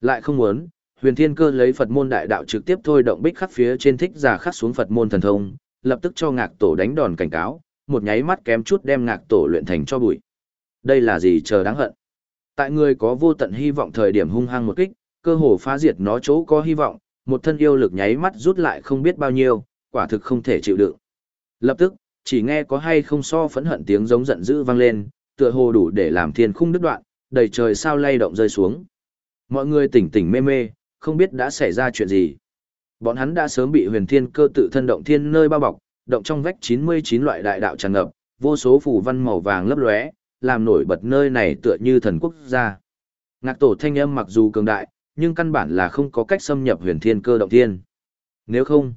Lại không muốn, huyền thiên cơ lấy Phật môn đại đạo trực tiếp thôi động bích khắc phía trên thích giả khắc xuống Phật môn thần thông, lập tức cho ngạc tổ đánh đòn cảnh cáo, một nháy mắt kém chút đem ngạc tổ luyện thành cho bụi. Đây là gì chờ đáng hận. Tại người có vô tận hy vọng thời điểm hung hăng một kích, cơ hồ phá diệt nó chỗ có hy vọng, một thân yêu lực nháy mắt rút lại không biết bao nhiêu, quả thực không thể chịu đựng. Lập tức, chỉ nghe có hay không so phẫn hận tiếng giống giận dữ vang lên, tựa hồ đủ để làm thiên khung đứt đoạn, đầy trời sao lay động rơi xuống. Mọi người tỉnh tỉnh mê mê, không biết đã xảy ra chuyện gì. Bọn hắn đã sớm bị huyền thiên cơ tự thân động thiên nơi bao bọc, động trong vách 99 loại đại đạo tràn ngập, vô số phù văn màu vàng lấp lóe, làm nổi bật nơi này tựa như thần quốc gia. Ngạc tổ thanh âm mặc dù cường đại, nhưng căn bản là không có cách xâm nhập huyền thiên cơ động thiên. Nếu không,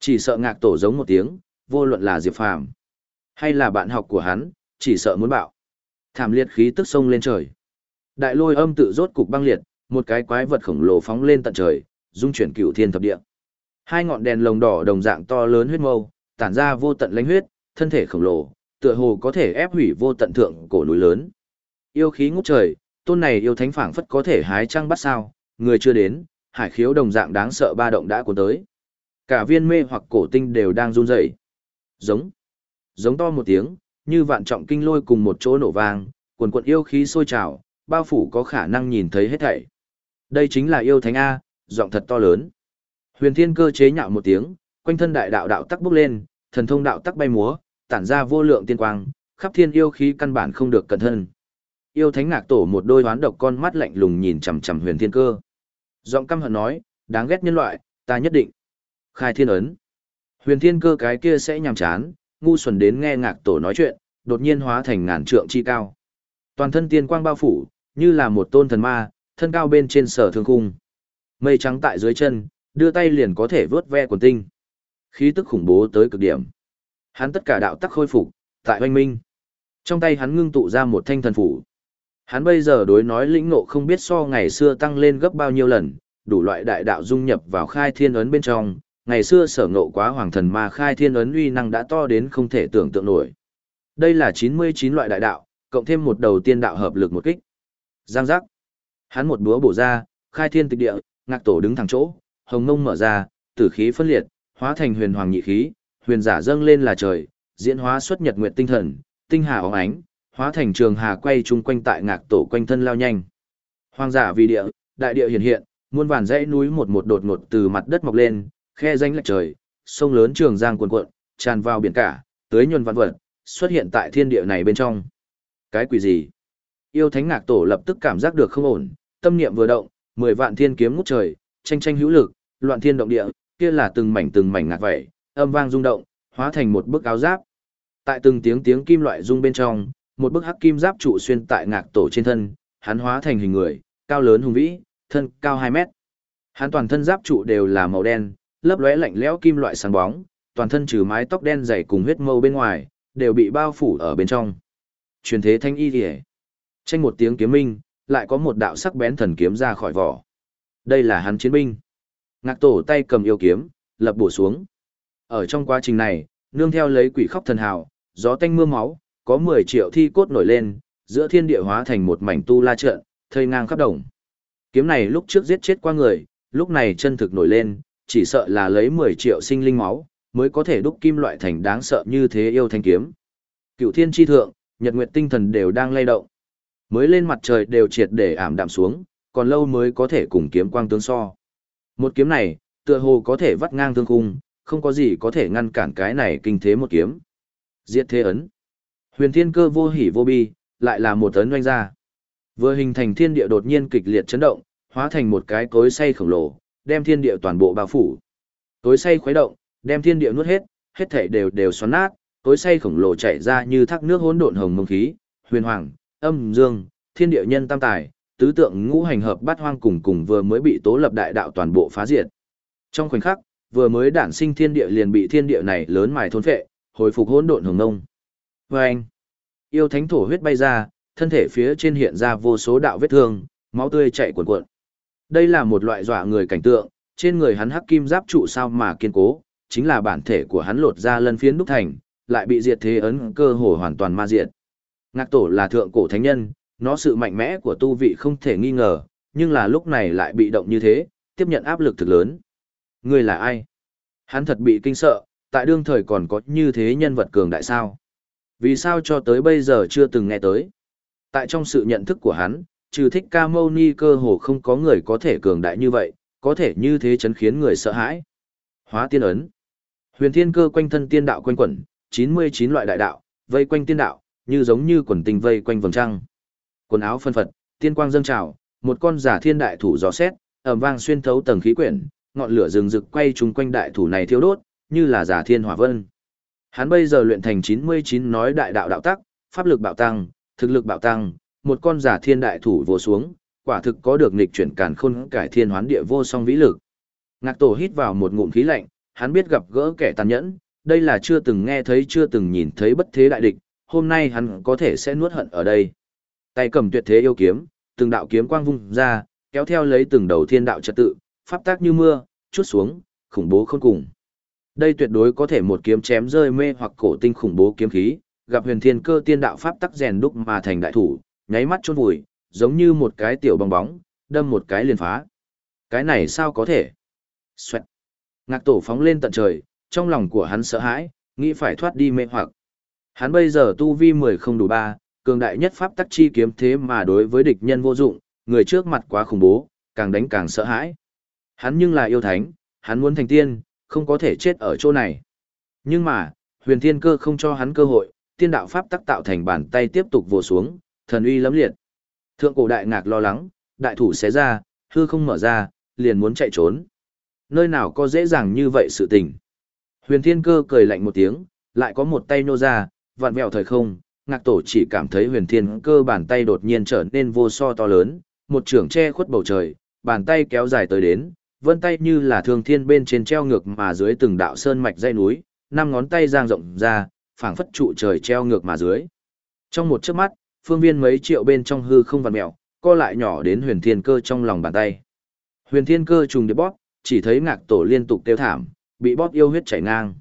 chỉ sợ ngạc tổ giống một tiếng, vô luận là Diệp Phàm hay là bạn học của hắn, chỉ sợ muốn bạo. Thảm liệt khí tức sông lên trời. Đại lôi âm tự rốt cục băng liệt, một cái quái vật khổng lồ phóng lên tận trời, dung chuyển cửu thiên thập địa. Hai ngọn đèn lồng đỏ đồng dạng to lớn huyết mâu, tản ra vô tận lãnh huyết, thân thể khổng lồ, tựa hồ có thể ép hủy vô tận thượng cổ núi lớn. Yêu khí ngút trời, tôn này yêu thánh phảng phất có thể hái trăng bắt sao, người chưa đến, hải khiếu đồng dạng đáng sợ ba động đã cuốn tới. Cả viên mê hoặc cổ tinh đều đang run rẩy. Giống. Giống to một tiếng, như vạn trọng kinh lôi cùng một chỗ nổ vang, quần quần yêu khí sôi trào, bao phủ có khả năng nhìn thấy hết thảy. Đây chính là yêu thánh A, giọng thật to lớn. Huyền thiên cơ chế nhạo một tiếng, quanh thân đại đạo đạo tắc bốc lên, thần thông đạo tắc bay múa, tản ra vô lượng tiên quang, khắp thiên yêu khí căn bản không được cẩn thân. Yêu thánh ngạc tổ một đôi hoán độc con mắt lạnh lùng nhìn chằm chằm huyền thiên cơ. Giọng căm hận nói, đáng ghét nhân loại, ta nhất định. Khai thiên ấn. Huyền thiên cơ cái kia sẽ nhàm chán, ngu xuẩn đến nghe ngạc tổ nói chuyện, đột nhiên hóa thành ngàn trượng chi cao. Toàn thân tiên quang bao phủ, như là một tôn thần ma, thân cao bên trên sở thương cung. Mây trắng tại dưới chân, đưa tay liền có thể vớt ve quần tinh. Khí tức khủng bố tới cực điểm. Hắn tất cả đạo tắc khôi phục, tại hoanh minh. Trong tay hắn ngưng tụ ra một thanh thần phủ. Hắn bây giờ đối nói lĩnh ngộ không biết so ngày xưa tăng lên gấp bao nhiêu lần, đủ loại đại đạo dung nhập vào khai thiên ấn bên trong. Ngày xưa sở ngộ quá hoàng thần mà khai thiên ấn uy năng đã to đến không thể tưởng tượng nổi. Đây là 99 loại đại đạo, cộng thêm một đầu tiên đạo hợp lực một kích. Giang giác. Hắn một búa bổ ra, khai thiên tịch địa, ngạc tổ đứng thẳng chỗ, hồng ngông mở ra, tử khí phân liệt, hóa thành huyền hoàng nhị khí, huyền giả dâng lên là trời, diễn hóa xuất nhật nguyệt tinh thần, tinh hà óng ánh, hóa thành trường hà quay chung quanh tại ngạc tổ quanh thân lao nhanh. Hoàng giả vì địa, đại địa hiện hiện, muôn vàn dãy núi một một đột ngột từ mặt đất mọc lên, khe danh lệch trời, sông lớn trường giang cuồn cuộn, tràn vào biển cả, tưới nhuần vạn vật, xuất hiện tại thiên địa này bên trong. Cái quỷ gì? Yêu thánh ngạc tổ lập tức cảm giác được không ổn, tâm niệm vừa động, mười vạn thiên kiếm ngút trời, tranh tranh hữu lực, loạn thiên động địa, kia là từng mảnh từng mảnh ngạc vậy, âm vang rung động, hóa thành một bức áo giáp. Tại từng tiếng tiếng kim loại rung bên trong, một bức hắc kim giáp trụ xuyên tại ngạc tổ trên thân, hắn hóa thành hình người, cao lớn hùng vĩ, thân cao 2 mét. Hắn toàn thân giáp trụ đều là màu đen, lấp lóe lạnh lẽo kim loại sáng bóng, toàn thân trừ mái tóc đen dày cùng huyết mâu bên ngoài, đều bị bao phủ ở bên trong. Truyền thế thanh y liễu. Tranh một tiếng kiếm minh, lại có một đạo sắc bén thần kiếm ra khỏi vỏ. Đây là hắn chiến binh. Ngạc tổ tay cầm yêu kiếm, lập bổ xuống. Ở trong quá trình này, nương theo lấy quỷ khóc thần hào, gió tanh mưa máu, có 10 triệu thi cốt nổi lên, giữa thiên địa hóa thành một mảnh tu la trận, thây ngang khắp đồng. Kiếm này lúc trước giết chết qua người, lúc này chân thực nổi lên, chỉ sợ là lấy 10 triệu sinh linh máu, mới có thể đúc kim loại thành đáng sợ như thế yêu thanh kiếm. Cựu thiên chi thượng, nhật nguyệt tinh thần đều đang lay động. Mới lên mặt trời đều triệt để ảm đạm xuống, còn lâu mới có thể cùng kiếm quang tương so. Một kiếm này, tựa hồ có thể vắt ngang thương khung, không có gì có thể ngăn cản cái này kinh thế một kiếm. Diệt thế ấn. Huyền thiên cơ vô hỉ vô bi, lại là một ấn doanh ra. Vừa hình thành thiên địa đột nhiên kịch liệt chấn động, hóa thành một cái cối say khổng lồ, đem thiên địa toàn bộ bao phủ. Cối say khuấy động, đem thiên địa nuốt hết, hết thảy đều đều xoắn nát, cối say khổng lồ chảy ra như thác nước hỗn độn hồng mông khí, huyền hoàng, âm dương, thiên địa nhân tam tài, tứ tượng ngũ hành hợp bát hoang cùng cùng vừa mới bị tố lập đại đạo toàn bộ phá diệt. Trong khoảnh khắc, vừa mới đản sinh thiên địa liền bị thiên địa này lớn mài thôn phệ, hồi phục hỗn độn hùng ngông. Và yêu thánh thổ huyết bay ra, thân thể phía trên hiện ra vô số đạo vết thương, máu tươi chảy cuồn cuộn. Đây là một loại dọa người cảnh tượng, trên người hắn hắc kim giáp trụ sao mà kiên cố, chính là bản thể của hắn lột ra lân phiến đúc thành, lại bị diệt thế ấn cơ hồ hoàn toàn ma diệt. Ngạc tổ là thượng cổ thánh nhân, nó sự mạnh mẽ của tu vị không thể nghi ngờ, nhưng là lúc này lại bị động như thế, tiếp nhận áp lực thực lớn. Người là ai? Hắn thật bị kinh sợ, tại đương thời còn có như thế nhân vật cường đại sao? Vì sao cho tới bây giờ chưa từng nghe tới? Tại trong sự nhận thức của hắn, trừ thích ca mâu ni cơ hồ không có người có thể cường đại như vậy, có thể như thế chấn khiến người sợ hãi. Hóa tiên ấn. Huyền thiên cơ quanh thân tiên đạo quanh quẩn, 99 loại đại đạo, vây quanh tiên đạo, như giống như quần tinh vây quanh vầng trăng. Quần áo phân phật, tiên quang dâng trào, một con giả thiên đại thủ gió xét, ầm vang xuyên thấu tầng khí quyển, ngọn lửa rừng rực quay chung quanh đại thủ này thiêu đốt, như là giả thiên hỏa vân. Hắn bây giờ luyện thành 99 nói đại đạo đạo tắc, pháp lực bạo tăng, thực lực bạo tăng, một con giả thiên đại thủ vô xuống, quả thực có được nghịch chuyển càn khôn cải thiên hoán địa vô song vĩ lực. Ngạc Tổ hít vào một ngụm khí lạnh, hắn biết gặp gỡ kẻ tàn nhẫn, đây là chưa từng nghe thấy chưa từng nhìn thấy bất thế đại địch, hôm nay hắn có thể sẽ nuốt hận ở đây. Tay cầm tuyệt thế yêu kiếm, từng đạo kiếm quang vung ra, kéo theo lấy từng đầu thiên đạo trật tự, pháp tác như mưa, chút xuống, khủng bố không cùng. Đây tuyệt đối có thể một kiếm chém rơi mê hoặc cổ tinh khủng bố kiếm khí, gặp huyền thiên cơ tiên đạo pháp tắc rèn đúc mà thành đại thủ, nháy mắt chôn vùi, giống như một cái tiểu bong bóng, đâm một cái liền phá. Cái này sao có thể? Xoẹt. Ngạc tổ phóng lên tận trời, trong lòng của hắn sợ hãi, nghĩ phải thoát đi mê hoặc. Hắn bây giờ tu vi mười không đủ ba, cường đại nhất pháp tắc chi kiếm thế mà đối với địch nhân vô dụng, người trước mặt quá khủng bố, càng đánh càng sợ hãi. Hắn nhưng là yêu thánh, hắn muốn thành tiên, không có thể chết ở chỗ này. Nhưng mà, huyền thiên cơ không cho hắn cơ hội, tiên đạo pháp tắc tạo thành bàn tay tiếp tục vồ xuống, thần uy lấm liệt. Thượng cổ đại ngạc lo lắng, đại thủ xé ra, hư không mở ra, liền muốn chạy trốn. Nơi nào có dễ dàng như vậy sự tình. Huyền thiên cơ cười lạnh một tiếng, lại có một tay nô ra, vạn vẹo thời không, ngạc tổ chỉ cảm thấy huyền thiên cơ bàn tay đột nhiên trở nên vô so to lớn, một trường che khuất bầu trời, bàn tay kéo dài tới đến, vân tay như là thương thiên bên trên treo ngược mà dưới từng đạo sơn mạch dây núi, năm ngón tay giang rộng ra, phảng phất trụ trời treo ngược mà dưới. Trong một chớp mắt, phương viên mấy triệu bên trong hư không vặn mèo, co lại nhỏ đến huyền thiên cơ trong lòng bàn tay. Huyền thiên cơ trùng điệp bóp, chỉ thấy ngạc tổ liên tục kêu thảm, bị bóp yêu huyết chảy ngang.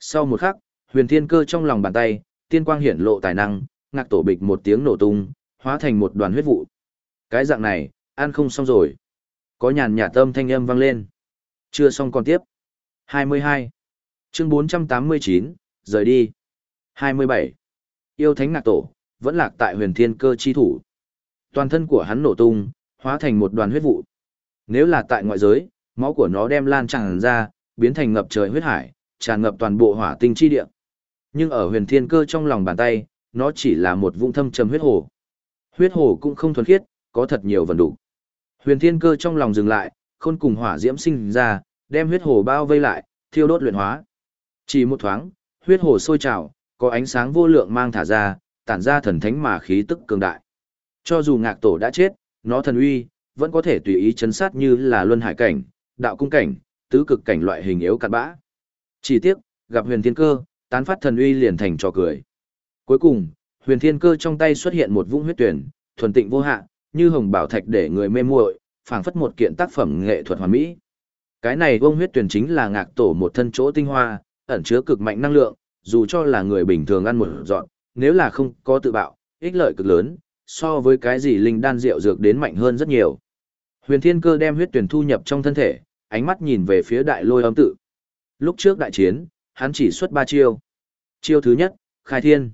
Sau một khắc, huyền thiên cơ trong lòng bàn tay, tiên quang hiển lộ tài năng, ngạc tổ bịch một tiếng nổ tung, hóa thành một đoàn huyết vụ. Cái dạng này, ăn không xong rồi. Có nhàn nhạt tâm thanh âm vang lên. Chưa xong còn tiếp. 22. Chương 489, rời đi. 27. Yêu thánh ngạc tổ, vẫn lạc tại huyền thiên cơ chi thủ. Toàn thân của hắn nổ tung, hóa thành một đoàn huyết vụ. Nếu là tại ngoại giới, máu của nó đem lan tràn ra, biến thành ngập trời huyết hải, tràn ngập toàn bộ hỏa tinh chi địa. Nhưng ở huyền thiên cơ trong lòng bàn tay, nó chỉ là một vũng thâm trầm huyết hồ. Huyết hồ cũng không thuần khiết, có thật nhiều vần đủ. Huyền thiên cơ trong lòng dừng lại, khôn cùng hỏa diễm sinh ra, đem huyết hồ bao vây lại, thiêu đốt luyện hóa. Chỉ một thoáng, huyết hồ sôi trào, có ánh sáng vô lượng mang thả ra, tản ra thần thánh mà khí tức cường đại. Cho dù ngạc tổ đã chết, nó thần uy, vẫn có thể tùy ý chấn sát như là luân hải cảnh, đạo cung cảnh, tứ cực cảnh loại hình yếu cặn bã. Chỉ tiếc, gặp huyền thiên cơ, tán phát thần uy liền thành trò cười. Cuối cùng, huyền thiên cơ trong tay xuất hiện một vũng huyết tuyển, thuần tịnh vô hạn, như hồng bảo thạch để người mê muội, phảng phất một kiện tác phẩm nghệ thuật hoàn mỹ. Cái này vông huyết tuyển chính là ngạc tổ một thân chỗ tinh hoa, ẩn chứa cực mạnh năng lượng, dù cho là người bình thường ăn một dọn, nếu là không có tự bạo, ích lợi cực lớn, so với cái gì linh đan rượu dược đến mạnh hơn rất nhiều. Huyền Thiên Cơ đem huyết tuyển thu nhập trong thân thể, ánh mắt nhìn về phía đại lôi âm tự. Lúc trước đại chiến, hắn chỉ xuất ba chiêu. Chiêu thứ nhất, khai thiên.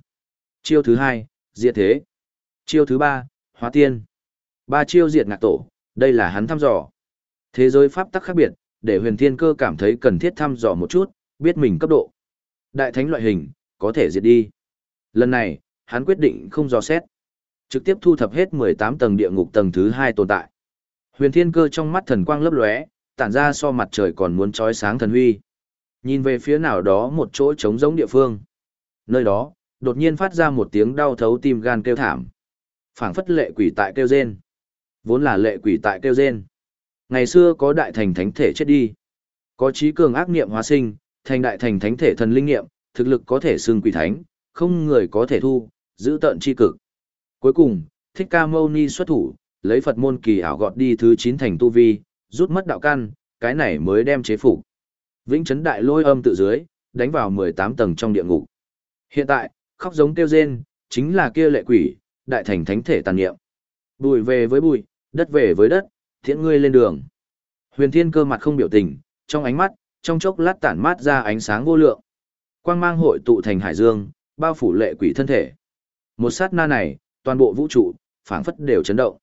Chiêu thứ hai, diệt thế. Chiêu thứ ba, hóa tiên. Ba chiêu diệt ngạc tổ, đây là hắn thăm dò. Thế giới pháp tắc khác biệt, để huyền thiên cơ cảm thấy cần thiết thăm dò một chút, biết mình cấp độ. Đại thánh loại hình, có thể diệt đi. Lần này, hắn quyết định không dò xét. Trực tiếp thu thập hết 18 tầng địa ngục tầng thứ 2 tồn tại. Huyền thiên cơ trong mắt thần quang lấp lóe, tản ra so mặt trời còn muốn trói sáng thần huy. Nhìn về phía nào đó một chỗ trống giống địa phương. Nơi đó, đột nhiên phát ra một tiếng đau thấu tim gan kêu thảm. phảng phất lệ quỷ tại kêu rên. Vốn là lệ quỷ tại kêu rên. Ngày xưa có đại thành thánh thể chết đi. Có trí cường ác niệm hóa sinh, thành đại thành thánh thể thần linh nghiệm, thực lực có thể xưng quỷ thánh, không người có thể thu, giữ tận chi cực. Cuối cùng, Thích Ca Mâu Ni xuất thủ, lấy Phật môn kỳ ảo gọt đi thứ 9 thành tu vi, rút mất đạo căn, cái này mới đem chế phục. Vĩnh chấn đại lôi âm tự dưới, đánh vào 18 tầng trong địa ngục. Hiện tại, khóc giống kêu rên, chính là kia lệ quỷ, đại thành thánh thể tàn niệm. Bùi về với bùi, đất về với đất, thiện ngươi lên đường. Huyền thiên cơ mặt không biểu tình, trong ánh mắt, trong chốc lát tản mát ra ánh sáng vô lượng. Quang mang hội tụ thành hải dương, bao phủ lệ quỷ thân thể. Một sát na này, toàn bộ vũ trụ, phảng phất đều chấn động.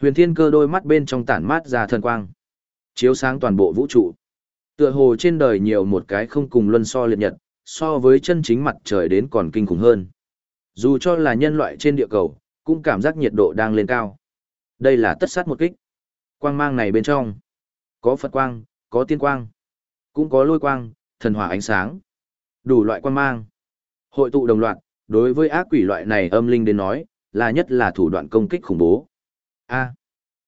Huyền thiên cơ đôi mắt bên trong tản mát ra thần quang, chiếu sáng toàn bộ vũ trụ. Tựa hồ trên đời nhiều một cái không cùng luân so liệt nhật, so với chân chính mặt trời đến còn kinh khủng hơn. Dù cho là nhân loại trên địa cầu, cũng cảm giác nhiệt độ đang lên cao. Đây là tất sát một kích. Quang mang này bên trong, có Phật quang, có tiên quang, cũng có lôi quang, thần hỏa ánh sáng. Đủ loại quang mang. Hội tụ đồng loạt, đối với ác quỷ loại này âm linh đến nói, là nhất là thủ đoạn công kích khủng bố. A.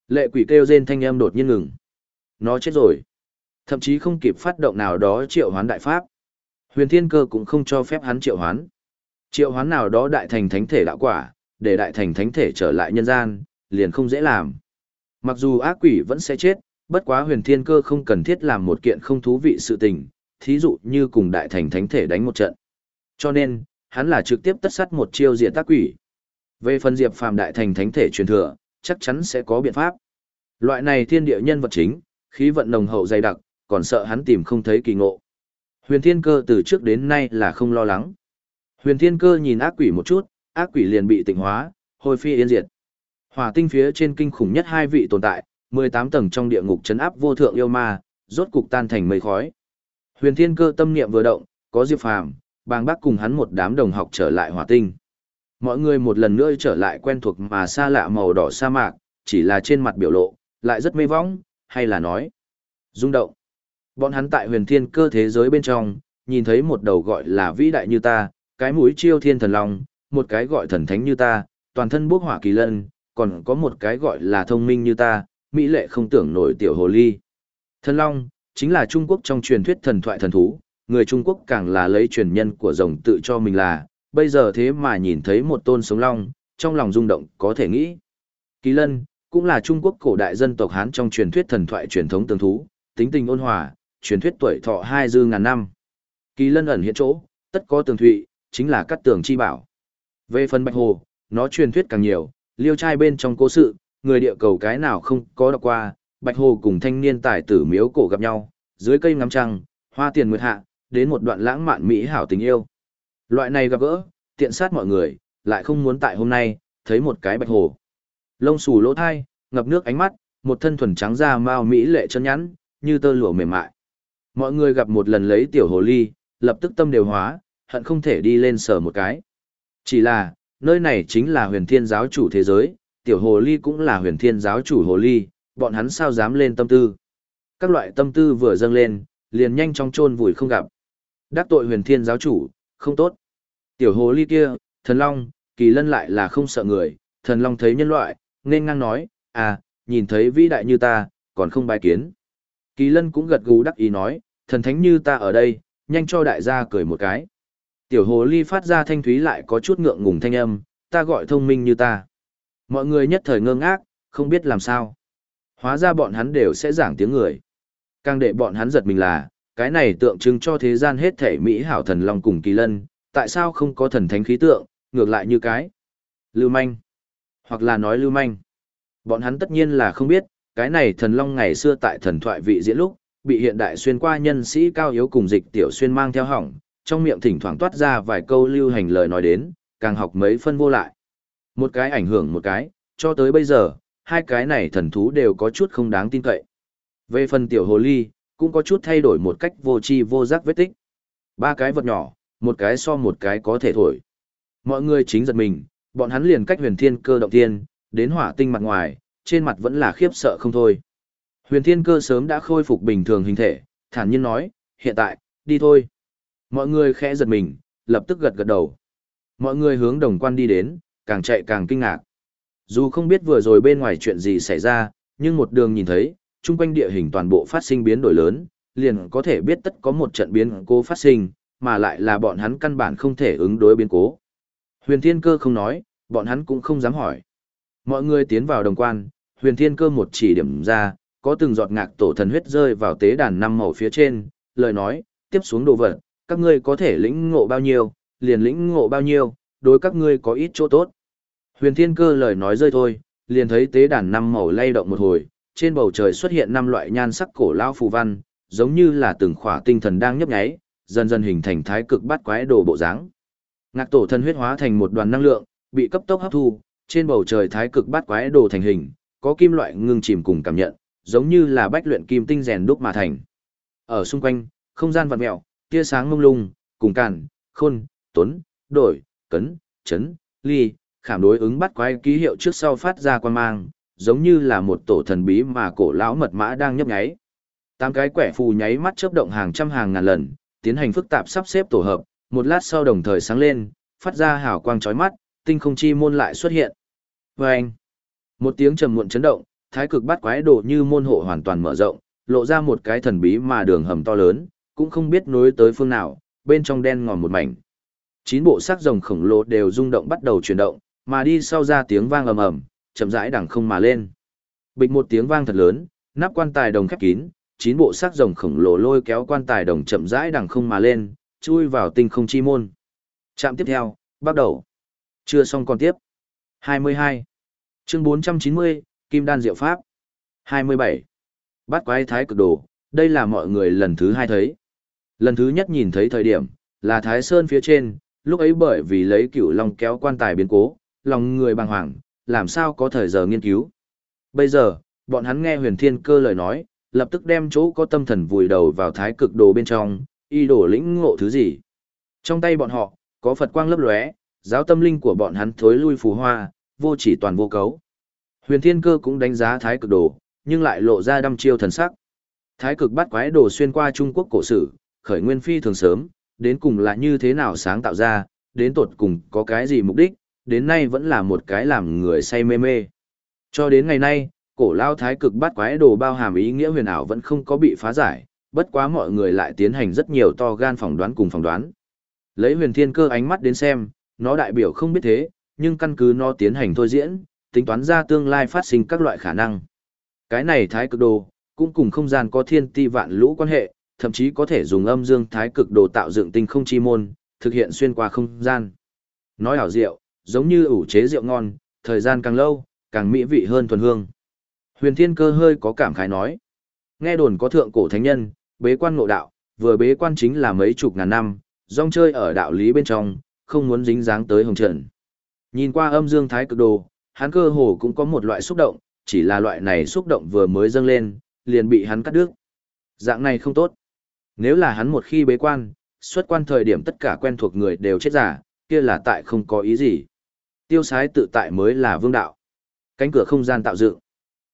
lệ quỷ kêu rên thanh âm đột nhiên ngừng. Nó chết rồi. Thậm chí không kịp phát động nào đó triệu hoán đại pháp. Huyền Thiên Cơ cũng không cho phép hắn triệu hoán. Triệu hoán nào đó đại thành thánh thể đạo quả, để đại thành thánh thể trở lại nhân gian, liền không dễ làm. Mặc dù ác quỷ vẫn sẽ chết, bất quá huyền thiên cơ không cần thiết làm một kiện không thú vị sự tình, thí dụ như cùng đại thành thánh thể đánh một trận. Cho nên, hắn là trực tiếp tất sát một chiêu diệt tác quỷ. Về phần diệp phàm đại thành thánh thể truyền thừa, chắc chắn sẽ có biện pháp. Loại này thiên địa nhân vật chính, khí vận nồng hậu dày đặc, còn sợ hắn tìm không thấy kỳ ngộ. Huyền thiên cơ từ trước đến nay là không lo lắng. Huyền thiên cơ nhìn ác quỷ một chút, ác quỷ liền bị tịnh hóa, hồi phi yên diệt. Hỏa tinh phía trên kinh khủng nhất hai vị tồn tại, 18 tầng trong địa ngục chấn áp vô thượng yêu ma, rốt cục tan thành mây khói. Huyền thiên cơ tâm niệm vừa động, có Diệp Phàm, bàng bác cùng hắn một đám đồng học trở lại hỏa tinh. Mọi người một lần nữa trở lại quen thuộc mà xa lạ màu đỏ sa mạc, chỉ là trên mặt biểu lộ, lại rất mê vong, hay là nói, rung động. Bọn hắn tại huyền thiên cơ thế giới bên trong, nhìn thấy một đầu gọi là vĩ đại như ta, cái mũi chiêu thiên thần long, một cái gọi thần thánh như ta, toàn thân bốc hỏa kỳ lân, còn có một cái gọi là thông minh như ta, mỹ lệ không tưởng nổi tiểu hồ ly. Thần long, chính là Trung Quốc trong truyền thuyết thần thoại thần thú, người Trung Quốc càng là lấy truyền nhân của rồng tự cho mình là, bây giờ thế mà nhìn thấy một tôn sống long, trong lòng rung động có thể nghĩ. Kỳ lân, cũng là Trung Quốc cổ đại dân tộc Hán trong truyền thuyết thần thoại truyền thống tương thú, tính tình ôn hòa, truyền thuyết tuổi thọ hai dư ngàn năm. Kỳ lân ẩn hiện chỗ, tất có tường thụy, chính là cắt tường chi bảo. Về phần bạch hồ, nó truyền thuyết càng nhiều, liêu trai bên trong cố sự, người địa cầu cái nào không có đọc qua, bạch hồ cùng thanh niên tài tử miếu cổ gặp nhau, dưới cây ngắm trăng, hoa tiền nguyệt hạ, đến một đoạn lãng mạn mỹ hảo tình yêu. Loại này gặp gỡ, tiện sát mọi người, lại không muốn tại hôm nay, thấy một cái bạch hồ. Lông xù lỗ thai, ngập nước ánh mắt, một thân thuần trắng da mao mỹ lệ chân nhắn, như tơ lụa mềm mại. Mọi người gặp một lần lấy tiểu hồ ly, lập tức tâm đều hóa, hận không thể đi lên sở một cái. Chỉ là, nơi này chính là huyền thiên giáo chủ thế giới, tiểu hồ ly cũng là huyền thiên giáo chủ hồ ly, bọn hắn sao dám lên tâm tư. Các loại tâm tư vừa dâng lên, liền nhanh chóng chôn vùi không gặp. Đắc tội huyền thiên giáo chủ, không tốt. Tiểu hồ ly kia, thần long, kỳ lân lại là không sợ người, thần long thấy nhân loại, nên ngang nói, à, nhìn thấy vĩ đại như ta, còn không bài kiến. Kỳ lân cũng gật gù đắc ý nói, thần thánh như ta ở đây, nhanh cho đại gia cười một cái. Tiểu hồ ly phát ra thanh thúy lại có chút ngượng ngùng thanh âm, ta gọi thông minh như ta. Mọi người nhất thời ngơ ngác, không biết làm sao. Hóa ra bọn hắn đều sẽ giảng tiếng người. Càng để bọn hắn giật mình là, cái này tượng trưng cho thế gian hết thể Mỹ hảo thần long cùng kỳ lân, tại sao không có thần thánh khí tượng, ngược lại như cái. Lưu manh. Hoặc là nói lưu manh. Bọn hắn tất nhiên là không biết, cái này thần long ngày xưa tại thần thoại vị diễn lúc, bị hiện đại xuyên qua nhân sĩ cao yếu cùng dịch tiểu xuyên mang theo hỏng, trong miệng thỉnh thoảng toát ra vài câu lưu hành lời nói đến, càng học mấy phân vô lại. Một cái ảnh hưởng một cái, cho tới bây giờ, hai cái này thần thú đều có chút không đáng tin cậy. Về phần tiểu hồ ly, cũng có chút thay đổi một cách vô tri vô giác vết tích. Ba cái vật nhỏ, một cái so một cái có thể thổi. Mọi người chính giật mình, bọn hắn liền cách huyền thiên cơ động tiên, đến hỏa tinh mặt ngoài, trên mặt vẫn là khiếp sợ không thôi. Huyền thiên cơ sớm đã khôi phục bình thường hình thể, thản nhiên nói, hiện tại, đi thôi. Mọi người khẽ giật mình, lập tức gật gật đầu. Mọi người hướng đồng quan đi đến, càng chạy càng kinh ngạc. Dù không biết vừa rồi bên ngoài chuyện gì xảy ra, nhưng một đường nhìn thấy, chung quanh địa hình toàn bộ phát sinh biến đổi lớn, liền có thể biết tất có một trận biến cố phát sinh, mà lại là bọn hắn căn bản không thể ứng đối biến cố. Huyền Thiên Cơ không nói, bọn hắn cũng không dám hỏi. Mọi người tiến vào đồng quan, Huyền Thiên Cơ một chỉ điểm ra, có từng giọt ngạc tổ thần huyết rơi vào tế đàn năm màu phía trên, lời nói, tiếp xuống đồ vật, các ngươi có thể lĩnh ngộ bao nhiêu, liền lĩnh ngộ bao nhiêu, đối các ngươi có ít chỗ tốt. Huyền Thiên Cơ lời nói rơi thôi, liền thấy tế đàn năm màu lay động một hồi, trên bầu trời xuất hiện năm loại nhan sắc cổ lao phù văn, giống như là từng khỏa tinh thần đang nhấp nháy, dần dần hình thành thái cực bát quái đồ bộ dáng. Ngạc tổ thân huyết hóa thành một đoàn năng lượng, bị cấp tốc hấp thu, trên bầu trời thái cực bát quái đồ thành hình, có kim loại ngưng chìm cùng cảm nhận, giống như là bách luyện kim tinh rèn đúc mà thành. Ở xung quanh, không gian vặn mèo, tia sáng mông lung, cùng càn, khôn, tuấn, đổi, cấn, chấn, ly, khảm đối ứng bắt quái ký hiệu trước sau phát ra quan mang, giống như là một tổ thần bí mà cổ lão mật mã đang nhấp nháy. Tám cái quẻ phù nháy mắt chớp động hàng trăm hàng ngàn lần, tiến hành phức tạp sắp xếp tổ hợp, một lát sau đồng thời sáng lên, phát ra hào quang chói mắt, tinh không chi môn lại xuất hiện. Vâng! Một tiếng trầm muộn chấn động, thái cực bắt quái đồ như môn hộ hoàn toàn mở rộng, lộ ra một cái thần bí mà đường hầm to lớn, cũng không biết nối tới phương nào, bên trong đen ngòm một mảnh. Chín bộ xác rồng khổng lồ đều rung động bắt đầu chuyển động, mà đi sau ra tiếng vang ầm ầm, chậm rãi đằng không mà lên. Bịch một tiếng vang thật lớn, nắp quan tài đồng khép kín, chín bộ xác rồng khổng lồ lôi kéo quan tài đồng chậm rãi đằng không mà lên, chui vào tinh không chi môn. Trạm tiếp theo, bắt đầu. Chưa xong còn tiếp. 22. Chương 490, Kim Đan Diệu Pháp. 27. Bát quái thái cực đồ, đây là mọi người lần thứ hai thấy. Lần thứ nhất nhìn thấy thời điểm, là Thái Sơn phía trên, lúc ấy bởi vì lấy cửu long kéo quan tài biến cố, lòng người bàng hoàng, làm sao có thời giờ nghiên cứu. Bây giờ, bọn hắn nghe huyền thiên cơ lời nói, lập tức đem chỗ có tâm thần vùi đầu vào thái cực đồ bên trong, y đổ lĩnh ngộ thứ gì. Trong tay bọn họ, có Phật quang lấp lóe, giáo tâm linh của bọn hắn thối lui phù hoa, vô chỉ toàn vô cấu. Huyền thiên cơ cũng đánh giá thái cực đồ, nhưng lại lộ ra đăm chiêu thần sắc. Thái cực bắt quái đồ xuyên qua Trung Quốc cổ sử, khởi nguyên phi thường sớm, đến cùng là như thế nào sáng tạo ra, đến tột cùng có cái gì mục đích, đến nay vẫn là một cái làm người say mê mê. Cho đến ngày nay, cổ lao thái cực bắt quái đồ bao hàm ý nghĩa huyền ảo vẫn không có bị phá giải, bất quá mọi người lại tiến hành rất nhiều to gan phỏng đoán cùng phỏng đoán. Lấy huyền thiên cơ ánh mắt đến xem, nó đại biểu không biết thế, nhưng căn cứ nó tiến hành thôi diễn, tính toán ra tương lai phát sinh các loại khả năng. Cái này thái cực đồ, cũng cùng không gian có thiên ti vạn lũ quan hệ, thậm chí có thể dùng âm dương thái cực đồ tạo dựng tinh không chi môn, thực hiện xuyên qua không gian. Nói hảo diệu, giống như ủ chế rượu ngon, thời gian càng lâu, càng mỹ vị hơn thuần hương. Huyền Thiên Cơ hơi có cảm khái nói. Nghe đồn có thượng cổ thánh nhân, bế quan ngộ đạo, vừa bế quan chính là mấy chục ngàn năm, rong chơi ở đạo lý bên trong, không muốn dính dáng tới hồng trần. Nhìn qua âm dương thái cực đồ, hắn cơ hồ cũng có một loại xúc động, chỉ là loại này xúc động vừa mới dâng lên, liền bị hắn cắt đứt. Dạng này không tốt. Nếu là hắn một khi bế quan, xuất quan thời điểm tất cả quen thuộc người đều chết giả, kia là tại không có ý gì. Tiêu sái tự tại mới là vương đạo. Cánh cửa không gian tạo dựng.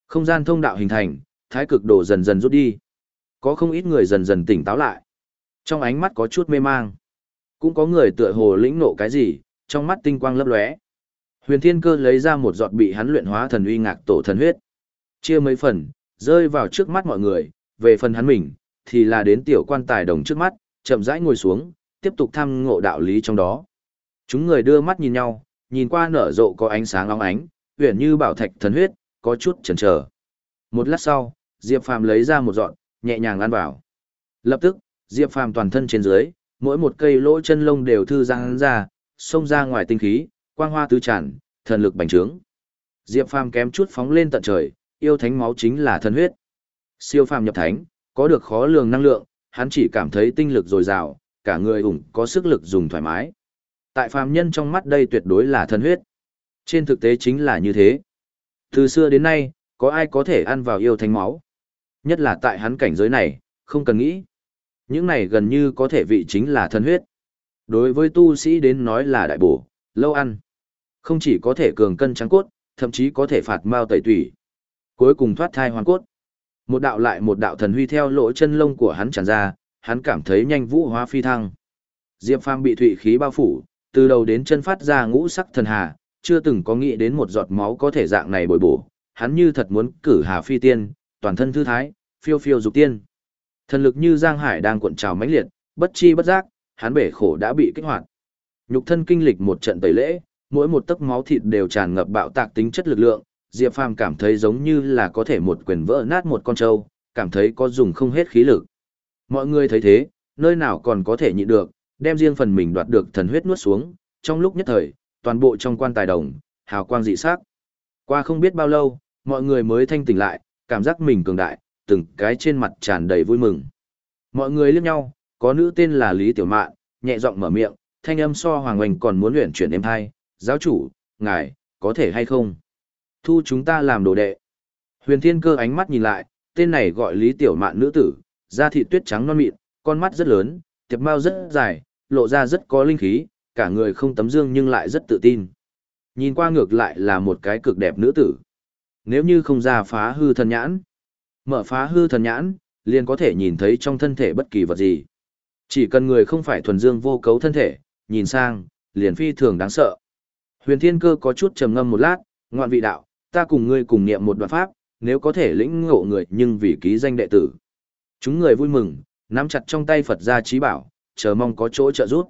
Không gian thông đạo hình thành, thái cực đồ dần dần rút đi. Có không ít người dần dần tỉnh táo lại. Trong ánh mắt có chút mê mang. Cũng có người tựa hồ lĩnh nộ cái gì, trong mắt tinh quang lấp lóe. Huyền Thiên Cơ lấy ra một giọt bị hắn luyện hóa thần uy ngạc tổ thần huyết. Chia mấy phần, rơi vào trước mắt mọi người, về phần hắn mình, thì là đến tiểu quan tài đồng trước mắt, chậm rãi ngồi xuống, tiếp tục thăm ngộ đạo lý trong đó. Chúng người đưa mắt nhìn nhau, nhìn qua nở rộ có ánh sáng long ánh, huyền như bảo thạch thần huyết, có chút chần chờ. Một lát sau, Diệp Phàm lấy ra một dọn, nhẹ nhàng ăn vào. Lập tức, Diệp Phàm toàn thân trên dưới, mỗi một cây lỗ chân lông đều thư giãn ra, xông ra ngoài tinh khí, quang hoa tứ tràn, thần lực bành trướng. Diệp Phàm kém chút phóng lên tận trời, yêu thánh máu chính là thần huyết. Siêu phàm nhập thánh, có được khó lường năng lượng, hắn chỉ cảm thấy tinh lực dồi dào, cả người ủng có sức lực dùng thoải mái. Tại phàm nhân trong mắt đây tuyệt đối là thần huyết. Trên thực tế chính là như thế. Từ xưa đến nay, có ai có thể ăn vào yêu thánh máu? Nhất là tại hắn cảnh giới này, không cần nghĩ. Những này gần như có thể vị chính là thần huyết. Đối với tu sĩ đến nói là đại bổ, lâu ăn. Không chỉ có thể cường cân trắng cốt, thậm chí có thể phạt mao tẩy tủy. Cuối cùng thoát thai hoàn cốt. Một đạo lại một đạo thần huy theo lỗ chân lông của hắn tràn ra, hắn cảm thấy nhanh vũ hóa phi thăng. Diệp Phàm bị thủy khí bao phủ, từ đầu đến chân phát ra ngũ sắc thần hà, chưa từng có nghĩ đến một giọt máu có thể dạng này bồi bổ, hắn như thật muốn cử hà phi tiên, toàn thân thư thái, phiêu phiêu dục tiên. Thần lực như giang hải đang cuộn trào mãnh liệt, bất chi bất giác, hắn bể khổ đã bị kích hoạt. Nhục thân kinh lịch một trận tẩy lễ, mỗi một tấc máu thịt đều tràn ngập bạo tạc tính chất lực lượng, Diệp Phàm cảm thấy giống như là có thể một quyền vỡ nát một con trâu, cảm thấy có dùng không hết khí lực. Mọi người thấy thế, nơi nào còn có thể nhịn được, đem riêng phần mình đoạt được thần huyết nuốt xuống, trong lúc nhất thời, toàn bộ trong quan tài đồng, hào quang dị sắc. Qua không biết bao lâu, mọi người mới thanh tỉnh lại, cảm giác mình cường đại, từng cái trên mặt tràn đầy vui mừng. Mọi người liếc nhau, có nữ tên là Lý Tiểu Mạn, nhẹ giọng mở miệng, thanh âm so Hoàng Oanh còn muốn luyện chuyển êm hai, giáo chủ, ngài, có thể hay không? Thu chúng ta làm đồ đệ. Huyền Thiên Cơ ánh mắt nhìn lại, tên này gọi Lý Tiểu Mạn nữ tử, da thịt tuyết trắng non mịn, con mắt rất lớn, tiệp mao rất dài, lộ ra rất có linh khí, cả người không tấm dương nhưng lại rất tự tin. Nhìn qua ngược lại là một cái cực đẹp nữ tử. Nếu như không ra phá hư thần nhãn, mở phá hư thần nhãn, liền có thể nhìn thấy trong thân thể bất kỳ vật gì. Chỉ cần người không phải thuần dương vô cấu thân thể, nhìn sang, liền phi thường đáng sợ. Huyền Thiên Cơ có chút trầm ngâm một lát, ngoạn vị đạo, ta cùng ngươi cùng niệm một đoạn pháp, nếu có thể lĩnh ngộ người nhưng vì ký danh đệ tử. Chúng người vui mừng, nắm chặt trong tay Phật gia trí bảo, chờ mong có chỗ trợ giúp.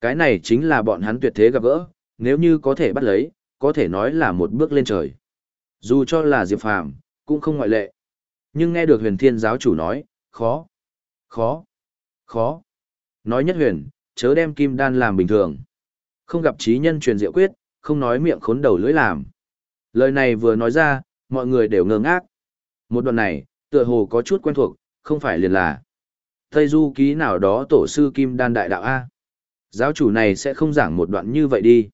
Cái này chính là bọn hắn tuyệt thế gặp gỡ, nếu như có thể bắt lấy, có thể nói là một bước lên trời. Dù cho là Diệp Phàm, cũng không ngoại lệ. Nhưng nghe được huyền thiên giáo chủ nói, khó, khó, khó. Nói nhất huyền, chớ đem kim đan làm bình thường. Không gặp trí nhân truyền diệu quyết, không nói miệng khốn đầu lưỡi làm. Lời này vừa nói ra, mọi người đều ngơ ngác. Một đoạn này, tựa hồ có chút quen thuộc, không phải liền là. Tây Du ký nào đó tổ sư Kim Đan Đại Đạo A. Giáo chủ này sẽ không giảng một đoạn như vậy đi.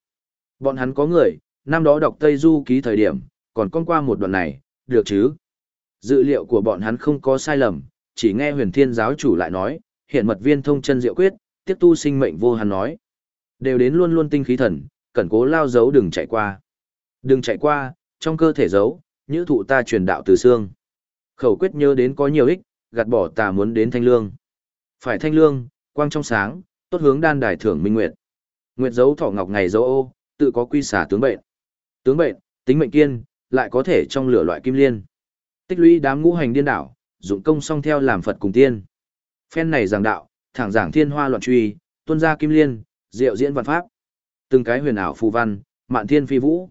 Bọn hắn có người, năm đó đọc Tây Du ký thời điểm, còn con qua một đoạn này, được chứ? Dữ liệu của bọn hắn không có sai lầm, chỉ nghe huyền thiên giáo chủ lại nói, hiện mật viên thông chân diệu quyết, tiếp tu sinh mệnh vô hắn nói. Đều đến luôn luôn tinh khí thần, cẩn cố lao giấu đừng chạy qua. Đừng chạy qua, trong cơ thể giấu, như thụ ta truyền đạo từ xương. Khẩu quyết nhớ đến có nhiều ích, gạt bỏ tà muốn đến thanh lương. Phải thanh lương, quang trong sáng, tốt hướng đan đài thưởng minh nguyệt. Nguyệt dấu thọ ngọc ngày dấu ô, tự có quy xả tướng bệnh. Tướng bệnh, tính mệnh kiên, lại có thể trong lửa loại kim liên. Tích lũy đám ngũ hành điên đảo, dụng công song theo làm Phật cùng tiên. Phen này giảng đạo, thẳng giảng thiên hoa loạn truy, tuân ra kim liên, diệu diễn văn pháp. Từng cái huyền ảo phù văn, mạn thiên phi vũ.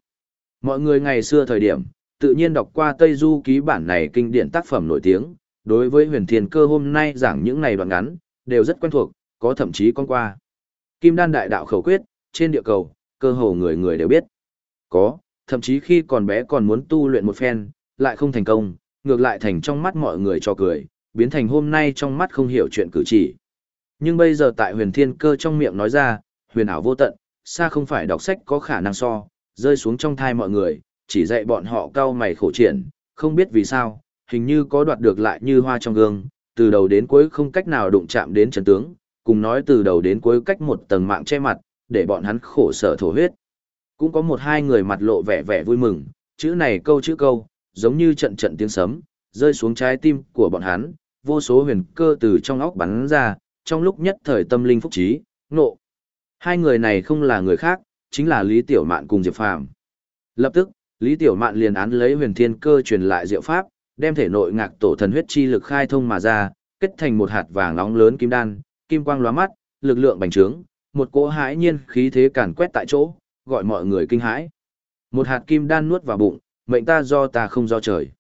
Mọi người ngày xưa thời điểm, tự nhiên đọc qua Tây Du ký bản này kinh điển tác phẩm nổi tiếng, đối với huyền thiên cơ hôm nay giảng những này đoạn ngắn, đều rất quen thuộc, có thậm chí con qua. Kim đan đại đạo khẩu quyết, trên địa cầu, cơ hồ người người đều biết. Có, thậm chí khi còn bé còn muốn tu luyện một phen, lại không thành công, ngược lại thành trong mắt mọi người cho cười, biến thành hôm nay trong mắt không hiểu chuyện cử chỉ. Nhưng bây giờ tại huyền thiên cơ trong miệng nói ra, huyền ảo vô tận, xa không phải đọc sách có khả năng so, rơi xuống trong thai mọi người, chỉ dạy bọn họ cao mày khổ triển, không biết vì sao, hình như có đoạt được lại như hoa trong gương, từ đầu đến cuối không cách nào đụng chạm đến chân tướng, cùng nói từ đầu đến cuối cách một tầng mạng che mặt, để bọn hắn khổ sở thổ huyết. Cũng có một hai người mặt lộ vẻ vẻ vui mừng, chữ này câu chữ câu, giống như trận trận tiếng sấm, rơi xuống trái tim của bọn hắn, vô số huyền cơ từ trong óc bắn ra, trong lúc nhất thời tâm linh phúc trí, nộ. Hai người này không là người khác, chính là Lý Tiểu Mạn cùng Diệp Phàm. Lập tức, Lý Tiểu Mạn liền án lấy huyền thiên cơ truyền lại diệu pháp, đem thể nội ngạc tổ thần huyết chi lực khai thông mà ra, kết thành một hạt vàng nóng lớn kim đan, kim quang lóa mắt, lực lượng bành trướng, một cỗ hãi nhiên khí thế càn quét tại chỗ, gọi mọi người kinh hãi. Một hạt kim đan nuốt vào bụng, mệnh ta do ta không do trời.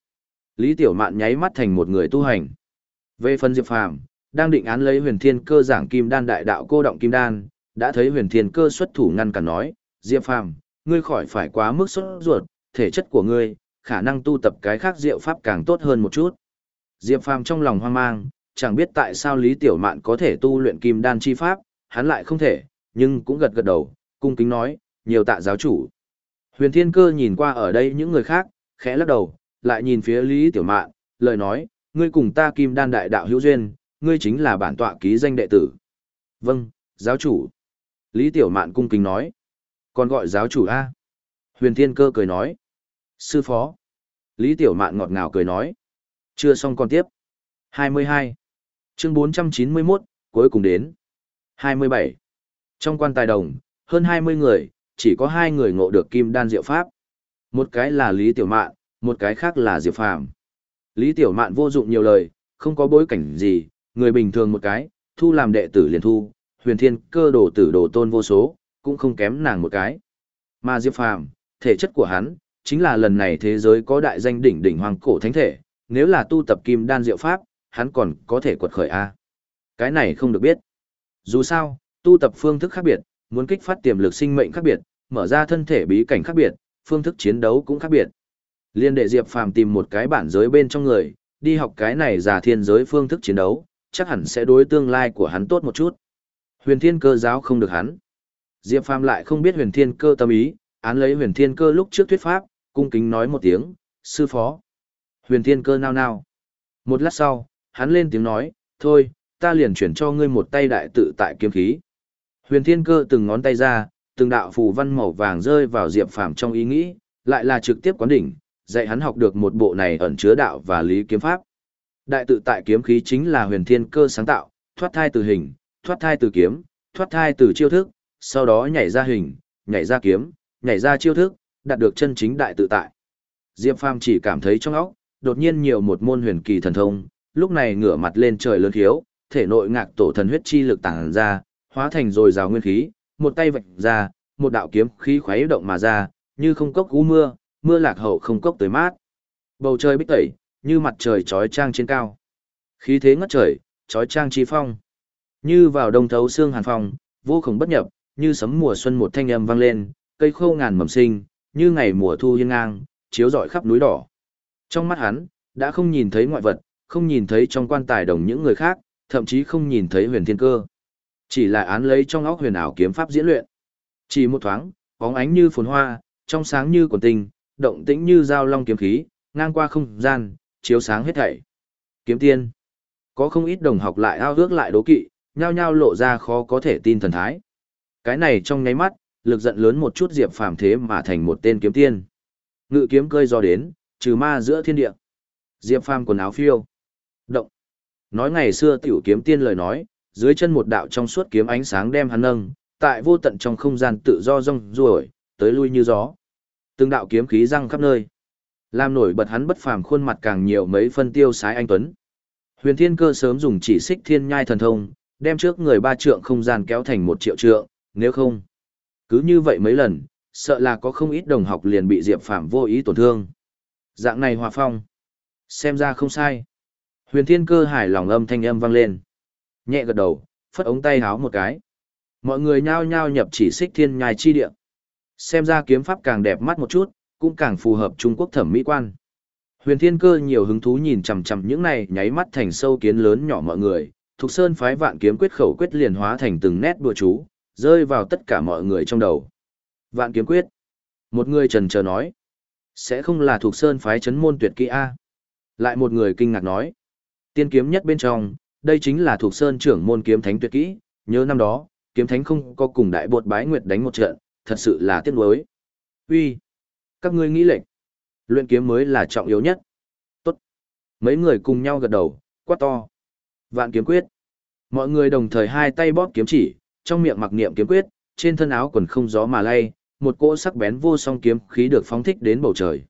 Lý Tiểu Mạn nháy mắt thành một người tu hành. Về phần Diệp Phàm, đang định án lấy huyền thiên cơ giảng kim đan đại đạo cô động kim đan, đã thấy huyền thiên cơ xuất thủ ngăn cản nói, Diệp Phàm, ngươi khỏi phải quá mức sốt ruột, thể chất của ngươi, khả năng tu tập cái khác diệu pháp càng tốt hơn một chút. Diệp Phàm trong lòng hoang mang, chẳng biết tại sao Lý Tiểu Mạn có thể tu luyện kim đan chi pháp, hắn lại không thể, nhưng cũng gật gật đầu, cung kính nói, nhiều tạ giáo chủ. Huyền Thiên Cơ nhìn qua ở đây những người khác, khẽ lắc đầu, lại nhìn phía Lý Tiểu Mạn, lời nói, ngươi cùng ta kim đan đại đạo hữu duyên, ngươi chính là bản tọa ký danh đệ tử. Vâng, giáo chủ. Lý Tiểu Mạn cung kính nói. Còn gọi giáo chủ A. Huyền Thiên Cơ cười nói. Sư phó. Lý Tiểu Mạn ngọt ngào cười nói. Chưa xong còn tiếp. 22. Chương 491, cuối cùng đến. 27. Trong quan tài đồng, hơn 20 người, chỉ có hai người ngộ được kim đan diệu pháp. Một cái là Lý Tiểu Mạn, một cái khác là Diệp Phàm. Lý Tiểu Mạn vô dụng nhiều lời, không có bối cảnh gì, người bình thường một cái, thu làm đệ tử liền thu, huyền thiên cơ đồ tử đồ tôn vô số, cũng không kém nàng một cái. Mà Diệp Phàm, thể chất của hắn, chính là lần này thế giới có đại danh đỉnh đỉnh hoàng cổ thánh thể, nếu là tu tập kim đan diệu pháp, hắn còn có thể quật khởi A. Cái này không được biết. Dù sao, tu tập phương thức khác biệt, muốn kích phát tiềm lực sinh mệnh khác biệt, mở ra thân thể bí cảnh khác biệt, phương thức chiến đấu cũng khác biệt. Liên đệ Diệp Phàm tìm một cái bản giới bên trong người, đi học cái này giả thiên giới phương thức chiến đấu, chắc hẳn sẽ đối tương lai của hắn tốt một chút. Huyền thiên cơ giáo không được hắn. Diệp Phàm lại không biết huyền thiên cơ tâm ý, án lấy huyền thiên cơ lúc trước thuyết pháp, cung kính nói một tiếng, sư phó. Huyền thiên cơ nao nao. Một lát sau, hắn lên tiếng nói, thôi, ta liền chuyển cho ngươi một tay đại tự tại kiếm khí. Huyền thiên cơ từng ngón tay ra, từng đạo phù văn màu vàng rơi vào Diệp Phàm trong ý nghĩ, lại là trực tiếp quán đỉnh, dạy hắn học được một bộ này ẩn chứa đạo và lý kiếm pháp. Đại tự tại kiếm khí chính là huyền thiên cơ sáng tạo, thoát thai từ hình, thoát thai từ kiếm, thoát thai từ chiêu thức, sau đó nhảy ra hình, nhảy ra kiếm, nhảy ra chiêu thức, đạt được chân chính đại tự tại. Diệp Phàm chỉ cảm thấy trong óc, đột nhiên nhiều một môn huyền kỳ thần thông, lúc này ngửa mặt lên trời lớn khiếu, thể nội ngạc tổ thần huyết chi lực tàng ra, hóa thành rồi rào nguyên khí, một tay vạch ra, một đạo kiếm khí khuấy động mà ra, như không cốc cú mưa, mưa lạc hậu không cốc tới mát. Bầu trời bích tẩy, như mặt trời trói trang trên cao. Khí thế ngất trời, trói trang chi phong. Như vào đông thấu xương hàn phong, vô cùng bất nhập, như sấm mùa xuân một thanh âm vang lên, cây khô ngàn mầm sinh, như ngày mùa thu hiên ngang, chiếu rọi khắp núi đỏ. Trong mắt hắn, đã không nhìn thấy ngoại vật, không nhìn thấy trong quan tài đồng những người khác, thậm chí không nhìn thấy huyền thiên cơ. Chỉ là án lấy trong óc huyền ảo kiếm pháp diễn luyện. Chỉ một thoáng, bóng ánh như phồn hoa, trong sáng như quần tinh, động tĩnh như dao long kiếm khí, ngang qua không gian, chiếu sáng hết thảy. Kiếm tiên. Có không ít đồng học lại ao ước lại đố kỵ, nhao nhao lộ ra khó có thể tin thần thái. Cái này trong nháy mắt, lực giận lớn một chút Diệp Phàm thế mà thành một tên kiếm tiên. Ngự kiếm cơi do đến, trừ ma giữa thiên địa. Diệp Phàm quần áo phiêu. Động. Nói ngày xưa tiểu kiếm tiên lời nói, dưới chân một đạo trong suốt kiếm ánh sáng đem hắn nâng, tại vô tận trong không gian tự do rong ruổi, tới lui như gió. Từng đạo kiếm khí răng khắp nơi. Làm nổi bật hắn bất phàm khuôn mặt càng nhiều mấy phân tiêu sái anh tuấn. Huyền Thiên Cơ sớm dùng chỉ xích thiên nhai thần thông, đem trước người ba trượng không gian kéo thành một triệu trượng, nếu không, cứ như vậy mấy lần, sợ là có không ít đồng học liền bị Diệp Phàm vô ý tổn thương. Dạng này hòa phong, xem ra không sai. Huyền Thiên Cơ hài lòng âm thanh âm vang lên. Nhẹ gật đầu, phất ống tay háo một cái. Mọi người nhao nhao nhập chỉ xích thiên nhai chi địa. Xem ra kiếm pháp càng đẹp mắt một chút, cũng càng phù hợp Trung Quốc thẩm mỹ quan. Huyền Thiên Cơ nhiều hứng thú nhìn chằm chằm những này nháy mắt thành sâu kiến lớn nhỏ mọi người, Thục Sơn phái vạn kiếm quyết khẩu quyết liền hóa thành từng nét đùa chú, rơi vào tất cả mọi người trong đầu. Vạn kiếm quyết. Một người trần chờ nói. Sẽ không là Thục Sơn phái chấn môn tuyệt kỹ A. Lại một người kinh ngạc nói. Tiên kiếm nhất bên trong, đây chính là Thục Sơn trưởng môn kiếm thánh tuyệt kỹ, nhớ năm đó, kiếm thánh không có cùng đại bột bái nguyệt đánh một trận, thật sự là tiếc nuối. Uy, các ngươi nghĩ lệnh, luyện kiếm mới là trọng yếu nhất. Tốt. Mấy người cùng nhau gật đầu, quát to. Vạn kiếm quyết. Mọi người đồng thời hai tay bóp kiếm chỉ, trong miệng mặc niệm kiếm quyết, trên thân áo quần không gió mà lay, một cỗ sắc bén vô song kiếm khí được phóng thích đến bầu trời.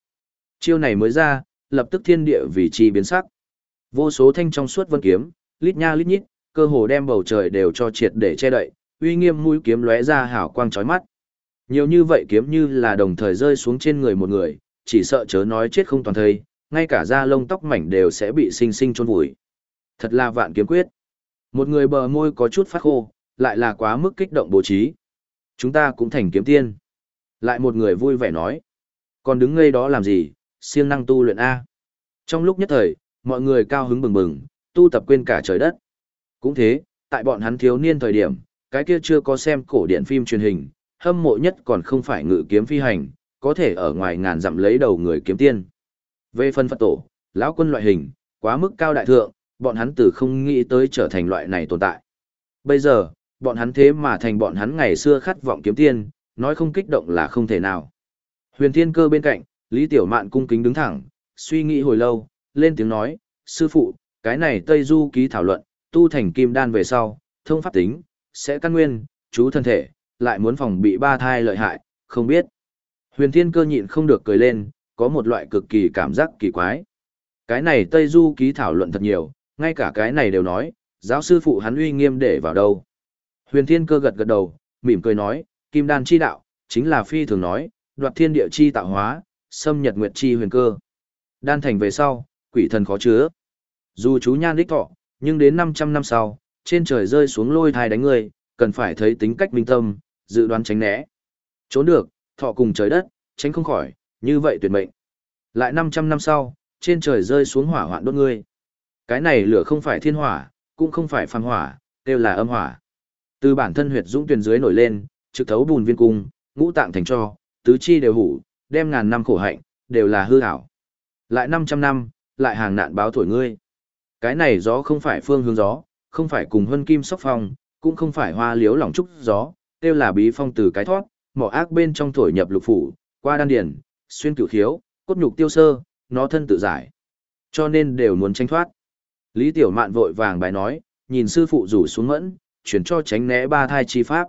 Chiêu này mới ra, lập tức thiên địa vì chi biến sắc. Vô số thanh trong suốt vân kiếm, lít nha lít nhít, cơ hồ đem bầu trời đều cho triệt để che đậy, uy nghiêm mũi kiếm lóe ra hào quang chói mắt. Nhiều như vậy kiếm như là đồng thời rơi xuống trên người một người, chỉ sợ chớ nói chết không toàn thây, ngay cả da lông tóc mảnh đều sẽ bị sinh sinh chôn vùi. Thật là vạn kiếm quyết. Một người bờ môi có chút phát khô, lại là quá mức kích động bố trí. Chúng ta cũng thành kiếm tiên. Lại một người vui vẻ nói. Còn đứng ngây đó làm gì, siêng năng tu luyện A. Trong lúc nhất thời, mọi người cao hứng bừng bừng, tu tập quên cả trời đất. Cũng thế, tại bọn hắn thiếu niên thời điểm, cái kia chưa có xem cổ điển phim truyền hình, hâm mộ nhất còn không phải ngự kiếm phi hành, có thể ở ngoài ngàn dặm lấy đầu người kiếm tiên. Về phân Phật tổ, lão quân loại hình, quá mức cao đại thượng, bọn hắn từ không nghĩ tới trở thành loại này tồn tại. Bây giờ, bọn hắn thế mà thành bọn hắn ngày xưa khát vọng kiếm tiên, nói không kích động là không thể nào. Huyền Thiên Cơ bên cạnh, Lý Tiểu Mạn cung kính đứng thẳng, suy nghĩ hồi lâu, lên tiếng nói, sư phụ, cái này Tây Du ký thảo luận, tu thành kim đan về sau, thông pháp tính, sẽ căn nguyên, chú thân thể, lại muốn phòng bị ba thai lợi hại, không biết. Huyền Thiên Cơ nhịn không được cười lên, có một loại cực kỳ cảm giác kỳ quái. Cái này Tây Du ký thảo luận thật nhiều, ngay cả cái này đều nói, giáo sư phụ hắn uy nghiêm để vào đâu. Huyền Thiên Cơ gật gật đầu, mỉm cười nói, kim đan chi đạo, chính là phi thường nói, đoạt thiên địa chi tạo hóa, xâm nhật nguyệt chi huyền cơ. Đan thành về sau, quỷ thần khó chứa. Dù chú nhan đích thọ, nhưng đến 500 năm sau, trên trời rơi xuống lôi thai đánh người, cần phải thấy tính cách minh tâm, dự đoán tránh né. Trốn được, thọ cùng trời đất, tránh không khỏi, như vậy tuyệt mệnh. Lại 500 năm sau, trên trời rơi xuống hỏa hoạn đốt ngươi. Cái này lửa không phải thiên hỏa, cũng không phải phàm hỏa, đều là âm hỏa. Từ bản thân huyệt dũng tuyển dưới nổi lên, trực thấu bùn viên cung, ngũ tạng thành cho, tứ chi đều hủ, đem ngàn năm khổ hạnh, đều là hư ảo. Lại 500 năm, lại hàng nạn báo thổi ngươi. Cái này gió không phải phương hướng gió, không phải cùng hân kim sóc phong, cũng không phải hoa liếu lỏng trúc gió, kêu là bí phong từ cái thoát, mỏ ác bên trong thổi nhập lục phủ, qua đan điền, xuyên cửu khiếu, cốt nhục tiêu sơ, nó thân tự giải. Cho nên đều muốn tranh thoát. Lý Tiểu Mạn vội vàng bài nói, nhìn sư phụ rủ xuống mẫn, chuyển cho tránh né ba thai chi pháp.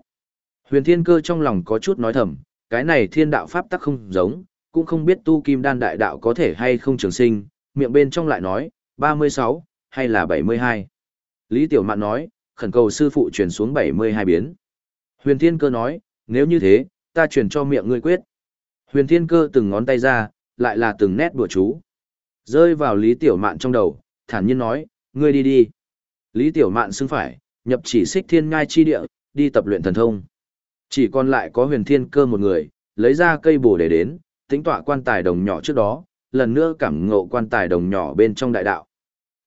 Huyền Thiên Cơ trong lòng có chút nói thầm, cái này thiên đạo pháp tắc không giống, cũng không biết tu kim đan đại đạo có thể hay không trường sinh, miệng bên trong lại nói, 36, hay là 72. Lý Tiểu Mạn nói, khẩn cầu sư phụ truyền xuống 72 biến. Huyền Thiên Cơ nói, nếu như thế, ta truyền cho miệng ngươi quyết. Huyền Thiên Cơ từng ngón tay ra, lại là từng nét đùa chú. Rơi vào Lý Tiểu Mạn trong đầu, thản nhiên nói, ngươi đi đi. Lý Tiểu Mạn xưng phải, nhập chỉ xích thiên ngai chi địa, đi tập luyện thần thông. Chỉ còn lại có huyền thiên cơ một người, lấy ra cây bổ để đến, tính tọa quan tài đồng nhỏ trước đó, lần nữa cảm ngộ quan tài đồng nhỏ bên trong đại đạo.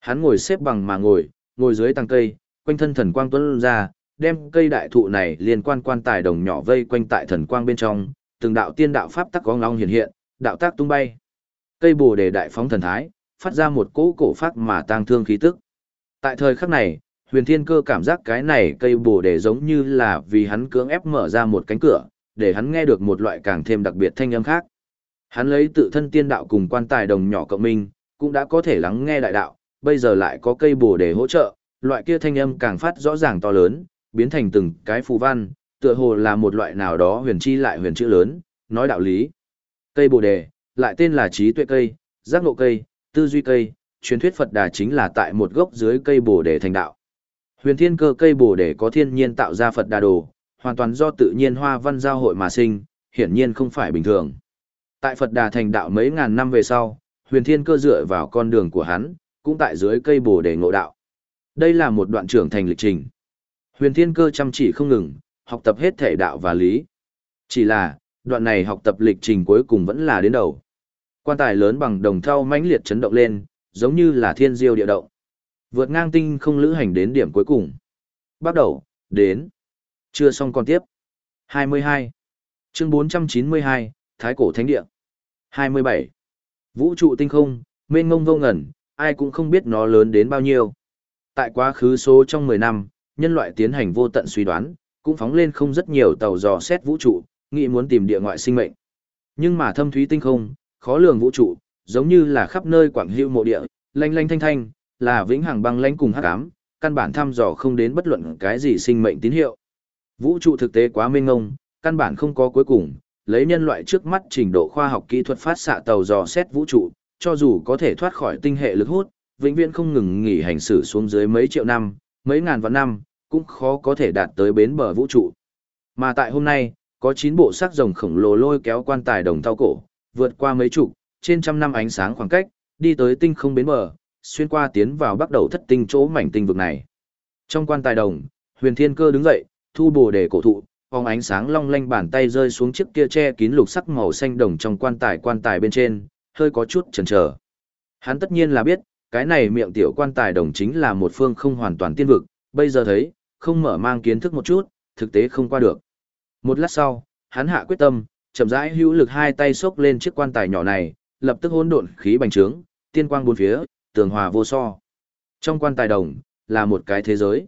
Hắn ngồi xếp bằng mà ngồi, ngồi dưới tàng cây, quanh thân thần quang tuấn ra, đem cây đại thụ này liên quan quan tài đồng nhỏ vây quanh tại thần quang bên trong, từng đạo tiên đạo pháp tắc có ngóng hiện hiện, đạo tác tung bay. Cây bồ đề đại phóng thần thái, phát ra một cỗ cổ phát mà tang thương khí tức. Tại thời khắc này, huyền thiên cơ cảm giác cái này cây bồ đề giống như là vì hắn cưỡng ép mở ra một cánh cửa, để hắn nghe được một loại càng thêm đặc biệt thanh âm khác. Hắn lấy tự thân tiên đạo cùng quan tài đồng nhỏ cộng minh, cũng đã có thể lắng nghe đại đạo, bây giờ lại có cây bồ đề hỗ trợ, loại kia thanh âm càng phát rõ ràng to lớn, biến thành từng cái phù văn, tựa hồ là một loại nào đó huyền chi lại huyền chữ lớn, nói đạo lý. Cây bồ đề, lại tên là trí tuệ cây, giác ngộ cây, tư duy cây, truyền thuyết Phật Đà chính là tại một gốc dưới cây bồ đề thành đạo. Huyền thiên cơ cây bồ đề có thiên nhiên tạo ra Phật Đà đồ, hoàn toàn do tự nhiên hoa văn giao hội mà sinh, hiển nhiên không phải bình thường. Tại Phật Đà thành đạo mấy ngàn năm về sau, huyền thiên cơ dựa vào con đường của hắn, cũng tại dưới cây bồ đề ngộ đạo. Đây là một đoạn trưởng thành lịch trình. Huyền thiên cơ chăm chỉ không ngừng, học tập hết thể đạo và lý. Chỉ là, đoạn này học tập lịch trình cuối cùng vẫn là đến đầu. Quan tài lớn bằng đồng thau mãnh liệt chấn động lên, giống như là thiên diêu địa động. Vượt ngang tinh không lữ hành đến điểm cuối cùng. Bắt đầu, đến. Chưa xong còn tiếp. 22. Chương 492, Thái cổ thánh địa. 27. Vũ trụ tinh không, mênh ngông vô ngẩn, ai cũng không biết nó lớn đến bao nhiêu. Tại quá khứ số trong 10 năm, nhân loại tiến hành vô tận suy đoán, cũng phóng lên không rất nhiều tàu dò xét vũ trụ, nghĩ muốn tìm địa ngoại sinh mệnh. Nhưng mà thâm thúy tinh không, khó lường vũ trụ, giống như là khắp nơi quảng hữu mộ địa, lanh lanh thanh thanh, là vĩnh hằng băng lãnh cùng hắc ám, căn bản thăm dò không đến bất luận cái gì sinh mệnh tín hiệu. Vũ trụ thực tế quá mênh mông, căn bản không có cuối cùng, lấy nhân loại trước mắt trình độ khoa học kỹ thuật phát xạ tàu dò xét vũ trụ, cho dù có thể thoát khỏi tinh hệ lực hút, vĩnh viễn không ngừng nghỉ hành xử xuống dưới mấy triệu năm, mấy ngàn vạn năm, cũng khó có thể đạt tới bến bờ vũ trụ. Mà tại hôm nay, có 9 bộ xác rồng khổng lồ lôi kéo quan tài đồng thao cổ, vượt qua mấy chục, trên trăm năm ánh sáng khoảng cách, đi tới tinh không bến bờ, xuyên qua tiến vào bắt đầu thất tinh chỗ mảnh tinh vực này. Trong quan tài đồng, huyền thiên cơ đứng dậy, thu bồ đề cổ thụ, phóng ánh sáng long lanh bàn tay rơi xuống chiếc kia che kín lục sắc màu xanh đồng trong quan tài quan tài bên trên, hơi có chút chần chờ. Hắn tất nhiên là biết, cái này miệng tiểu quan tài đồng chính là một phương không hoàn toàn tiên vực, bây giờ thấy, không mở mang kiến thức một chút, thực tế không qua được. Một lát sau, hắn hạ quyết tâm, chậm rãi hữu lực hai tay xốc lên chiếc quan tài nhỏ này, lập tức hỗn độn khí bành trướng, tiên quang bốn phía, tường hòa vô so. Trong quan tài đồng, là một cái thế giới.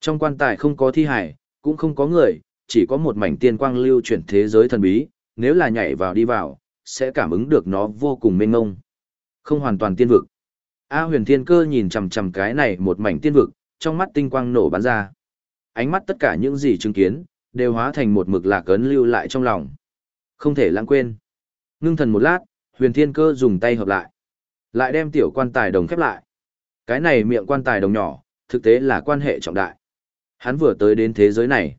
Trong quan tài không có thi hải, cũng không có người, chỉ có một mảnh tiên quang lưu chuyển thế giới thần bí, nếu là nhảy vào đi vào, sẽ cảm ứng được nó vô cùng mênh mông. Không hoàn toàn tiên vực. A huyền thiên cơ nhìn chằm chằm cái này một mảnh tiên vực, trong mắt tinh quang nổ bắn ra. Ánh mắt tất cả những gì chứng kiến, đều hóa thành một mực lạc ấn lưu lại trong lòng. Không thể lãng quên. Ngưng thần một lát, huyền thiên cơ dùng tay hợp lại. Lại đem tiểu quan tài đồng khép lại. Cái này miệng quan tài đồng nhỏ, thực tế là quan hệ trọng đại. Hắn vừa tới đến thế giới này.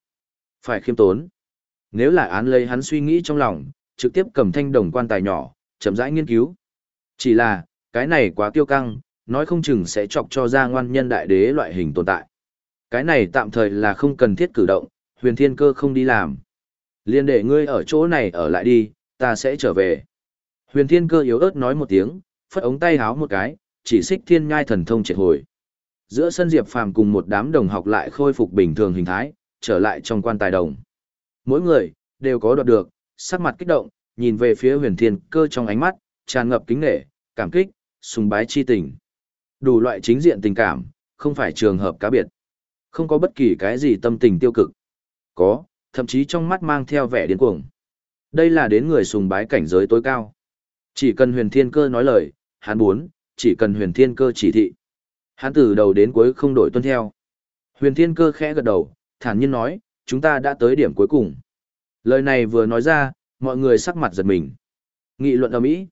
Phải khiêm tốn. Nếu là án lấy hắn suy nghĩ trong lòng, trực tiếp cầm thanh đồng quan tài nhỏ, chậm rãi nghiên cứu. Chỉ là, cái này quá tiêu căng, nói không chừng sẽ chọc cho ra ngoan nhân đại đế loại hình tồn tại. Cái này tạm thời là không cần thiết cử động, huyền thiên cơ không đi làm. Liên để ngươi ở chỗ này ở lại đi, ta sẽ trở về. Huyền Thiên Cơ yếu ớt nói một tiếng, phất ống tay háo một cái, chỉ xích thiên nhai thần thông triệt hồi. Giữa sân Diệp Phàm cùng một đám đồng học lại khôi phục bình thường hình thái, trở lại trong quan tài đồng. Mỗi người đều có đoạt được, sắc mặt kích động, nhìn về phía Huyền Thiên Cơ trong ánh mắt tràn ngập kính nể, cảm kích, sùng bái chi tình. Đủ loại chính diện tình cảm, không phải trường hợp cá biệt. Không có bất kỳ cái gì tâm tình tiêu cực. Có, thậm chí trong mắt mang theo vẻ điên cuồng. Đây là đến người sùng bái cảnh giới tối cao. Chỉ cần huyền thiên cơ nói lời, hắn muốn, chỉ cần huyền thiên cơ chỉ thị. Hắn từ đầu đến cuối không đổi tuân theo. Huyền thiên cơ khẽ gật đầu, thản nhiên nói, chúng ta đã tới điểm cuối cùng. Lời này vừa nói ra, mọi người sắc mặt giật mình. Nghị luận ở Mỹ.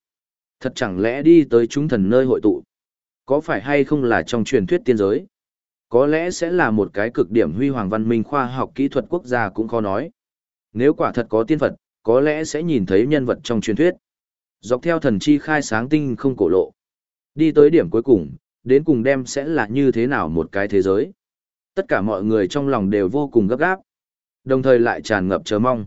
Thật chẳng lẽ đi tới chúng thần nơi hội tụ? Có phải hay không là trong truyền thuyết tiên giới? Có lẽ sẽ là một cái cực điểm huy hoàng văn minh khoa học kỹ thuật quốc gia cũng khó nói. Nếu quả thật có tiên Phật, có lẽ sẽ nhìn thấy nhân vật trong truyền thuyết. Dọc theo thần chi khai sáng tinh không cổ lộ. Đi tới điểm cuối cùng, đến cùng đem sẽ là như thế nào một cái thế giới. Tất cả mọi người trong lòng đều vô cùng gấp gáp. Đồng thời lại tràn ngập chờ mong.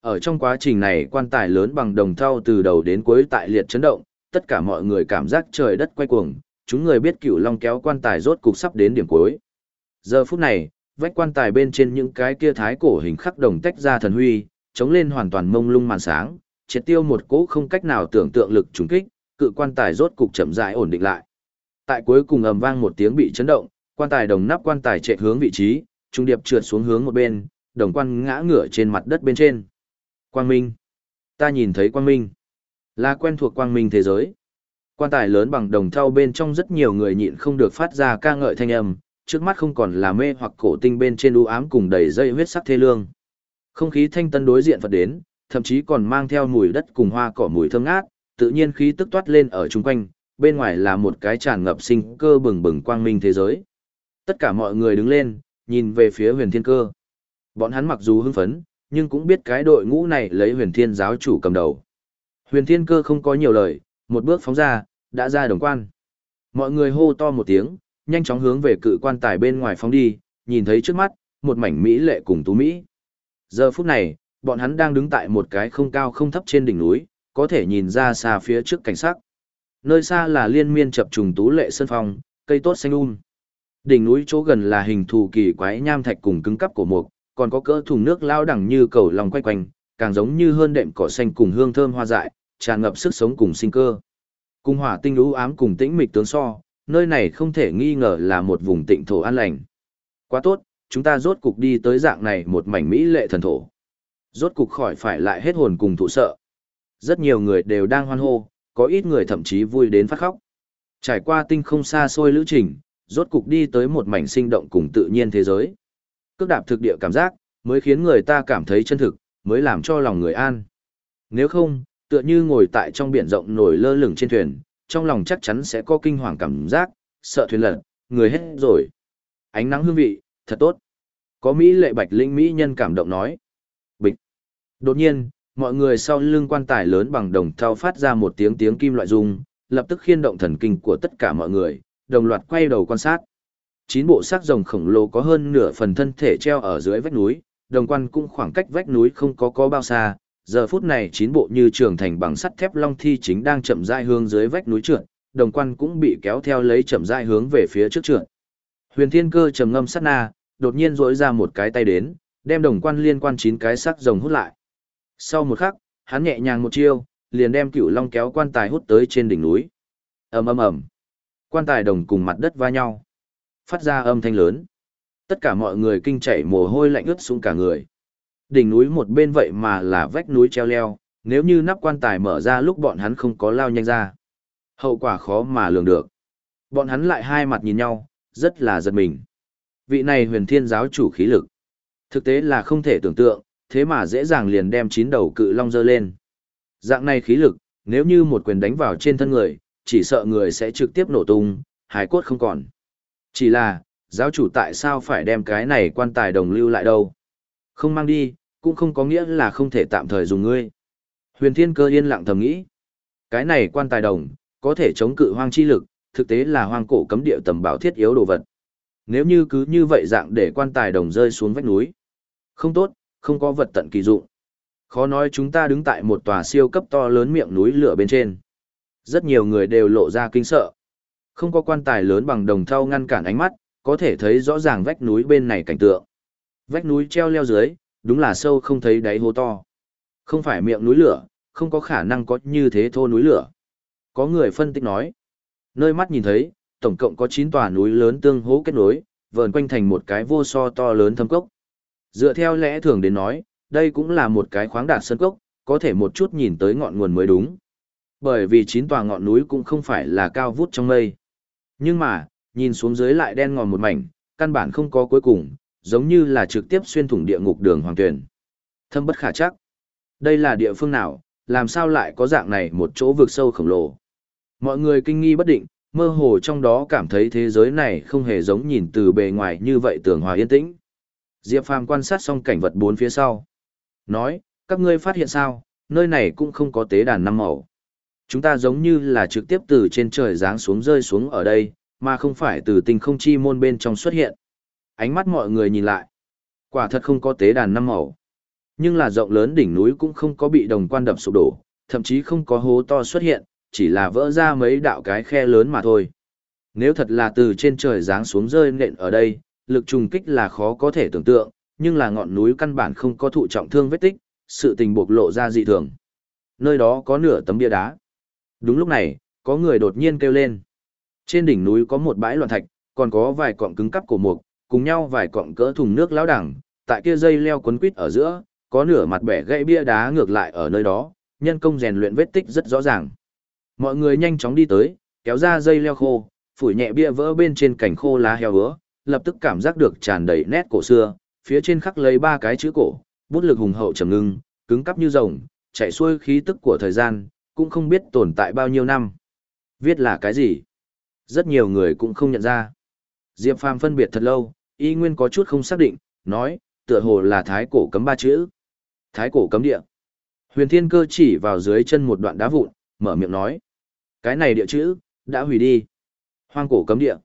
Ở trong quá trình này quan tài lớn bằng đồng thau từ đầu đến cuối tại liệt chấn động, tất cả mọi người cảm giác trời đất quay cuồng, chúng người biết cửu long kéo quan tài rốt cục sắp đến điểm cuối. Giờ phút này, vách quan tài bên trên những cái kia thái cổ hình khắc đồng tách ra thần huy, chống lên hoàn toàn mông lung màn sáng, triệt tiêu một cỗ không cách nào tưởng tượng lực trùng kích, cự quan tài rốt cục chậm rãi ổn định lại. Tại cuối cùng ầm vang một tiếng bị chấn động, quan tài đồng nắp quan tài chạy hướng vị trí, trung điệp trượt xuống hướng một bên, đồng quan ngã ngửa trên mặt đất bên trên. Quang Minh. Ta nhìn thấy Quang Minh. Là quen thuộc Quang Minh thế giới. Quan tài lớn bằng đồng thau bên trong rất nhiều người nhịn không được phát ra ca ngợi thanh âm, trước mắt không còn là mê hoặc cổ tinh bên trên u ám cùng đầy dây huyết sắc thê lương. Không khí thanh tân đối diện Phật đến, thậm chí còn mang theo mùi đất cùng hoa cỏ mùi thơm ngát, tự nhiên khí tức toát lên ở chung quanh, bên ngoài là một cái tràn ngập sinh cơ bừng bừng quang minh thế giới. Tất cả mọi người đứng lên, nhìn về phía huyền thiên cơ. Bọn hắn mặc dù hưng phấn, nhưng cũng biết cái đội ngũ này lấy huyền thiên giáo chủ cầm đầu. Huyền thiên cơ không có nhiều lời, một bước phóng ra, đã ra đồng quan. Mọi người hô to một tiếng, nhanh chóng hướng về cự quan tài bên ngoài phóng đi, nhìn thấy trước mắt, một mảnh Mỹ lệ cùng tú Mỹ. Giờ phút này, bọn hắn đang đứng tại một cái không cao không thấp trên đỉnh núi, có thể nhìn ra xa phía trước cảnh sắc. Nơi xa là liên miên chập trùng tú lệ sơn phong, cây tốt xanh um. Đỉnh núi chỗ gần là hình thù kỳ quái nham thạch cùng cứng cắp của mục, còn có cỡ thùng nước lao đẳng như cầu lòng quay quanh, càng giống như hơn đệm cỏ xanh cùng hương thơm hoa dại, tràn ngập sức sống cùng sinh cơ. Cung hỏa tinh lũ ám cùng tĩnh mịch tướng so, nơi này không thể nghi ngờ là một vùng tịnh thổ an lành. Quá tốt, chúng ta rốt cục đi tới dạng này một mảnh mỹ lệ thần thổ. Rốt cục khỏi phải lại hết hồn cùng thụ sợ. Rất nhiều người đều đang hoan hô, có ít người thậm chí vui đến phát khóc. Trải qua tinh không xa xôi lữ trình, rốt cục đi tới một mảnh sinh động cùng tự nhiên thế giới. Cước đạp thực địa cảm giác, mới khiến người ta cảm thấy chân thực, mới làm cho lòng người an. Nếu không, tựa như ngồi tại trong biển rộng nổi lơ lửng trên thuyền, trong lòng chắc chắn sẽ có kinh hoàng cảm giác, sợ thuyền lật, người hết rồi. Ánh nắng hương vị, thật tốt. Có Mỹ lệ bạch linh Mỹ nhân cảm động nói. Bịch. Đột nhiên, mọi người sau lưng quan tài lớn bằng đồng thau phát ra một tiếng tiếng kim loại rung, lập tức khiên động thần kinh của tất cả mọi người, đồng loạt quay đầu quan sát. Chín bộ xác rồng khổng lồ có hơn nửa phần thân thể treo ở dưới vách núi, đồng quan cũng khoảng cách vách núi không có có bao xa, giờ phút này chín bộ như trường thành bằng sắt thép long thi chính đang chậm rãi hướng dưới vách núi trượt, đồng quan cũng bị kéo theo lấy chậm rãi hướng về phía trước trượt. Huyền Thiên Cơ trầm ngâm sát na, đột nhiên rỗi ra một cái tay đến, đem đồng quan liên quan chín cái sắc rồng hút lại. Sau một khắc, hắn nhẹ nhàng một chiêu, liền đem cựu long kéo quan tài hút tới trên đỉnh núi. ầm ầm ầm, quan tài đồng cùng mặt đất va nhau, phát ra âm thanh lớn. Tất cả mọi người kinh chảy mồ hôi lạnh ướt xuống cả người. Đỉnh núi một bên vậy mà là vách núi treo leo, nếu như nắp quan tài mở ra lúc bọn hắn không có lao nhanh ra. Hậu quả khó mà lường được. Bọn hắn lại hai mặt nhìn nhau, rất là giật mình. Vị này huyền thiên giáo chủ khí lực. Thực tế là không thể tưởng tượng, thế mà dễ dàng liền đem chín đầu cự long dơ lên. Dạng này khí lực, nếu như một quyền đánh vào trên thân người, chỉ sợ người sẽ trực tiếp nổ tung, hải cốt không còn. Chỉ là, giáo chủ tại sao phải đem cái này quan tài đồng lưu lại đâu? Không mang đi, cũng không có nghĩa là không thể tạm thời dùng ngươi. Huyền Thiên Cơ yên lặng thầm nghĩ. Cái này quan tài đồng, có thể chống cự hoang chi lực, thực tế là hoang cổ cấm địa tầm bảo thiết yếu đồ vật. Nếu như cứ như vậy dạng để quan tài đồng rơi xuống vách núi. Không tốt, không có vật tận kỳ dụng. Khó nói chúng ta đứng tại một tòa siêu cấp to lớn miệng núi lửa bên trên. Rất nhiều người đều lộ ra kinh sợ. Không có quan tài lớn bằng đồng thau ngăn cản ánh mắt, có thể thấy rõ ràng vách núi bên này cảnh tượng. Vách núi treo leo dưới, đúng là sâu không thấy đáy hố to. Không phải miệng núi lửa, không có khả năng có như thế thô núi lửa. Có người phân tích nói, nơi mắt nhìn thấy, tổng cộng có 9 tòa núi lớn tương hố kết nối, vờn quanh thành một cái vô so to lớn thâm cốc. Dựa theo lẽ thường đến nói, đây cũng là một cái khoáng đạt sơn cốc, có thể một chút nhìn tới ngọn nguồn mới đúng. Bởi vì 9 tòa ngọn núi cũng không phải là cao vút trong mây. Nhưng mà, nhìn xuống dưới lại đen ngòm một mảnh, căn bản không có cuối cùng, giống như là trực tiếp xuyên thủng địa ngục đường hoàng tuyển. Thâm bất khả chắc. Đây là địa phương nào, làm sao lại có dạng này một chỗ vực sâu khổng lồ. Mọi người kinh nghi bất định, mơ hồ trong đó cảm thấy thế giới này không hề giống nhìn từ bề ngoài như vậy tưởng hòa yên tĩnh. Diệp Phàm quan sát xong cảnh vật bốn phía sau. Nói, các ngươi phát hiện sao, nơi này cũng không có tế đàn năm màu. Chúng ta giống như là trực tiếp từ trên trời giáng xuống rơi xuống ở đây, mà không phải từ tình không chi môn bên trong xuất hiện. Ánh mắt mọi người nhìn lại. Quả thật không có tế đàn năm màu. Nhưng là rộng lớn đỉnh núi cũng không có bị đồng quan đập sụp đổ, thậm chí không có hố to xuất hiện, chỉ là vỡ ra mấy đạo cái khe lớn mà thôi. Nếu thật là từ trên trời giáng xuống rơi nện ở đây, lực trùng kích là khó có thể tưởng tượng, nhưng là ngọn núi căn bản không có thụ trọng thương vết tích, sự tình bộc lộ ra dị thường. Nơi đó có nửa tấm bia đá. Đúng lúc này, có người đột nhiên kêu lên. Trên đỉnh núi có một bãi loạn thạch, còn có vài cọng cứng cắp cổ mục, cùng nhau vài cọng cỡ thùng nước lão đẳng, tại kia dây leo quấn quít ở giữa, có nửa mặt bẻ gãy bia đá ngược lại ở nơi đó, nhân công rèn luyện vết tích rất rõ ràng. Mọi người nhanh chóng đi tới, kéo ra dây leo khô, phủi nhẹ bia vỡ bên trên cảnh khô lá heo vỡ, lập tức cảm giác được tràn đầy nét cổ xưa, phía trên khắc lấy ba cái chữ cổ, bút lực hùng hậu trầm ngưng, cứng cắp như rồng, chạy xuôi khí tức của thời gian, cũng không biết tồn tại bao nhiêu năm. Viết là cái gì? Rất nhiều người cũng không nhận ra. Diệp Phàm phân biệt thật lâu, y nguyên có chút không xác định, nói, tựa hồ là thái cổ cấm ba chữ. Thái cổ cấm địa. Huyền Thiên Cơ chỉ vào dưới chân một đoạn đá vụn, mở miệng nói. Cái này địa chữ, đã hủy đi. Hoang cổ cấm địa.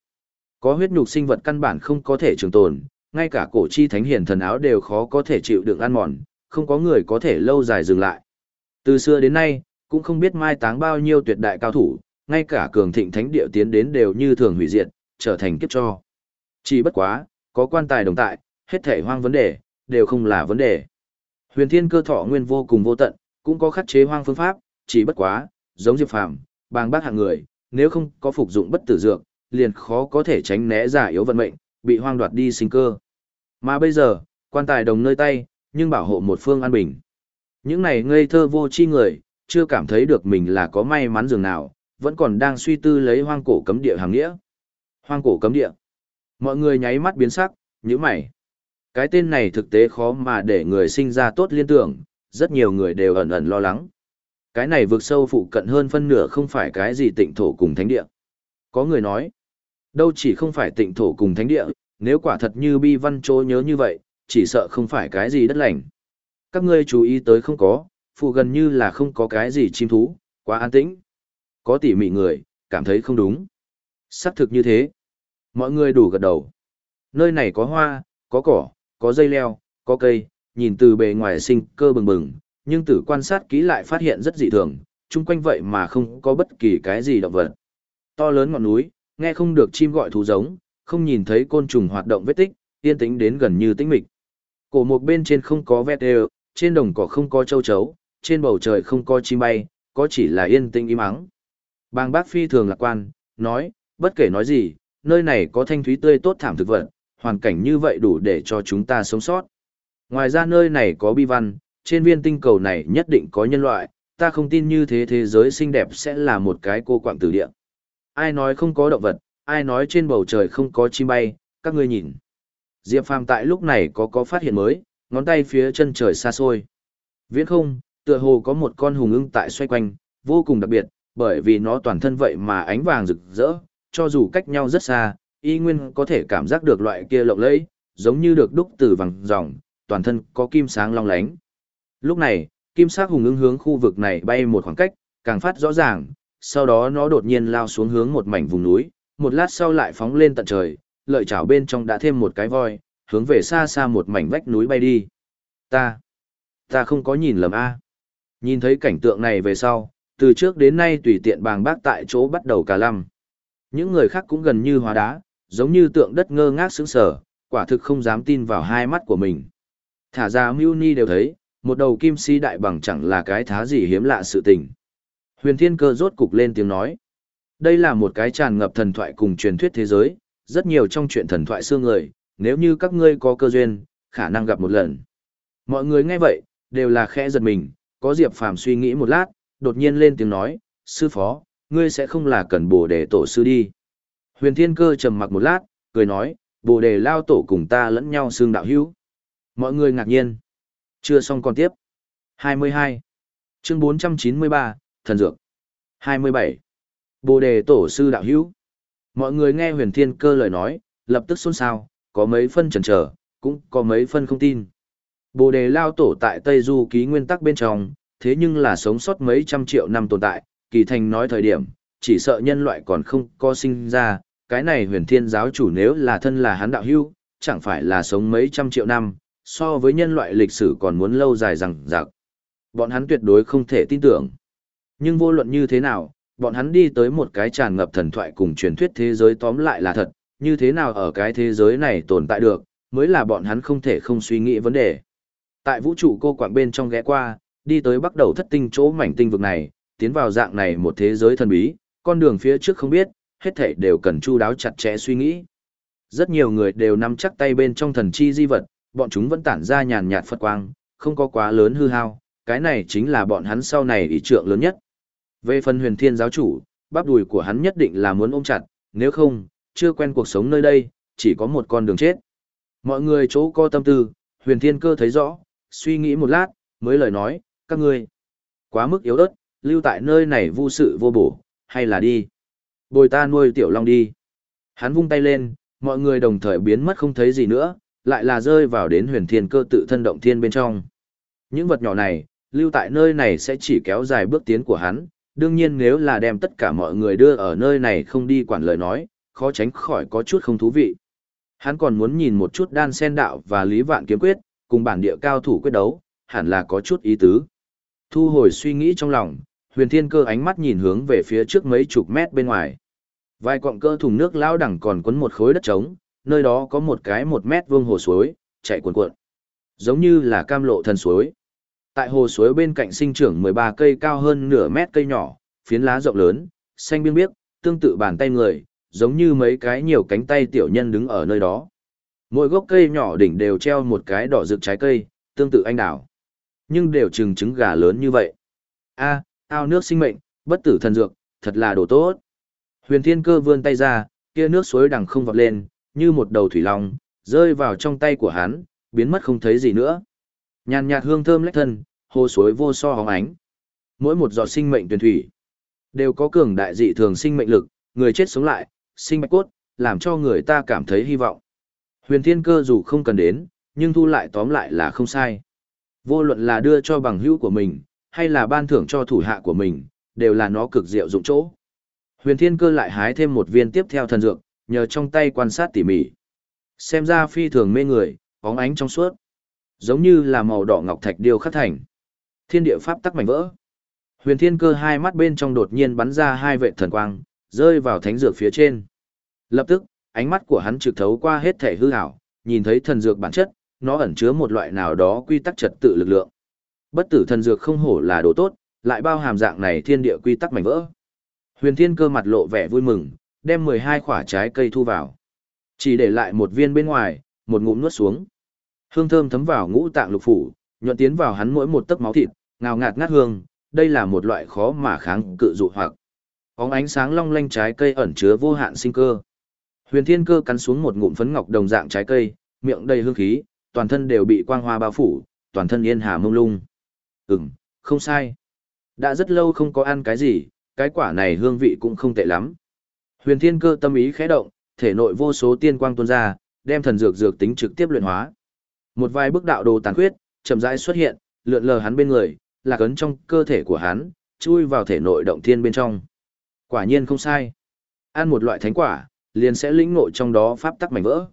Có huyết nhục sinh vật căn bản không có thể trường tồn, ngay cả cổ chi thánh hiển thần áo đều khó có thể chịu đựng ăn mòn, không có người có thể lâu dài dừng lại. Từ xưa đến nay, cũng không biết mai táng bao nhiêu tuyệt đại cao thủ, ngay cả cường thịnh thánh địa tiến đến đều như thường hủy diệt, trở thành kiếp cho. Chỉ bất quá, có quan tài đồng tại, hết thể hoang vấn đề, đều không là vấn đề. Huyền thiên cơ thọ nguyên vô cùng vô tận, cũng có khắc chế hoang phương pháp, chỉ bất quá, giống Diệp Phàm, bàng bác hạng người, nếu không có phục dụng bất tử dược, liền khó có thể tránh né giả yếu vận mệnh, bị hoang đoạt đi sinh cơ. Mà bây giờ, quan tài đồng nơi tay, nhưng bảo hộ một phương an bình. Những này ngây thơ vô chi người, chưa cảm thấy được mình là có may mắn dường nào, vẫn còn đang suy tư lấy hoang cổ cấm địa hàng nghĩa. Hoang cổ cấm địa. Mọi người nháy mắt biến sắc, như mày. Cái tên này thực tế khó mà để người sinh ra tốt liên tưởng, rất nhiều người đều ẩn ẩn lo lắng. Cái này vượt sâu phụ cận hơn phân nửa không phải cái gì tịnh thổ cùng thánh địa. Có người nói, đâu chỉ không phải tịnh thổ cùng thánh địa, nếu quả thật như bi văn chỗ nhớ như vậy, chỉ sợ không phải cái gì đất lành. Các ngươi chú ý tới không có, phụ gần như là không có cái gì chim thú, quá an tĩnh. Có tỉ mỉ người, cảm thấy không đúng. Xác thực như thế. Mọi người đủ gật đầu. Nơi này có hoa, có cỏ, có dây leo, có cây, nhìn từ bề ngoài sinh cơ bừng bừng, nhưng tử quan sát kỹ lại phát hiện rất dị thường, chung quanh vậy mà không có bất kỳ cái gì động vật. To lớn ngọn núi, nghe không được chim gọi thú giống, không nhìn thấy côn trùng hoạt động vết tích, yên tĩnh đến gần như tĩnh mịch. Cổ một bên trên không có vét đều, trên đồng cỏ không có châu chấu, trên bầu trời không có chim bay, có chỉ là yên tĩnh im ắng. Bang bác phi thường lạc quan, nói, bất kể nói gì, nơi này có thanh thúy tươi tốt thảm thực vật, hoàn cảnh như vậy đủ để cho chúng ta sống sót. Ngoài ra nơi này có bi văn, trên viên tinh cầu này nhất định có nhân loại, ta không tin như thế thế giới xinh đẹp sẽ là một cái cô quạng tử địa. Ai nói không có động vật, ai nói trên bầu trời không có chim bay, các ngươi nhìn. Diệp Phàm tại lúc này có có phát hiện mới, ngón tay phía chân trời xa xôi. Viễn không, tựa hồ có một con hùng ưng tại xoay quanh, vô cùng đặc biệt, bởi vì nó toàn thân vậy mà ánh vàng rực rỡ, cho dù cách nhau rất xa, y nguyên có thể cảm giác được loại kia lộng lẫy, giống như được đúc từ vàng ròng, toàn thân có kim sáng long lánh. Lúc này, kim sắc hùng ứng hướng khu vực này bay một khoảng cách, càng phát rõ ràng, sau đó nó đột nhiên lao xuống hướng một mảnh vùng núi, một lát sau lại phóng lên tận trời, lợi chảo bên trong đã thêm một cái voi, hướng về xa xa một mảnh vách núi bay đi. Ta, Ta không có nhìn lầm a. Nhìn thấy cảnh tượng này về sau, từ trước đến nay tùy tiện bàng bác tại chỗ bắt đầu cả lăm. Những người khác cũng gần như hóa đá, giống như tượng đất ngơ ngác sững sờ, quả thực không dám tin vào hai mắt của mình. Thả ra Miu Ni đều thấy, một đầu kim si đại bằng chẳng là cái thá gì hiếm lạ sự tình. Huyền Thiên Cơ rốt cục lên tiếng nói. Đây là một cái tràn ngập thần thoại cùng truyền thuyết thế giới, rất nhiều trong chuyện thần thoại xưa người, nếu như các ngươi có cơ duyên, khả năng gặp một lần. Mọi người nghe vậy, đều là khẽ giật mình, có Diệp Phàm suy nghĩ một lát, đột nhiên lên tiếng nói, sư phó, ngươi sẽ không là cần bồ đề tổ sư đi. Huyền Thiên Cơ trầm mặc một lát, cười nói, bồ đề lao tổ cùng ta lẫn nhau xương đạo hữu. Mọi người ngạc nhiên. Chưa xong còn tiếp. 22. Chương 493, Thần Dược. 27. Bồ đề tổ sư đạo hữu. Mọi người nghe huyền thiên cơ lời nói, lập tức xôn xao, có mấy phân chần trở, cũng có mấy phân không tin. Bồ đề lao tổ tại Tây Du ký nguyên tắc bên trong, thế nhưng là sống sót mấy trăm triệu năm tồn tại, kỳ thành nói thời điểm, chỉ sợ nhân loại còn không có sinh ra, cái này huyền thiên giáo chủ nếu là thân là hắn đạo hữu, chẳng phải là sống mấy trăm triệu năm, so với nhân loại lịch sử còn muốn lâu dài rằng rạc. Bọn hắn tuyệt đối không thể tin tưởng. Nhưng vô luận như thế nào, bọn hắn đi tới một cái tràn ngập thần thoại cùng truyền thuyết thế giới tóm lại là thật, như thế nào ở cái thế giới này tồn tại được, mới là bọn hắn không thể không suy nghĩ vấn đề. Tại vũ trụ cô quạng bên trong ghé qua, đi tới bắt đầu thất tinh chỗ mảnh tinh vực này, tiến vào dạng này một thế giới thần bí, con đường phía trước không biết, hết thảy đều cần chu đáo chặt chẽ suy nghĩ. Rất nhiều người đều nắm chắc tay bên trong thần chi di vật, bọn chúng vẫn tản ra nhàn nhạt Phật quang, không có quá lớn hư hao, cái này chính là bọn hắn sau này ý trượng lớn nhất. Về phần huyền thiên giáo chủ, bắp đùi của hắn nhất định là muốn ôm chặt, nếu không, chưa quen cuộc sống nơi đây, chỉ có một con đường chết. Mọi người chỗ co tâm tư, huyền thiên cơ thấy rõ, suy nghĩ một lát, mới lời nói, các ngươi, quá mức yếu ớt, lưu tại nơi này vô sự vô bổ, hay là đi. Bồi ta nuôi tiểu long đi. Hắn vung tay lên, mọi người đồng thời biến mất không thấy gì nữa, lại là rơi vào đến huyền thiên cơ tự thân động thiên bên trong. Những vật nhỏ này, lưu tại nơi này sẽ chỉ kéo dài bước tiến của hắn, đương nhiên nếu là đem tất cả mọi người đưa ở nơi này không đi quản lời nói, khó tránh khỏi có chút không thú vị. Hắn còn muốn nhìn một chút đan sen đạo và lý vạn kiếm quyết, cùng bản địa cao thủ quyết đấu, hẳn là có chút ý tứ. Thu hồi suy nghĩ trong lòng, huyền thiên cơ ánh mắt nhìn hướng về phía trước mấy chục mét bên ngoài. Vài cọng cơ thùng nước lao đẳng còn quấn một khối đất trống, nơi đó có một cái một mét vuông hồ suối, chạy cuồn cuộn. Giống như là cam lộ thần suối. Tại hồ suối bên cạnh sinh trưởng 13 cây cao hơn nửa mét cây nhỏ, phiến lá rộng lớn, xanh biên biếc, tương tự bàn tay người, giống như mấy cái nhiều cánh tay tiểu nhân đứng ở nơi đó. Mỗi gốc cây nhỏ đỉnh đều treo một cái đỏ rực trái cây, tương tự anh đào. Nhưng đều trừng trứng gà lớn như vậy. A, ao nước sinh mệnh, bất tử thần dược, thật là đồ tốt. Huyền Thiên Cơ vươn tay ra, kia nước suối đằng không vọt lên, như một đầu thủy long, rơi vào trong tay của hắn, biến mất không thấy gì nữa. Nhàn nhạt hương thơm lách thân, hồ suối vô so hóng ánh. Mỗi một giọt sinh mệnh tuyển thủy đều có cường đại dị thường sinh mệnh lực, người chết sống lại, sinh mạch cốt, làm cho người ta cảm thấy hy vọng. Huyền Thiên Cơ dù không cần đến, nhưng thu lại tóm lại là không sai. Vô luận là đưa cho bằng hữu của mình, hay là ban thưởng cho thủ hạ của mình, đều là nó cực diệu dụng chỗ. Huyền Thiên Cơ lại hái thêm một viên tiếp theo thần dược, nhờ trong tay quan sát tỉ mỉ. Xem ra phi thường mê người, bóng ánh trong suốt. Giống như là màu đỏ ngọc thạch điêu khắc thành. Thiên địa pháp tắc mảnh vỡ. Huyền Thiên Cơ hai mắt bên trong đột nhiên bắn ra hai vệt thần quang, rơi vào thánh dược phía trên. Lập tức, ánh mắt của hắn trực thấu qua hết thể hư ảo, nhìn thấy thần dược bản chất, nó ẩn chứa một loại nào đó quy tắc trật tự lực lượng. Bất tử thần dược không hổ là đồ tốt, lại bao hàm dạng này thiên địa quy tắc mảnh vỡ. Huyền Thiên Cơ mặt lộ vẻ vui mừng, đem 12 quả trái cây thu vào. Chỉ để lại một viên bên ngoài, một ngụm nuốt xuống. Hương thơm thấm vào ngũ tạng lục phủ, nhuận tiến vào hắn mỗi một tấc máu thịt, ngào ngạt ngát hương, đây là một loại khó mà kháng cự dụ hoặc. Bóng ánh sáng long lanh trái cây ẩn chứa vô hạn sinh cơ. Huyền Thiên Cơ cắn xuống một ngụm phấn ngọc đồng dạng trái cây, miệng đầy hương khí, toàn thân đều bị quang hoa bao phủ, toàn thân yên hà mông lung. Ừm, không sai. Đã rất lâu không có ăn cái gì, cái quả này hương vị cũng không tệ lắm. Huyền Thiên Cơ tâm ý khẽ động, thể nội vô số tiên quang tuôn ra, đem thần dược dược tính trực tiếp luyện hóa. Một vài bức đạo đồ tàn khuyết, chậm rãi xuất hiện, lượn lờ hắn bên người, lạc ấn trong cơ thể của hắn, chui vào thể nội động thiên bên trong. Quả nhiên không sai. Ăn một loại thánh quả, liền sẽ lĩnh ngộ trong đó pháp tắc mảnh vỡ.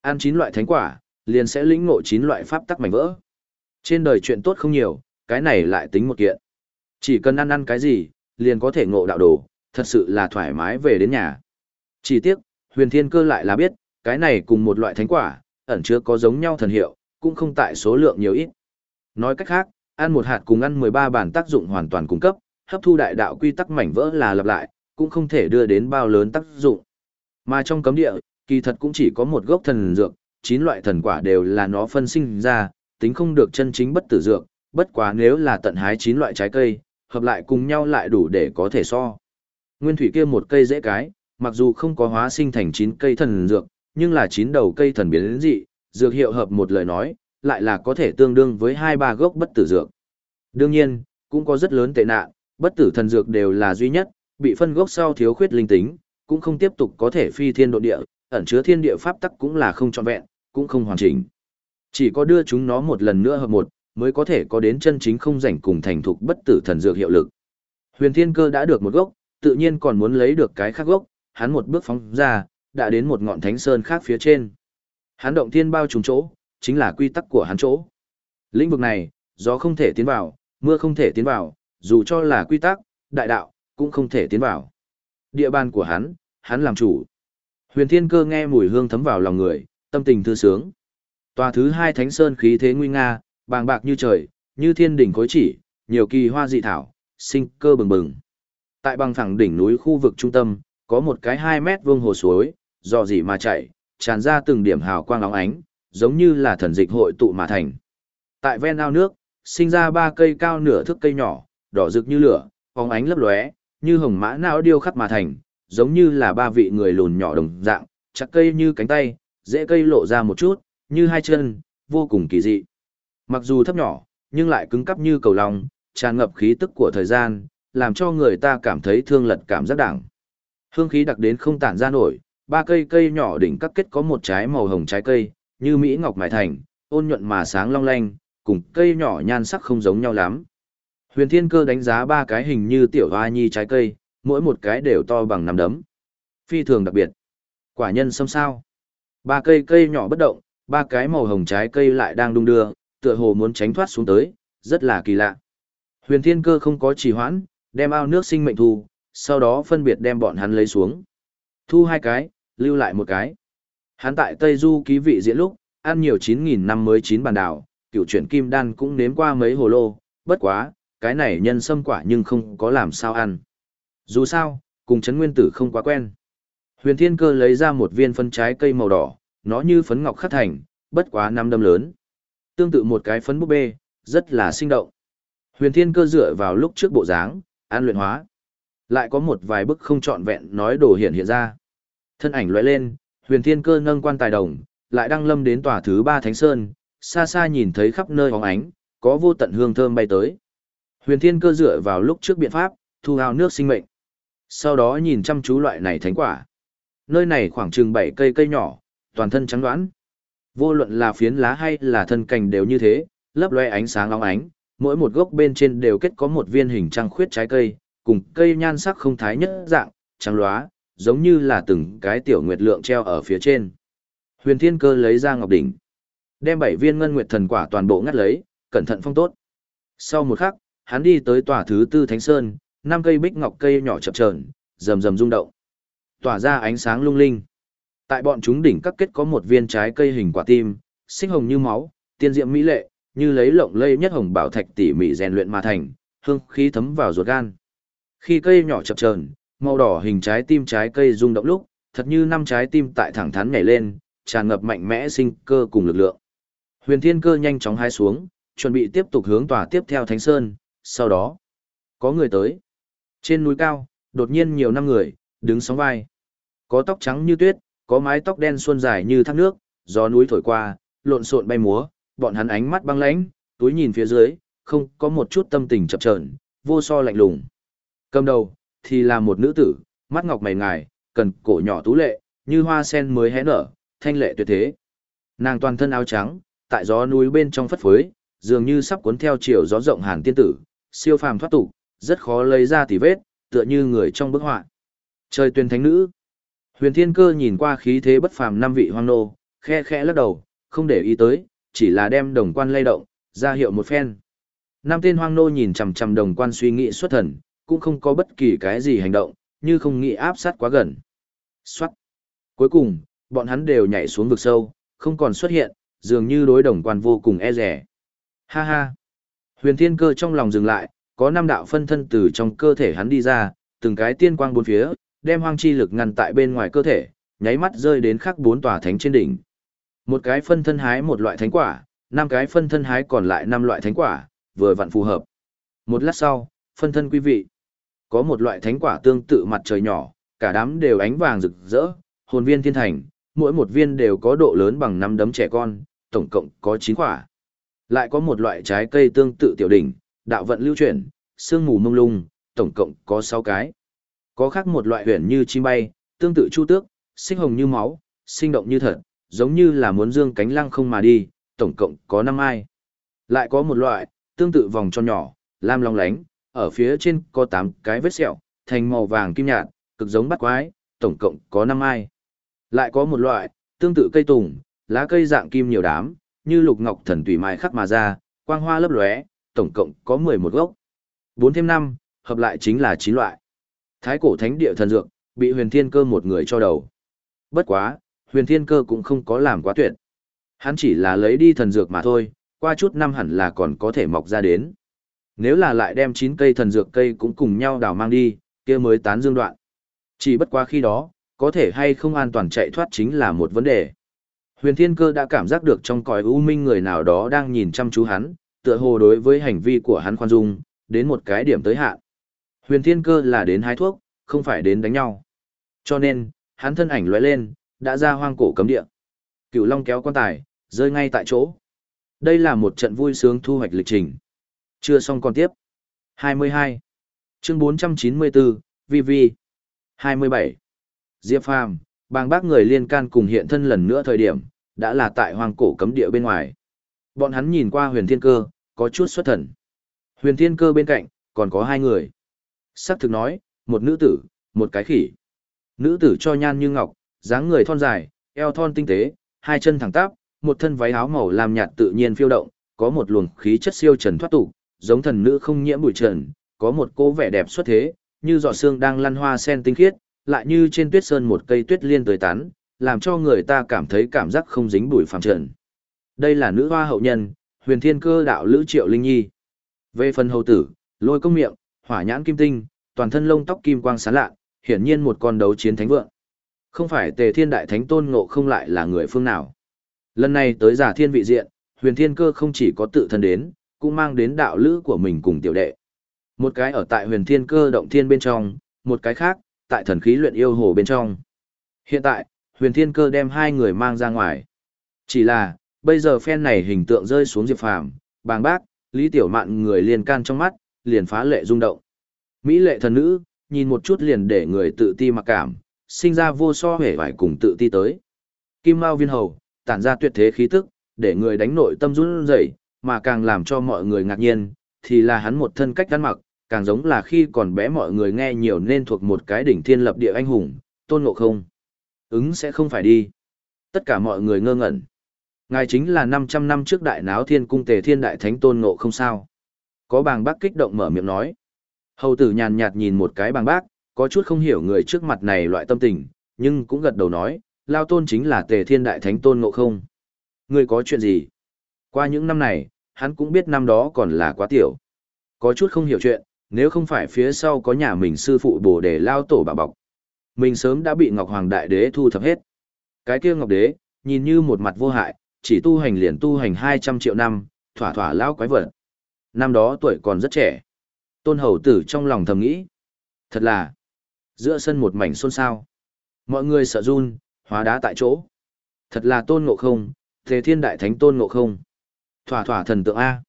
Ăn chín loại thánh quả, liền sẽ lĩnh ngộ chín loại pháp tắc mảnh vỡ. Trên đời chuyện tốt không nhiều, cái này lại tính một kiện. Chỉ cần ăn ăn cái gì, liền có thể ngộ đạo đồ, thật sự là thoải mái về đến nhà. Chỉ tiếc, huyền thiên cơ lại là biết, cái này cùng một loại thánh quả, ẩn chứa có giống nhau thần hiệu, cũng không tại số lượng nhiều ít. Nói cách khác, ăn một hạt cùng ăn 13 bản tác dụng hoàn toàn cung cấp, hấp thu đại đạo quy tắc mảnh vỡ là lặp lại, cũng không thể đưa đến bao lớn tác dụng. Mà trong cấm địa, kỳ thật cũng chỉ có một gốc thần dược, chín loại thần quả đều là nó phân sinh ra, tính không được chân chính bất tử dược, bất quá nếu là tận hái chín loại trái cây, hợp lại cùng nhau lại đủ để có thể so. Nguyên thủy kia một cây dễ cái, mặc dù không có hóa sinh thành chín cây thần dược, nhưng là chín đầu cây thần biến dị, dược hiệu hợp một lời nói, lại là có thể tương đương với hai ba gốc bất tử dược. Đương nhiên, cũng có rất lớn tệ nạn, bất tử thần dược đều là duy nhất, bị phân gốc sau thiếu khuyết linh tính, cũng không tiếp tục có thể phi thiên độ địa, ẩn chứa thiên địa pháp tắc cũng là không trọn vẹn, cũng không hoàn chỉnh. Chỉ có đưa chúng nó một lần nữa hợp một, mới có thể có đến chân chính không rảnh cùng thành thục bất tử thần dược hiệu lực. Huyền Thiên Cơ đã được một gốc, tự nhiên còn muốn lấy được cái khác gốc, hắn một bước phóng ra, đã đến một ngọn thánh sơn khác phía trên. Hắn động thiên bao trùm chỗ, chính là quy tắc của hắn chỗ. Lĩnh vực này, gió không thể tiến vào, mưa không thể tiến vào, dù cho là quy tắc, đại đạo, cũng không thể tiến vào. Địa bàn của hắn, hắn làm chủ. Huyền Thiên Cơ nghe mùi hương thấm vào lòng người, tâm tình thư sướng. Tòa thứ hai Thánh Sơn khí thế nguy nga, bàng bạc như trời, như thiên đỉnh khối chỉ, nhiều kỳ hoa dị thảo, sinh cơ bừng bừng. Tại bằng phẳng đỉnh núi khu vực trung tâm, có một cái 2 mét vuông hồ suối, dò dỉ mà chảy, tràn ra từng điểm hào quang óng ánh, giống như là thần dịch hội tụ mà thành. Tại ven ao nước, sinh ra ba cây cao nửa thước cây nhỏ, đỏ rực như lửa, óng ánh lấp lóe, như hồng mã não điêu khắc mà thành, giống như là ba vị người lùn nhỏ đồng dạng, chặt cây như cánh tay, dễ cây lộ ra một chút, như hai chân, vô cùng kỳ dị. Mặc dù thấp nhỏ, nhưng lại cứng cắp như cầu lòng, tràn ngập khí tức của thời gian, làm cho người ta cảm thấy thương lật cảm giác đẳng. Hương khí đặc đến không tản ra nổi, ba cây cây nhỏ đỉnh các kết có một trái màu hồng trái cây, như mỹ ngọc mài thành, ôn nhuận mà sáng long lanh, cùng cây nhỏ nhan sắc không giống nhau lắm. Huyền Thiên Cơ đánh giá ba cái hình như tiểu hoa nhi trái cây, mỗi một cái đều to bằng nắm đấm. Phi thường đặc biệt. Quả nhân xâm sao. Ba cây cây nhỏ bất động, ba cái màu hồng trái cây lại đang đung đưa, tựa hồ muốn tránh thoát xuống tới, rất là kỳ lạ. Huyền Thiên Cơ không có trì hoãn, đem ao nước sinh mệnh thu, sau đó phân biệt đem bọn hắn lấy xuống. Thu hai cái, lưu lại một cái. Hắn tại Tây Du ký vị diễn lúc, ăn nhiều 9.000 năm mới chín bàn đảo, cựu chuyển kim đan cũng nếm qua mấy hồ lô, bất quá, cái này nhân sâm quả nhưng không có làm sao ăn. Dù sao, cùng chấn nguyên tử không quá quen. Huyền Thiên Cơ lấy ra một viên phân trái cây màu đỏ, nó như phấn ngọc khắc thành, bất quá năm đâm lớn. Tương tự một cái phấn búp bê, rất là sinh động. Huyền Thiên Cơ dựa vào lúc trước bộ dáng, an luyện hóa. Lại có một vài bức không trọn vẹn nói đồ hiện hiện ra. Thân ảnh lóe lên, Huyền Thiên Cơ nâng quan tài đồng, lại đăng lâm đến tòa thứ ba Thánh Sơn, xa xa nhìn thấy khắp nơi bóng ánh, có vô tận hương thơm bay tới. Huyền Thiên Cơ dựa vào lúc trước biện pháp, thu hào nước sinh mệnh. Sau đó nhìn chăm chú loại này thánh quả. Nơi này khoảng chừng 7 cây cây nhỏ, toàn thân trắng đoán. Vô luận là phiến lá hay là thân cành đều như thế, lấp loe ánh sáng long ánh, mỗi một gốc bên trên đều kết có một viên hình trăng khuyết trái cây, cùng cây nhan sắc không thái nhất dạng, trắng lóa, giống như là từng cái tiểu nguyệt lượng treo ở phía trên. Huyền Thiên Cơ lấy ra ngọc đỉnh, đem bảy viên ngân nguyệt thần quả toàn bộ ngắt lấy, cẩn thận phong tốt. Sau một khắc, hắn đi tới tòa thứ tư Thánh Sơn, năm cây bích ngọc cây nhỏ chập chờn, rầm rầm rung động, tỏa ra ánh sáng lung linh. Tại bọn chúng đỉnh các kết có một viên trái cây hình quả tim, xích hồng như máu, tiên diệm mỹ lệ, như lấy lộng lây nhất hồng bảo thạch tỉ mỉ rèn luyện mà thành, hương khí thấm vào ruột gan. Khi cây nhỏ chập chờn, màu đỏ hình trái tim trái cây rung động lúc, thật như năm trái tim tại thẳng thắn nhảy lên, tràn ngập mạnh mẽ sinh cơ cùng lực lượng. Huyền Thiên Cơ nhanh chóng hai xuống, chuẩn bị tiếp tục hướng tòa tiếp theo Thánh Sơn, sau đó, có người tới. Trên núi cao, đột nhiên nhiều năm người, đứng sóng vai. Có tóc trắng như tuyết, có mái tóc đen xuân dài như thác nước, gió núi thổi qua, lộn xộn bay múa, bọn hắn ánh mắt băng lãnh, túi nhìn phía dưới, không có một chút tâm tình chập chờn, vô so lạnh lùng. Cầm đầu, thì là một nữ tử, mắt ngọc mày ngài, cần cổ nhỏ tú lệ, như hoa sen mới hé nở, thanh lệ tuyệt thế. Nàng toàn thân áo trắng, tại gió núi bên trong phất phới, dường như sắp cuốn theo chiều gió rộng hàn tiên tử, siêu phàm thoát tục, rất khó lấy ra tỉ vết, tựa như người trong bức họa. Trời tuyên thánh nữ. Huyền Thiên Cơ nhìn qua khí thế bất phàm năm vị hoang nô, khe khẽ lắc đầu, không để ý tới, chỉ là đem đồng quan lay động, ra hiệu một phen. Năm tên hoang nô nhìn chằm chằm đồng quan suy nghĩ xuất thần, cũng không có bất kỳ cái gì hành động, như không nghĩ áp sát quá gần. Xoát. Cuối cùng, bọn hắn đều nhảy xuống vực sâu, không còn xuất hiện, dường như đối đồng quan vô cùng e rẻ. Ha ha. Huyền thiên cơ trong lòng dừng lại, có năm đạo phân thân từ trong cơ thể hắn đi ra, từng cái tiên quang bốn phía, đem hoang chi lực ngăn tại bên ngoài cơ thể, nháy mắt rơi đến khắc bốn tòa thánh trên đỉnh. Một cái phân thân hái một loại thánh quả, năm cái phân thân hái còn lại năm loại thánh quả, vừa vặn phù hợp. Một lát sau, phân thân quý vị, có một loại thánh quả tương tự mặt trời nhỏ, cả đám đều ánh vàng rực rỡ, hồn viên thiên thành, mỗi một viên đều có độ lớn bằng năm đấm trẻ con, tổng cộng có 9 quả. Lại có một loại trái cây tương tự tiểu đỉnh, đạo vận lưu chuyển, sương mù mông lung, tổng cộng có 6 cái. Có khác một loại huyền như chim bay, tương tự chu tước, sinh hồng như máu, sinh động như thật, giống như là muốn dương cánh lăng không mà đi, tổng cộng có 5 ai. Lại có một loại, tương tự vòng tròn nhỏ, lam long lánh, ở phía trên có 8 cái vết sẹo, thành màu vàng kim nhạt, cực giống bắt quái, tổng cộng có 5 ai. Lại có một loại, tương tự cây tùng, lá cây dạng kim nhiều đám, như lục ngọc thần tùy mai khắc mà ra, quang hoa lấp lóe, tổng cộng có 11 gốc. 4 thêm 5, hợp lại chính là 9 loại. Thái cổ thánh địa thần dược, bị huyền thiên cơ một người cho đầu. Bất quá, huyền thiên cơ cũng không có làm quá tuyệt. Hắn chỉ là lấy đi thần dược mà thôi, qua chút năm hẳn là còn có thể mọc ra đến. Nếu là lại đem 9 cây thần dược cây cũng cùng nhau đào mang đi, kia mới tán dương đoạn. Chỉ bất quá khi đó, có thể hay không an toàn chạy thoát chính là một vấn đề. Huyền Thiên Cơ đã cảm giác được trong cõi u minh người nào đó đang nhìn chăm chú hắn, tựa hồ đối với hành vi của hắn khoan dung, đến một cái điểm tới hạn. Huyền Thiên Cơ là đến hái thuốc, không phải đến đánh nhau. Cho nên, hắn thân ảnh lóe lên, đã ra hoang cổ cấm địa. Cửu Long kéo quan tài, rơi ngay tại chỗ. Đây là một trận vui sướng thu hoạch lịch trình. Chưa xong còn tiếp. 22. Chương 494, VV. 27. Diệp Phàm, bang bác người liên can cùng hiện thân lần nữa thời điểm, đã là tại hoang cổ cấm địa bên ngoài. Bọn hắn nhìn qua huyền thiên cơ, có chút xuất thần. Huyền thiên cơ bên cạnh, còn có hai người. Sắc thực nói, một nữ tử, một cái khỉ. Nữ tử cho nhan như ngọc, dáng người thon dài, eo thon tinh tế, hai chân thẳng tắp, một thân váy áo màu làm nhạt tự nhiên phiêu động, có một luồng khí chất siêu trần thoát tục, giống thần nữ không nhiễm bụi trần, có một cô vẻ đẹp xuất thế, như giọt sương đang lăn hoa sen tinh khiết, lại như trên tuyết sơn một cây tuyết liên tới tán, làm cho người ta cảm thấy cảm giác không dính bụi phàm trần. Đây là nữ hoa hậu nhân, huyền thiên cơ đạo lữ triệu linh nhi. Về phần hầu tử, lôi công miệng, hỏa nhãn kim tinh, toàn thân lông tóc kim quang sáng lạ, hiển nhiên một con đấu chiến thánh vượng. Không phải tề thiên đại thánh tôn ngộ không lại là người phương nào. Lần này tới giả thiên vị diện, huyền thiên cơ không chỉ có tự thân đến, cũng mang đến đạo lữ của mình cùng tiểu đệ. Một cái ở tại huyền thiên cơ động thiên bên trong, một cái khác, tại thần khí luyện yêu hồ bên trong. Hiện tại, huyền thiên cơ đem hai người mang ra ngoài. Chỉ là, bây giờ phen này hình tượng rơi xuống diệp phàm, bàng bác, lý tiểu mạn người liền can trong mắt, liền phá lệ rung động. Mỹ lệ thần nữ, nhìn một chút liền để người tự ti mặc cảm, sinh ra vô so hề vải cùng tự ti tới. Kim Mao viên hầu, tản ra tuyệt thế khí tức, để người đánh nội tâm run rẩy, mà càng làm cho mọi người ngạc nhiên, thì là hắn một thân cách ăn mặc, càng giống là khi còn bé mọi người nghe nhiều nên thuộc một cái đỉnh thiên lập địa anh hùng, tôn ngộ không. Ứng sẽ không phải đi. Tất cả mọi người ngơ ngẩn. Ngài chính là 500 năm trước đại náo thiên cung tề thiên đại thánh tôn ngộ không sao. Có bàng bác kích động mở miệng nói. Hầu tử nhàn nhạt nhìn một cái bàng bác, có chút không hiểu người trước mặt này loại tâm tình, nhưng cũng gật đầu nói, lao tôn chính là tề thiên đại thánh tôn ngộ không. Người có chuyện gì? Qua những năm này, hắn cũng biết năm đó còn là quá tiểu. Có chút không hiểu chuyện, nếu không phải phía sau có nhà mình sư phụ bồ để lao tổ bà bọc. Mình sớm đã bị Ngọc Hoàng Đại Đế thu thập hết. Cái kia Ngọc Đế, nhìn như một mặt vô hại, chỉ tu hành liền tu hành 200 triệu năm, thỏa thỏa lao quái vật. Năm đó tuổi còn rất trẻ. Tôn hầu tử trong lòng thầm nghĩ. Thật là, giữa sân một mảnh xôn xao. Mọi người sợ run, hóa đá tại chỗ. Thật là tôn ngộ không, thế thiên đại thánh tôn ngộ không. Thỏa thỏa thần tượng A.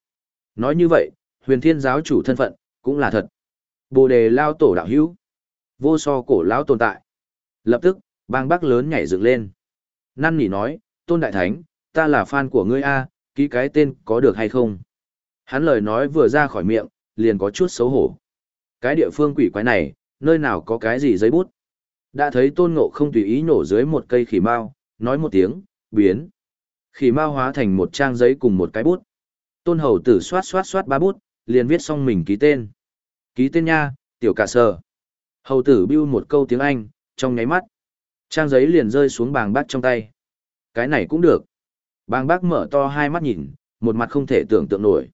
Nói như vậy, huyền thiên giáo chủ thân phận, cũng là thật. Bồ đề lao tổ đạo hữu. Vô so cổ lão tồn tại. Lập tức, bang bác lớn nhảy dựng lên. Năn nỉ nói, tôn đại thánh, ta là fan của ngươi A, ký cái tên có được hay không? Hắn lời nói vừa ra khỏi miệng, liền có chút xấu hổ. Cái địa phương quỷ quái này, nơi nào có cái gì giấy bút? Đã thấy tôn ngộ không tùy ý nổ dưới một cây khỉ mao, nói một tiếng, biến. Khỉ mao hóa thành một trang giấy cùng một cái bút. Tôn hầu tử xoát xoát xoát ba bút, liền viết xong mình ký tên. Ký tên nha, tiểu cả sờ. Hầu tử bưu một câu tiếng Anh, trong nháy mắt. Trang giấy liền rơi xuống bàng bác trong tay. Cái này cũng được. Bàng bác mở to hai mắt nhìn, một mặt không thể tưởng tượng nổi.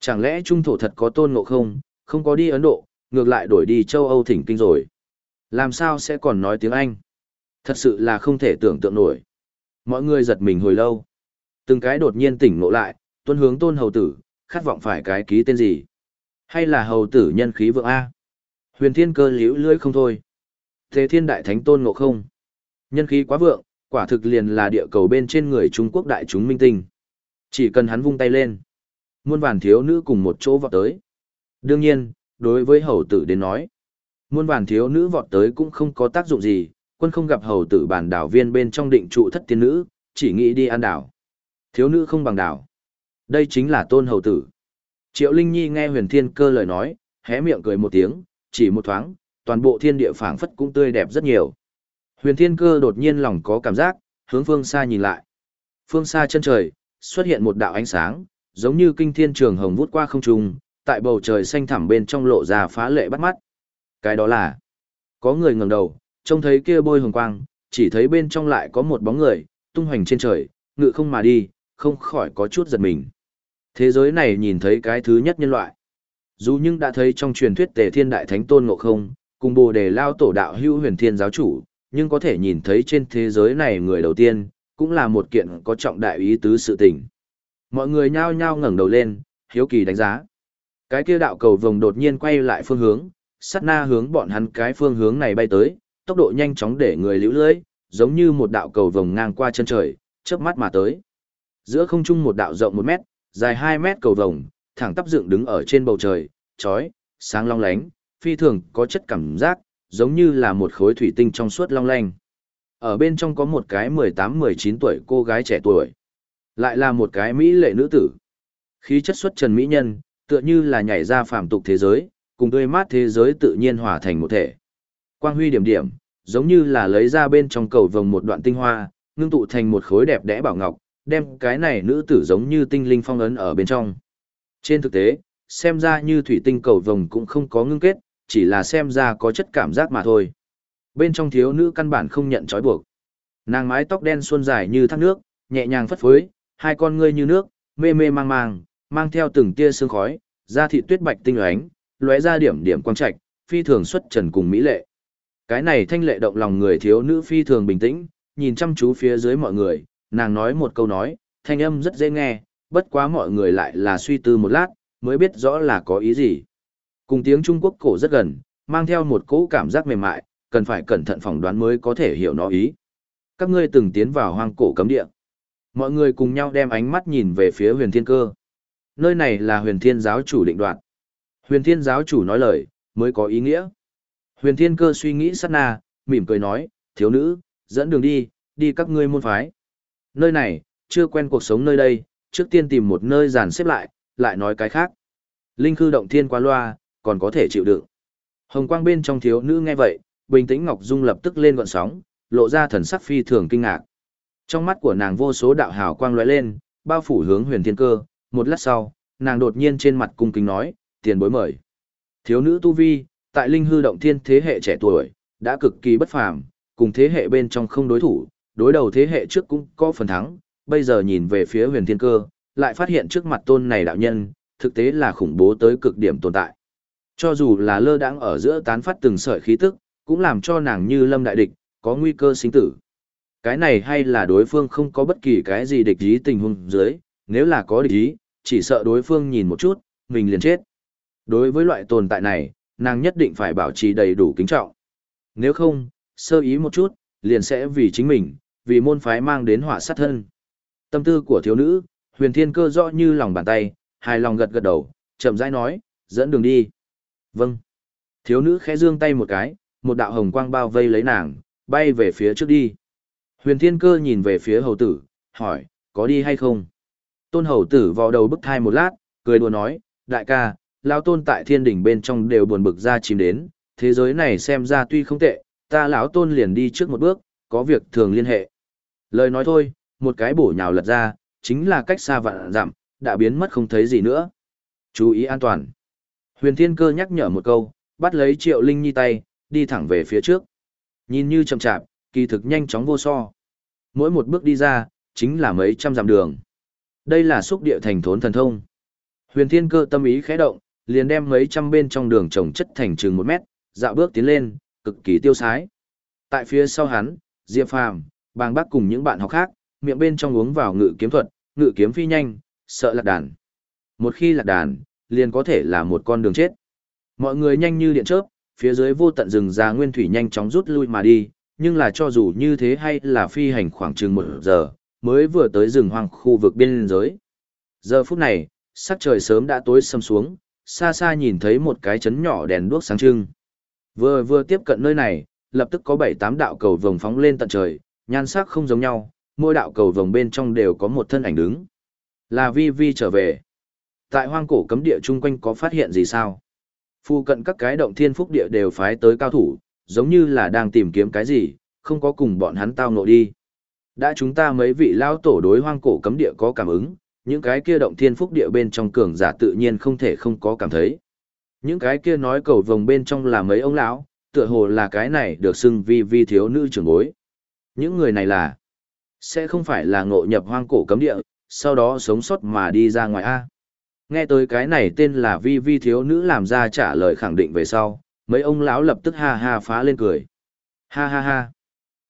Chẳng lẽ trung thổ thật có tôn ngộ không, không có đi Ấn Độ, ngược lại đổi đi châu Âu thỉnh kinh rồi. Làm sao sẽ còn nói tiếng Anh? Thật sự là không thể tưởng tượng nổi. Mọi người giật mình hồi lâu. Từng cái đột nhiên tỉnh ngộ lại, tuân hướng tôn hầu tử, khát vọng phải cái ký tên gì? Hay là hầu tử nhân khí vượng A? Huyền thiên cơ liễu lưỡi không thôi. Thế thiên đại thánh tôn ngộ không? Nhân khí quá vượng, quả thực liền là địa cầu bên trên người Trung Quốc đại chúng minh tinh. Chỉ cần hắn vung tay lên. Muôn vàn thiếu nữ cùng một chỗ vọt tới. Đương nhiên, đối với hầu tử đến nói, muôn vàn thiếu nữ vọt tới cũng không có tác dụng gì, quân không gặp hầu tử bản đảo viên bên trong định trụ thất tiên nữ, chỉ nghĩ đi ăn đảo. Thiếu nữ không bằng đảo. Đây chính là tôn hầu tử. Triệu Linh Nhi nghe huyền thiên cơ lời nói, hé miệng cười một tiếng, chỉ một thoáng, toàn bộ thiên địa phảng phất cũng tươi đẹp rất nhiều. Huyền thiên cơ đột nhiên lòng có cảm giác, hướng phương xa nhìn lại. Phương xa chân trời, xuất hiện một đạo ánh sáng, giống như kinh thiên trường hồng vút qua không trung, tại bầu trời xanh thẳm bên trong lộ ra phá lệ bắt mắt. Cái đó là, có người ngẩng đầu, trông thấy kia bôi hồng quang, chỉ thấy bên trong lại có một bóng người, tung hoành trên trời, ngự không mà đi, không khỏi có chút giật mình. Thế giới này nhìn thấy cái thứ nhất nhân loại. Dù nhưng đã thấy trong truyền thuyết tề thiên đại thánh tôn ngộ không, cùng bồ đề lao tổ đạo hữu huyền thiên giáo chủ, nhưng có thể nhìn thấy trên thế giới này người đầu tiên, cũng là một kiện có trọng đại ý tứ sự tình. Mọi người nhao nhao ngẩng đầu lên, hiếu kỳ đánh giá. Cái kia đạo cầu vồng đột nhiên quay lại phương hướng, sát na hướng bọn hắn cái phương hướng này bay tới, tốc độ nhanh chóng để người liễu lưỡi, giống như một đạo cầu vồng ngang qua chân trời, chớp mắt mà tới. Giữa không trung một đạo rộng 1 mét, dài 2 mét cầu vồng, thẳng tắp dựng đứng ở trên bầu trời, chói, sáng long lánh, phi thường có chất cảm giác, giống như là một khối thủy tinh trong suốt long lanh. Ở bên trong có một cái 18-19 tuổi cô gái trẻ tuổi. Lại là một cái mỹ lệ nữ tử. Khí chất xuất trần mỹ nhân, tựa như là nhảy ra phàm tục thế giới, cùng tươi mát thế giới tự nhiên hòa thành một thể. Quang huy điểm điểm, giống như là lấy ra bên trong cầu vồng một đoạn tinh hoa, ngưng tụ thành một khối đẹp đẽ bảo ngọc, đem cái này nữ tử giống như tinh linh phong ấn ở bên trong. Trên thực tế, xem ra như thủy tinh cầu vồng cũng không có ngưng kết, chỉ là xem ra có chất cảm giác mà thôi. Bên trong thiếu nữ căn bản không nhận trói buộc. Nàng mái tóc đen suôn dài như thác nước, nhẹ nhàng phất phới, hai con ngươi như nước, mê mê mang mang, mang theo từng tia sương khói, da thịt tuyết bạch tinh ánh, lóe ra điểm điểm quang trạch, phi thường xuất trần cùng mỹ lệ. Cái này thanh lệ động lòng người thiếu nữ phi thường bình tĩnh, nhìn chăm chú phía dưới mọi người, nàng nói một câu nói, thanh âm rất dễ nghe, bất quá mọi người lại là suy tư một lát, mới biết rõ là có ý gì. Cùng tiếng Trung Quốc cổ rất gần, mang theo một cỗ cảm giác mềm mại, cần phải cẩn thận phỏng đoán mới có thể hiểu nó ý. Các ngươi từng tiến vào hoang cổ cấm địa. Mọi người cùng nhau đem ánh mắt nhìn về phía huyền thiên cơ. Nơi này là huyền thiên giáo chủ định đoạt. Huyền thiên giáo chủ nói lời, mới có ý nghĩa. Huyền thiên cơ suy nghĩ sát na, mỉm cười nói, thiếu nữ, dẫn đường đi, đi các ngươi môn phái. Nơi này, chưa quen cuộc sống nơi đây, trước tiên tìm một nơi dàn xếp lại, lại nói cái khác. Linh khư động thiên qua loa, còn có thể chịu đựng. Hồng quang bên trong thiếu nữ nghe vậy, bình tĩnh Ngọc Dung lập tức lên gọn sóng, lộ ra thần sắc phi thường kinh ngạc. Trong mắt của nàng vô số đạo hào quang lóe lên, bao phủ hướng huyền thiên cơ, một lát sau, nàng đột nhiên trên mặt cung kính nói, tiền bối mời. Thiếu nữ tu vi, tại linh hư động thiên thế hệ trẻ tuổi, đã cực kỳ bất phàm, cùng thế hệ bên trong không đối thủ, đối đầu thế hệ trước cũng có phần thắng, bây giờ nhìn về phía huyền thiên cơ, lại phát hiện trước mặt tôn này đạo nhân, thực tế là khủng bố tới cực điểm tồn tại. Cho dù là lơ đãng ở giữa tán phát từng sợi khí tức, cũng làm cho nàng như lâm đại địch, có nguy cơ sinh tử. Cái này hay là đối phương không có bất kỳ cái gì địch ý tình huống dưới, nếu là có địch ý, chỉ sợ đối phương nhìn một chút, mình liền chết. Đối với loại tồn tại này, nàng nhất định phải bảo trì đầy đủ kính trọng. Nếu không, sơ ý một chút, liền sẽ vì chính mình, vì môn phái mang đến hỏa sát thân. Tâm tư của thiếu nữ, huyền thiên cơ rõ như lòng bàn tay, hài lòng gật gật đầu, chậm rãi nói, dẫn đường đi. Vâng. Thiếu nữ khẽ dương tay một cái, một đạo hồng quang bao vây lấy nàng, bay về phía trước đi. Huyền thiên cơ nhìn về phía hầu tử, hỏi, có đi hay không? Tôn hầu tử vào đầu bức thai một lát, cười đùa nói, đại ca, lão tôn tại thiên đỉnh bên trong đều buồn bực ra chìm đến, thế giới này xem ra tuy không tệ, ta lão tôn liền đi trước một bước, có việc thường liên hệ. Lời nói thôi, một cái bổ nhào lật ra, chính là cách xa vạn dặm, đã biến mất không thấy gì nữa. Chú ý an toàn. Huyền Thiên Cơ nhắc nhở một câu, bắt lấy Triệu Linh Nhi tay, đi thẳng về phía trước. Nhìn như chậm chạp, kỳ thực nhanh chóng vô so. Mỗi một bước đi ra, chính là mấy trăm dặm đường. Đây là xúc địa thành thốn thần thông. Huyền Thiên Cơ tâm ý khẽ động, liền đem mấy trăm bên trong đường trồng chất thành chừng một mét, dạo bước tiến lên, cực kỳ tiêu sái. Tại phía sau hắn, Diệp Phàm, Bàng Bác cùng những bạn học khác, miệng bên trong uống vào ngự kiếm thuật, ngự kiếm phi nhanh, sợ lạc đàn. Một khi lạc đàn, liền có thể là một con đường chết. Mọi người nhanh như điện chớp, phía dưới vô tận rừng già nguyên thủy nhanh chóng rút lui mà đi, nhưng là cho dù như thế hay là phi hành khoảng chừng một giờ, mới vừa tới rừng hoang khu vực biên giới. Giờ phút này, sắc trời sớm đã tối sầm xuống, xa xa nhìn thấy một cái chấn nhỏ đèn đuốc sáng trưng. Vừa vừa tiếp cận nơi này, lập tức có bảy tám đạo cầu vồng phóng lên tận trời, nhan sắc không giống nhau, mỗi đạo cầu vồng bên trong đều có một thân ảnh đứng. Là Vi Vi trở về. Tại hoang cổ cấm địa chung quanh có phát hiện gì sao? Phu cận các cái động thiên phúc địa đều phái tới cao thủ, giống như là đang tìm kiếm cái gì, không có cùng bọn hắn tao ngộ đi. Đã chúng ta mấy vị lao tổ đối hoang cổ cấm địa có cảm ứng, những cái kia động thiên phúc địa bên trong cường giả tự nhiên không thể không có cảm thấy. Những cái kia nói cầu vồng bên trong là mấy ông lão, tựa hồ là cái này được xưng vi vi thiếu nữ trưởng bối. Những người này là, sẽ không phải là ngộ nhập hoang cổ cấm địa, sau đó sống sót mà đi ra ngoài A. Nghe tới cái này tên là vi vi thiếu nữ làm ra trả lời khẳng định về sau, mấy ông lão lập tức ha ha phá lên cười. Ha ha ha.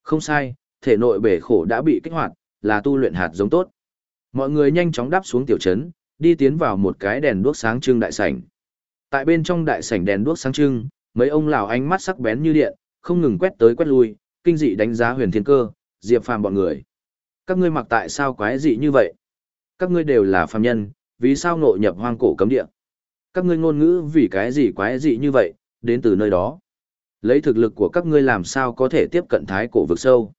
Không sai, thể nội bể khổ đã bị kích hoạt, là tu luyện hạt giống tốt. Mọi người nhanh chóng đáp xuống tiểu trấn, đi tiến vào một cái đèn đuốc sáng trưng đại sảnh. Tại bên trong đại sảnh đèn đuốc sáng trưng, mấy ông lão ánh mắt sắc bén như điện, không ngừng quét tới quét lui, kinh dị đánh giá Huyền Thiên Cơ, Diệp Phàm bọn người. Các ngươi mặc tại sao quái dị như vậy? Các ngươi đều là phàm nhân, vì sao ngộ nhập hoang cổ cấm địa? Các ngươi ngôn ngữ vì cái gì quái dị như vậy, đến từ nơi đó? Lấy thực lực của các ngươi làm sao có thể tiếp cận thái cổ vực sâu?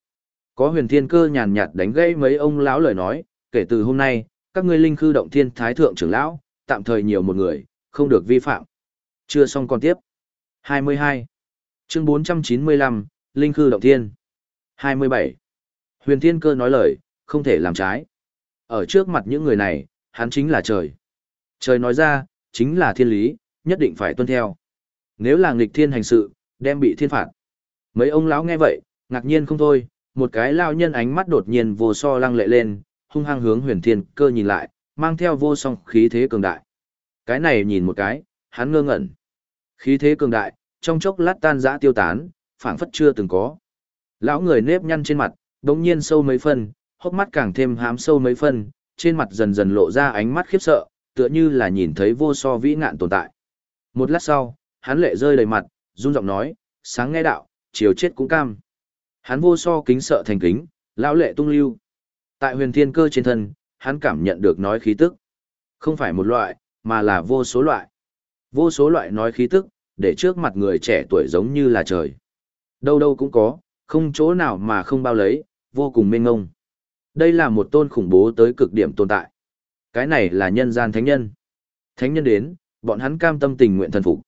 Có huyền thiên cơ nhàn nhạt đánh gây mấy ông lão lời nói, kể từ hôm nay, các ngươi linh khư động thiên thái thượng trưởng lão, tạm thời nhiều một người, không được vi phạm. Chưa xong còn tiếp. 22. Chương 495, Linh khư động thiên. 27. Huyền thiên cơ nói lời, không thể làm trái. Ở trước mặt những người này, hắn chính là trời. Trời nói ra, chính là thiên lý, nhất định phải tuân theo. Nếu là nghịch thiên hành sự, đem bị thiên phạt. Mấy ông lão nghe vậy, ngạc nhiên không thôi, một cái lao nhân ánh mắt đột nhiên vô so lăng lệ lên, hung hăng hướng huyền thiên cơ nhìn lại, mang theo vô song khí thế cường đại. Cái này nhìn một cái, hắn ngơ ngẩn. Khí thế cường đại, trong chốc lát tan rã tiêu tán, phảng phất chưa từng có. Lão người nếp nhăn trên mặt, đống nhiên sâu mấy phân, hốc mắt càng thêm hám sâu mấy phân, trên mặt dần dần lộ ra ánh mắt khiếp sợ, tựa như là nhìn thấy vô so vĩ ngạn tồn tại. Một lát sau, hắn lệ rơi đầy mặt, run giọng nói, sáng nghe đạo, chiều chết cũng cam. Hắn vô so kính sợ thành kính, lão lệ tung lưu. Tại huyền thiên cơ trên thân, hắn cảm nhận được nói khí tức. Không phải một loại, mà là vô số loại. Vô số loại nói khí tức, để trước mặt người trẻ tuổi giống như là trời. Đâu đâu cũng có, không chỗ nào mà không bao lấy, vô cùng mênh ngông. Đây là một tôn khủng bố tới cực điểm tồn tại. Cái này là nhân gian thánh nhân. Thánh nhân đến, bọn hắn cam tâm tình nguyện thần phục.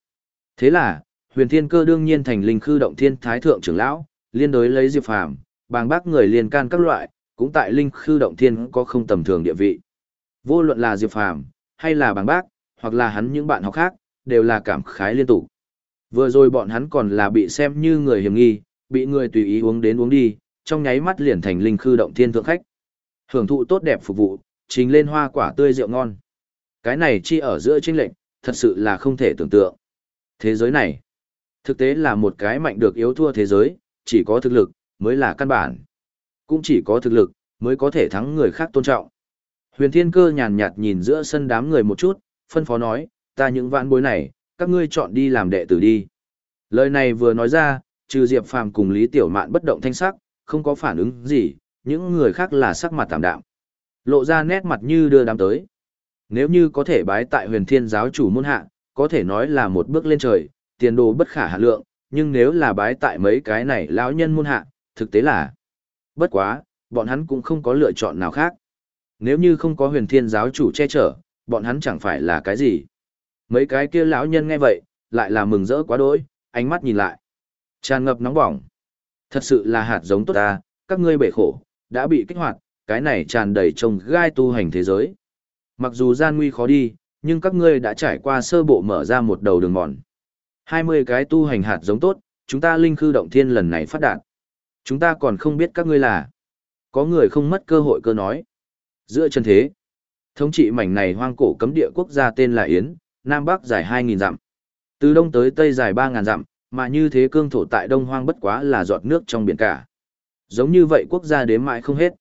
Thế là, huyền thiên cơ đương nhiên thành linh khư động thiên thái thượng trưởng lão, liên đối lấy diệp phàm, bàng bác người liên can các loại, cũng tại linh khư động thiên có không tầm thường địa vị. Vô luận là diệp phàm, hay là bàng bác, hoặc là hắn những bạn học khác, đều là cảm khái liên tục. Vừa rồi bọn hắn còn là bị xem như người hiểm nghi, bị người tùy ý uống đến uống đi, trong nháy mắt liền thành linh khư động thiên thượng khách. Hưởng thụ tốt đẹp phục vụ, trình lên hoa quả tươi rượu ngon. Cái này chi ở giữa chênh lệnh, thật sự là không thể tưởng tượng. Thế giới này, thực tế là một cái mạnh được yếu thua thế giới, chỉ có thực lực, mới là căn bản. Cũng chỉ có thực lực, mới có thể thắng người khác tôn trọng. Huyền Thiên Cơ nhàn nhạt nhìn giữa sân đám người một chút, phân phó nói, ta những vãn bối này, các ngươi chọn đi làm đệ tử đi. Lời này vừa nói ra, trừ Diệp Phàm cùng Lý Tiểu Mạn bất động thanh sắc, không có phản ứng gì, những người khác là sắc mặt tạm đạm. Lộ ra nét mặt như đưa đám tới. Nếu như có thể bái tại huyền thiên giáo chủ môn hạ, có thể nói là một bước lên trời, tiền đồ bất khả hạ lượng, nhưng nếu là bái tại mấy cái này lão nhân môn hạ, thực tế là bất quá, bọn hắn cũng không có lựa chọn nào khác. Nếu như không có huyền thiên giáo chủ che chở, bọn hắn chẳng phải là cái gì. Mấy cái kia lão nhân nghe vậy, lại là mừng rỡ quá đỗi, ánh mắt nhìn lại. Tràn ngập nóng bỏng. Thật sự là hạt giống tốt ta, các ngươi bể khổ, đã bị kích hoạt, cái này tràn đầy trông gai tu hành thế giới. Mặc dù gian nguy khó đi, nhưng các ngươi đã trải qua sơ bộ mở ra một đầu đường mòn. 20 cái tu hành hạt giống tốt, chúng ta linh khư động thiên lần này phát đạt. Chúng ta còn không biết các ngươi là. Có người không mất cơ hội cơ nói. Giữa chân thế, thống trị mảnh này hoang cổ cấm địa quốc gia tên là Yến, Nam Bắc dài 2.000 dặm. Từ Đông tới Tây dài 3.000 dặm, mà như thế cương thổ tại Đông Hoang bất quá là giọt nước trong biển cả. Giống như vậy quốc gia đếm mãi không hết.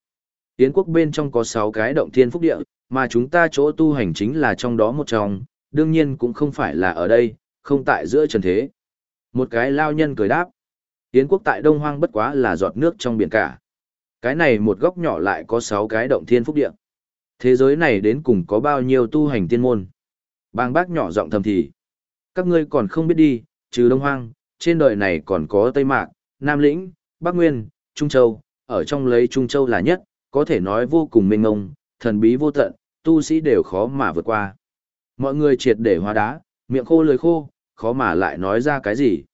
Yến quốc bên trong có 6 cái động thiên phúc địa, mà chúng ta chỗ tu hành chính là trong đó một trong, đương nhiên cũng không phải là ở đây, không tại giữa trần thế. Một cái lao nhân cười đáp. Yến quốc tại Đông Hoang bất quá là giọt nước trong biển cả. Cái này một góc nhỏ lại có 6 cái động thiên phúc địa. Thế giới này đến cùng có bao nhiêu tu hành tiên môn. Bang bác nhỏ giọng thầm thì. Các ngươi còn không biết đi, trừ Đông Hoang, trên đời này còn có Tây Mạc, Nam Lĩnh, Bắc Nguyên, Trung Châu, ở trong lấy Trung Châu là nhất, có thể nói vô cùng mênh ngông, thần bí vô tận, tu sĩ đều khó mà vượt qua. Mọi người triệt để hóa đá, miệng khô lưỡi khô, khó mà lại nói ra cái gì.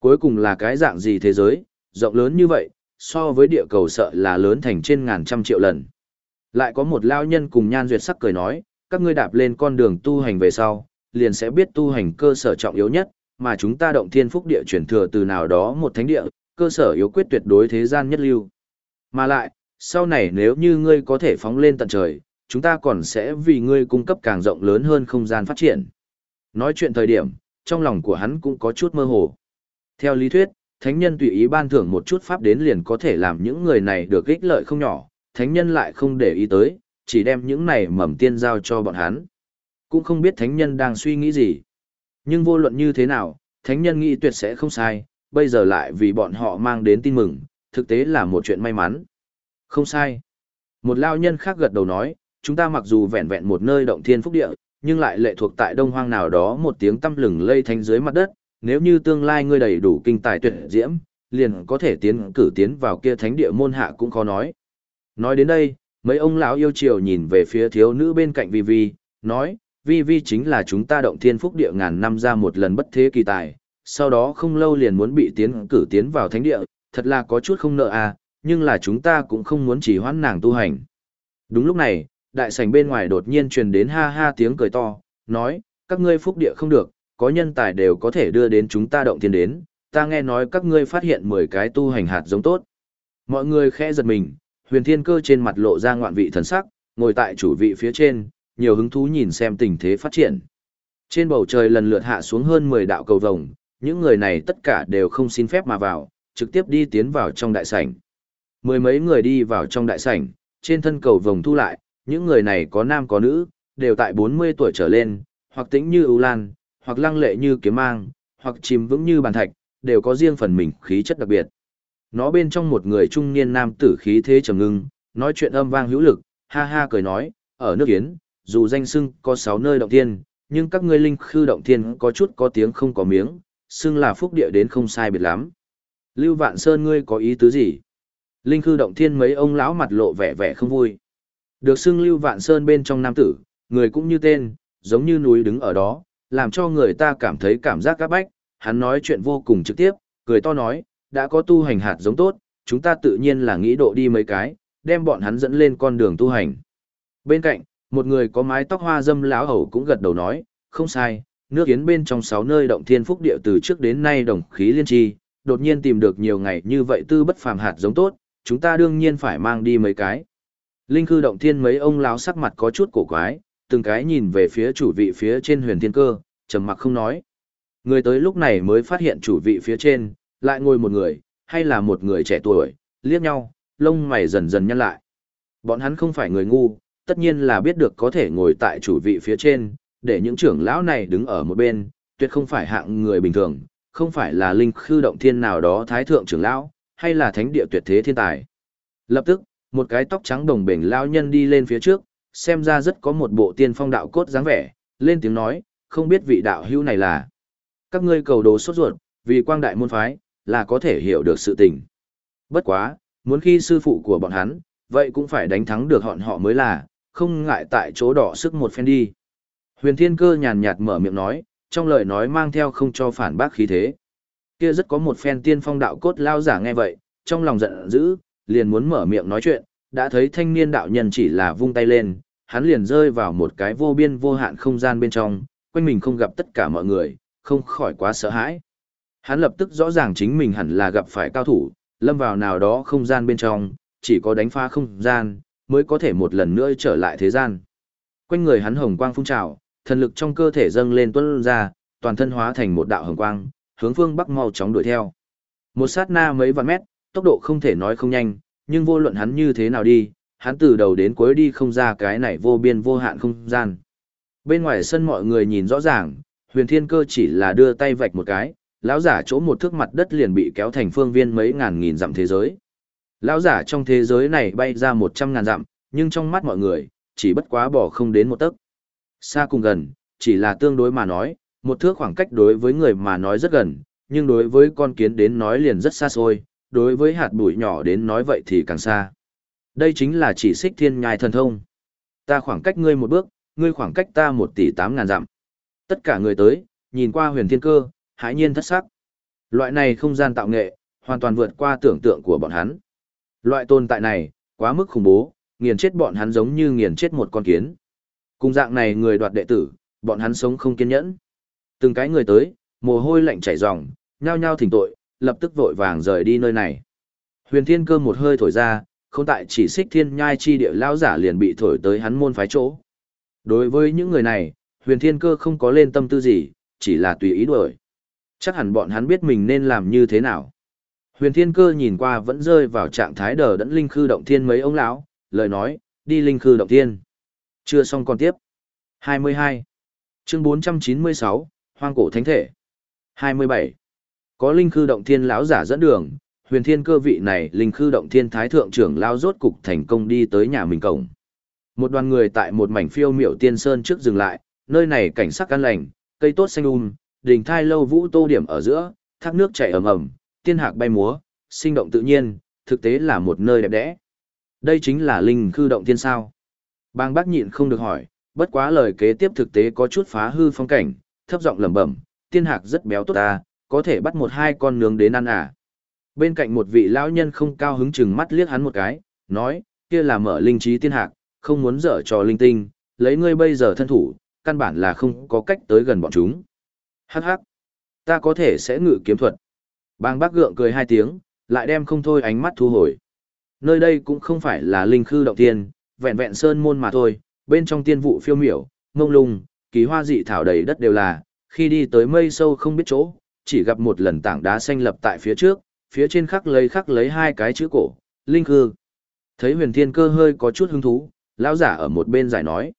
Cuối cùng là cái dạng gì thế giới, rộng lớn như vậy, so với địa cầu sợ là lớn thành trên ngàn trăm triệu lần. Lại có một lao nhân cùng nhan duyệt sắc cười nói, các ngươi đạp lên con đường tu hành về sau, liền sẽ biết tu hành cơ sở trọng yếu nhất, mà chúng ta động thiên phúc địa chuyển thừa từ nào đó một thánh địa, cơ sở yếu quyết tuyệt đối thế gian nhất lưu. Mà lại, sau này nếu như ngươi có thể phóng lên tận trời, chúng ta còn sẽ vì ngươi cung cấp càng rộng lớn hơn không gian phát triển. Nói chuyện thời điểm, trong lòng của hắn cũng có chút mơ hồ. Theo lý thuyết, thánh nhân tùy ý ban thưởng một chút pháp đến liền có thể làm những người này được ích lợi không nhỏ, thánh nhân lại không để ý tới, chỉ đem những này mầm tiên giao cho bọn hắn. Cũng không biết thánh nhân đang suy nghĩ gì. Nhưng vô luận như thế nào, thánh nhân nghĩ tuyệt sẽ không sai, bây giờ lại vì bọn họ mang đến tin mừng, thực tế là một chuyện may mắn. Không sai. Một lao nhân khác gật đầu nói, chúng ta mặc dù vẹn vẹn một nơi động thiên phúc địa, nhưng lại lệ thuộc tại đông hoang nào đó một tiếng tâm lừng lây thanh dưới mặt đất, nếu như tương lai ngươi đầy đủ kinh tài tuyệt diễm, liền có thể tiến cử tiến vào kia thánh địa môn hạ cũng khó nói. Nói đến đây, mấy ông lão yêu chiều nhìn về phía thiếu nữ bên cạnh Vi Vi, nói, Vi Vi chính là chúng ta động thiên phúc địa ngàn năm ra một lần bất thế kỳ tài, sau đó không lâu liền muốn bị tiến cử tiến vào thánh địa, thật là có chút không nợ à, nhưng là chúng ta cũng không muốn chỉ hoãn nàng tu hành. Đúng lúc này, đại sảnh bên ngoài đột nhiên truyền đến ha ha tiếng cười to, nói, các ngươi phúc địa không được, có nhân tài đều có thể đưa đến chúng ta động thiên đến, ta nghe nói các ngươi phát hiện 10 cái tu hành hạt giống tốt. Mọi người khẽ giật mình, huyền thiên cơ trên mặt lộ ra ngoạn vị thần sắc, ngồi tại chủ vị phía trên, nhiều hứng thú nhìn xem tình thế phát triển. Trên bầu trời lần lượt hạ xuống hơn 10 đạo cầu vồng, những người này tất cả đều không xin phép mà vào, trực tiếp đi tiến vào trong đại sảnh. Mười mấy người đi vào trong đại sảnh, trên thân cầu vồng thu lại, những người này có nam có nữ, đều tại 40 tuổi trở lên, hoặc tĩnh như ưu lan, hoặc lăng lệ như kiếm mang, hoặc chìm vững như bàn thạch, đều có riêng phần mình khí chất đặc biệt. Nó bên trong một người trung niên nam tử khí thế trầm ngưng, nói chuyện âm vang hữu lực, ha ha cười nói, ở nước Yến, dù danh sưng có 6 nơi động thiên, nhưng các ngươi linh khư động thiên có chút có tiếng không có miếng, xưng là phúc địa đến không sai biệt lắm. Lưu Vạn Sơn ngươi có ý tứ gì? Linh khư động thiên mấy ông lão mặt lộ vẻ vẻ không vui. Được xưng Lưu Vạn Sơn bên trong nam tử, người cũng như tên, giống như núi đứng ở đó, làm cho người ta cảm thấy cảm giác các bách, hắn nói chuyện vô cùng trực tiếp, cười to nói, đã có tu hành hạt giống tốt, chúng ta tự nhiên là nghĩ độ đi mấy cái, đem bọn hắn dẫn lên con đường tu hành. Bên cạnh, một người có mái tóc hoa dâm lão hầu cũng gật đầu nói, không sai, nước yến bên trong sáu nơi động thiên phúc địa từ trước đến nay đồng khí liên tri, đột nhiên tìm được nhiều ngày như vậy tư bất phàm hạt giống tốt, chúng ta đương nhiên phải mang đi mấy cái. Linh cư động thiên mấy ông lão sắc mặt có chút cổ quái, từng cái nhìn về phía chủ vị phía trên huyền thiên cơ, trầm mặc không nói. Người tới lúc này mới phát hiện chủ vị phía trên, lại ngồi một người, hay là một người trẻ tuổi, liếc nhau, lông mày dần dần nhăn lại. Bọn hắn không phải người ngu, tất nhiên là biết được có thể ngồi tại chủ vị phía trên, để những trưởng lão này đứng ở một bên, tuyệt không phải hạng người bình thường, không phải là linh khư động thiên nào đó thái thượng trưởng lão, hay là thánh địa tuyệt thế thiên tài. Lập tức, một cái tóc trắng đồng bền lao nhân đi lên phía trước, xem ra rất có một bộ tiên phong đạo cốt dáng vẻ, lên tiếng nói, không biết vị đạo hữu này là. Các ngươi cầu đồ sốt ruột, vì quang đại môn phái, là có thể hiểu được sự tình. Bất quá, muốn khi sư phụ của bọn hắn, vậy cũng phải đánh thắng được họn họ mới là, không ngại tại chỗ đỏ sức một phen đi. Huyền Thiên Cơ nhàn nhạt mở miệng nói, trong lời nói mang theo không cho phản bác khí thế. Kia rất có một phen tiên phong đạo cốt lao giả nghe vậy, trong lòng giận dữ, liền muốn mở miệng nói chuyện, đã thấy thanh niên đạo nhân chỉ là vung tay lên, hắn liền rơi vào một cái vô biên vô hạn không gian bên trong, quanh mình không gặp tất cả mọi người, không khỏi quá sợ hãi. Hắn lập tức rõ ràng chính mình hẳn là gặp phải cao thủ, lâm vào nào đó không gian bên trong, chỉ có đánh phá không gian, mới có thể một lần nữa trở lại thế gian. Quanh người hắn hồng quang phun trào, thần lực trong cơ thể dâng lên tuôn ra, toàn thân hóa thành một đạo hồng quang, hướng phương bắc mau chóng đuổi theo. Một sát na mấy vạn mét, tốc độ không thể nói không nhanh, nhưng vô luận hắn như thế nào đi, hắn từ đầu đến cuối đi không ra cái này vô biên vô hạn không gian. Bên ngoài sân mọi người nhìn rõ ràng, huyền thiên cơ chỉ là đưa tay vạch một cái, lão giả chỗ một thước mặt đất liền bị kéo thành phương viên mấy ngàn nghìn dặm thế giới. Lão giả trong thế giới này bay ra một trăm ngàn dặm, nhưng trong mắt mọi người, chỉ bất quá bỏ không đến một tấc. Xa cùng gần, chỉ là tương đối mà nói, một thước khoảng cách đối với người mà nói rất gần, nhưng đối với con kiến đến nói liền rất xa xôi, đối với hạt bụi nhỏ đến nói vậy thì càng xa. Đây chính là chỉ xích thiên nhai thần thông. Ta khoảng cách ngươi một bước, ngươi khoảng cách ta một tỷ tám ngàn dặm. Tất cả người tới, nhìn qua huyền thiên cơ, hãi nhiên thất sắc. Loại này không gian tạo nghệ, hoàn toàn vượt qua tưởng tượng của bọn hắn. Loại tồn tại này, quá mức khủng bố, nghiền chết bọn hắn giống như nghiền chết một con kiến. Cùng dạng này người đoạt đệ tử, bọn hắn sống không kiên nhẫn. Từng cái người tới, mồ hôi lạnh chảy ròng, nhao nhao thỉnh tội, lập tức vội vàng rời đi nơi này. Huyền Thiên Cơ một hơi thổi ra, không tại chỉ xích thiên nhai chi địa lão giả liền bị thổi tới hắn môn phái chỗ. Đối với những người này, Huyền Thiên Cơ không có lên tâm tư gì, chỉ là tùy ý đuổi. Chắc hẳn bọn hắn biết mình nên làm như thế nào. Huyền Thiên Cơ nhìn qua vẫn rơi vào trạng thái đờ đẫn linh khư động thiên mấy ông lão, lời nói, đi linh khư động thiên. Chưa xong còn tiếp. 22. Chương 496, Hoang cổ thánh thể. 27. Có linh khư động thiên lão giả dẫn đường, huyền thiên cơ vị này linh khư động thiên thái thượng trưởng lao rốt cục thành công đi tới nhà mình cổng. Một đoàn người tại một mảnh phiêu miểu tiên sơn trước dừng lại, nơi này cảnh sắc an lành, cây tốt xanh um, đỉnh thai lâu vũ tô điểm ở giữa, thác nước chảy ầm ầm, tiên hạc bay múa, sinh động tự nhiên, thực tế là một nơi đẹp đẽ. Đây chính là linh khư động thiên sao. Bang bác nhịn không được hỏi, bất quá lời kế tiếp thực tế có chút phá hư phong cảnh, thấp giọng lẩm bẩm, tiên hạc rất béo tốt ta, có thể bắt một hai con nướng đến ăn à. Bên cạnh một vị lão nhân không cao hứng chừng mắt liếc hắn một cái, nói, kia là mở linh trí tiên hạc, không muốn dở trò linh tinh, lấy ngươi bây giờ thân thủ, căn bản là không có cách tới gần bọn chúng. Hắc hắc, ta có thể sẽ ngự kiếm thuật. Bang bác gượng cười hai tiếng, lại đem không thôi ánh mắt thu hồi. Nơi đây cũng không phải là linh khư động tiên, vẹn vẹn sơn môn mà thôi, bên trong tiên vụ phiêu miểu, mông lung, kỳ hoa dị thảo đầy đất đều là, khi đi tới mây sâu không biết chỗ, chỉ gặp một lần tảng đá xanh lập tại phía trước, phía trên khắc lấy khắc lấy hai cái chữ cổ, linh khư. Thấy huyền thiên cơ hơi có chút hứng thú, lão giả ở một bên giải nói.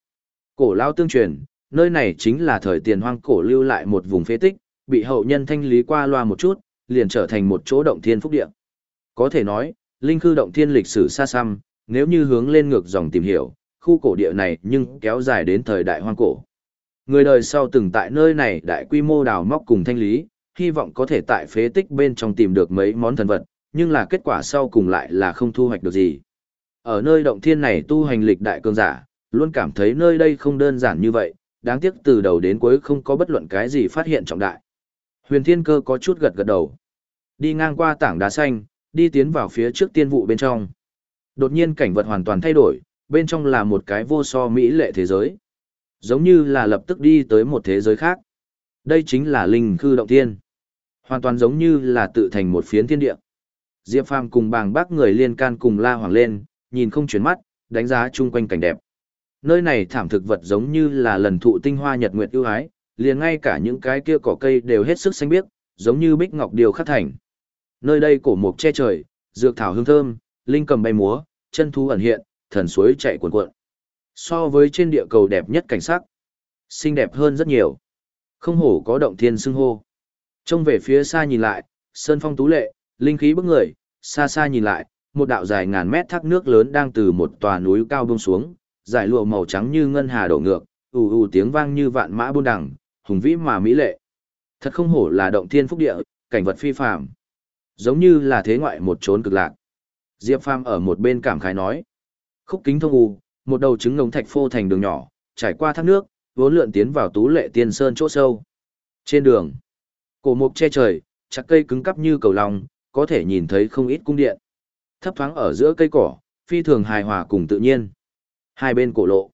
Cổ lao tương truyền, nơi này chính là thời tiền hoang cổ lưu lại một vùng phế tích, bị hậu nhân thanh lý qua loa một chút, liền trở thành một chỗ động thiên phúc địa. Có thể nói, linh khư động thiên lịch sử xa xăm, nếu như hướng lên ngược dòng tìm hiểu, khu cổ địa này nhưng kéo dài đến thời đại hoang cổ. Người đời sau từng tại nơi này đại quy mô đào móc cùng thanh lý, hy vọng có thể tại phế tích bên trong tìm được mấy món thần vật, nhưng là kết quả sau cùng lại là không thu hoạch được gì. Ở nơi động thiên này tu hành lịch đại cường giả, luôn cảm thấy nơi đây không đơn giản như vậy, đáng tiếc từ đầu đến cuối không có bất luận cái gì phát hiện trọng đại. Huyền Thiên Cơ có chút gật gật đầu. Đi ngang qua tảng đá xanh, đi tiến vào phía trước tiên vụ bên trong. Đột nhiên cảnh vật hoàn toàn thay đổi, bên trong là một cái vô so mỹ lệ thế giới. Giống như là lập tức đi tới một thế giới khác. Đây chính là linh khư động thiên. Hoàn toàn giống như là tự thành một phiến thiên địa. Diệp Phàm cùng bàng bác người liên can cùng la hoàng lên, nhìn không chuyển mắt, đánh giá chung quanh cảnh đẹp. Nơi này thảm thực vật giống như là lần thụ tinh hoa nhật nguyệt ưu ái, liền ngay cả những cái kia cỏ cây đều hết sức xanh biếc, giống như bích ngọc điều khắc thành. Nơi đây cổ mục che trời, dược thảo hương thơm, linh cầm bay múa, chân thú ẩn hiện, thần suối chạy cuồn cuộn. So với trên địa cầu đẹp nhất cảnh sắc, xinh đẹp hơn rất nhiều. Không hổ có động thiên xưng hô. Trông về phía xa nhìn lại, sơn phong tú lệ, linh khí bức người, xa xa nhìn lại, một đạo dài ngàn mét thác nước lớn đang từ một tòa núi cao buông xuống, giải lụa màu trắng như ngân hà đổ ngược, ù ù tiếng vang như vạn mã buôn đằng, hùng vĩ mà mỹ lệ. Thật không hổ là động thiên phúc địa, cảnh vật phi phàm, giống như là thế ngoại một chốn cực lạc. Diệp Phàm ở một bên cảm khái nói, khúc kính thông u, một đầu trứng ngống thạch phô thành đường nhỏ, trải qua thác nước, vốn lượn tiến vào tú lệ tiên sơn chỗ sâu. Trên đường, cổ mục che trời, chặt cây cứng cắp như cầu lòng, có thể nhìn thấy không ít cung điện. Thấp thoáng ở giữa cây cỏ, phi thường hài hòa cùng tự nhiên. Hai bên cổ lộ,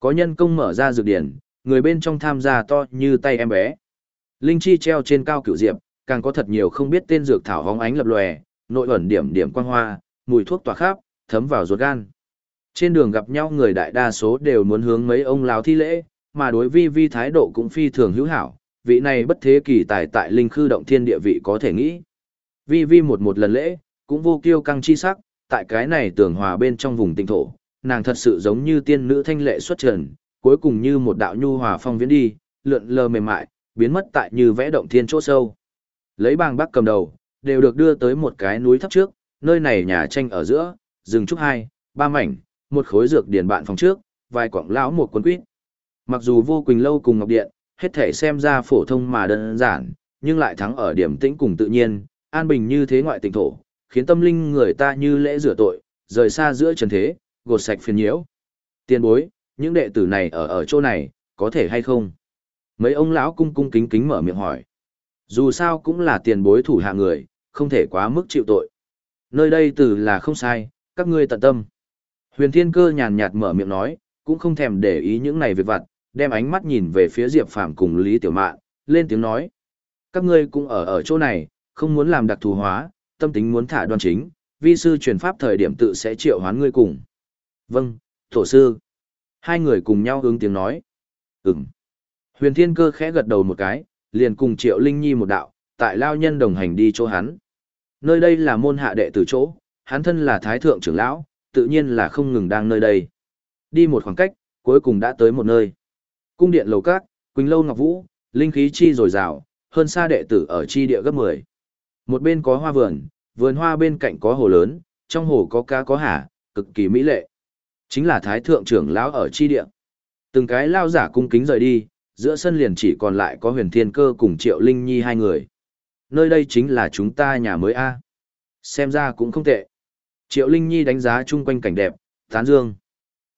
Có nhân công mở ra dược điển, người bên trong tham gia to như tay em bé. Linh chi treo trên cao cửu diệp, càng có thật nhiều không biết tên dược thảo hóng ánh lập lòe, nội ẩn điểm điểm quang hoa, mùi thuốc tỏa khắp, thấm vào ruột gan. Trên đường gặp nhau người đại đa số đều muốn hướng mấy ông lão thi lễ, mà đối vi vi thái độ cũng phi thường hữu hảo, vị này bất thế kỳ tài tại linh khư động thiên địa vị có thể nghĩ. Vi vi một một lần lễ, cũng vô kiêu căng chi sắc, tại cái này tưởng hòa bên trong vùng tinh thổ, nàng thật sự giống như tiên nữ thanh lệ xuất trần, cuối cùng như một đạo nhu hòa phong viễn đi, lượn lờ mềm mại, biến mất tại như vẽ động thiên chỗ sâu. Lấy bàng bắc cầm đầu, đều được đưa tới một cái núi thấp trước, nơi này nhà tranh ở giữa, rừng trúc hai, ba mảnh, một khối dược điển bạn phòng trước, vài quảng lão một cuốn quýt. Mặc dù vô quỳnh lâu cùng ngọc điện, hết thể xem ra phổ thông mà đơn giản, nhưng lại thắng ở điểm tĩnh cùng tự nhiên, an bình như thế ngoại tình thổ, khiến tâm linh người ta như lễ rửa tội, rời xa giữa trần thế, gột sạch phiền nhiễu. Tiên bối, những đệ tử này ở ở chỗ này, có thể hay không? Mấy ông lão cung cung kính kính mở miệng hỏi. Dù sao cũng là tiền bối thủ hạ người, không thể quá mức chịu tội. Nơi đây từ là không sai, các ngươi tận tâm. Huyền Thiên Cơ nhàn nhạt mở miệng nói, cũng không thèm để ý những này việc vặt, đem ánh mắt nhìn về phía Diệp Phàm cùng Lý Tiểu Mạn, lên tiếng nói. Các ngươi cũng ở ở chỗ này, không muốn làm đặc thù hóa, tâm tính muốn thả đoan chính, vi sư truyền pháp thời điểm tự sẽ triệu hoán ngươi cùng. Vâng, tổ sư. Hai người cùng nhau hướng tiếng nói. Ừm. Huyền Thiên Cơ khẽ gật đầu một cái, liền cùng Triệu Linh Nhi một đạo, tại lao nhân đồng hành đi chỗ hắn. Nơi đây là môn hạ đệ tử chỗ, hắn thân là thái thượng trưởng lão, tự nhiên là không ngừng đang nơi đây. Đi một khoảng cách, cuối cùng đã tới một nơi. Cung điện lầu cát, Quỳnh Lâu Ngọc Vũ, linh khí chi dồi dào, hơn xa đệ tử ở chi địa gấp 10. Một bên có hoa vườn, vườn hoa bên cạnh có hồ lớn, trong hồ có cá có hả, cực kỳ mỹ lệ. Chính là thái thượng trưởng lão ở chi địa. Từng cái lao giả cung kính rời đi, giữa sân liền chỉ còn lại có huyền thiên cơ cùng triệu linh nhi hai người. Nơi đây chính là chúng ta nhà mới A. Xem ra cũng không tệ. Triệu Linh Nhi đánh giá chung quanh cảnh đẹp, tán dương.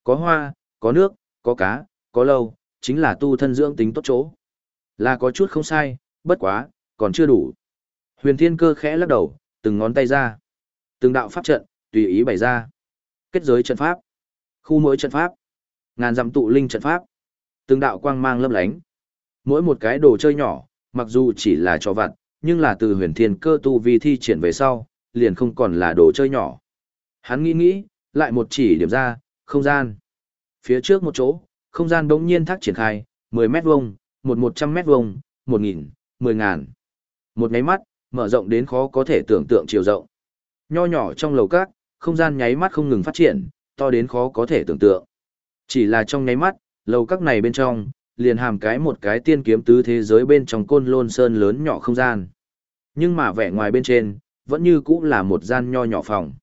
Có hoa, có nước, có cá, có lâu, chính là tu thân dưỡng tính tốt chỗ. Là có chút không sai, bất quá, còn chưa đủ. Huyền Thiên Cơ khẽ lắc đầu, từng ngón tay ra. Từng đạo pháp trận, tùy ý bày ra. Kết giới trận pháp. Khu mỗi trận pháp. Ngàn dặm tụ linh trận pháp. Từng đạo quang mang lấp lánh. Mỗi một cái đồ chơi nhỏ, mặc dù chỉ là cho vặt, nhưng là từ huyền thiên cơ tu vi thi triển về sau, liền không còn là đồ chơi nhỏ. Hắn nghĩ nghĩ, lại một chỉ điểm ra, không gian. Phía trước một chỗ, không gian bỗng nhiên thác triển khai, 10 mét vuông, một 100 mét vuông, 1000, 10. Một nháy mắt, mở rộng đến khó có thể tưởng tượng chiều rộng. Nho nhỏ trong lầu các, không gian nháy mắt không ngừng phát triển, to đến khó có thể tưởng tượng. Chỉ là trong nháy mắt, lầu các này bên trong, liền hàm cái một cái tiên kiếm tứ thế giới bên trong côn lôn sơn lớn nhỏ không gian. Nhưng mà vẻ ngoài bên trên, vẫn như cũ là một gian nho nhỏ phòng.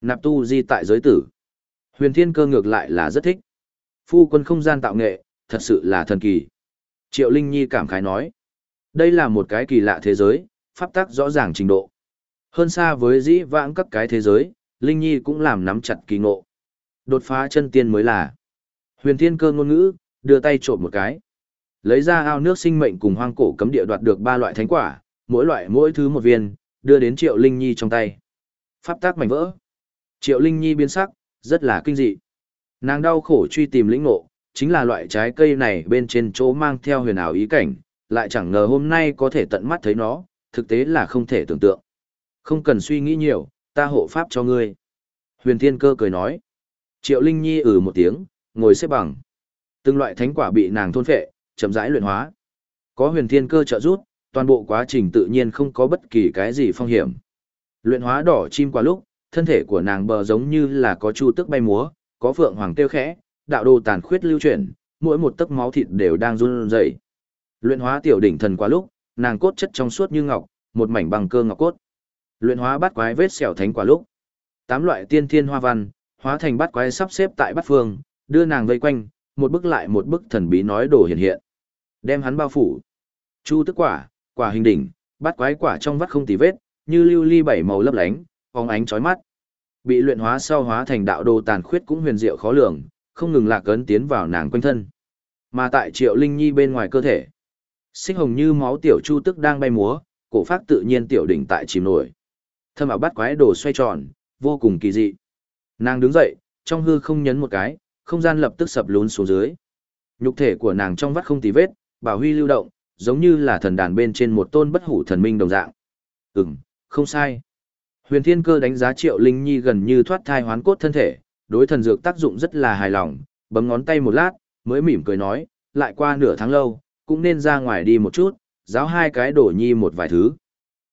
Nạp tu di tại giới tử. Huyền thiên cơ ngược lại là rất thích. Phu quân không gian tạo nghệ, thật sự là thần kỳ. Triệu Linh Nhi cảm khái nói. Đây là một cái kỳ lạ thế giới, pháp tắc rõ ràng trình độ. Hơn xa với dĩ vãng các cái thế giới, Linh Nhi cũng làm nắm chặt kỳ ngộ. Đột phá chân tiên mới là. Huyền thiên cơ ngôn ngữ, đưa tay trộm một cái. Lấy ra ao nước sinh mệnh cùng hoang cổ cấm địa đoạt được ba loại thánh quả, mỗi loại mỗi thứ một viên, đưa đến Triệu Linh Nhi trong tay. Pháp tác mảnh vỡ. Triệu Linh Nhi biến sắc, rất là kinh dị. Nàng đau khổ truy tìm lĩnh ngộ, chính là loại trái cây này bên trên chỗ mang theo huyền ảo ý cảnh, lại chẳng ngờ hôm nay có thể tận mắt thấy nó, thực tế là không thể tưởng tượng. Không cần suy nghĩ nhiều, ta hộ pháp cho ngươi. Huyền Thiên Cơ cười nói. Triệu Linh Nhi ừ một tiếng, ngồi xếp bằng. Từng loại thánh quả bị nàng thôn phệ, chậm rãi luyện hóa. Có Huyền Thiên Cơ trợ giúp, toàn bộ quá trình tự nhiên không có bất kỳ cái gì phong hiểm. Luyện hóa đỏ chim qua lúc, thân thể của nàng bờ giống như là có chu tức bay múa, có phượng hoàng tiêu khẽ, đạo đồ tàn khuyết lưu chuyển, mỗi một tấc máu thịt đều đang run rẩy. Luyện hóa tiểu đỉnh thần quá lúc, nàng cốt chất trong suốt như ngọc, một mảnh bằng cơ ngọc cốt. Luyện hóa bát quái vết sẹo thánh quả lúc, tám loại tiên thiên hoa văn, hóa thành bát quái sắp xếp tại bát phương, đưa nàng vây quanh, một bức lại một bức thần bí nói đồ hiện hiện. Đem hắn bao phủ. Chu tức quả, quả hình đỉnh, bát quái quả trong vắt không tì vết, như lưu ly bảy màu lấp lánh, phóng ánh chói mắt. Bị luyện hóa sau hóa thành đạo đồ tàn khuyết cũng huyền diệu khó lường, không ngừng lạc ấn tiến vào nàng quanh thân. Mà tại Triệu Linh Nhi bên ngoài cơ thể, xích hồng như máu tiểu chu tức đang bay múa, cổ phát tự nhiên tiểu đỉnh tại chìm nổi. Thâm ảo bắt quái đồ xoay tròn, vô cùng kỳ dị. Nàng đứng dậy, trong hư không nhấn một cái, không gian lập tức sập lún xuống dưới. Nhục thể của nàng trong vắt không tì vết, bảo huy lưu động, giống như là thần đàn bên trên một tôn bất hủ thần minh đồng dạng. Ừm, không sai. Huyền Thiên Cơ đánh giá Triệu Linh Nhi gần như thoát thai hoán cốt thân thể, đối thần dược tác dụng rất là hài lòng, bấm ngón tay một lát, mới mỉm cười nói, lại qua nửa tháng lâu, cũng nên ra ngoài đi một chút, giáo hai cái đổ nhi một vài thứ.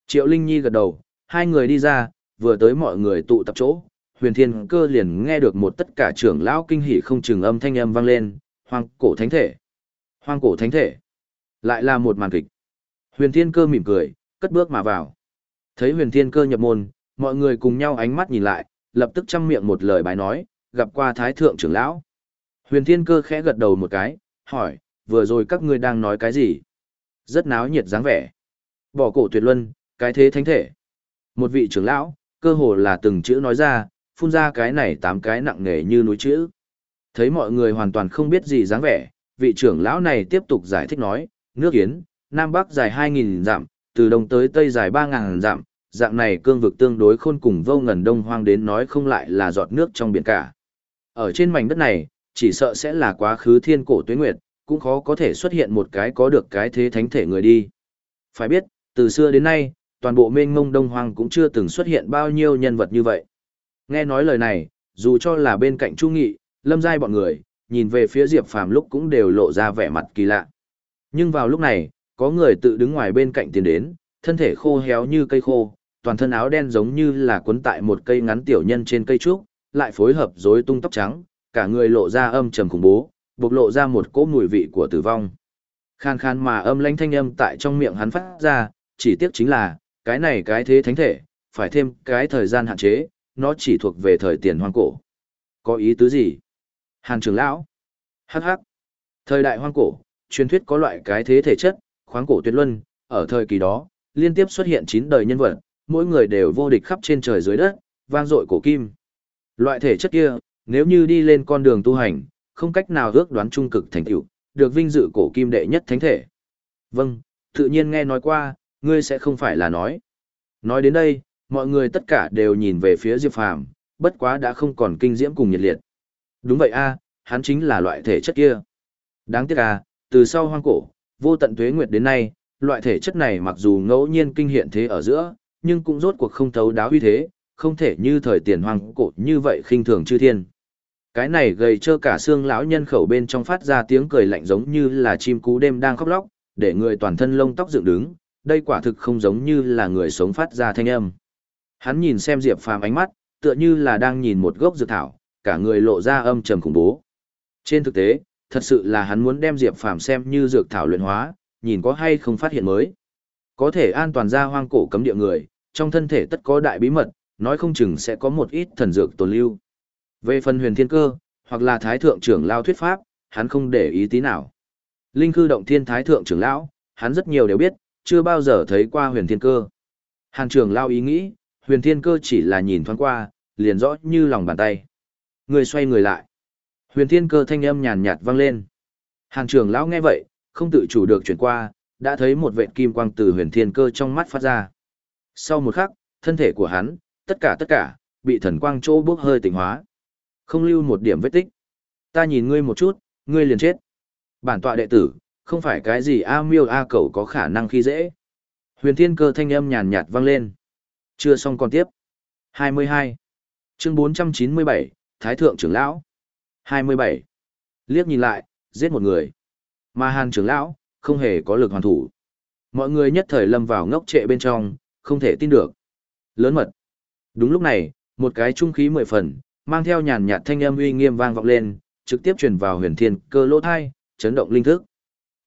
Triệu Linh Nhi gật đầu, hai người đi ra, vừa tới mọi người tụ tập chỗ, huyền thiên cơ liền nghe được một tất cả trưởng lão kinh hỉ không chừng âm thanh âm vang lên, hoang cổ thánh thể. Hoang cổ thánh thể. Lại là một màn kịch. Huyền thiên cơ mỉm cười, cất bước mà vào. Thấy huyền thiên cơ nhập môn, mọi người cùng nhau ánh mắt nhìn lại, lập tức chăm miệng một lời bài nói, gặp qua thái thượng trưởng lão. Huyền thiên cơ khẽ gật đầu một cái, hỏi, vừa rồi các ngươi đang nói cái gì? Rất náo nhiệt dáng vẻ. Bỏ cổ tuyệt luân, cái thế thánh thể. Một vị trưởng lão, cơ hồ là từng chữ nói ra, phun ra cái này tám cái nặng nề như núi chữ. Thấy mọi người hoàn toàn không biết gì dáng vẻ, vị trưởng lão này tiếp tục giải thích nói, nước Yến, Nam Bắc dài 2.000 dặm, từ đông tới tây dài 3.000 dặm, dạng này cương vực tương đối khôn cùng vô ngần đông hoang đến nói không lại là giọt nước trong biển cả. Ở trên mảnh đất này, chỉ sợ sẽ là quá khứ thiên cổ tuế nguyệt, cũng khó có thể xuất hiện một cái có được cái thế thánh thể người đi. Phải biết, từ xưa đến nay, toàn bộ mênh mông đông hoang cũng chưa từng xuất hiện bao nhiêu nhân vật như vậy. Nghe nói lời này, dù cho là bên cạnh Chu Nghị, Lâm Giai bọn người, nhìn về phía Diệp Phàm lúc cũng đều lộ ra vẻ mặt kỳ lạ. Nhưng vào lúc này, có người tự đứng ngoài bên cạnh tiến đến, thân thể khô héo như cây khô, toàn thân áo đen giống như là cuốn tại một cây ngắn tiểu nhân trên cây trúc, lại phối hợp rối tung tóc trắng, cả người lộ ra âm trầm khủng bố, bộc lộ ra một cỗ mùi vị của tử vong. Khan khan mà âm lãnh thanh âm tại trong miệng hắn phát ra, chỉ tiếc chính là, cái này cái thế thánh thể, phải thêm cái thời gian hạn chế, nó chỉ thuộc về thời tiền hoang cổ. Có ý tứ gì? Hàn trưởng lão. Hắc hắc. Thời đại hoang cổ, truyền thuyết có loại cái thế thể chất, khoáng cổ tuyệt luân, ở thời kỳ đó, liên tiếp xuất hiện 9 đời nhân vật, mỗi người đều vô địch khắp trên trời dưới đất, vang dội cổ kim. Loại thể chất kia, nếu như đi lên con đường tu hành, không cách nào ước đoán trung cực thành tựu, được vinh dự cổ kim đệ nhất thánh thể. Vâng, tự nhiên nghe nói qua, ngươi sẽ không phải là nói. Nói đến đây, mọi người tất cả đều nhìn về phía Diệp Phàm, bất quá đã không còn kinh diễm cùng nhiệt liệt. Đúng vậy a, hắn chính là loại thể chất kia. Đáng tiếc à, từ sau hoang cổ, vô tận tuế nguyệt đến nay, loại thể chất này mặc dù ngẫu nhiên kinh hiện thế ở giữa, nhưng cũng rốt cuộc không thấu đáo uy thế, không thể như thời tiền hoàng cổ như vậy khinh thường chư thiên. Cái này gầy trơ cả xương lão nhân khẩu bên trong phát ra tiếng cười lạnh giống như là chim cú đêm đang khóc lóc, để người toàn thân lông tóc dựng đứng, đây quả thực không giống như là người sống phát ra thanh âm. Hắn nhìn xem Diệp Phàm ánh mắt, tựa như là đang nhìn một gốc dược thảo, cả người lộ ra âm trầm khủng bố. Trên thực tế, thật sự là hắn muốn đem Diệp Phàm xem như dược thảo luyện hóa, nhìn có hay không phát hiện mới. Có thể an toàn ra hoang cổ cấm địa người, trong thân thể tất có đại bí mật, nói không chừng sẽ có một ít thần dược tồn lưu. Về phần huyền thiên cơ, hoặc là thái thượng trưởng lao thuyết pháp, hắn không để ý tí nào. Linh cư động thiên thái thượng trưởng lão, hắn rất nhiều đều biết, chưa bao giờ thấy qua huyền thiên cơ. Hàn trưởng lao ý nghĩ, huyền thiên cơ chỉ là nhìn thoáng qua, liền rõ như lòng bàn tay. Người xoay người lại. Huyền thiên cơ thanh âm nhàn nhạt vang lên. Hàn trưởng lão nghe vậy, không tự chủ được chuyển qua, đã thấy một vệt kim quang từ huyền thiên cơ trong mắt phát ra. Sau một khắc, thân thể của hắn, tất cả tất cả, bị thần quang chỗ bước hơi tỉnh hóa. Không lưu một điểm vết tích. Ta nhìn ngươi một chút, ngươi liền chết. Bản tọa đệ tử, không phải cái gì A miêu A cầu có khả năng khi dễ. Huyền thiên cơ thanh âm nhàn nhạt vang lên. Chưa xong còn tiếp. 22. Chương 497, Thái Thượng trưởng lão. 27. Liếc nhìn lại, giết một người. Mà hàn trưởng lão, không hề có lực hoàn thủ. Mọi người nhất thời lâm vào ngốc trệ bên trong, không thể tin được. Lớn mật. Đúng lúc này, một cái trung khí mười phần, mang theo nhàn nhạt thanh âm uy nghiêm vang vọng lên, trực tiếp truyền vào huyền thiên cơ lỗ thai, chấn động linh thức.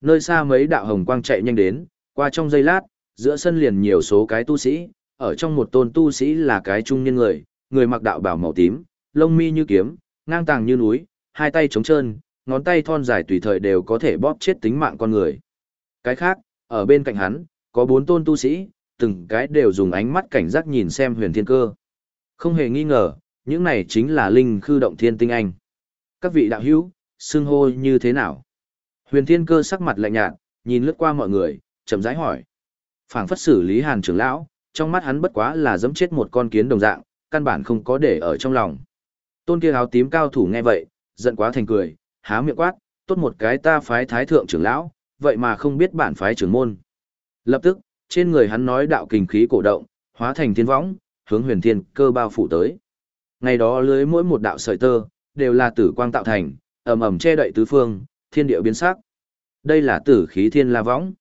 Nơi xa mấy đạo hồng quang chạy nhanh đến, qua trong giây lát, giữa sân liền nhiều số cái tu sĩ, ở trong một tôn tu sĩ là cái trung niên người, người mặc đạo bào màu tím, lông mi như kiếm, ngang tàng như núi, hai tay trống trơn, ngón tay thon dài tùy thời đều có thể bóp chết tính mạng con người. Cái khác, ở bên cạnh hắn, có bốn tôn tu sĩ, từng cái đều dùng ánh mắt cảnh giác nhìn xem huyền thiên cơ. Không hề nghi ngờ, những này chính là linh khư động thiên tinh anh. Các vị đạo hữu, xưng hô như thế nào? Huyền thiên cơ sắc mặt lạnh nhạt, nhìn lướt qua mọi người, chậm rãi hỏi. phảng phất xử lý hàn trưởng lão, trong mắt hắn bất quá là giẫm chết một con kiến đồng dạng, căn bản không có để ở trong lòng. Tôn kia áo tím cao thủ nghe vậy, giận quá thành cười, há miệng quát, tốt một cái ta phái thái thượng trưởng lão, vậy mà không biết bản phái trưởng môn. Lập tức, trên người hắn nói đạo kình khí cổ động, hóa thành thiên võng, hướng huyền thiên cơ bao phủ tới. Ngày đó lưới mỗi một đạo sợi tơ, đều là tử quang tạo thành, ầm ầm che đậy tứ phương, thiên địa biến sắc. Đây là tử khí thiên la võng.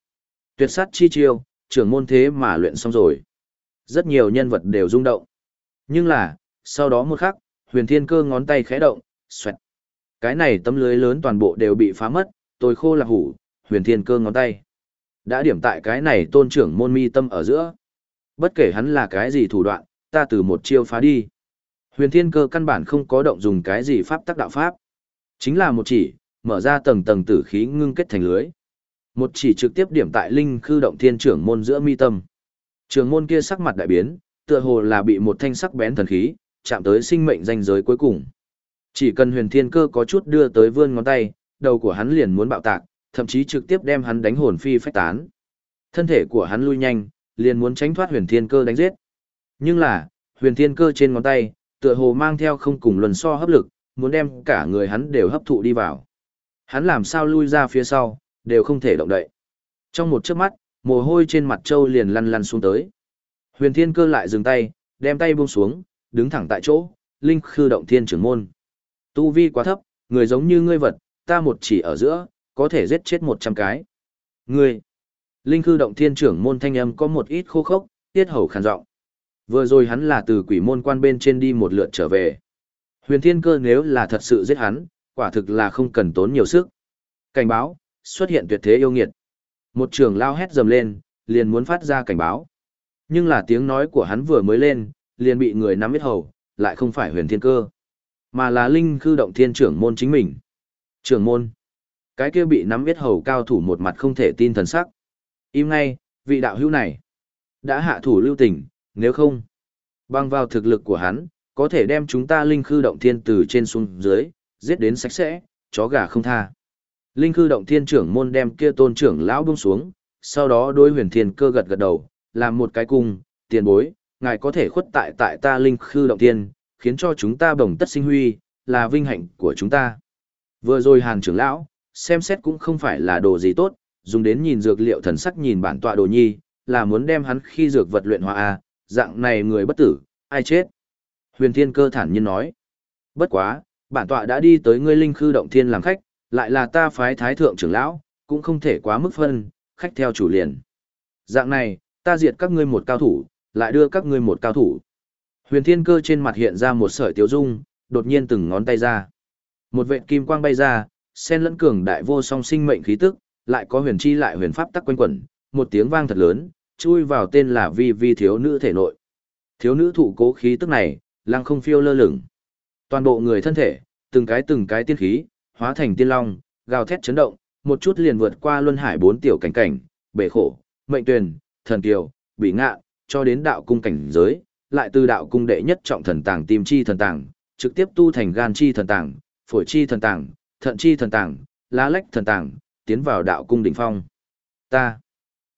Tuyệt sát chi chiêu, trưởng môn thế mà luyện xong rồi. Rất nhiều nhân vật đều rung động. Nhưng là, sau đó một khắc, huyền thiên cơ ngón tay khẽ động, xoẹt. Cái này tấm lưới lớn toàn bộ đều bị phá mất, tôi khô là hủ, huyền thiên cơ ngón tay. Đã điểm tại cái này tôn trưởng môn mi tâm ở giữa. Bất kể hắn là cái gì thủ đoạn, ta từ một chiêu phá đi. Huyền thiên cơ căn bản không có động dùng cái gì pháp tắc đạo pháp. Chính là một chỉ, mở ra tầng tầng tử khí ngưng kết thành lưới. Một chỉ trực tiếp điểm tại linh khư động thiên trưởng môn giữa mi tâm. Trường môn kia sắc mặt đại biến, tựa hồ là bị một thanh sắc bén thần khí, chạm tới sinh mệnh danh giới cuối cùng. Chỉ cần huyền thiên cơ có chút đưa tới vươn ngón tay, đầu của hắn liền muốn bạo tạc, thậm chí trực tiếp đem hắn đánh hồn phi phách tán. Thân thể của hắn lui nhanh, liền muốn tránh thoát huyền thiên cơ đánh giết. Nhưng là, huyền thiên cơ trên ngón tay, tựa hồ mang theo không cùng luân so hấp lực, muốn đem cả người hắn đều hấp thụ đi vào. Hắn làm sao lui ra phía sau, đều không thể động đậy. Trong một chớp mắt, mồ hôi trên mặt châu liền lăn lăn xuống tới. Huyền thiên cơ lại dừng tay, đem tay buông xuống, đứng thẳng tại chỗ, linh khư động thiên trưởng môn. Tu vi quá thấp, người giống như ngươi vật, ta một chỉ ở giữa, có thể giết chết một trăm cái. Ngươi, linh khư động thiên trưởng môn thanh âm có một ít khô khốc, tiết hầu khàn giọng. Vừa rồi hắn là từ quỷ môn quan bên trên đi một lượt trở về. Huyền thiên cơ nếu là thật sự giết hắn, quả thực là không cần tốn nhiều sức. Cảnh báo, xuất hiện tuyệt thế yêu nghiệt. Một trường lao hét dầm lên, liền muốn phát ra cảnh báo. Nhưng là tiếng nói của hắn vừa mới lên, liền bị người nắm ít hầu, lại không phải huyền thiên cơ, mà là linh khư động thiên trưởng môn chính mình. Trưởng môn. Cái kia bị nắm biết hầu cao thủ một mặt không thể tin thần sắc. Im ngay, vị đạo hữu này. Đã hạ thủ lưu tình, nếu không. Bằng vào thực lực của hắn, có thể đem chúng ta linh khư động thiên từ trên xuống dưới, giết đến sạch sẽ, chó gà không tha. Linh khư động thiên trưởng môn đem kia tôn trưởng lão buông xuống, sau đó đôi huyền thiên cơ gật gật đầu, làm một cái cung, tiền bối, ngài có thể khuất tại tại ta linh khư động thiên, khiến cho chúng ta bồng tất sinh huy, là vinh hạnh của chúng ta. Vừa rồi hàn trưởng lão, xem xét cũng không phải là đồ gì tốt, dùng đến nhìn dược liệu thần sắc nhìn bản tọa đồ nhi, là muốn đem hắn khi dược vật luyện hóa a, dạng này người bất tử, ai chết. Huyền Thiên Cơ thản nhiên nói, bất quá, bản tọa đã đi tới ngươi linh khư động thiên làm khách, lại là ta phái thái thượng trưởng lão, cũng không thể quá mức phân, khách theo chủ liền. Dạng này, ta diệt các ngươi một cao thủ, lại đưa các ngươi một cao thủ. Huyền Thiên Cơ trên mặt hiện ra một sợi tiêu dung, đột nhiên từng ngón tay ra. Một vệt kim quang bay ra, sen lẫn cường đại vô song sinh mệnh khí tức, lại có huyền chi lại huyền pháp tắc quanh quẩn, một tiếng vang thật lớn, chui vào tên là Vi Vi thiếu nữ thể nội. Thiếu nữ thụ cố khí tức này, lăng không phiêu lơ lửng. Toàn bộ người thân thể, từng cái từng cái tiên khí, hóa thành tiên long, gào thét chấn động, một chút liền vượt qua luân hải bốn tiểu cảnh cảnh, bể khổ, mệnh tuyền, thần kiều, bị ngạ, cho đến đạo cung cảnh giới, lại từ đạo cung đệ nhất trọng thần tàng tim chi thần tàng, trực tiếp tu thành gan chi thần tàng, phổi chi thần tàng, thận chi thần tàng, lá lách thần tàng, tiến vào đạo cung đỉnh phong. Ta,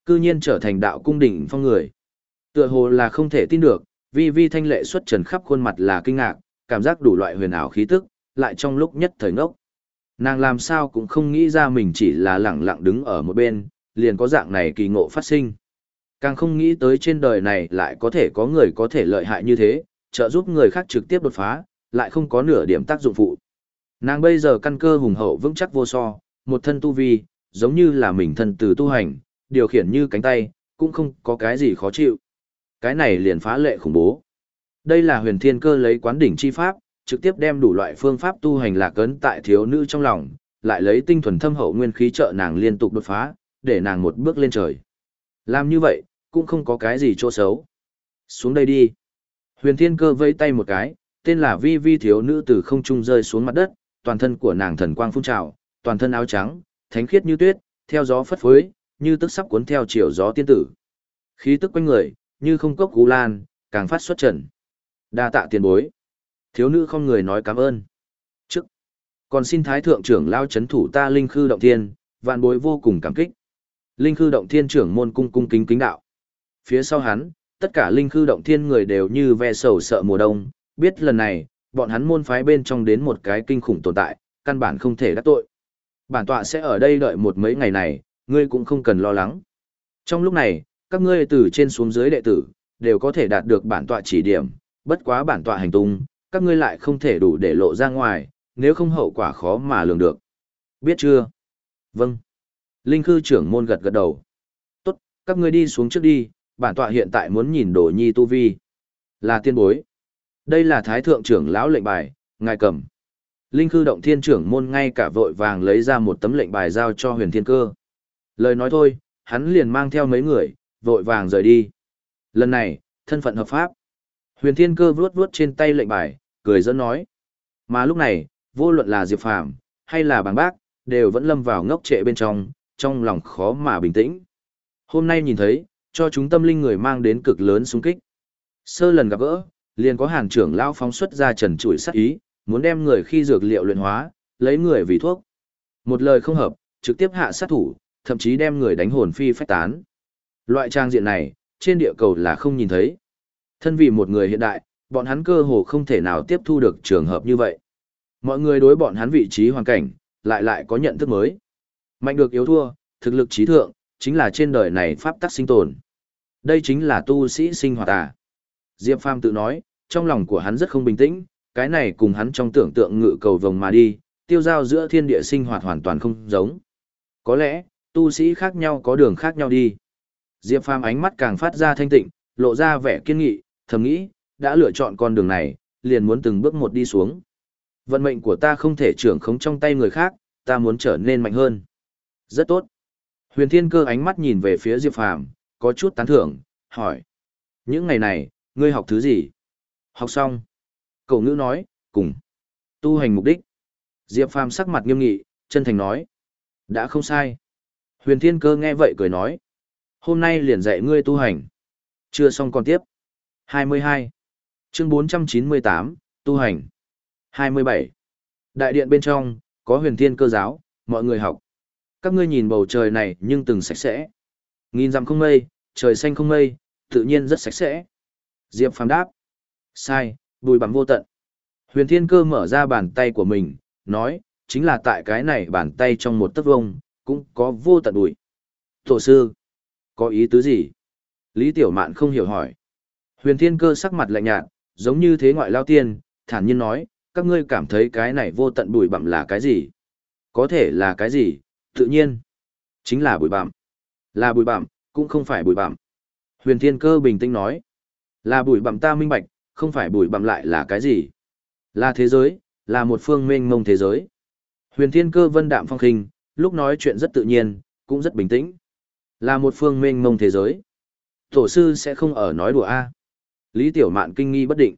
cư nhiên trở thành đạo cung đỉnh phong người. Tựa hồ là không thể tin được, vi vi thanh lệ xuất trần khắp khuôn mặt là kinh ngạc, cảm giác đủ loại huyền ảo khí tức, lại trong lúc nhất thời ngốc. Nàng làm sao cũng không nghĩ ra mình chỉ là lẳng lặng đứng ở một bên, liền có dạng này kỳ ngộ phát sinh. Càng không nghĩ tới trên đời này lại có thể có người có thể lợi hại như thế, trợ giúp người khác trực tiếp đột phá, lại không có nửa điểm tác dụng phụ. Nàng bây giờ căn cơ hùng hậu vững chắc vô so, một thân tu vi, giống như là mình thân từ tu hành, điều khiển như cánh tay, cũng không có cái gì khó chịu. Cái này liền phá lệ khủng bố. Đây là huyền thiên cơ lấy quán đỉnh chi pháp, trực tiếp đem đủ loại phương pháp tu hành lạc ấn tại thiếu nữ trong lòng, lại lấy tinh thuần thâm hậu nguyên khí trợ nàng liên tục đột phá, để nàng một bước lên trời. Làm như vậy, cũng không có cái gì chỗ xấu. Xuống đây đi. Huyền thiên cơ vẫy tay một cái, tên là vi vi thiếu nữ từ không trung rơi xuống mặt đất, toàn thân của nàng thần quang phun trào, toàn thân áo trắng, thánh khiết như tuyết, theo gió phất phới, như tức sắp cuốn theo chiều gió tiên tử. Khí tức quanh người, như không cốc cú lan, càng phát xuất trần. Đa tạ tiền bối. Thiếu nữ không người nói cảm ơn. Trước, còn xin thái thượng trưởng lao chấn thủ ta linh khư động thiên, vạn bối vô cùng cảm kích. Linh khư động thiên trưởng môn cung cung kính kính đạo. Phía sau hắn, tất cả linh khư động thiên người đều như ve sầu sợ mùa đông, biết lần này, bọn hắn môn phái bên trong đến một cái kinh khủng tồn tại, căn bản không thể đắc tội. Bản tọa sẽ ở đây đợi một mấy ngày này, ngươi cũng không cần lo lắng. Trong lúc này, các ngươi từ trên xuống dưới đệ tử, đều có thể đạt được bản tọa chỉ điểm, bất quá bản tọa hành tung, các ngươi lại không thể đủ để lộ ra ngoài, nếu không hậu quả khó mà lường được. Biết chưa? Vâng. Linh khư trưởng môn gật gật đầu. Tốt, các ngươi đi xuống trước đi, bản tọa hiện tại muốn nhìn đồ nhi tu vi. Là tiên bối. Đây là thái thượng trưởng lão lệnh bài, ngài cầm. Linh khư động thiên trưởng môn ngay cả vội vàng lấy ra một tấm lệnh bài giao cho huyền thiên cơ. Lời nói thôi, hắn liền mang theo mấy người, vội vàng rời đi. Lần này, thân phận hợp pháp. Huyền thiên cơ vuốt vuốt trên tay lệnh bài, cười dẫn nói. Mà lúc này, vô luận là Diệp Phàm hay là bàng bác, đều vẫn lâm vào ngốc trệ bên trong, trong lòng khó mà bình tĩnh. Hôm nay nhìn thấy, cho chúng tâm linh người mang đến cực lớn xung kích. Sơ lần gặp gỡ, liền có hàn trưởng lao phóng xuất ra trần trụi sát ý, muốn đem người khi dược liệu luyện hóa, lấy người vì thuốc. Một lời không hợp, trực tiếp hạ sát thủ, thậm chí đem người đánh hồn phi phách tán. Loại trang diện này, trên địa cầu là không nhìn thấy. Thân vì một người hiện đại, bọn hắn cơ hồ không thể nào tiếp thu được trường hợp như vậy. Mọi người đối bọn hắn vị trí hoàn cảnh, lại lại có nhận thức mới. Mạnh được yếu thua, thực lực trí thượng, chính là trên đời này pháp tắc sinh tồn. Đây chính là tu sĩ sinh hoạt à. Diệp Phàm tự nói, trong lòng của hắn rất không bình tĩnh, cái này cùng hắn trong tưởng tượng ngự cầu vồng mà đi, tiêu giao giữa thiên địa sinh hoạt hoàn toàn không giống. Có lẽ, tu sĩ khác nhau có đường khác nhau đi. Diệp Phàm ánh mắt càng phát ra thanh tịnh, lộ ra vẻ kiên nghị, thầm nghĩ, đã lựa chọn con đường này, liền muốn từng bước một đi xuống. Vận mệnh của ta không thể trưởng khống trong tay người khác, ta muốn trở nên mạnh hơn. Rất tốt. Huyền Thiên Cơ ánh mắt nhìn về phía Diệp Phàm, có chút tán thưởng, hỏi: "Những ngày này, ngươi học thứ gì?" "Học xong." Cậu ngữ nói, "Cùng tu hành mục đích." Diệp Phàm sắc mặt nghiêm nghị, chân thành nói: "Đã không sai." Huyền Thiên Cơ nghe vậy cười nói: "Hôm nay liền dạy ngươi tu hành." Chưa xong còn tiếp. 22. Chương 498, tu hành. 27. Đại điện bên trong, có huyền thiên cơ giáo, mọi người học. Các ngươi nhìn bầu trời này nhưng từng sạch sẽ. Nghìn dặm không mây, trời xanh không mây, tự nhiên rất sạch sẽ. Diệp phàm đáp. Sai, bùi bằng vô tận. Huyền thiên cơ mở ra bàn tay của mình, nói, chính là tại cái này bàn tay trong một tấc vông, cũng có vô tận bụi. Tổ sư, có ý tứ gì? Lý Tiểu Mạn không hiểu hỏi. Huyền thiên cơ sắc mặt lạnh nhạt, giống như thế ngoại lao tiên, thản nhiên nói, các ngươi cảm thấy cái này vô tận bụi bặm là cái gì? Có thể là cái gì? Tự nhiên. Chính là bụi bặm. Là bụi bặm, cũng không phải bụi bặm. Huyền Thiên Cơ bình tĩnh nói. Là bụi bặm ta minh bạch, không phải bụi bặm lại là cái gì? Là thế giới, là một phương mênh mông thế giới. Huyền Thiên Cơ vân đạm phong khinh, lúc nói chuyện rất tự nhiên, cũng rất bình tĩnh. Là một phương mênh mông thế giới. Tổ sư sẽ không ở nói đùa A. Lý Tiểu Mạn kinh nghi bất định.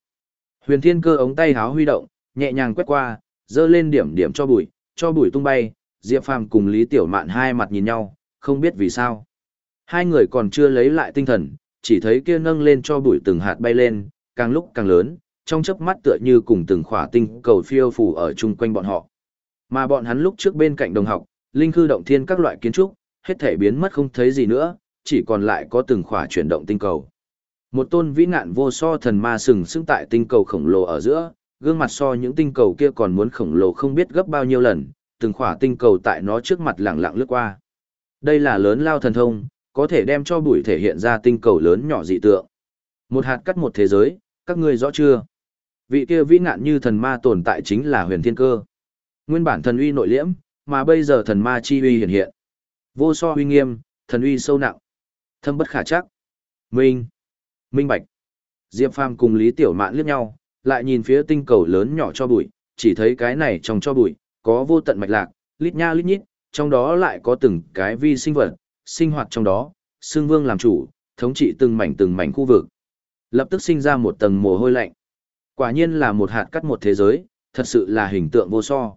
Huyền Thiên Cơ ống tay háo huy động, nhẹ nhàng quét qua, dơ lên điểm điểm cho bụi, cho bụi tung bay, Diệp Phàm cùng Lý Tiểu Mạn hai mặt nhìn nhau, không biết vì sao. Hai người còn chưa lấy lại tinh thần, chỉ thấy kia nâng lên cho bụi từng hạt bay lên, càng lúc càng lớn, trong chớp mắt tựa như cùng từng khỏa tinh cầu phiêu phù ở chung quanh bọn họ. Mà bọn hắn lúc trước bên cạnh đồng học, linh khư động thiên các loại kiến trúc, hết thể biến mất không thấy gì nữa, chỉ còn lại có từng khỏa chuyển động tinh cầu. Một tôn vĩ ngạn vô so thần ma sừng sững tại tinh cầu khổng lồ ở giữa, gương mặt so những tinh cầu kia còn muốn khổng lồ không biết gấp bao nhiêu lần, từng khỏa tinh cầu tại nó trước mặt lặng lặng lướt qua. Đây là lớn lao thần thông, có thể đem cho bụi thể hiện ra tinh cầu lớn nhỏ dị tượng. Một hạt cắt một thế giới, các ngươi rõ chưa? Vị kia vĩ nạn như thần ma tồn tại chính là huyền thiên cơ. Nguyên bản thần uy nội liễm, mà bây giờ thần ma chi uy hiện hiện. Vô so uy nghiêm, thần uy sâu nặng. Thâm bất khả chắc. Minh. Minh bạch. Diệp Phàm cùng Lý Tiểu Mạn liếc nhau, lại nhìn phía tinh cầu lớn nhỏ cho bụi, chỉ thấy cái này trong cho bụi, có vô tận mạch lạc, lít nha lít nhít, trong đó lại có từng cái vi sinh vật, sinh hoạt trong đó, xương vương làm chủ, thống trị từng mảnh từng mảnh khu vực. Lập tức sinh ra một tầng mồ hôi lạnh. Quả nhiên là một hạt cắt một thế giới, thật sự là hình tượng vô so.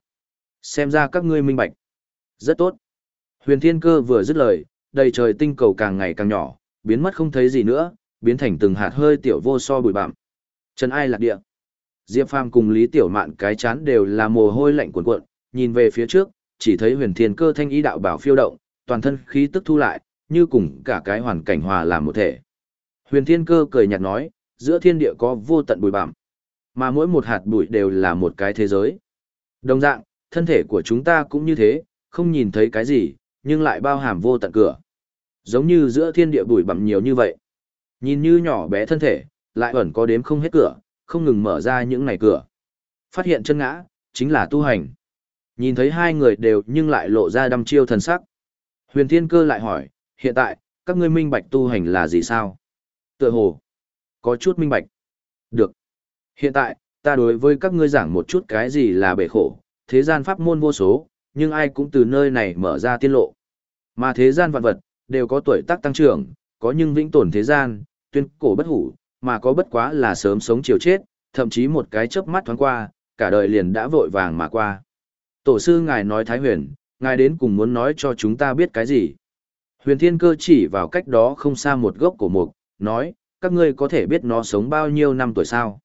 Xem ra các ngươi minh bạch. Rất tốt. Huyền Thiên Cơ vừa dứt lời, đầy trời tinh cầu càng ngày càng nhỏ, biến mất không thấy gì nữa, biến thành từng hạt hơi tiểu vô so bụi bặm. Trần ai lạc địa. Diệp Phàm cùng Lý Tiểu Mạn cái chán đều là mồ hôi lạnh cuộn cuộn, nhìn về phía trước, chỉ thấy huyền thiên cơ thanh ý đạo bảo phiêu động, toàn thân khí tức thu lại, như cùng cả cái hoàn cảnh hòa làm một thể. Huyền thiên cơ cười nhạt nói, giữa thiên địa có vô tận bụi bặm, mà mỗi một hạt bụi đều là một cái thế giới. Đồng dạng, thân thể của chúng ta cũng như thế, không nhìn thấy cái gì, nhưng lại bao hàm vô tận cửa. Giống như giữa thiên địa bụi bặm nhiều như vậy. Nhìn như nhỏ bé thân thể, lại ẩn có đếm không hết cửa, không ngừng mở ra những này cửa. Phát hiện chân ngã, chính là tu hành. Nhìn thấy hai người đều nhưng lại lộ ra đăm chiêu thần sắc. Huyền Thiên Cơ lại hỏi, hiện tại, các ngươi minh bạch tu hành là gì sao? Tựa hồ, có chút minh bạch. Được. Hiện tại, ta đối với các ngươi giảng một chút cái gì là bể khổ, thế gian pháp môn vô số, nhưng ai cũng từ nơi này mở ra tiên lộ. Mà thế gian vạn vật, đều có tuổi tác tăng trưởng, có nhưng vĩnh tồn thế gian, tuyên cổ bất hủ, mà có bất quá là sớm sống chiều chết, thậm chí một cái chớp mắt thoáng qua, cả đời liền đã vội vàng mà qua. Tổ sư ngài nói Thái Huyền, ngài đến cùng muốn nói cho chúng ta biết cái gì? Huyền Thiên Cơ chỉ vào cách đó không xa một gốc cổ mục, nói, các ngươi có thể biết nó sống bao nhiêu năm tuổi sao?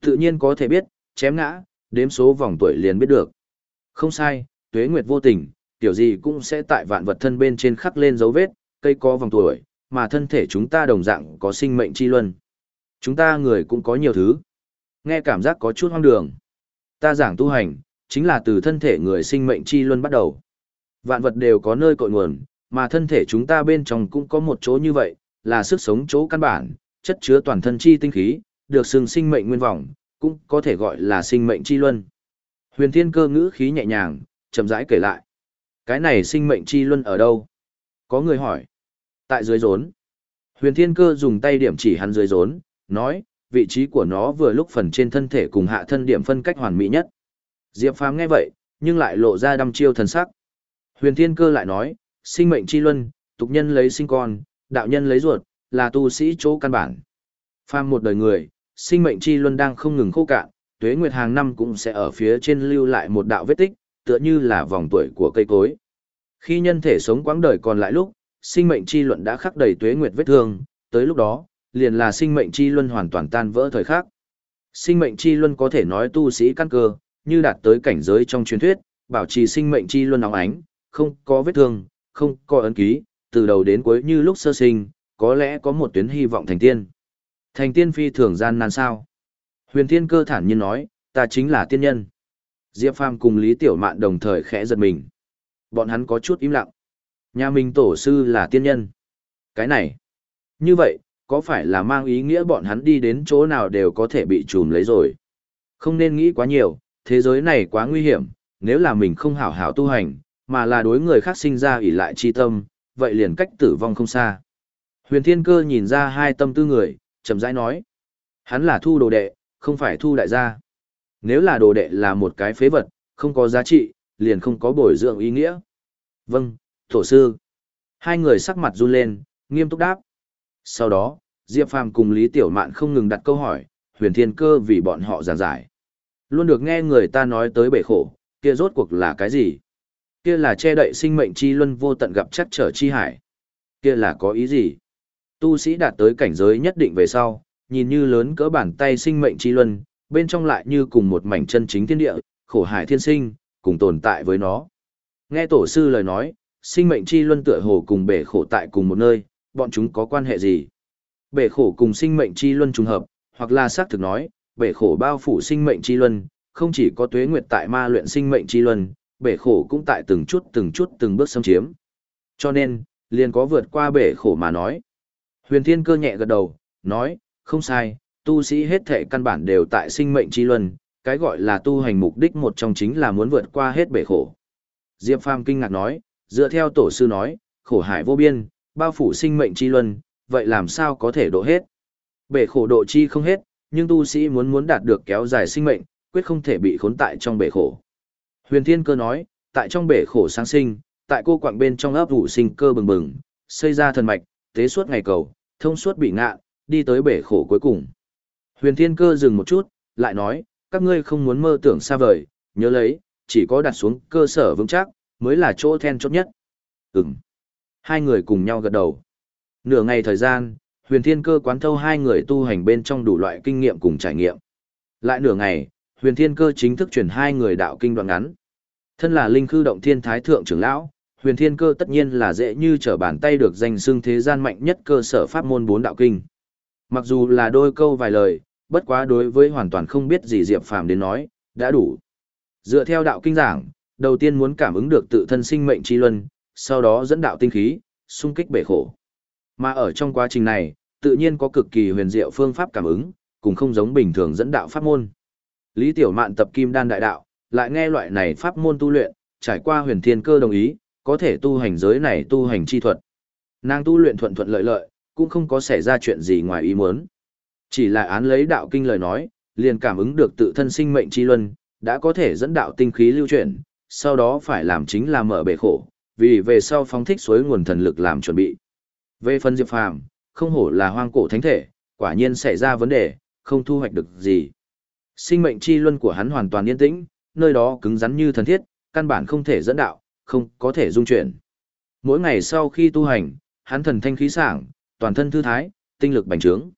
Tự nhiên có thể biết, chém ngã, đếm số vòng tuổi liền biết được. Không sai, tuế nguyệt vô tình, tiểu gì cũng sẽ tại vạn vật thân bên trên khắc lên dấu vết, cây có vòng tuổi, mà thân thể chúng ta đồng dạng có sinh mệnh chi luân. Chúng ta người cũng có nhiều thứ. Nghe cảm giác có chút hoang đường. Ta giảng tu hành, chính là từ thân thể người sinh mệnh chi luân bắt đầu. Vạn vật đều có nơi cội nguồn, mà thân thể chúng ta bên trong cũng có một chỗ như vậy, là sức sống chỗ căn bản, chất chứa toàn thân chi tinh khí, được xưng sinh mệnh nguyên vọng, cũng có thể gọi là sinh mệnh chi luân. Huyền Thiên Cơ ngữ khí nhẹ nhàng, chậm rãi kể lại. Cái này sinh mệnh chi luân ở đâu? Có người hỏi. Tại dưới rốn. Huyền Thiên Cơ dùng tay điểm chỉ hắn dưới rốn, nói, vị trí của nó vừa lúc phần trên thân thể cùng hạ thân điểm phân cách hoàn mỹ nhất. Diệp Phàm nghe vậy, nhưng lại lộ ra đăm chiêu thần sắc. Huyền Thiên Cơ lại nói, sinh mệnh chi luân, tục nhân lấy sinh con, đạo nhân lấy ruột, là tu sĩ chỗ căn bản. Phàm một đời người, sinh mệnh chi luân đang không ngừng khô cạn, tuế nguyệt hàng năm cũng sẽ ở phía trên lưu lại một đạo vết tích, tựa như là vòng tuổi của cây cối. Khi nhân thể sống quãng đời còn lại lúc, sinh mệnh chi luận đã khắc đầy tuế nguyệt vết thương, tới lúc đó, liền là sinh mệnh chi luân hoàn toàn tan vỡ thời khắc. Sinh mệnh chi luân có thể nói tu sĩ căn cơ, như đạt tới cảnh giới trong truyền thuyết, bảo trì sinh mệnh chi luân nóng ánh, không có vết thương, không có ấn ký, từ đầu đến cuối như lúc sơ sinh, có lẽ có một tuyến hy vọng thành tiên. Thành tiên phi thường gian nan sao? Huyền Thiên Cơ thản nhiên nói, ta chính là tiên nhân. Diệp Phàm cùng Lý Tiểu Mạn đồng thời khẽ giật mình. Bọn hắn có chút im lặng. Nhà mình tổ sư là tiên nhân. Cái này. Như vậy, có phải là mang ý nghĩa bọn hắn đi đến chỗ nào đều có thể bị trùm lấy rồi? Không nên nghĩ quá nhiều, thế giới này quá nguy hiểm, nếu là mình không hảo hảo tu hành, mà là đối người khác sinh ra ỷ lại chi tâm, vậy liền cách tử vong không xa. Huyền Thiên Cơ nhìn ra hai tâm tư người, chậm rãi nói. Hắn là thu đồ đệ, không phải thu đại gia. Nếu là đồ đệ là một cái phế vật, không có giá trị, liền không có bồi dưỡng ý nghĩa. Vâng, thổ sư. Hai người sắc mặt run lên, nghiêm túc đáp. Sau đó, Diệp Phàm cùng Lý Tiểu Mạn không ngừng đặt câu hỏi, huyền thiên cơ vì bọn họ giảng giải. Luôn được nghe người ta nói tới bể khổ, kia rốt cuộc là cái gì? Kia là che đậy sinh mệnh chi luân vô tận gặp chắc trở chi hải. Kia là có ý gì? Tu sĩ đạt tới cảnh giới nhất định về sau, nhìn như lớn cỡ bàn tay sinh mệnh chi luân, bên trong lại như cùng một mảnh chân chính thiên địa, khổ hải thiên sinh, cùng tồn tại với nó. Nghe tổ sư lời nói, sinh mệnh chi luân tựa hồ cùng bể khổ tại cùng một nơi, bọn chúng có quan hệ gì? Bể khổ cùng sinh mệnh chi luân trùng hợp, hoặc là xác thực nói, bể khổ bao phủ sinh mệnh chi luân, không chỉ có tuế nguyệt tại ma luyện sinh mệnh chi luân, bể khổ cũng tại từng chút từng chút từng bước xâm chiếm. Cho nên, liền có vượt qua bể khổ mà nói. Huyền Thiên Cơ nhẹ gật đầu, nói, không sai, tu sĩ hết thể căn bản đều tại sinh mệnh chi luân, cái gọi là tu hành mục đích một trong chính là muốn vượt qua hết bể khổ. Diệp Phàm kinh ngạc nói, dựa theo tổ sư nói, khổ hải vô biên, bao phủ sinh mệnh chi luân, vậy làm sao có thể độ hết? Bể khổ độ chi không hết, nhưng tu sĩ muốn muốn đạt được kéo dài sinh mệnh, quyết không thể bị khốn tại trong bể khổ. Huyền Thiên Cơ nói, tại trong bể khổ sáng sinh, tại cô quạng bên trong ấp ủ sinh cơ bừng bừng, xây ra thần mạch, tế suốt ngày cầu, thông suốt bị ngạ, đi tới bể khổ cuối cùng. Huyền Thiên Cơ dừng một chút, lại nói, các ngươi không muốn mơ tưởng xa vời, nhớ lấy, chỉ có đặt xuống cơ sở vững chắc, mới là chỗ then chốt nhất. Ừm. Hai người cùng nhau gật đầu. Nửa ngày thời gian, huyền thiên cơ quán thâu hai người tu hành bên trong đủ loại kinh nghiệm cùng trải nghiệm. Lại nửa ngày, huyền thiên cơ chính thức chuyển hai người đạo kinh đoạn ngắn. Thân là linh khư động thiên thái thượng trưởng lão, huyền thiên cơ tất nhiên là dễ như trở bàn tay được danh xưng thế gian mạnh nhất cơ sở pháp môn bốn đạo kinh. Mặc dù là đôi câu vài lời, bất quá đối với hoàn toàn không biết gì Diệp Phàm đến nói, đã đủ. Dựa theo đạo kinh giảng, đầu tiên muốn cảm ứng được tự thân sinh mệnh chi luân, sau đó dẫn đạo tinh khí, xung kích bể khổ. Mà ở trong quá trình này, tự nhiên có cực kỳ huyền diệu phương pháp cảm ứng, cùng không giống bình thường dẫn đạo pháp môn. Lý Tiểu Mạn tập kim đan đại đạo, lại nghe loại này pháp môn tu luyện, trải qua huyền thiên cơ đồng ý, có thể tu hành giới này tu hành chi thuật. Nàng tu luyện thuận thuận lợi lợi, cũng không có xảy ra chuyện gì ngoài ý muốn. Chỉ là án lấy đạo kinh lời nói, liền cảm ứng được tự thân sinh mệnh chi luân, đã có thể dẫn đạo tinh khí lưu chuyển, sau đó phải làm chính là mở bể khổ, vì về sau phóng thích suối nguồn thần lực làm chuẩn bị. Về phần Diệp Phàm, không hổ là hoang cổ thánh thể, quả nhiên xảy ra vấn đề, không thu hoạch được gì. Sinh mệnh chi luân của hắn hoàn toàn yên tĩnh, nơi đó cứng rắn như thần thiết, căn bản không thể dẫn đạo, không có thể dung chuyển. Mỗi ngày sau khi tu hành, hắn thần thanh khí sảng, toàn thân thư thái, tinh lực bành trướng.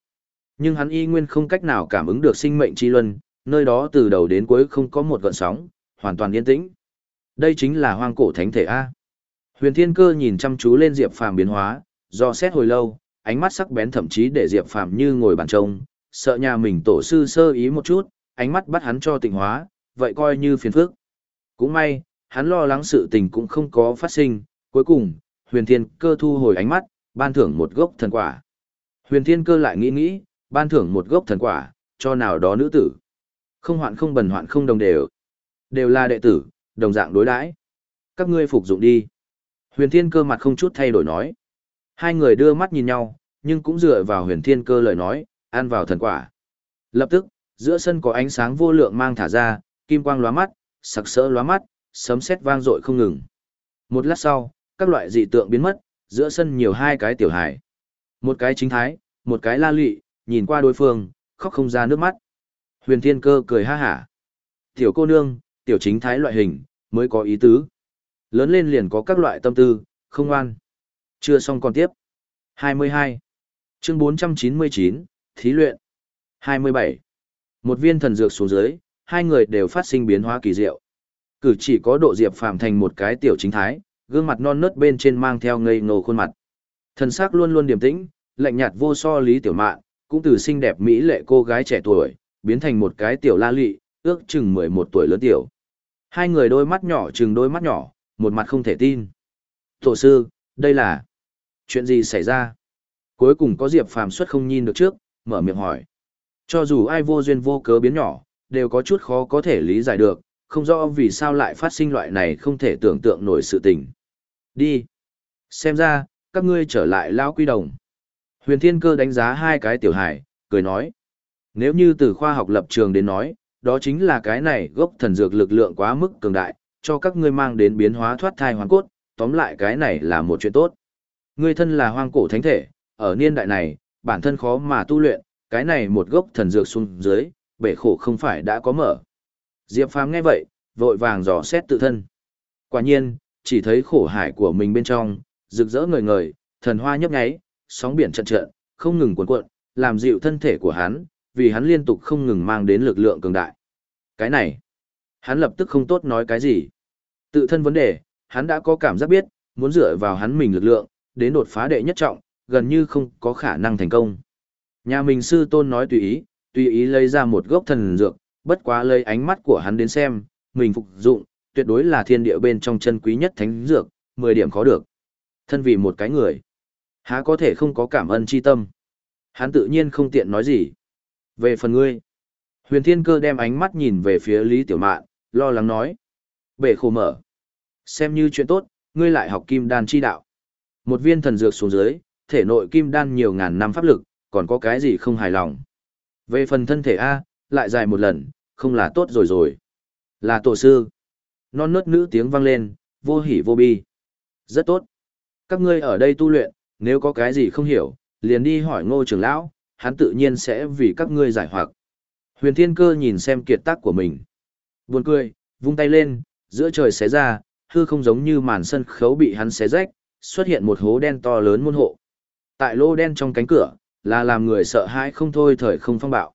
Nhưng hắn y nguyên không cách nào cảm ứng được sinh mệnh chi luân, nơi đó từ đầu đến cuối không có một gợn sóng, hoàn toàn yên tĩnh. Đây chính là hoang cổ thánh thể A. Huyền Thiên Cơ nhìn chăm chú lên Diệp Phàm biến hóa, do xét hồi lâu, ánh mắt sắc bén thậm chí để Diệp Phàm như ngồi bàn trông, sợ nhà mình tổ sư sơ ý một chút, ánh mắt bắt hắn cho tịnh hóa, vậy coi như phiền phức. Cũng may, hắn lo lắng sự tình cũng không có phát sinh, cuối cùng, Huyền Thiên Cơ thu hồi ánh mắt, ban thưởng một gốc thần quả. Huyền Thiên Cơ lại nghĩ nghĩ, ban thưởng một gốc thần quả, cho nào đó nữ tử. Không hoạn không bần hoạn không đồng đều. Đều là đệ tử, đồng dạng đối đãi. Các ngươi phục dụng đi. Huyền Thiên Cơ mặt không chút thay đổi nói. Hai người đưa mắt nhìn nhau, nhưng cũng dựa vào Huyền Thiên Cơ lời nói, ăn vào thần quả. Lập tức, giữa sân có ánh sáng vô lượng mang thả ra, kim quang lóa mắt, sặc sỡ lóa mắt, sấm sét vang dội không ngừng. Một lát sau, các loại dị tượng biến mất, giữa sân nhiều hai cái tiểu hải. Một cái chính thái, một cái la lụy, nhìn qua đối phương, khóc không ra nước mắt. Huyền Thiên Cơ cười ha hả. Tiểu cô nương, tiểu chính thái loại hình, mới có ý tứ. Lớn lên liền có các loại tâm tư, không ngoan. Chưa xong còn tiếp. 22. Chương 499, Thí luyện. 27. Một viên thần dược xuống dưới, hai người đều phát sinh biến hóa kỳ diệu. Cử chỉ có độ diệp phàm thành một cái tiểu chính thái, gương mặt non nớt bên trên mang theo ngây ngô khuôn mặt. Thần sắc luôn luôn điềm tĩnh, lạnh nhạt vô so lý tiểu mạn, cũng từ xinh đẹp mỹ lệ cô gái trẻ tuổi, biến thành một cái tiểu la lị, ước chừng 11 tuổi lớn tiểu. Hai người đôi mắt nhỏ chừng đôi mắt nhỏ, một mặt không thể tin. Tổ sư, đây là... Chuyện gì xảy ra? Cuối cùng có Diệp Phàm xuất không nhìn được trước, mở miệng hỏi. Cho dù ai vô duyên vô cớ biến nhỏ, đều có chút khó có thể lý giải được, không rõ vì sao lại phát sinh loại này không thể tưởng tượng nổi sự tình. Đi. Xem ra, các ngươi trở lại lão quy đồng. Huyền Thiên Cơ đánh giá hai cái tiểu hải, cười nói. Nếu như từ khoa học lập trường đến nói, đó chính là cái này gốc thần dược lực lượng quá mức cường đại, cho các ngươi mang đến biến hóa thoát thai hoàn cốt, tóm lại cái này là một chuyện tốt. Ngươi thân là hoang cổ thánh thể, ở niên đại này, bản thân khó mà tu luyện, cái này một gốc thần dược xuống dưới, bể khổ không phải đã có mở. Diệp Phàm nghe vậy, vội vàng dò xét tự thân. Quả nhiên, chỉ thấy khổ hải của mình bên trong, rực rỡ ngời ngời, thần hoa nhấp nháy, sóng biển trận trận, không ngừng cuộn cuộn, làm dịu thân thể của hắn, vì hắn liên tục không ngừng mang đến lực lượng cường đại. Cái này, hắn lập tức không tốt nói cái gì. Tự thân vấn đề, hắn đã có cảm giác biết, muốn dựa vào hắn mình lực lượng, đến đột phá đệ nhất trọng, gần như không có khả năng thành công. Nhà mình sư tôn nói tùy ý, tùy ý lấy ra một gốc thần dược, bất quá lấy ánh mắt của hắn đến xem, mình phục dụng, tuyệt đối là thiên địa bên trong chân quý nhất thánh dược, 10 điểm khó được. Thân vì một cái người, há có thể không có cảm ơn chi tâm. Hắn tự nhiên không tiện nói gì. Về phần ngươi, huyền thiên cơ đem ánh mắt nhìn về phía Lý Tiểu Mạn, lo lắng nói. Bể khổ mở. Xem như chuyện tốt, ngươi lại học kim đan chi đạo. Một viên thần dược xuống dưới, thể nội kim đan nhiều ngàn năm pháp lực, còn có cái gì không hài lòng. Về phần thân thể A, lại dài một lần, không là tốt rồi rồi. Là tổ sư. Non nớt nữ tiếng vang lên, vô hỉ vô bi. Rất tốt. Các ngươi ở đây tu luyện, nếu có cái gì không hiểu, liền đi hỏi ngô trưởng lão, hắn tự nhiên sẽ vì các ngươi giải hoặc. Huyền Thiên Cơ nhìn xem kiệt tác của mình. Buồn cười, vung tay lên, giữa trời xé ra, hư không giống như màn sân khấu bị hắn xé rách, xuất hiện một hố đen to lớn môn hộ. Tại lô đen trong cánh cửa, là làm người sợ hãi không thôi thời không phong bạo.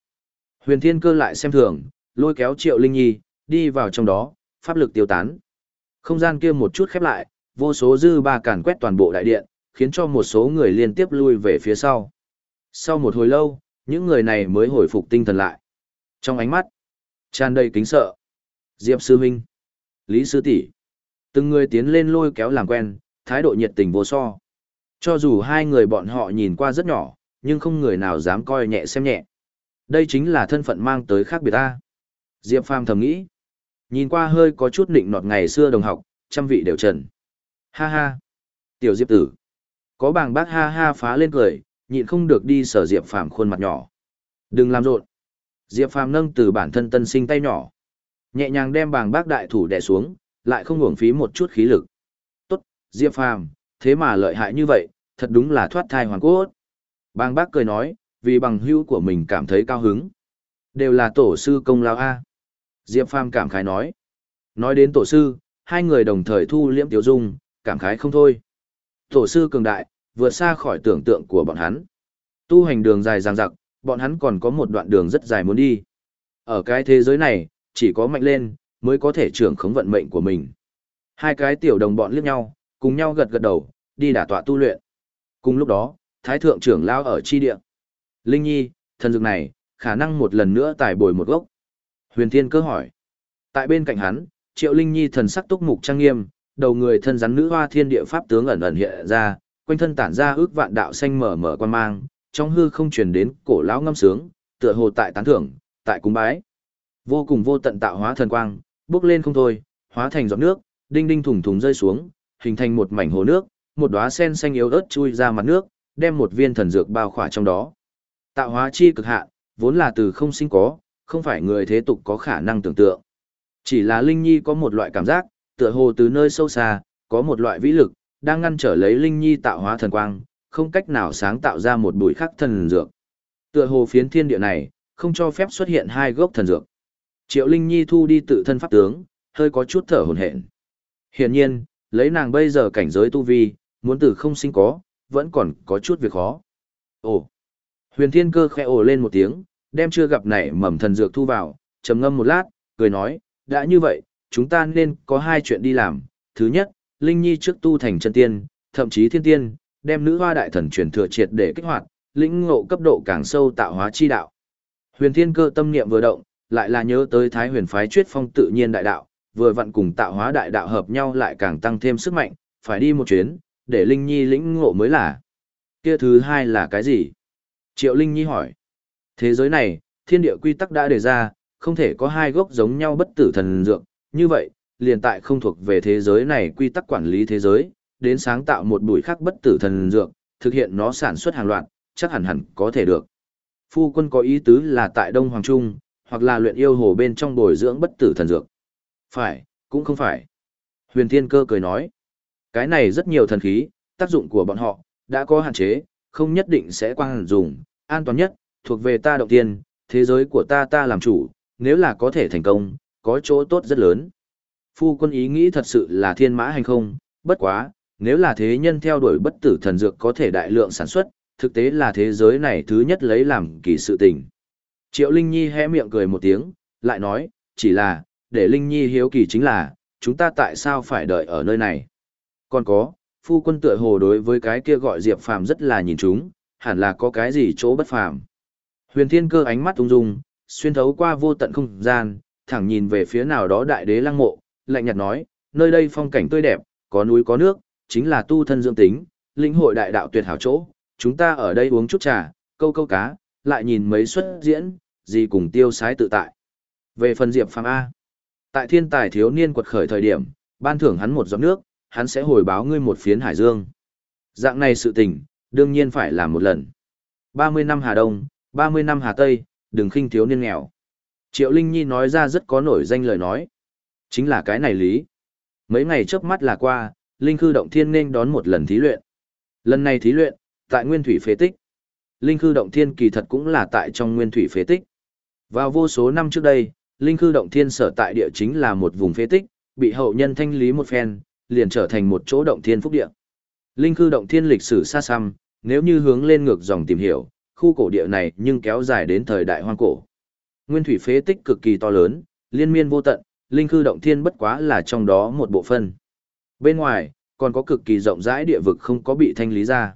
Huyền Thiên Cơ lại xem thường, lôi kéo Triệu Linh Nhi, đi vào trong đó, pháp lực tiêu tán. Không gian kia một chút khép lại, vô số dư ba càn quét toàn bộ đại điện, khiến cho một số người liên tiếp lui về phía sau. Sau một hồi lâu, những người này mới hồi phục tinh thần lại. Trong ánh mắt, tràn đầy kính sợ. Diệp Sư Minh. Lý sư tỷ. Từng người tiến lên lôi kéo làm quen, thái độ nhiệt tình vô so. Cho dù hai người bọn họ nhìn qua rất nhỏ, nhưng không người nào dám coi nhẹ xem nhẹ. Đây chính là thân phận mang tới khác biệt ta. Diệp Phàm thầm nghĩ. Nhìn qua hơi có chút nịnh nọt ngày xưa đồng học, trăm vị đều trần. Ha ha. Tiểu Diệp tử. Có bàng bác ha ha phá lên cười, nhịn không được đi sở Diệp Phàm khuôn mặt nhỏ. Đừng làm rộn. Diệp Phàm nâng từ bản thân tân sinh tay nhỏ. Nhẹ nhàng đem bàng bác đại thủ đè xuống, lại không uổng phí một chút khí lực. Tốt, Diệp Phàm, thế mà lợi hại như vậy, thật đúng là thoát thai hoàn cốt. Bàng bác cười nói, vì bằng hữu của mình cảm thấy cao hứng. Đều là tổ sư công lao A. Diệp Phàm cảm khái nói. Nói đến tổ sư, hai người đồng thời thu liễm tiểu dung, cảm khái không thôi. Tổ sư cường đại, vượt xa khỏi tưởng tượng của bọn hắn. Tu hành đường dài dằng dặc, bọn hắn còn có một đoạn đường rất dài muốn đi. Ở cái thế giới này, chỉ có mạnh lên, mới có thể trưởng khống vận mệnh của mình. Hai cái tiểu đồng bọn liếc nhau, cùng nhau gật gật đầu, đi đả tọa tu luyện. Cùng lúc đó, Thái Thượng trưởng lao ở chi địa. Linh Nhi, thần dược này, khả năng một lần nữa tải bồi một gốc. Huyền Thiên cơ hỏi. Tại bên cạnh hắn, Triệu Linh Nhi thần sắc túc mục trang nghiêm, đầu người thân rắn nữ hoa thiên địa pháp tướng ẩn ẩn hiện ra, quanh thân tản ra ước vạn đạo xanh mở mở quan mang, trong hư không truyền đến cổ lão ngâm sướng, tựa hồ tại tán thưởng, tại cúng bái. Vô cùng vô tận tạo hóa thần quang, bước lên không thôi, hóa thành giọt nước, đinh đinh thủng thủng rơi xuống, hình thành một mảnh hồ nước, một đóa sen xanh yếu ớt chui ra mặt nước, đem một viên thần dược bao khỏa trong đó. Tạo hóa chi cực hạn, vốn là từ không sinh có, không phải người thế tục có khả năng tưởng tượng. Chỉ là Linh Nhi có một loại cảm giác, tựa hồ từ nơi sâu xa, có một loại vĩ lực, đang ngăn trở lấy Linh Nhi tạo hóa thần quang, không cách nào sáng tạo ra một bụi khắc thần dược. Tựa hồ phiến thiên địa này, không cho phép xuất hiện hai gốc thần dược. Triệu Linh Nhi thu đi tự thân pháp tướng, hơi có chút thở hổn hển. Hiển nhiên, lấy nàng bây giờ cảnh giới tu vi, muốn từ không sinh có, vẫn còn có chút việc khó. Ồ! Huyền Thiên Cơ khẽ ồ lên một tiếng, đem chưa gặp nảy mầm thần dược thu vào, trầm ngâm một lát, cười nói, đã như vậy, chúng ta nên có hai chuyện đi làm. Thứ nhất, Linh Nhi trước tu thành chân tiên, thậm chí thiên tiên, đem nữ hoa đại thần truyền thừa triệt để kích hoạt, lĩnh ngộ cấp độ càng sâu tạo hóa chi đạo. Huyền Thiên Cơ tâm niệm vừa động, lại là nhớ tới Thái Huyền phái Chuyết Phong tự nhiên đại đạo, vừa vặn cùng tạo hóa đại đạo hợp nhau lại càng tăng thêm sức mạnh, phải đi một chuyến, để Linh Nhi lĩnh ngộ mới là. Kia thứ hai là cái gì? Triệu Linh Nhi hỏi. Thế giới này, thiên địa quy tắc đã đề ra, không thể có hai gốc giống nhau bất tử thần dược, như vậy, liền tại không thuộc về thế giới này quy tắc quản lý thế giới, đến sáng tạo một bụi khác bất tử thần dược, thực hiện nó sản xuất hàng loạt, chắc hẳn hẳn có thể được. Phu quân có ý tứ là tại Đông Hoàng Trung, hoặc là luyện yêu hồ bên trong bồi dưỡng bất tử thần dược. Phải, cũng không phải. Huyền Thiên Cơ cười nói, cái này rất nhiều thần khí, tác dụng của bọn họ, đã có hạn chế, không nhất định sẽ quang dùng, an toàn nhất, thuộc về ta động tiên, thế giới của ta ta làm chủ, nếu là có thể thành công, có chỗ tốt rất lớn. Phu quân ý nghĩ thật sự là thiên mã hành không, bất quá, nếu là thế nhân theo đuổi bất tử thần dược có thể đại lượng sản xuất, thực tế là thế giới này thứ nhất lấy làm kỳ sự tình. Triệu Linh Nhi hé miệng cười một tiếng, lại nói, chỉ là, để Linh Nhi hiếu kỳ chính là, chúng ta tại sao phải đợi ở nơi này. Còn có, phu quân tựa hồ đối với cái kia gọi Diệp Phàm rất là nhìn chúng, hẳn là có cái gì chỗ bất phàm. Huyền Thiên Cơ ánh mắt ung dung, xuyên thấu qua vô tận không gian, thẳng nhìn về phía nào đó đại đế lăng mộ, lạnh nhạt nói, nơi đây phong cảnh tươi đẹp, có núi có nước, chính là tu thân dưỡng tính, linh hội đại đạo tuyệt hảo chỗ, chúng ta ở đây uống chút trà, câu câu cá, lại nhìn mấy suất diễn, gì cùng tiêu sái tự tại. Về phần Diệp Phàm A, tại thiên tài thiếu niên quật khởi thời điểm, ban thưởng hắn một giọt nước, hắn sẽ hồi báo ngươi một phiến hải dương. Dạng này sự tình, đương nhiên phải làm một lần. 30 năm Hà Đông, 30 năm Hà Tây, đừng khinh thiếu niên nghèo. Triệu Linh Nhi nói ra rất có nổi danh lời nói. Chính là cái này lý. Mấy ngày trước mắt là qua, Linh Khư Động Thiên nên đón một lần thí luyện. Lần này thí luyện, tại Nguyên Thủy Phế Tích. Linh Khư Động Thiên kỳ thật cũng là tại trong Nguyên Thủy Phế Tích. Vào vô số năm trước đây, Linh Khư Động Thiên sở tại địa chính là một vùng phế tích, bị hậu nhân thanh lý một phen, liền trở thành một chỗ động thiên phúc địa. Linh cư Động Thiên lịch sử xa xăm, nếu như hướng lên ngược dòng tìm hiểu, khu cổ địa này nhưng kéo dài đến thời đại hoang cổ. Nguyên thủy phế tích cực kỳ to lớn, liên miên vô tận, linh cư động thiên bất quá là trong đó một bộ phân. Bên ngoài, còn có cực kỳ rộng rãi địa vực không có bị thanh lý ra.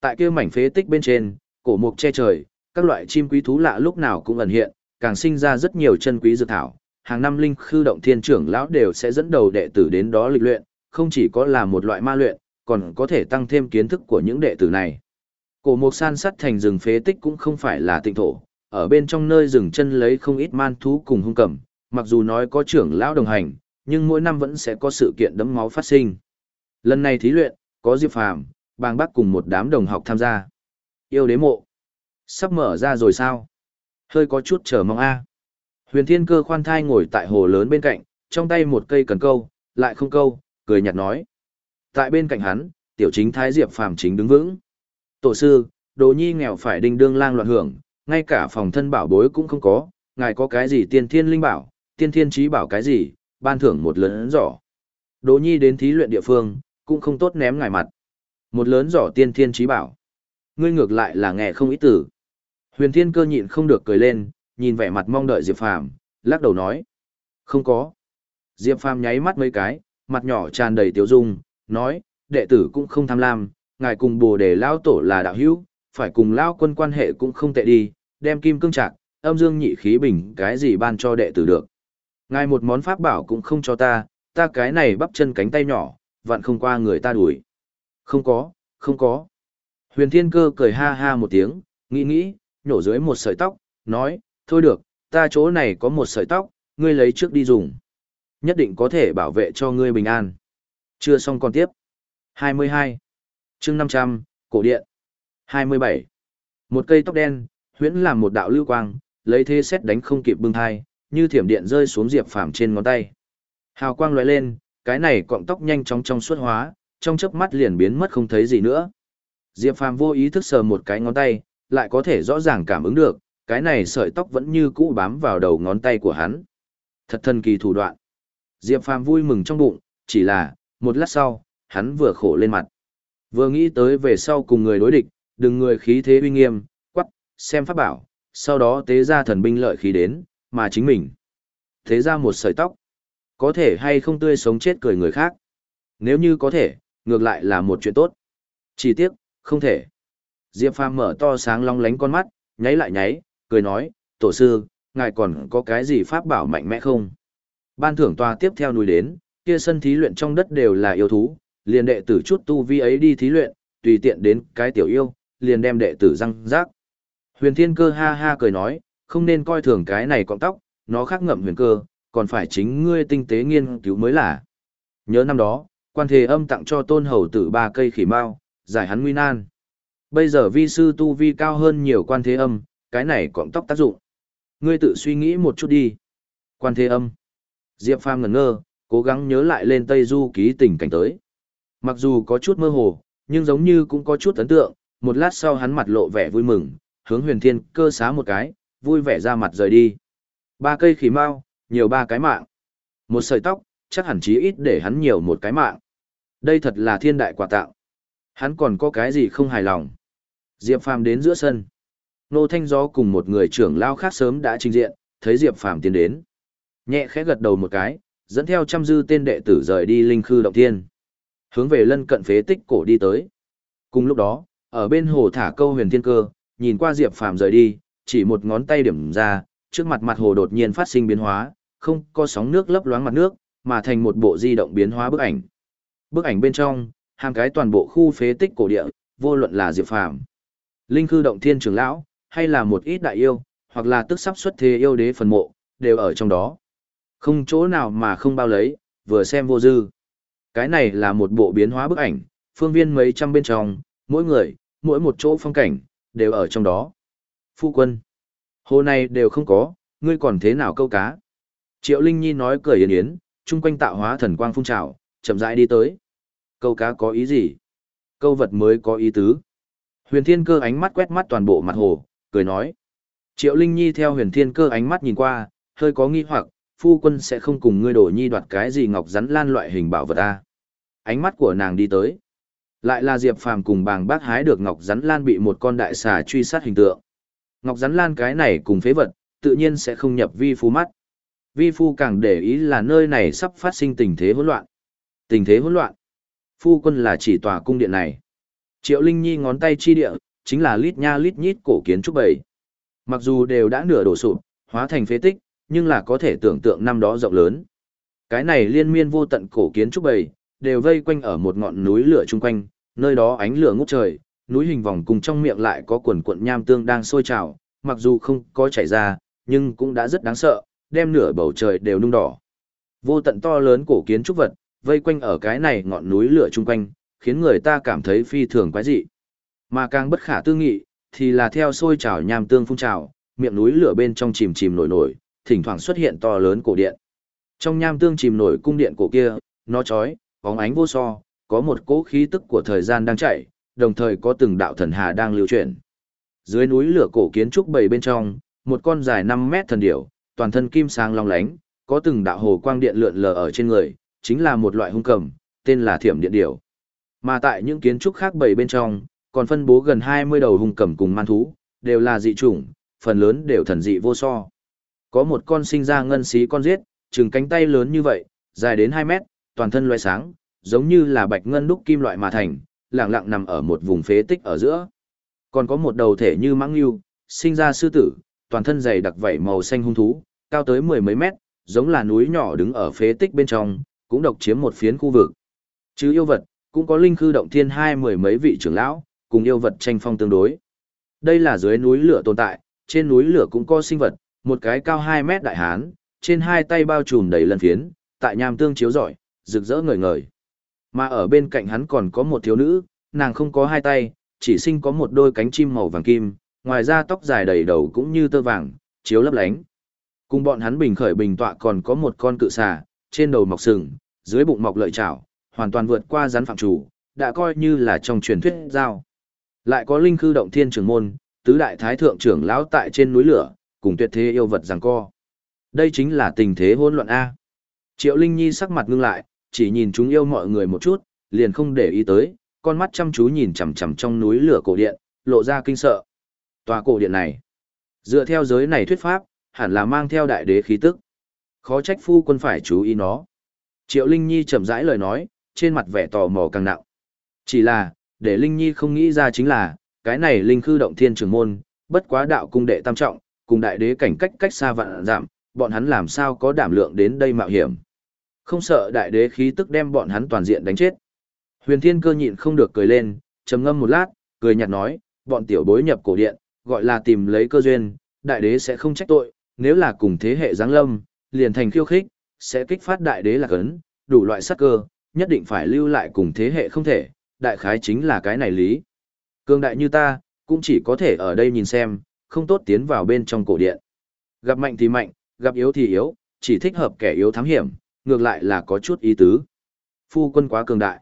Tại kia mảnh phế tích bên trên, cổ mục che trời, các loại chim quý thú lạ lúc nào cũng ẩn hiện, càng sinh ra rất nhiều chân quý dược thảo, hàng năm linh khư động thiên trưởng lão đều sẽ dẫn đầu đệ tử đến đó lịch luyện, không chỉ có là một loại ma luyện, còn có thể tăng thêm kiến thức của những đệ tử này. Cổ mục san sắt thành rừng phế tích cũng không phải là tịnh thổ, ở bên trong nơi rừng chân lấy không ít man thú cùng hung cầm, mặc dù nói có trưởng lão đồng hành, nhưng mỗi năm vẫn sẽ có sự kiện đấm máu phát sinh. Lần này thí luyện, có Diệp Phàm, Bang Bắc cùng một đám đồng học tham gia. Yêu đế mộ. Sắp mở ra rồi sao? Hơi có chút chờ mong a. Huyền Thiên Cơ khoan thai ngồi tại hồ lớn bên cạnh, trong tay một cây cần câu, lại không câu, cười nhạt nói. Tại bên cạnh hắn, tiểu chính thái Diệp Phàm chính đứng vững. Tổ sư, đồ nhi nghèo phải đinh đương lang loạn hưởng, ngay cả phòng thân bảo bối cũng không có, ngài có cái gì tiên thiên linh bảo, tiên thiên trí bảo cái gì, ban thưởng một lớn giỏ. Đồ nhi đến thí luyện địa phương, cũng không tốt ném ngài mặt. Một lớn giỏ tiên thiên trí bảo. Ngươi ngược lại là nghe không ý tử. Huyền thiên cơ nhịn không được cười lên, nhìn vẻ mặt mong đợi Diệp Phàm, lắc đầu nói. Không có. Diệp Phàm nháy mắt mấy cái, mặt nhỏ tràn đầy tiếu dung, nói, đệ tử cũng không tham lam, ngài cùng bồ đề lao tổ là đạo hữu, phải cùng lao quân quan hệ cũng không tệ đi, đem kim cương trạc, âm dương nhị khí bình cái gì ban cho đệ tử được. Ngài một món pháp bảo cũng không cho ta, ta cái này bắp chân cánh tay nhỏ, vặn không qua người ta đuổi. Không có, không có. Huyền Thiên Cơ cười ha ha một tiếng, nghĩ nghĩ, nhổ dưới một sợi tóc, nói, thôi được, ta chỗ này có một sợi tóc, ngươi lấy trước đi dùng. Nhất định có thể bảo vệ cho ngươi bình an. Chưa xong còn tiếp. 22. chương 500, Cổ Điện. 27. Một cây tóc đen, huyễn làm một đạo lưu quang, lấy thế xét đánh không kịp bưng thai, như thiểm điện rơi xuống Diệp Phàm trên ngón tay. Hào quang lóe lên, cái này cọng tóc nhanh chóng trong suốt hóa, trong chớp mắt liền biến mất không thấy gì nữa. Diệp Phàm vô ý thức sờ một cái ngón tay, lại có thể rõ ràng cảm ứng được, cái này sợi tóc vẫn như cũ bám vào đầu ngón tay của hắn. Thật thần kỳ thủ đoạn. Diệp Phàm vui mừng trong bụng, chỉ là, một lát sau, hắn vừa khổ lên mặt. Vừa nghĩ tới về sau cùng người đối địch, đừng người khí thế uy nghiêm, quắc, xem pháp bảo, sau đó tế ra thần binh lợi khí đến, mà chính mình. Thế ra một sợi tóc. Có thể hay không tươi sống chết cười người khác. Nếu như có thể, ngược lại là một chuyện tốt. Chỉ tiếc, không thể. Diệp Phàm mở to sáng long lánh con mắt, nháy lại nháy, cười nói, tổ sư, ngài còn có cái gì pháp bảo mạnh mẽ không? Ban thưởng tòa tiếp theo núi đến, kia sân thí luyện trong đất đều là yêu thú, liền đệ tử chút tu vi ấy đi thí luyện, tùy tiện đến cái tiểu yêu, liền đem đệ tử răng rác. Huyền Thiên Cơ ha ha cười nói, không nên coi thường cái này cọng tóc, nó khác ngậm huyền cơ, còn phải chính ngươi tinh tế nghiên cứu mới là. Nhớ năm đó, quan thế âm tặng cho tôn hầu tử ba cây khỉ mao, giải hắn nguy nan. Bây giờ vi sư tu vi cao hơn nhiều quan thế âm, cái này cọng tóc tác dụng. Ngươi tự suy nghĩ một chút đi. Quan thế âm. Diệp Phàm ngẩn ngơ, cố gắng nhớ lại lên Tây Du ký tình cảnh tới. Mặc dù có chút mơ hồ, nhưng giống như cũng có chút ấn tượng, một lát sau hắn mặt lộ vẻ vui mừng, hướng huyền thiên cơ xá một cái, vui vẻ ra mặt rời đi. Ba cây khỉ mau, nhiều ba cái mạng. Một sợi tóc, chắc hẳn chí ít để hắn nhiều một cái mạng. Đây thật là thiên đại quà tạo. Hắn còn có cái gì không hài lòng. Diệp Phàm đến giữa sân. Nô Thanh Gió cùng một người trưởng lao khác sớm đã trình diện, thấy Diệp Phàm tiến đến. Nhẹ khẽ gật đầu một cái, dẫn theo trăm dư tên đệ tử rời đi linh khư động thiên. Hướng về lân cận phế tích cổ đi tới. Cùng lúc đó, ở bên hồ thả câu huyền thiên cơ, nhìn qua Diệp Phàm rời đi, chỉ một ngón tay điểm ra, trước mặt mặt hồ đột nhiên phát sinh biến hóa, không có sóng nước lấp loáng mặt nước, mà thành một bộ di động biến hóa bức ảnh. Bức ảnh bên trong, hàng cái toàn bộ khu phế tích cổ địa, vô luận là Diệp Phàm, linh Khư động thiên trưởng lão, hay là một ít đại yêu, hoặc là tức sắp xuất thế yêu đế phần mộ, đều ở trong đó. Không chỗ nào mà không bao lấy, vừa xem vô dư. Cái này là một bộ biến hóa bức ảnh, phương viên mấy trăm bên trong, mỗi người, mỗi một chỗ phong cảnh, đều ở trong đó. Phu quân, hồ này đều không có, ngươi còn thế nào câu cá? Triệu Linh Nhi nói cười yến yến, chung quanh tạo hóa thần quang phun trào, chậm rãi đi tới. Câu cá có ý gì? Câu vật mới có ý tứ. Huyền Thiên Cơ ánh mắt quét mắt toàn bộ mặt hồ, cười nói. Triệu Linh Nhi theo Huyền Thiên Cơ ánh mắt nhìn qua, hơi có nghi hoặc, phu quân sẽ không cùng ngươi đổ nhi đoạt cái gì ngọc rắn lan loại hình bảo vật ta. Ánh mắt của nàng đi tới. Lại là Diệp Phàm cùng bàng bác hái được ngọc rắn lan bị một con đại xà truy sát hình tượng. Ngọc rắn lan cái này cùng phế vật, tự nhiên sẽ không nhập vi phu mắt. Vi phu càng để ý là nơi này sắp phát sinh tình thế hỗn loạn. Tình thế hỗn loạn. Phu quân là chỉ tòa cung điện này. Triệu Linh Nhi ngón tay chi địa, chính là lít nha lít nhít cổ kiến trúc bầy. Mặc dù đều đã nửa đổ sụp, hóa thành phế tích, nhưng là có thể tưởng tượng năm đó rộng lớn. Cái này liên miên vô tận cổ kiến trúc bầy, đều vây quanh ở một ngọn núi lửa chung quanh, nơi đó ánh lửa ngút trời, núi hình vòng cùng trong miệng lại có quần cuộn nham tương đang sôi trào, mặc dù không có chảy ra, nhưng cũng đã rất đáng sợ, đem nửa bầu trời đều nung đỏ. Vô tận to lớn cổ kiến trúc vật, vây quanh ở cái này ngọn núi lửa chung quanh, khiến người ta cảm thấy phi thường quái dị. Mà càng bất khả tư nghị, thì là theo sôi trào nham tương phun trào, miệng núi lửa bên trong chìm chìm nổi nổi, thỉnh thoảng xuất hiện to lớn cổ điện. Trong nham tương chìm nổi cung điện cổ kia, nó chói, bóng ánh vô so, có một cỗ khí tức của thời gian đang chạy, đồng thời có từng đạo thần hà đang lưu chuyển. Dưới núi lửa cổ kiến trúc bầy bên trong, một con dài 5 mét thần điểu, toàn thân kim sáng long lánh, có từng đạo hồ quang điện lượn lờ ở trên người, chính là một loại hung cầm, tên là thiểm điện điểu. Mà tại những kiến trúc khác bầy bên trong, còn phân bố gần 20 đầu hung cầm cùng man thú, đều là dị chủng, phần lớn đều thần dị vô so. Có một con sinh ra ngân xí con giết, chừng cánh tay lớn như vậy, dài đến 2 mét, toàn thân loé sáng, giống như là bạch ngân đúc kim loại mà thành, lặng lặng nằm ở một vùng phế tích ở giữa. Còn có một đầu thể như mãng lưu, sinh ra sư tử, toàn thân dày đặc vảy màu xanh hung thú, cao tới mười mấy mét, giống là núi nhỏ đứng ở phế tích bên trong, cũng độc chiếm một phiến khu vực. Chứ yêu vật, cũng có linh khư động thiên hai mười mấy vị trưởng lão, cùng yêu vật tranh phong tương đối. Đây là dưới núi lửa tồn tại, trên núi lửa cũng có sinh vật, một cái cao 2 mét đại hán, trên hai tay bao trùm đầy lân phiến, tại nham tương chiếu rọi, rực rỡ ngời ngời. Mà ở bên cạnh hắn còn có một thiếu nữ, nàng không có hai tay, chỉ sinh có một đôi cánh chim màu vàng kim, ngoài ra tóc dài đầy đầu cũng như tơ vàng, chiếu lấp lánh. Cùng bọn hắn bình khởi bình tọa còn có một con cự xà, trên đầu mọc sừng, dưới bụng mọc lợi chảo, hoàn toàn vượt qua rắn phạm chủ, đã coi như là trong truyền thuyết giao. Lại có linh khư động thiên trưởng môn, tứ đại thái thượng trưởng lão tại trên núi lửa, cùng tuyệt thế yêu vật giằng co. Đây chính là tình thế hỗn loạn A. Triệu Linh Nhi sắc mặt ngưng lại, chỉ nhìn chúng yêu mọi người một chút, liền không để ý tới, con mắt chăm chú nhìn chằm chằm trong núi lửa cổ điện, lộ ra kinh sợ. Tòa cổ điện này, dựa theo giới này thuyết pháp, hẳn là mang theo đại đế khí tức. Khó trách phu quân phải chú ý nó. Triệu Linh Nhi chậm rãi lời nói, trên mặt vẻ tò mò càng nặng. Chỉ là, để Linh Nhi không nghĩ ra chính là, cái này Linh Khư Động Thiên Trường Môn, bất quá đạo cung đệ tam trọng, cùng đại đế cảnh cách cách xa vạn giảm, bọn hắn làm sao có đảm lượng đến đây mạo hiểm. Không sợ đại đế khí tức đem bọn hắn toàn diện đánh chết. Huyền Thiên Cơ nhịn không được cười lên, trầm ngâm một lát, cười nhạt nói, bọn tiểu bối nhập cổ điện, gọi là tìm lấy cơ duyên, đại đế sẽ không trách tội, nếu là cùng thế hệ giáng lâm, liền thành khiêu khích, sẽ kích phát đại đế là cấn, đủ loại sát cơ, nhất định phải lưu lại cùng thế hệ không thể, đại khái chính là cái này lý. Cương đại như ta, cũng chỉ có thể ở đây nhìn xem, không tốt tiến vào bên trong cổ điện. Gặp mạnh thì mạnh, gặp yếu thì yếu, chỉ thích hợp kẻ yếu thám hiểm, ngược lại là có chút ý tứ. Phu quân quá cường đại.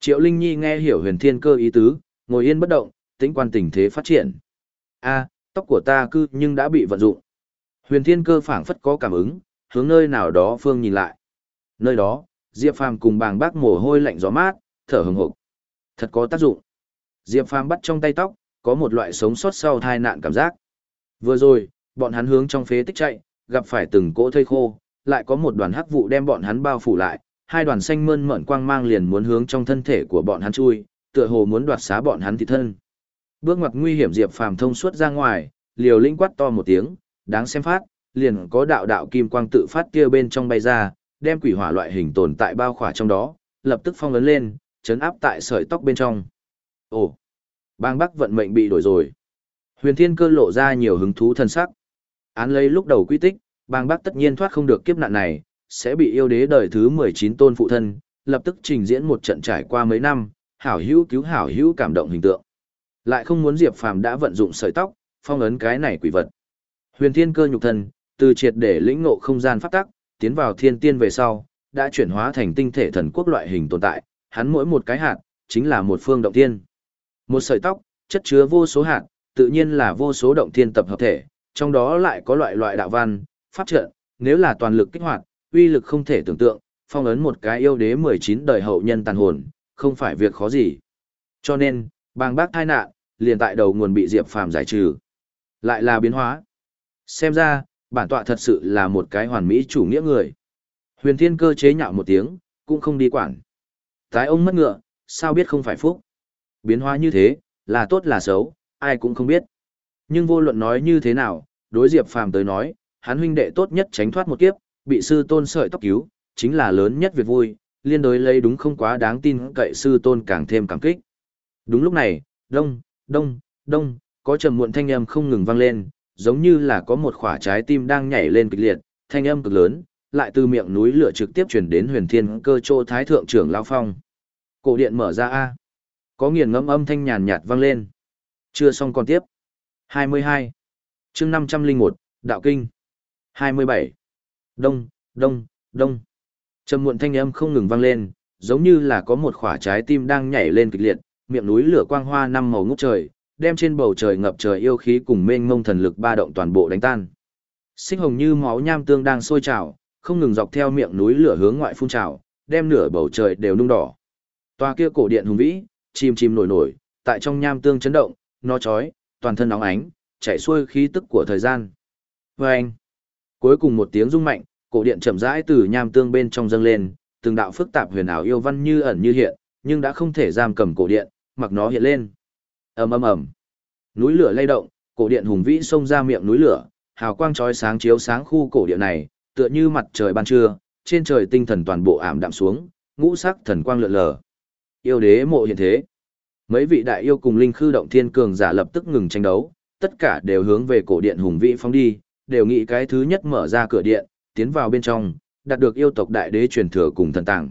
Triệu Linh Nhi nghe hiểu huyền thiên cơ ý tứ, ngồi yên bất động, tính quan tình thế phát triển. a tóc của ta cư nhưng đã bị vận dụng. Huyền thiên cơ phảng phất có cảm ứng, hướng nơi nào đó phương nhìn lại. Nơi đó, Diệp Phàm cùng bàng bác mồ hôi lạnh gió mát, thở hừng hực. Thật có tác dụng. Diệp Phàm bắt trong tay tóc, có một loại sống sót sau tai nạn cảm giác. Vừa rồi, bọn hắn hướng trong phế tích chạy, gặp phải từng cỗ thây khô, lại có một đoàn hắc vụ đem bọn hắn bao phủ lại, hai đoàn xanh mơn mởn quang mang liền muốn hướng trong thân thể của bọn hắn chui, tựa hồ muốn đoạt xá bọn hắn thịt thân. Bước ngoặt nguy hiểm Diệp Phàm thông suốt ra ngoài, liều linh quát to một tiếng, đáng xem phát, liền có đạo đạo kim quang tự phát kia bên trong bay ra, đem quỷ hỏa loại hình tồn tại bao khỏa trong đó, lập tức phong lớn lên, chấn áp tại sợi tóc bên trong. Ồ, bang bắc vận mệnh bị đổi rồi. Huyền Thiên Cơ lộ ra nhiều hứng thú thân sắc. Án lấy lúc đầu quy tích, bang bắc tất nhiên thoát không được kiếp nạn này, sẽ bị yêu đế đời thứ 19 tôn phụ thân, lập tức trình diễn một trận trải qua mấy năm, hảo hữu cứu hảo hữu cảm động hình tượng. Lại không muốn Diệp Phàm đã vận dụng sợi tóc, phong ấn cái này quỷ vật. Huyền Thiên Cơ nhục thân, từ triệt để lĩnh ngộ không gian pháp tắc, tiến vào thiên tiên về sau, đã chuyển hóa thành tinh thể thần quốc loại hình tồn tại, hắn mỗi một cái hạt, chính là một phương động tiên. Một sợi tóc, chất chứa vô số hạt, tự nhiên là vô số động thiên tập hợp thể, trong đó lại có loại loại đạo văn, pháp trận, nếu là toàn lực kích hoạt, uy lực không thể tưởng tượng, phong ấn một cái yêu đế 19 đời hậu nhân tàn hồn, không phải việc khó gì. Cho nên, bang bác thai nạn, liền tại đầu nguồn bị Diệp Phàm giải trừ. Lại là biến hóa. Xem ra, bản tọa thật sự là một cái hoàn mỹ chủ nghĩa người. Huyền Thiên cơ chế nhạo một tiếng, cũng không đi quản. Tái ông mất ngựa, sao biết không phải phúc. Biến hóa như thế, là tốt là xấu, ai cũng không biết. Nhưng vô luận nói như thế nào, đối Diệp Phàm tới nói, hắn huynh đệ tốt nhất tránh thoát một kiếp, bị sư tôn sợi tóc cứu, chính là lớn nhất việc vui, liên đối lấy đúng không quá đáng tin cậy sư tôn càng thêm cảm kích. Đúng lúc này, đông, đông, đông, có trầm muộn thanh âm không ngừng vang lên, giống như là có một quả trái tim đang nhảy lên kịch liệt, thanh âm cực lớn, lại từ miệng núi lửa trực tiếp truyền đến huyền thiên cơ chỗ thái thượng trưởng lao phong. Cổ điện mở ra A. Có nghiền ngẫm âm thanh nhàn nhạt vang lên. Chưa xong còn tiếp. 22. chương 501, Đạo Kinh. 27. Đông, đông, đông. Trầm muộn thanh âm không ngừng vang lên, giống như là có một quả trái tim đang nhảy lên kịch liệt, miệng núi lửa quang hoa năm màu ngút trời, đem trên bầu trời ngập trời yêu khí cùng mênh mông thần lực ba động toàn bộ đánh tan. Xích hồng như máu nham tương đang sôi trào, không ngừng dọc theo miệng núi lửa hướng ngoại phun trào, đem nửa bầu trời đều nung đỏ. Toa kia cổ điện hùng vĩ, chìm chìm nổi nổi, tại trong nham tương chấn động, nó chói, toàn thân nóng ánh, chảy xuôi khí tức của thời gian. Và anh, cuối cùng một tiếng rung mạnh, cổ điện chậm rãi từ nham tương bên trong dâng lên, từng đạo phức tạp huyền ảo yêu văn như ẩn như hiện, nhưng đã không thể giam cầm cổ điện, mặc nó hiện lên. ầm ầm ầm, núi lửa lay động, cổ điện hùng vĩ xông ra miệng núi lửa, hào quang chói sáng chiếu sáng khu cổ điện này, tựa như mặt trời ban trưa, trên trời tinh thần toàn bộ ảm đạm xuống, ngũ sắc thần quang lượn lờ. Yêu đế mộ hiện thế. Mấy vị đại yêu cùng linh khư động thiên cường giả lập tức ngừng tranh đấu, tất cả đều hướng về cổ điện hùng vĩ phóng đi, đều nghĩ cái thứ nhất mở ra cửa điện, tiến vào bên trong, đạt được yêu tộc đại đế truyền thừa cùng thần tàng.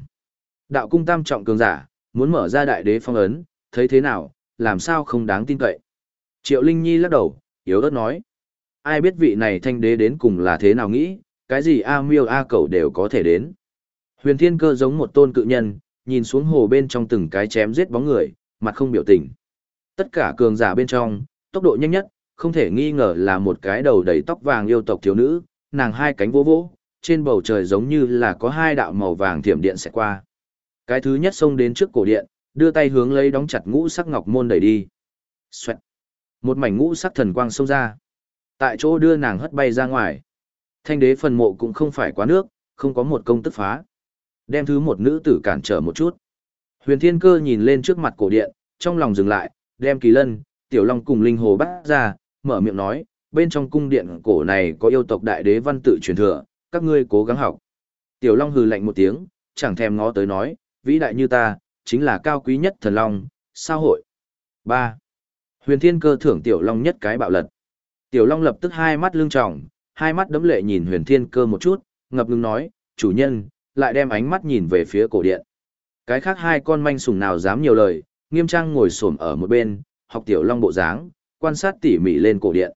Đạo cung tam trọng cường giả, muốn mở ra đại đế phong ấn, thấy thế nào, làm sao không đáng tin cậy. Triệu Linh Nhi lắc đầu, yếu ớt nói. Ai biết vị này thanh đế đến cùng là thế nào nghĩ, cái gì A miêu A cầu đều có thể đến. Huyền thiên cơ giống một tôn cự nhân, nhìn xuống hồ bên trong từng cái chém giết bóng người, mặt không biểu tình. Tất cả cường giả bên trong, tốc độ nhanh nhất, không thể nghi ngờ là một cái đầu đầy tóc vàng yêu tộc thiếu nữ, nàng hai cánh vỗ vỗ, trên bầu trời giống như là có hai đạo màu vàng thiểm điện sẽ qua. Cái thứ nhất xông đến trước cổ điện, đưa tay hướng lấy đóng chặt ngũ sắc ngọc môn đẩy đi. Xoẹt. Một mảnh ngũ sắc thần quang xông ra. Tại chỗ đưa nàng hất bay ra ngoài. Thanh đế phần mộ cũng không phải quá nước, không có một công tức phá. Đem thứ một nữ tử cản trở một chút. Huyền Thiên Cơ nhìn lên trước mặt cổ điện, trong lòng dừng lại, đem kỳ lân, tiểu long cùng linh hồ bắt ra, mở miệng nói, bên trong cung điện cổ này có yêu tộc đại đế văn tự truyền thừa, các ngươi cố gắng học. Tiểu long hừ lạnh một tiếng, chẳng thèm ngó tới nói, vĩ đại như ta, chính là cao quý nhất thần long, sao hội. 3. Huyền Thiên Cơ thưởng tiểu long nhất cái bạo lật. Tiểu long lập tức hai mắt lưng tròng, hai mắt đấm lệ nhìn Huyền Thiên Cơ một chút, ngập ngừng nói, chủ nhân, lại đem ánh mắt nhìn về phía cổ điện. Cái khác hai con manh sùng nào dám nhiều lời, nghiêm trang ngồi xổm ở một bên, học tiểu long bộ dáng, quan sát tỉ mỉ lên cổ điện.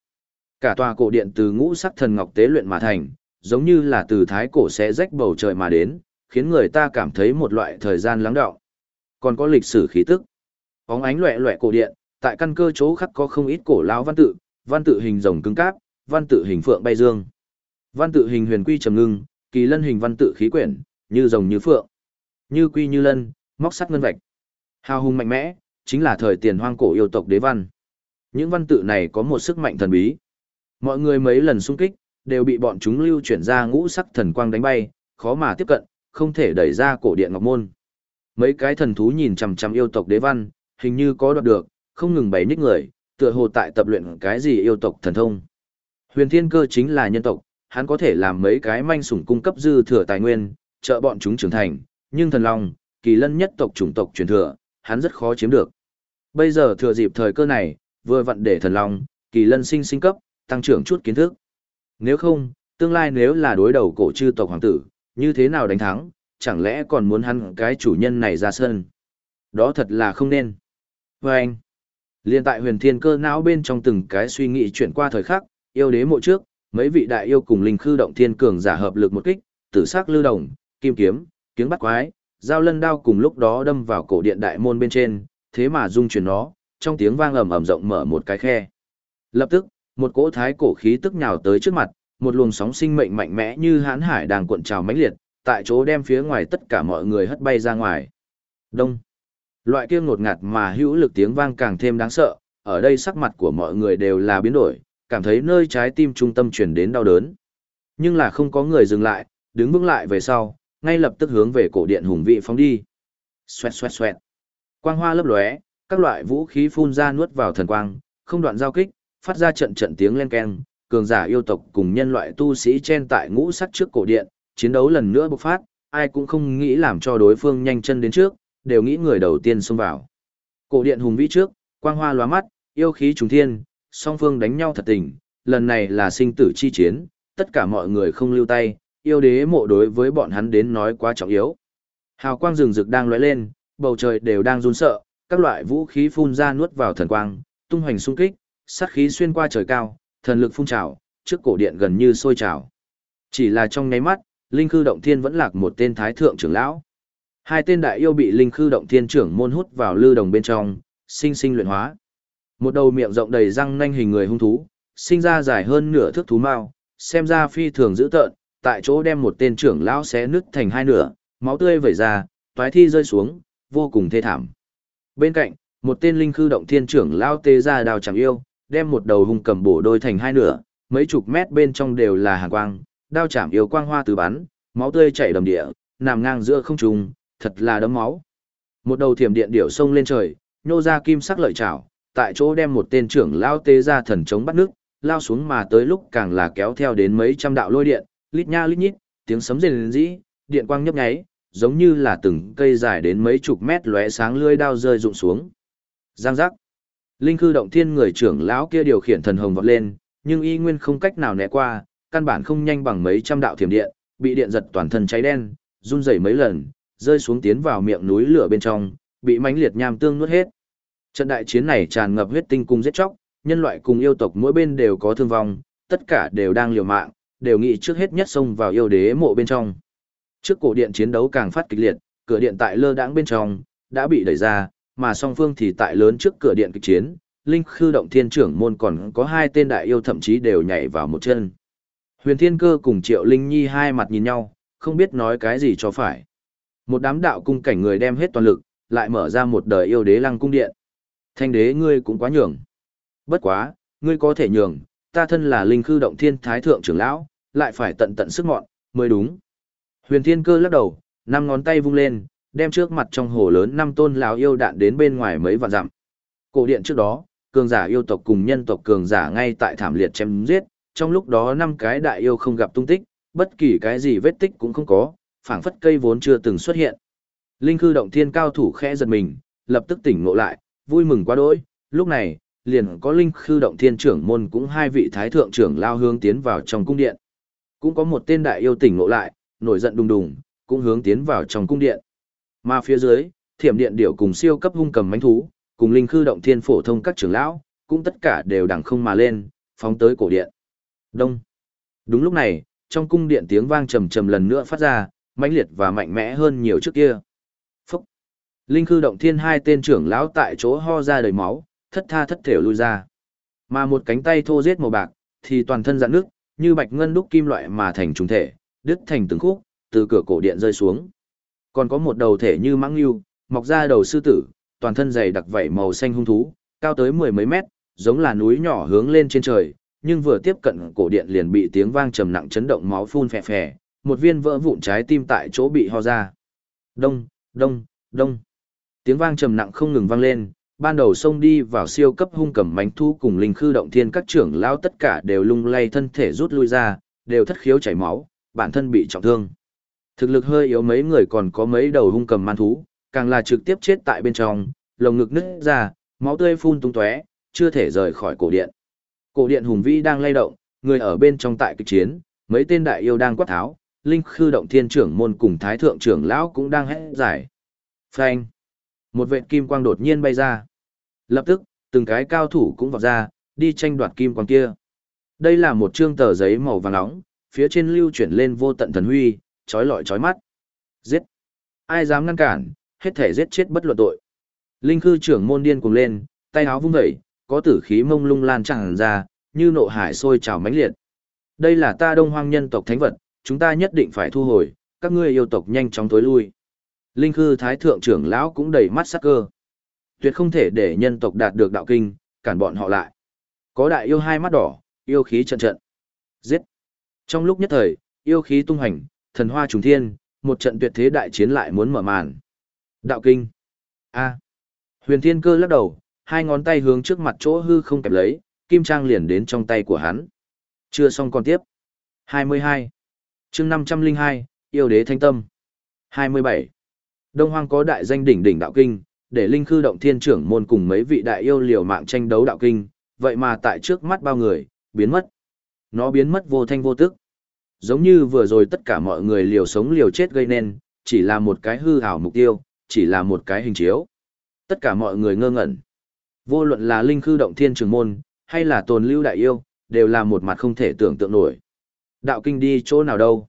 Cả tòa cổ điện từ ngũ sắc thần ngọc tế luyện mà thành, giống như là từ thái cổ sẽ rách bầu trời mà đến, khiến người ta cảm thấy một loại thời gian lắng đọng. Còn có lịch sử khí tức. Bóng ánh loẻ loẻ cổ điện, tại căn cơ chỗ khắc có không ít cổ lão văn tự, văn tự hình rồng cứng cáp, văn tự hình phượng bay dương. Văn tự hình huyền quy trầm ngưng, kỳ lân hình văn tự khí quyển, như rồng như phượng. Như quy như lân, móc sắt ngân vạch. Hào hùng mạnh mẽ, chính là thời tiền hoang cổ yêu tộc đế văn. Những văn tự này có một sức mạnh thần bí. Mọi người mấy lần xung kích, đều bị bọn chúng lưu chuyển ra ngũ sắc thần quang đánh bay, khó mà tiếp cận, không thể đẩy ra cổ điện ngọc môn. Mấy cái thần thú nhìn chằm chằm yêu tộc đế văn, hình như có đoạt được, không ngừng bày ních người, tựa hồ tại tập luyện cái gì yêu tộc thần thông. Huyền Thiên Cơ chính là nhân tộc, hắn có thể làm mấy cái manh sủng cung cấp dư thừa tài nguyên, trợ bọn chúng trưởng thành, nhưng thần long, kỳ lân nhất tộc chủng tộc truyền thừa, hắn rất khó chiếm được. Bây giờ thừa dịp thời cơ này, vừa vặn để thần long, kỳ lân sinh sinh cấp, tăng trưởng chút kiến thức. Nếu không, tương lai nếu là đối đầu cổ chư tộc hoàng tử, như thế nào đánh thắng, chẳng lẽ còn muốn hắn cái chủ nhân này ra sân. Đó thật là không nên. Và anh, liên tại huyền thiên cơ não bên trong từng cái suy nghĩ chuyển qua thời khắc, yêu đế mộ trước, mấy vị đại yêu cùng linh khư động thiên cường giả hợp lực một kích, tử sắc lưu đồng, kim kiếm, kiếm bắt quái, dao lân đao cùng lúc đó đâm vào cổ điện đại môn bên trên, thế mà dung chuyển nó, trong tiếng vang ầm ầm rộng mở một cái khe. Lập tức, một cỗ thái cổ khí tức nhào tới trước mặt, một luồng sóng sinh mệnh mạnh mẽ như hãn hải đang cuộn trào mãnh liệt, tại chỗ đem phía ngoài tất cả mọi người hất bay ra ngoài. Đông. Loại kia ngột ngạt mà hữu lực tiếng vang càng thêm đáng sợ, ở đây sắc mặt của mọi người đều là biến đổi, cảm thấy nơi trái tim trung tâm chuyển đến đau đớn. Nhưng là không có người dừng lại, đứng vững lại về sau, ngay lập tức hướng về cổ điện hùng vị phóng đi. Xoẹt xoẹt xoẹt. Quang hoa lấp lóe, các loại vũ khí phun ra nuốt vào thần quang, không đoạn giao kích, phát ra trận trận tiếng len keng, cường giả yêu tộc cùng nhân loại tu sĩ chen tại ngũ sắc trước cổ điện, chiến đấu lần nữa bộc phát, ai cũng không nghĩ làm cho đối phương nhanh chân đến trước, đều nghĩ người đầu tiên xông vào. Cổ điện hùng vĩ trước, quang hoa lóa mắt, yêu khí trùng thiên, song phương đánh nhau thật tình, lần này là sinh tử chi chiến, tất cả mọi người không lưu tay, yêu đế mộ đối với bọn hắn đến nói quá trọng yếu. Hào quang rừng rực đang lóe lên, bầu trời đều đang run sợ, các loại vũ khí phun ra nuốt vào thần quang, tung hoành xung kích, sát khí xuyên qua trời cao, thần lực phun trào, trước cổ điện gần như sôi trào. Chỉ là trong nháy mắt, Linh Khư Động Thiên vẫn lạc một tên thái thượng trưởng lão. Hai tên đại yêu bị Linh Khư Động Thiên trưởng môn hút vào lư đồng bên trong, sinh sinh luyện hóa. Một đầu miệng rộng đầy răng nanh hình người hung thú, sinh ra dài hơn nửa thước thú mao, xem ra phi thường dữ tợn, tại chỗ đem một tên trưởng lão xé nứt thành hai nửa, máu tươi vẩy ra, toái thi rơi xuống, vô cùng thê thảm. Bên cạnh, một tên linh khư động thiên trưởng lão tê ra đào chẳng yêu, đem một đầu hung cầm bổ đôi thành hai nửa, mấy chục mét bên trong đều là hàng quang, đao chạm yêu quang hoa từ bắn, máu tươi chảy đầm địa, nằm ngang giữa không trung, thật là đấm máu. Một đầu thiểm điện điểu sông lên trời, nhô ra kim sắc lợi chảo, tại chỗ đem một tên trưởng lão tê ra thần chống bắt nước, lao xuống mà tới lúc càng là kéo theo đến mấy trăm đạo lôi điện, lít nha lít nhít, tiếng sấm rền rĩ, điện quang nhấp nháy, giống như là từng cây dài đến mấy chục mét lóe sáng lưỡi đao rơi rụng xuống. Giang giác. Linh cư động thiên người trưởng lão kia điều khiển thần hồng vọt lên, nhưng y nguyên không cách nào né qua, căn bản không nhanh bằng mấy trăm đạo thiểm điện, bị điện giật toàn thân cháy đen, run rẩy mấy lần, rơi xuống tiến vào miệng núi lửa bên trong, bị mãnh liệt nham tương nuốt hết. Trận đại chiến này tràn ngập huyết tinh cung giết chóc, nhân loại cùng yêu tộc mỗi bên đều có thương vong, tất cả đều đang liều mạng, đều nghĩ trước hết nhất xông vào yêu đế mộ bên trong. Trước cổ điện chiến đấu càng phát kịch liệt, cửa điện tại lơ đãng bên trong đã bị đẩy ra, mà song phương thì tại lớn trước cửa điện kịch chiến, linh khư động thiên trưởng môn còn có hai tên đại yêu thậm chí đều nhảy vào một chân. Huyền Thiên Cơ cùng Triệu Linh Nhi hai mặt nhìn nhau, không biết nói cái gì cho phải. Một đám đạo cung cảnh người đem hết toàn lực, lại mở ra một đời yêu đế lăng cung điện. Thanh đế ngươi cũng quá nhường. Bất quá, ngươi có thể nhường, ta thân là linh khư động thiên thái thượng trưởng lão, lại phải tận tận sức mọn, mới đúng. Huyền Thiên Cơ lắc đầu, năm ngón tay vung lên, đem trước mặt trong hồ lớn năm tôn lão yêu đạn đến bên ngoài mấy vạn dặm. Cổ điện trước đó, cường giả yêu tộc cùng nhân tộc cường giả ngay tại thảm liệt chém giết, trong lúc đó năm cái đại yêu không gặp tung tích, bất kỳ cái gì vết tích cũng không có, phảng phất cây vốn chưa từng xuất hiện. Linh khư động thiên cao thủ khẽ giật mình, lập tức tỉnh ngộ lại, vui mừng quá đỗi, lúc này, liền có linh khư động thiên trưởng môn cũng hai vị thái thượng trưởng lao hướng tiến vào trong cung điện. Cũng có một tên đại yêu tỉnh ngộ lại, nổi giận đùng đùng, cũng hướng tiến vào trong cung điện. Mà phía dưới, thiểm điện điểu cùng siêu cấp hung cầm mánh thú, cùng linh khư động thiên phổ thông các trưởng lão, cũng tất cả đều đằng không mà lên, phóng tới cổ điện. Đông. Đúng lúc này, trong cung điện tiếng vang trầm trầm lần nữa phát ra, mãnh liệt và mạnh mẽ hơn nhiều trước kia. Phúc. Linh khư động thiên hai tên trưởng lão tại chỗ ho ra đầy máu, thất tha thất thểu lui ra. Mà một cánh tay thô giết màu bạc, thì toàn thân dạn nước, như bạch ngân đúc kim loại mà thành trùng thể, đứt thành từng khúc, từ cửa cổ điện rơi xuống. Còn có một đầu thể như mãng lưu, mọc ra đầu sư tử, toàn thân dày đặc vảy màu xanh hung thú, cao tới mười mấy mét, giống là núi nhỏ hướng lên trên trời, nhưng vừa tiếp cận cổ điện liền bị tiếng vang trầm nặng chấn động máu phun phè phè, một viên vỡ vụn trái tim tại chỗ bị ho ra. Đông, đông, đông. Tiếng vang trầm nặng không ngừng vang lên, ban đầu xông đi vào siêu cấp hung cầm mánh thu cùng linh khư động thiên các trưởng lao tất cả đều lung lay thân thể rút lui ra, đều thất khiếu chảy máu, bản thân bị trọng thương. Thực lực hơi yếu mấy người còn có mấy đầu hung cầm man thú, càng là trực tiếp chết tại bên trong, lồng ngực nứt ra, máu tươi phun tung tóe, chưa thể rời khỏi cổ điện. Cổ điện hùng vĩ đang lay động, người ở bên trong tại kịch chiến, mấy tên đại yêu đang quát tháo, linh khư động thiên trưởng môn cùng thái thượng trưởng lão cũng đang hét giải. Phanh! Một vệt kim quang đột nhiên bay ra. Lập tức, từng cái cao thủ cũng vọt ra, đi tranh đoạt kim quang kia. Đây là một trương tờ giấy màu vàng nóng, phía trên lưu chuyển lên vô tận thần huy, chói lọi chói mắt. Giết! Ai dám ngăn cản, hết thể giết chết bất luận tội. Linh khư trưởng môn điên cuồng lên, tay áo vung dậy, có tử khí mông lung lan tràn ra, như nộ hải sôi trào mãnh liệt. Đây là ta đông hoang nhân tộc thánh vật, chúng ta nhất định phải thu hồi, các ngươi yêu tộc nhanh chóng tối lui. Linh khư thái thượng trưởng lão cũng đầy mắt sắc cơ. Tuyệt không thể để nhân tộc đạt được đạo kinh, cản bọn họ lại. Có đại yêu hai mắt đỏ, yêu khí trận trận. Giết. Trong lúc nhất thời, yêu khí tung hành, thần hoa trùng thiên, một trận tuyệt thế đại chiến lại muốn mở màn. Đạo kinh. A. Huyền Thiên Cơ lắc đầu, hai ngón tay hướng trước mặt chỗ hư không kẹp lấy, kim trang liền đến trong tay của hắn. Chưa xong còn tiếp. 22. chương 502, yêu đế thanh tâm. 27. Đông Hoang có đại danh đỉnh đỉnh đạo kinh, để linh khư động thiên trưởng môn cùng mấy vị đại yêu liều mạng tranh đấu đạo kinh, vậy mà tại trước mắt bao người, biến mất. Nó biến mất vô thanh vô tức. Giống như vừa rồi tất cả mọi người liều sống liều chết gây nên, chỉ là một cái hư ảo mục tiêu, chỉ là một cái hình chiếu. Tất cả mọi người ngơ ngẩn. Vô luận là linh khư động thiên trưởng môn, hay là tồn lưu đại yêu, đều là một mặt không thể tưởng tượng nổi. Đạo kinh đi chỗ nào đâu?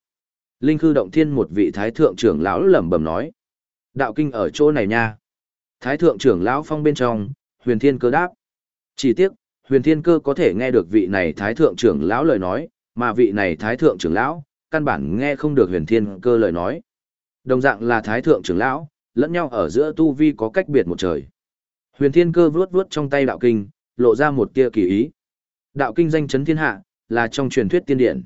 Linh khư động thiên một vị thái thượng trưởng lão lẩm bẩm nói. Đạo kinh ở chỗ này nha. Thái thượng trưởng lão phong bên trong, huyền thiên cơ đáp. Chỉ tiếc, huyền thiên cơ có thể nghe được vị này thái thượng trưởng lão lời nói, mà vị này thái thượng trưởng lão, căn bản nghe không được huyền thiên cơ lời nói. Đồng dạng là thái thượng trưởng lão, lẫn nhau ở giữa tu vi có cách biệt một trời. Huyền thiên cơ vuốt vuốt trong tay đạo kinh, lộ ra một tia kỳ ý. Đạo kinh danh chấn thiên hạ, là trong truyền thuyết tiên điển.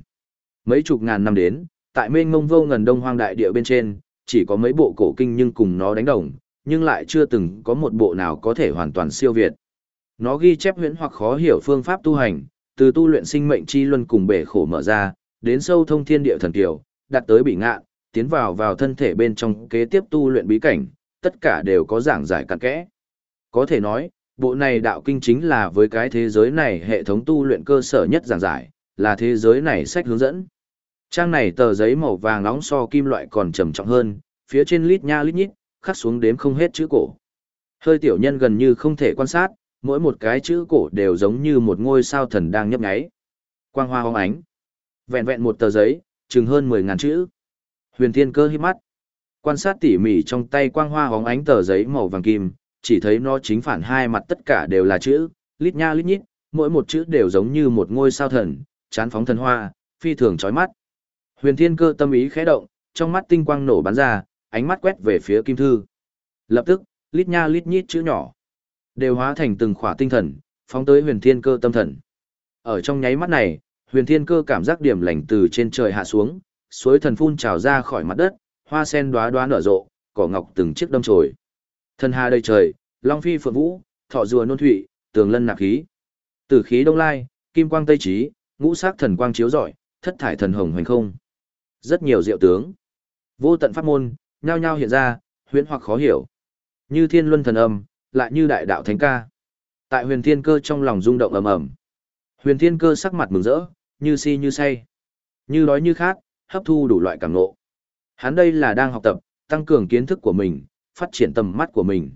Mấy chục ngàn năm đến, tại mênh mông vô ngần đông hoang đại địa bên trên, chỉ có mấy bộ cổ kinh nhưng cùng nó đánh đồng, nhưng lại chưa từng có một bộ nào có thể hoàn toàn siêu việt. Nó ghi chép huyễn hoặc khó hiểu phương pháp tu hành, từ tu luyện sinh mệnh chi luân cùng bể khổ mở ra, đến sâu thông thiên địa thần tiểu đặt tới bị ngạn, tiến vào vào thân thể bên trong kế tiếp tu luyện bí cảnh, tất cả đều có giảng giải cặn kẽ. Có thể nói, bộ này đạo kinh chính là với cái thế giới này hệ thống tu luyện cơ sở nhất giảng giải, là thế giới này sách hướng dẫn. Trang này tờ giấy màu vàng nóng so kim loại còn trầm trọng hơn, phía trên lít nha lít nhít, khắc xuống đếm không hết chữ cổ. Hơi tiểu nhân gần như không thể quan sát, mỗi một cái chữ cổ đều giống như một ngôi sao thần đang nhấp nháy. Quang hoa hóng ánh. Vẹn vẹn một tờ giấy, chừng hơn 10.000 chữ. Huyền Thiên Cơ hít mắt. Quan sát tỉ mỉ trong tay quang hoa hóng ánh tờ giấy màu vàng kim, chỉ thấy nó chính phản hai mặt tất cả đều là chữ, lít nha lít nhít, mỗi một chữ đều giống như một ngôi sao thần, chán phóng thần hoa, phi thường chói mắt. Huyền Thiên Cơ tâm ý khẽ động, trong mắt tinh quang nổ bắn ra, ánh mắt quét về phía Kim Thư. Lập tức, lít nha lít nhít chữ nhỏ, đều hóa thành từng khỏa tinh thần, phóng tới Huyền Thiên Cơ tâm thần. Ở trong nháy mắt này, Huyền Thiên Cơ cảm giác điểm lành từ trên trời hạ xuống, suối thần phun trào ra khỏi mặt đất, hoa sen đóa đóa nở rộ, cỏ ngọc từng chiếc đâm chồi. Thần hà đầy trời, long phi phượng vũ, thọ rùa nôn thủy, tường lân nạp khí. Tử khí đông lai, kim quang tây trí, ngũ sắc thần quang chiếu rọi, thất thải thần hồng hoành không. Rất nhiều diệu tướng. Vô tận pháp môn, nhao nhao hiện ra, huyễn hoặc khó hiểu. Như thiên luân thần âm, lại như đại đạo thánh ca. Tại huyền thiên cơ trong lòng rung động ầm ầm. Huyền thiên cơ sắc mặt mừng rỡ, như si như say. Như đói như khát, hấp thu đủ loại cảm ngộ. Hắn đây là đang học tập, tăng cường kiến thức của mình, phát triển tầm mắt của mình.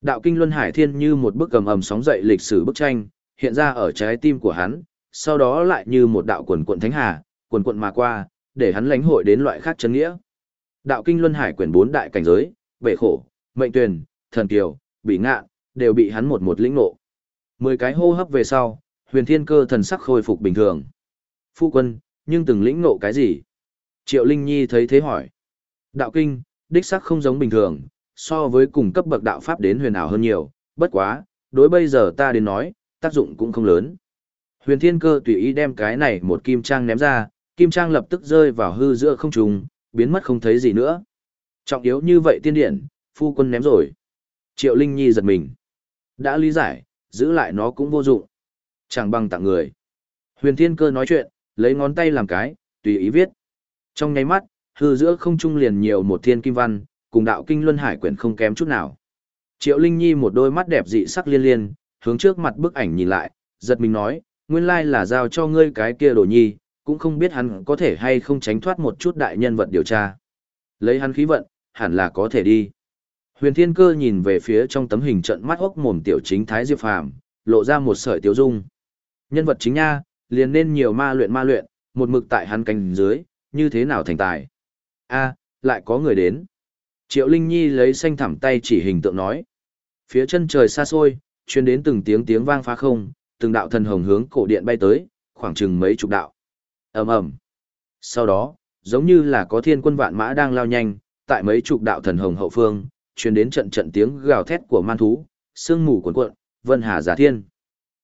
Đạo kinh luân hải thiên như một bức cầm ầm sóng dậy lịch sử bức tranh, hiện ra ở trái tim của hắn, sau đó lại như một đạo quần quận thánh hà, quần quận mà qua, để hắn lãnh hội đến loại khác chân nghĩa. Đạo kinh luân hải quyển bốn đại cảnh giới, bể khổ, mệnh tuyền, thần kiều, bị ngạ, đều bị hắn một một lĩnh ngộ. Mười cái hô hấp về sau, huyền thiên cơ thần sắc khôi phục bình thường. Phu quân, nhưng từng lĩnh ngộ cái gì? Triệu Linh Nhi thấy thế hỏi. Đạo kinh, đích sắc không giống bình thường, so với cùng cấp bậc đạo pháp đến huyền ảo hơn nhiều, bất quá, đối bây giờ ta đến nói, tác dụng cũng không lớn. Huyền Thiên Cơ tùy ý đem cái này một kim trang ném ra, kim trang lập tức rơi vào hư giữa không trung, biến mất không thấy gì nữa. Trọng yếu như vậy tiên điển, phu quân ném rồi. Triệu Linh Nhi giật mình. Đã lý giải, giữ lại nó cũng vô dụng. Chẳng bằng tặng người. Huyền Thiên Cơ nói chuyện, lấy ngón tay làm cái, tùy ý viết. Trong nháy mắt, hư giữa không trung liền nhiều một thiên kim văn, cùng đạo kinh luân hải quyển không kém chút nào. Triệu Linh Nhi một đôi mắt đẹp dị sắc liên liên, hướng trước mặt bức ảnh nhìn lại, giật mình nói, nguyên lai là giao cho ngươi cái kia đồ nhi, cũng không biết hắn có thể hay không tránh thoát một chút đại nhân vật điều tra. Lấy hắn khí vận, hẳn là có thể đi. Huyền Thiên Cơ nhìn về phía trong tấm hình trận mắt ốc mồm tiểu chính Thái Diệp Phàm, lộ ra một sợi tiêu dung. Nhân vật chính nha, liền nên nhiều ma luyện ma luyện, một mực tại hắn cánh dưới, như thế nào thành tài. A, lại có người đến. Triệu Linh Nhi lấy xanh thẳm tay chỉ hình tượng nói. Phía chân trời xa xôi, truyền đến từng tiếng tiếng vang phá không, từng đạo thần hồng hướng cổ điện bay tới, khoảng chừng mấy chục đạo. Ầm ầm. Sau đó, giống như là có thiên quân vạn mã đang lao nhanh, tại mấy chục đạo thần hồng hậu phương, truyền đến trận trận tiếng gào thét của man thú, sương mù cuồn cuộn, vân hà giả thiên.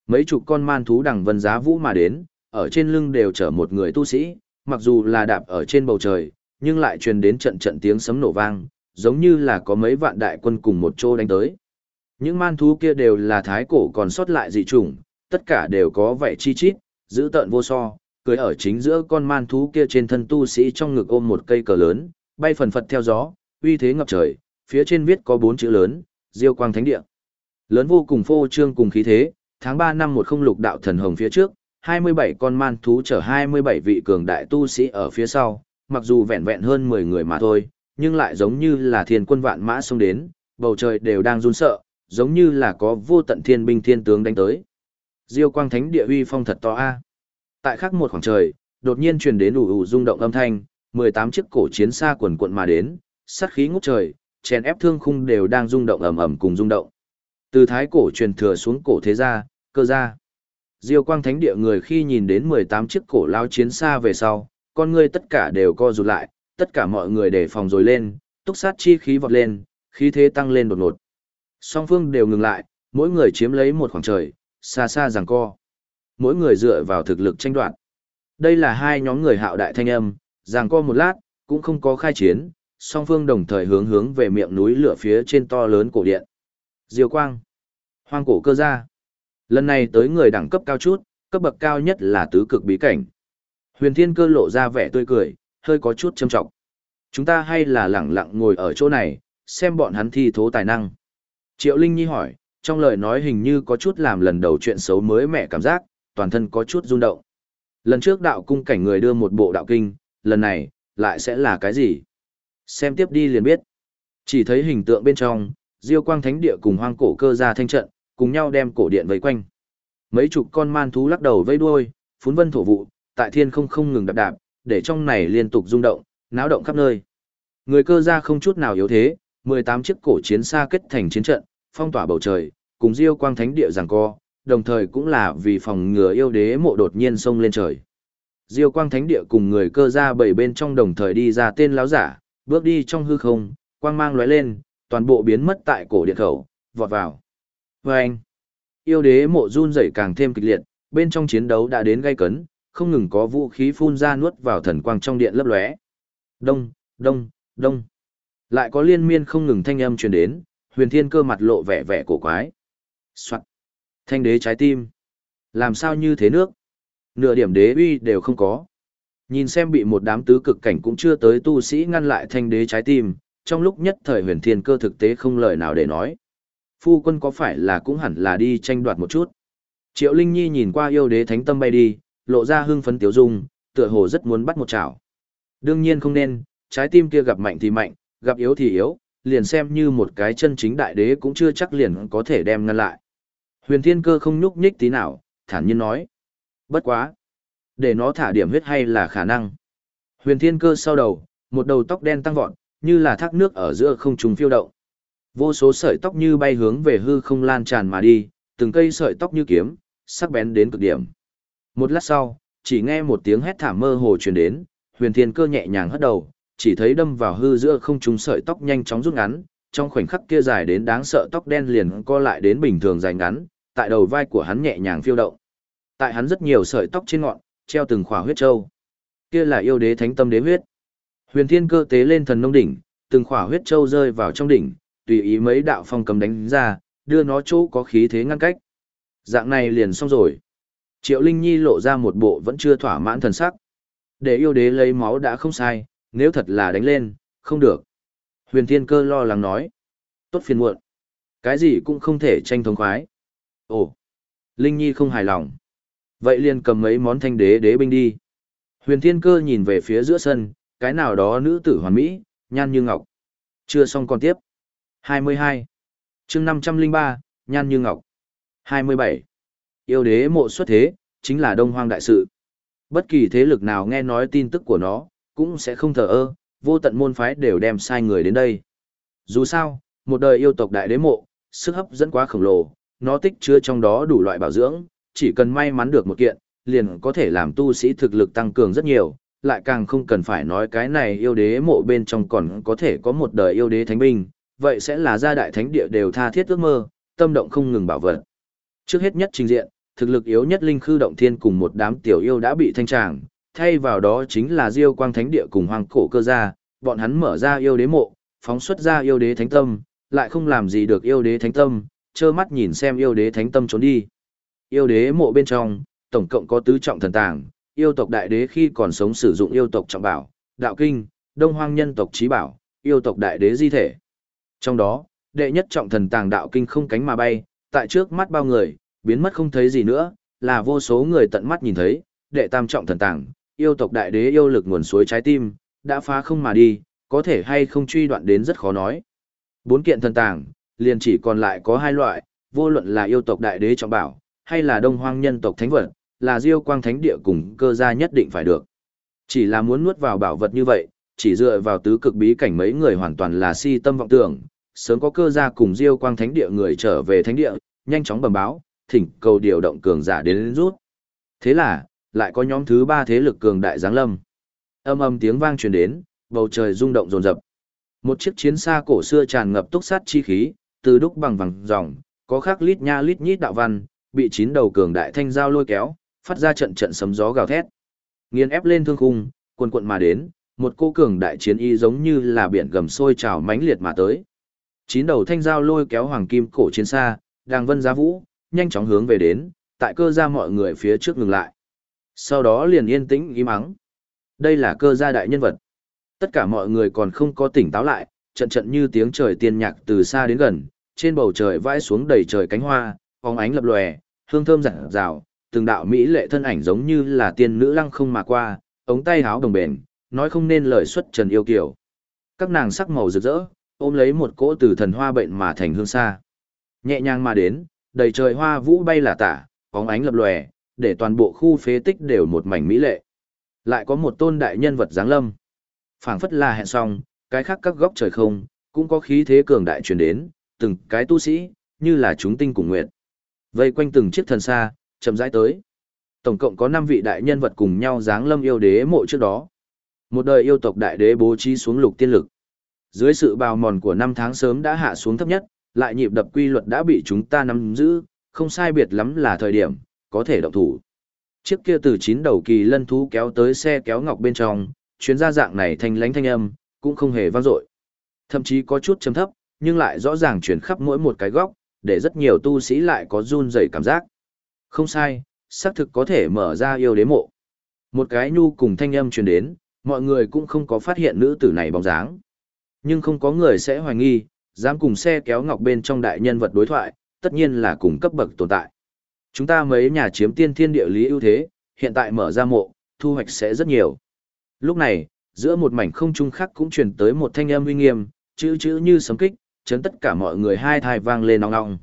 Mấy chục con man thú đằng vân giá vũ mà đến, ở trên lưng đều chở một người tu sĩ, mặc dù là đạp ở trên bầu trời, nhưng lại truyền đến trận trận tiếng sấm nổ vang, giống như là có mấy vạn đại quân cùng một chỗ đánh tới. Những man thú kia đều là thái cổ còn sót lại dị chủng, tất cả đều có vẻ chi chít, giữ tợn vô so, cười ở chính giữa con man thú kia trên thân tu sĩ trong ngực ôm một cây cờ lớn, bay phần phật theo gió, uy thế ngập trời, phía trên viết có bốn chữ lớn, Diêu Quang Thánh Địa. Lớn vô cùng phô trương cùng khí thế, tháng 3 năm một không lục đạo thần hồng phía trước, 27 con man thú chở 27 vị cường đại tu sĩ ở phía sau, mặc dù vẹn vẹn hơn 10 người mà thôi, nhưng lại giống như là thiên quân vạn mã xông đến, bầu trời đều đang run sợ, giống như là có vô tận thiên binh thiên tướng đánh tới. Diêu quang thánh địa uy phong thật to a. Tại khắc một khoảng trời, đột nhiên truyền đến ủ ủ rung động âm thanh, 18 chiếc cổ chiến xa quần quận mà đến, sát khí ngút trời, chèn ép thương khung đều đang rung động ầm ầm cùng rung động. Từ thái cổ truyền thừa xuống cổ thế gia, cơ gia. Diêu quang thánh địa người khi nhìn đến 18 chiếc cổ lao chiến xa về sau, con người tất cả đều co rụt lại, tất cả mọi người đề phòng rồi lên, túc sát chi khí vọt lên, khí thế tăng lên đột ngột. Song phương đều ngừng lại, mỗi người chiếm lấy một khoảng trời, xa xa giằng co. Mỗi người dựa vào thực lực tranh đoạt. Đây là hai nhóm người hạo đại thanh âm, rằng co một lát, cũng không có khai chiến, song phương đồng thời hướng hướng về miệng núi lửa phía trên to lớn cổ điện. Diêu quang, hoang cổ cơ gia. Lần này tới người đẳng cấp cao chút, cấp bậc cao nhất là tứ cực bí cảnh. Huyền Thiên Cơ lộ ra vẻ tươi cười, hơi có chút châm trọng. Chúng ta hay là lẳng lặng ngồi ở chỗ này, xem bọn hắn thi thố tài năng. Triệu Linh Nhi hỏi, trong lời nói hình như có chút làm lần đầu chuyện xấu mới mẹ cảm giác, toàn thân có chút rung động. Lần trước đạo cung cảnh người đưa một bộ đạo kinh, lần này, lại sẽ là cái gì? Xem tiếp đi liền biết. Chỉ thấy hình tượng bên trong, Diêu Quang Thánh Địa cùng hoang cổ cơ ra thanh trận, cùng nhau đem cổ điện vây quanh. Mấy chục con man thú lắc đầu vây đuôi, phún vân thổ vụ, tại thiên không không ngừng đạp đạp, để trong này liên tục rung động, náo động khắp nơi. Người cơ gia không chút nào yếu thế, 18 chiếc cổ chiến xa kết thành chiến trận, phong tỏa bầu trời, cùng Diêu Quang Thánh Địa giằng co, đồng thời cũng là vì phòng ngừa yêu đế mộ đột nhiên xông lên trời. Diêu Quang Thánh Địa cùng người cơ ra bảy bên trong đồng thời đi ra tên láo giả, bước đi trong hư không, quang mang lóe lên, toàn bộ biến mất tại cổ điện khẩu, vọt vào. Và anh, yêu đế mộ run rẩy càng thêm kịch liệt, bên trong chiến đấu đã đến gay cấn, không ngừng có vũ khí phun ra nuốt vào thần quang trong điện lấp lóe. Đông, đông, đông. Lại có liên miên không ngừng thanh âm truyền đến, huyền thiên cơ mặt lộ vẻ vẻ cổ quái. Soạn. Thanh đế trái tim. Làm sao như thế nước? Nửa điểm đế uy đều không có. Nhìn xem bị một đám tứ cực cảnh cũng chưa tới tu sĩ ngăn lại thanh đế trái tim, trong lúc nhất thời huyền thiên cơ thực tế không lời nào để nói. Phu quân có phải là cũng hẳn là đi tranh đoạt một chút. Triệu Linh Nhi nhìn qua yêu đế thánh tâm bay đi, lộ ra hưng phấn tiếu dung, tựa hồ rất muốn bắt một chảo. Đương nhiên không nên, trái tim kia gặp mạnh thì mạnh, gặp yếu thì yếu, liền xem như một cái chân chính đại đế cũng chưa chắc liền có thể đem ngăn lại. Huyền Thiên Cơ không nhúc nhích tí nào, thản nhiên nói. Bất quá. Để nó thả điểm huyết hay là khả năng. Huyền Thiên Cơ sau đầu, một đầu tóc đen tăng vọt, như là thác nước ở giữa không trung phiêu động. Vô số sợi tóc như bay hướng về hư không lan tràn mà đi, từng cây sợi tóc như kiếm, sắc bén đến cực điểm. Một lát sau, chỉ nghe một tiếng hét thảm mơ hồ truyền đến, huyền thiên cơ nhẹ nhàng hất đầu, chỉ thấy đâm vào hư giữa không trung sợi tóc nhanh chóng rút ngắn, trong khoảnh khắc kia dài đến đáng sợ tóc đen liền co lại đến bình thường dài ngắn, tại đầu vai của hắn nhẹ nhàng phiêu động. Tại hắn rất nhiều sợi tóc trên ngọn, treo từng khỏa huyết châu. Kia là yêu đế thánh tâm đế huyết. Huyền thiên cơ tế lên thần nông đỉnh, từng khỏa huyết châu rơi vào trong đỉnh, tùy ý mấy đạo phong cầm đánh ra, đưa nó chỗ có khí thế ngăn cách. Dạng này liền xong rồi. Triệu Linh Nhi lộ ra một bộ vẫn chưa thỏa mãn thần sắc. Để yêu đế lấy máu đã không sai, nếu thật là đánh lên, không được. Huyền Thiên Cơ lo lắng nói. Tốt phiền muộn. Cái gì cũng không thể tranh thống khoái. Ồ. Linh Nhi không hài lòng. Vậy liền cầm mấy món thanh đế đế binh đi. Huyền Thiên Cơ nhìn về phía giữa sân, cái nào đó nữ tử hoàn mỹ, nhan như ngọc. Chưa xong còn tiếp. 22. chương 503, nhan như ngọc. 27 yêu đế mộ xuất thế, chính là đông hoang đại sự. Bất kỳ thế lực nào nghe nói tin tức của nó, cũng sẽ không thờ ơ, vô tận môn phái đều đem sai người đến đây. Dù sao, một đời yêu tộc đại đế mộ, sức hấp dẫn quá khổng lồ, nó tích chứa trong đó đủ loại bảo dưỡng, chỉ cần may mắn được một kiện, liền có thể làm tu sĩ thực lực tăng cường rất nhiều, lại càng không cần phải nói cái này yêu đế mộ bên trong còn có thể có một đời yêu đế thánh binh, vậy sẽ là gia đại thánh địa đều tha thiết ước mơ, tâm động không ngừng bảo vật. Trước hết nhất trình diện, thực lực yếu nhất linh khư động thiên cùng một đám tiểu yêu đã bị thanh tràng, thay vào đó chính là Diêu Quang Thánh Địa cùng Hoàng Cổ Cơ gia, bọn hắn mở ra yêu đế mộ, phóng xuất ra yêu đế thánh tâm, lại không làm gì được yêu đế thánh tâm, trơ mắt nhìn xem yêu đế thánh tâm trốn đi. Yêu đế mộ bên trong, tổng cộng có tứ trọng thần tàng, yêu tộc đại đế khi còn sống sử dụng yêu tộc trọng bảo, đạo kinh, đông hoang nhân tộc trí bảo, yêu tộc đại đế di thể. Trong đó, đệ nhất trọng thần tàng đạo kinh không cánh mà bay, tại trước mắt bao người, biến mất không thấy gì nữa, là vô số người tận mắt nhìn thấy, đệ tam trọng thần tàng, yêu tộc đại đế yêu lực nguồn suối trái tim, đã phá không mà đi, có thể hay không truy đoạn đến rất khó nói. Bốn kiện thần tàng, liền chỉ còn lại có hai loại, vô luận là yêu tộc đại đế trọng bảo, hay là đông hoang nhân tộc thánh vật, là diêu quang thánh địa cùng cơ gia nhất định phải được. Chỉ là muốn nuốt vào bảo vật như vậy, chỉ dựa vào tứ cực bí cảnh mấy người hoàn toàn là si tâm vọng tưởng, sớm có cơ gia cùng diêu quang thánh địa người trở về thánh địa, nhanh chóng bẩm báo, thỉnh cầu điều động cường giả đến rút. Thế là, lại có nhóm thứ ba thế lực cường đại giáng lâm. Âm âm tiếng vang truyền đến, bầu trời rung động rồn rập. Một chiếc chiến xa cổ xưa tràn ngập túc sát chi khí, từ đúc bằng vàng dòng, có khắc lít nha lít nhít đạo văn, bị chín đầu cường đại thanh giao lôi kéo, phát ra trận trận sấm gió gào thét. Nghiền ép lên thương khung, quần quận mà đến, một cô cường đại chiến y giống như là biển gầm sôi trào mãnh liệt mà tới. Chín đầu thanh giao lôi kéo hoàng kim cổ chiến xa, đang vân giá vũ, nhanh chóng hướng về đến, tại cơ gia mọi người phía trước ngừng lại. Sau đó liền yên tĩnh im mắng. Đây là cơ gia đại nhân vật. Tất cả mọi người còn không có tỉnh táo lại, trận trận như tiếng trời tiên nhạc từ xa đến gần, trên bầu trời vãi xuống đầy trời cánh hoa, phóng ánh lập lòe, hương thơm rạng rào, từng đạo mỹ lệ thân ảnh giống như là tiên nữ lăng không mà qua, ống tay háo đồng bền, nói không nên lời xuất trần yêu kiều. Các nàng sắc màu rực rỡ, ôm lấy một cỗ từ thần hoa bệnh mà thành hương xa. Nhẹ nhàng mà đến, đầy trời hoa vũ bay là tả, phóng ánh lập lòe, để toàn bộ khu phế tích đều một mảnh mỹ lệ. Lại có một tôn đại nhân vật dáng lâm. phảng phất là hẹn xong, cái khác các góc trời không, cũng có khí thế cường đại truyền đến, từng cái tu sĩ, như là chúng tinh cùng nguyện. Vây quanh từng chiếc thần xa, chậm rãi tới. Tổng cộng có 5 vị đại nhân vật cùng nhau dáng lâm yêu đế mộ trước đó. Một đời yêu tộc đại đế bố trí xuống lục tiên lực. Dưới sự bào mòn của năm tháng sớm đã hạ xuống thấp nhất, lại nhịp đập quy luật đã bị chúng ta nắm giữ, không sai biệt lắm là thời điểm, có thể động thủ. Chiếc kia từ chín đầu kỳ lân thú kéo tới xe kéo ngọc bên trong, chuyến ra dạng này thanh lánh thanh âm, cũng không hề vang dội. Thậm chí có chút trầm thấp, nhưng lại rõ ràng truyền khắp mỗi một cái góc, để rất nhiều tu sĩ lại có run rẩy cảm giác. Không sai, xác thực có thể mở ra yêu đế mộ. Một cái nhu cùng thanh âm truyền đến, mọi người cũng không có phát hiện nữ tử này bóng dáng. Nhưng không có người sẽ hoài nghi, dám cùng xe kéo ngọc bên trong đại nhân vật đối thoại, tất nhiên là cùng cấp bậc tồn tại. Chúng ta mấy nhà chiếm tiên thiên địa lý ưu thế, hiện tại mở ra mộ, thu hoạch sẽ rất nhiều. Lúc này, giữa một mảnh không trung khác cũng truyền tới một thanh âm uy nghiêm, chữ chữ như sấm kích, chấn tất cả mọi người hai thai vang lên ong ong.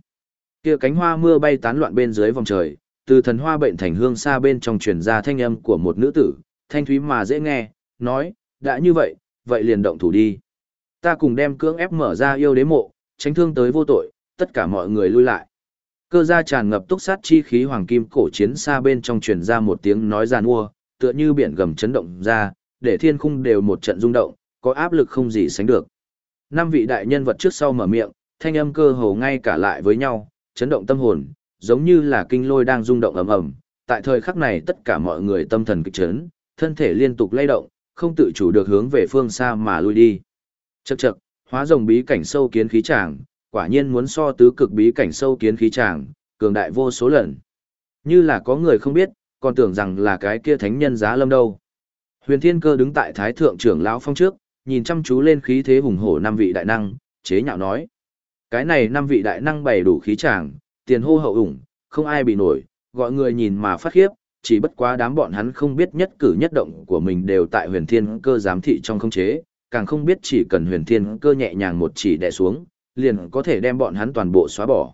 Kia cánh hoa mưa bay tán loạn bên dưới vòng trời, từ thần hoa bệnh thành hương xa bên trong truyền ra thanh âm của một nữ tử, thanh thúy mà dễ nghe, nói, đã như vậy, vậy liền động thủ đi. Ta cùng đem cưỡng ép mở ra yêu đế mộ, tránh thương tới vô tội, tất cả mọi người lui lại. Cơ gia tràn ngập túc sát chi khí hoàng kim cổ chiến xa bên trong truyền ra một tiếng nói giàn ua, tựa như biển gầm chấn động ra, để thiên khung đều một trận rung động, có áp lực không gì sánh được. Năm vị đại nhân vật trước sau mở miệng, thanh âm cơ hồ ngay cả lại với nhau, chấn động tâm hồn, giống như là kinh lôi đang rung động ầm ầm. Tại thời khắc này tất cả mọi người tâm thần kịch chấn, thân thể liên tục lay động, không tự chủ được hướng về phương xa mà lui đi. Chậc chậc, hóa rồng bí cảnh sâu kiến khí tràng, quả nhiên muốn so tứ cực bí cảnh sâu kiến khí tràng, cường đại vô số lần. Như là có người không biết, còn tưởng rằng là cái kia thánh nhân giá lâm đâu. Huyền Thiên Cơ đứng tại Thái Thượng trưởng lão phong trước, nhìn chăm chú lên khí thế hùng hổ năm vị đại năng, chế nhạo nói. Cái này năm vị đại năng bày đủ khí chàng, tiền hô hậu ủng, không ai bị nổi, gọi người nhìn mà phát khiếp, chỉ bất quá đám bọn hắn không biết nhất cử nhất động của mình đều tại huyền thiên cơ giám thị trong không chế, càng không biết chỉ cần huyền thiên cơ nhẹ nhàng một chỉ đè xuống, liền có thể đem bọn hắn toàn bộ xóa bỏ.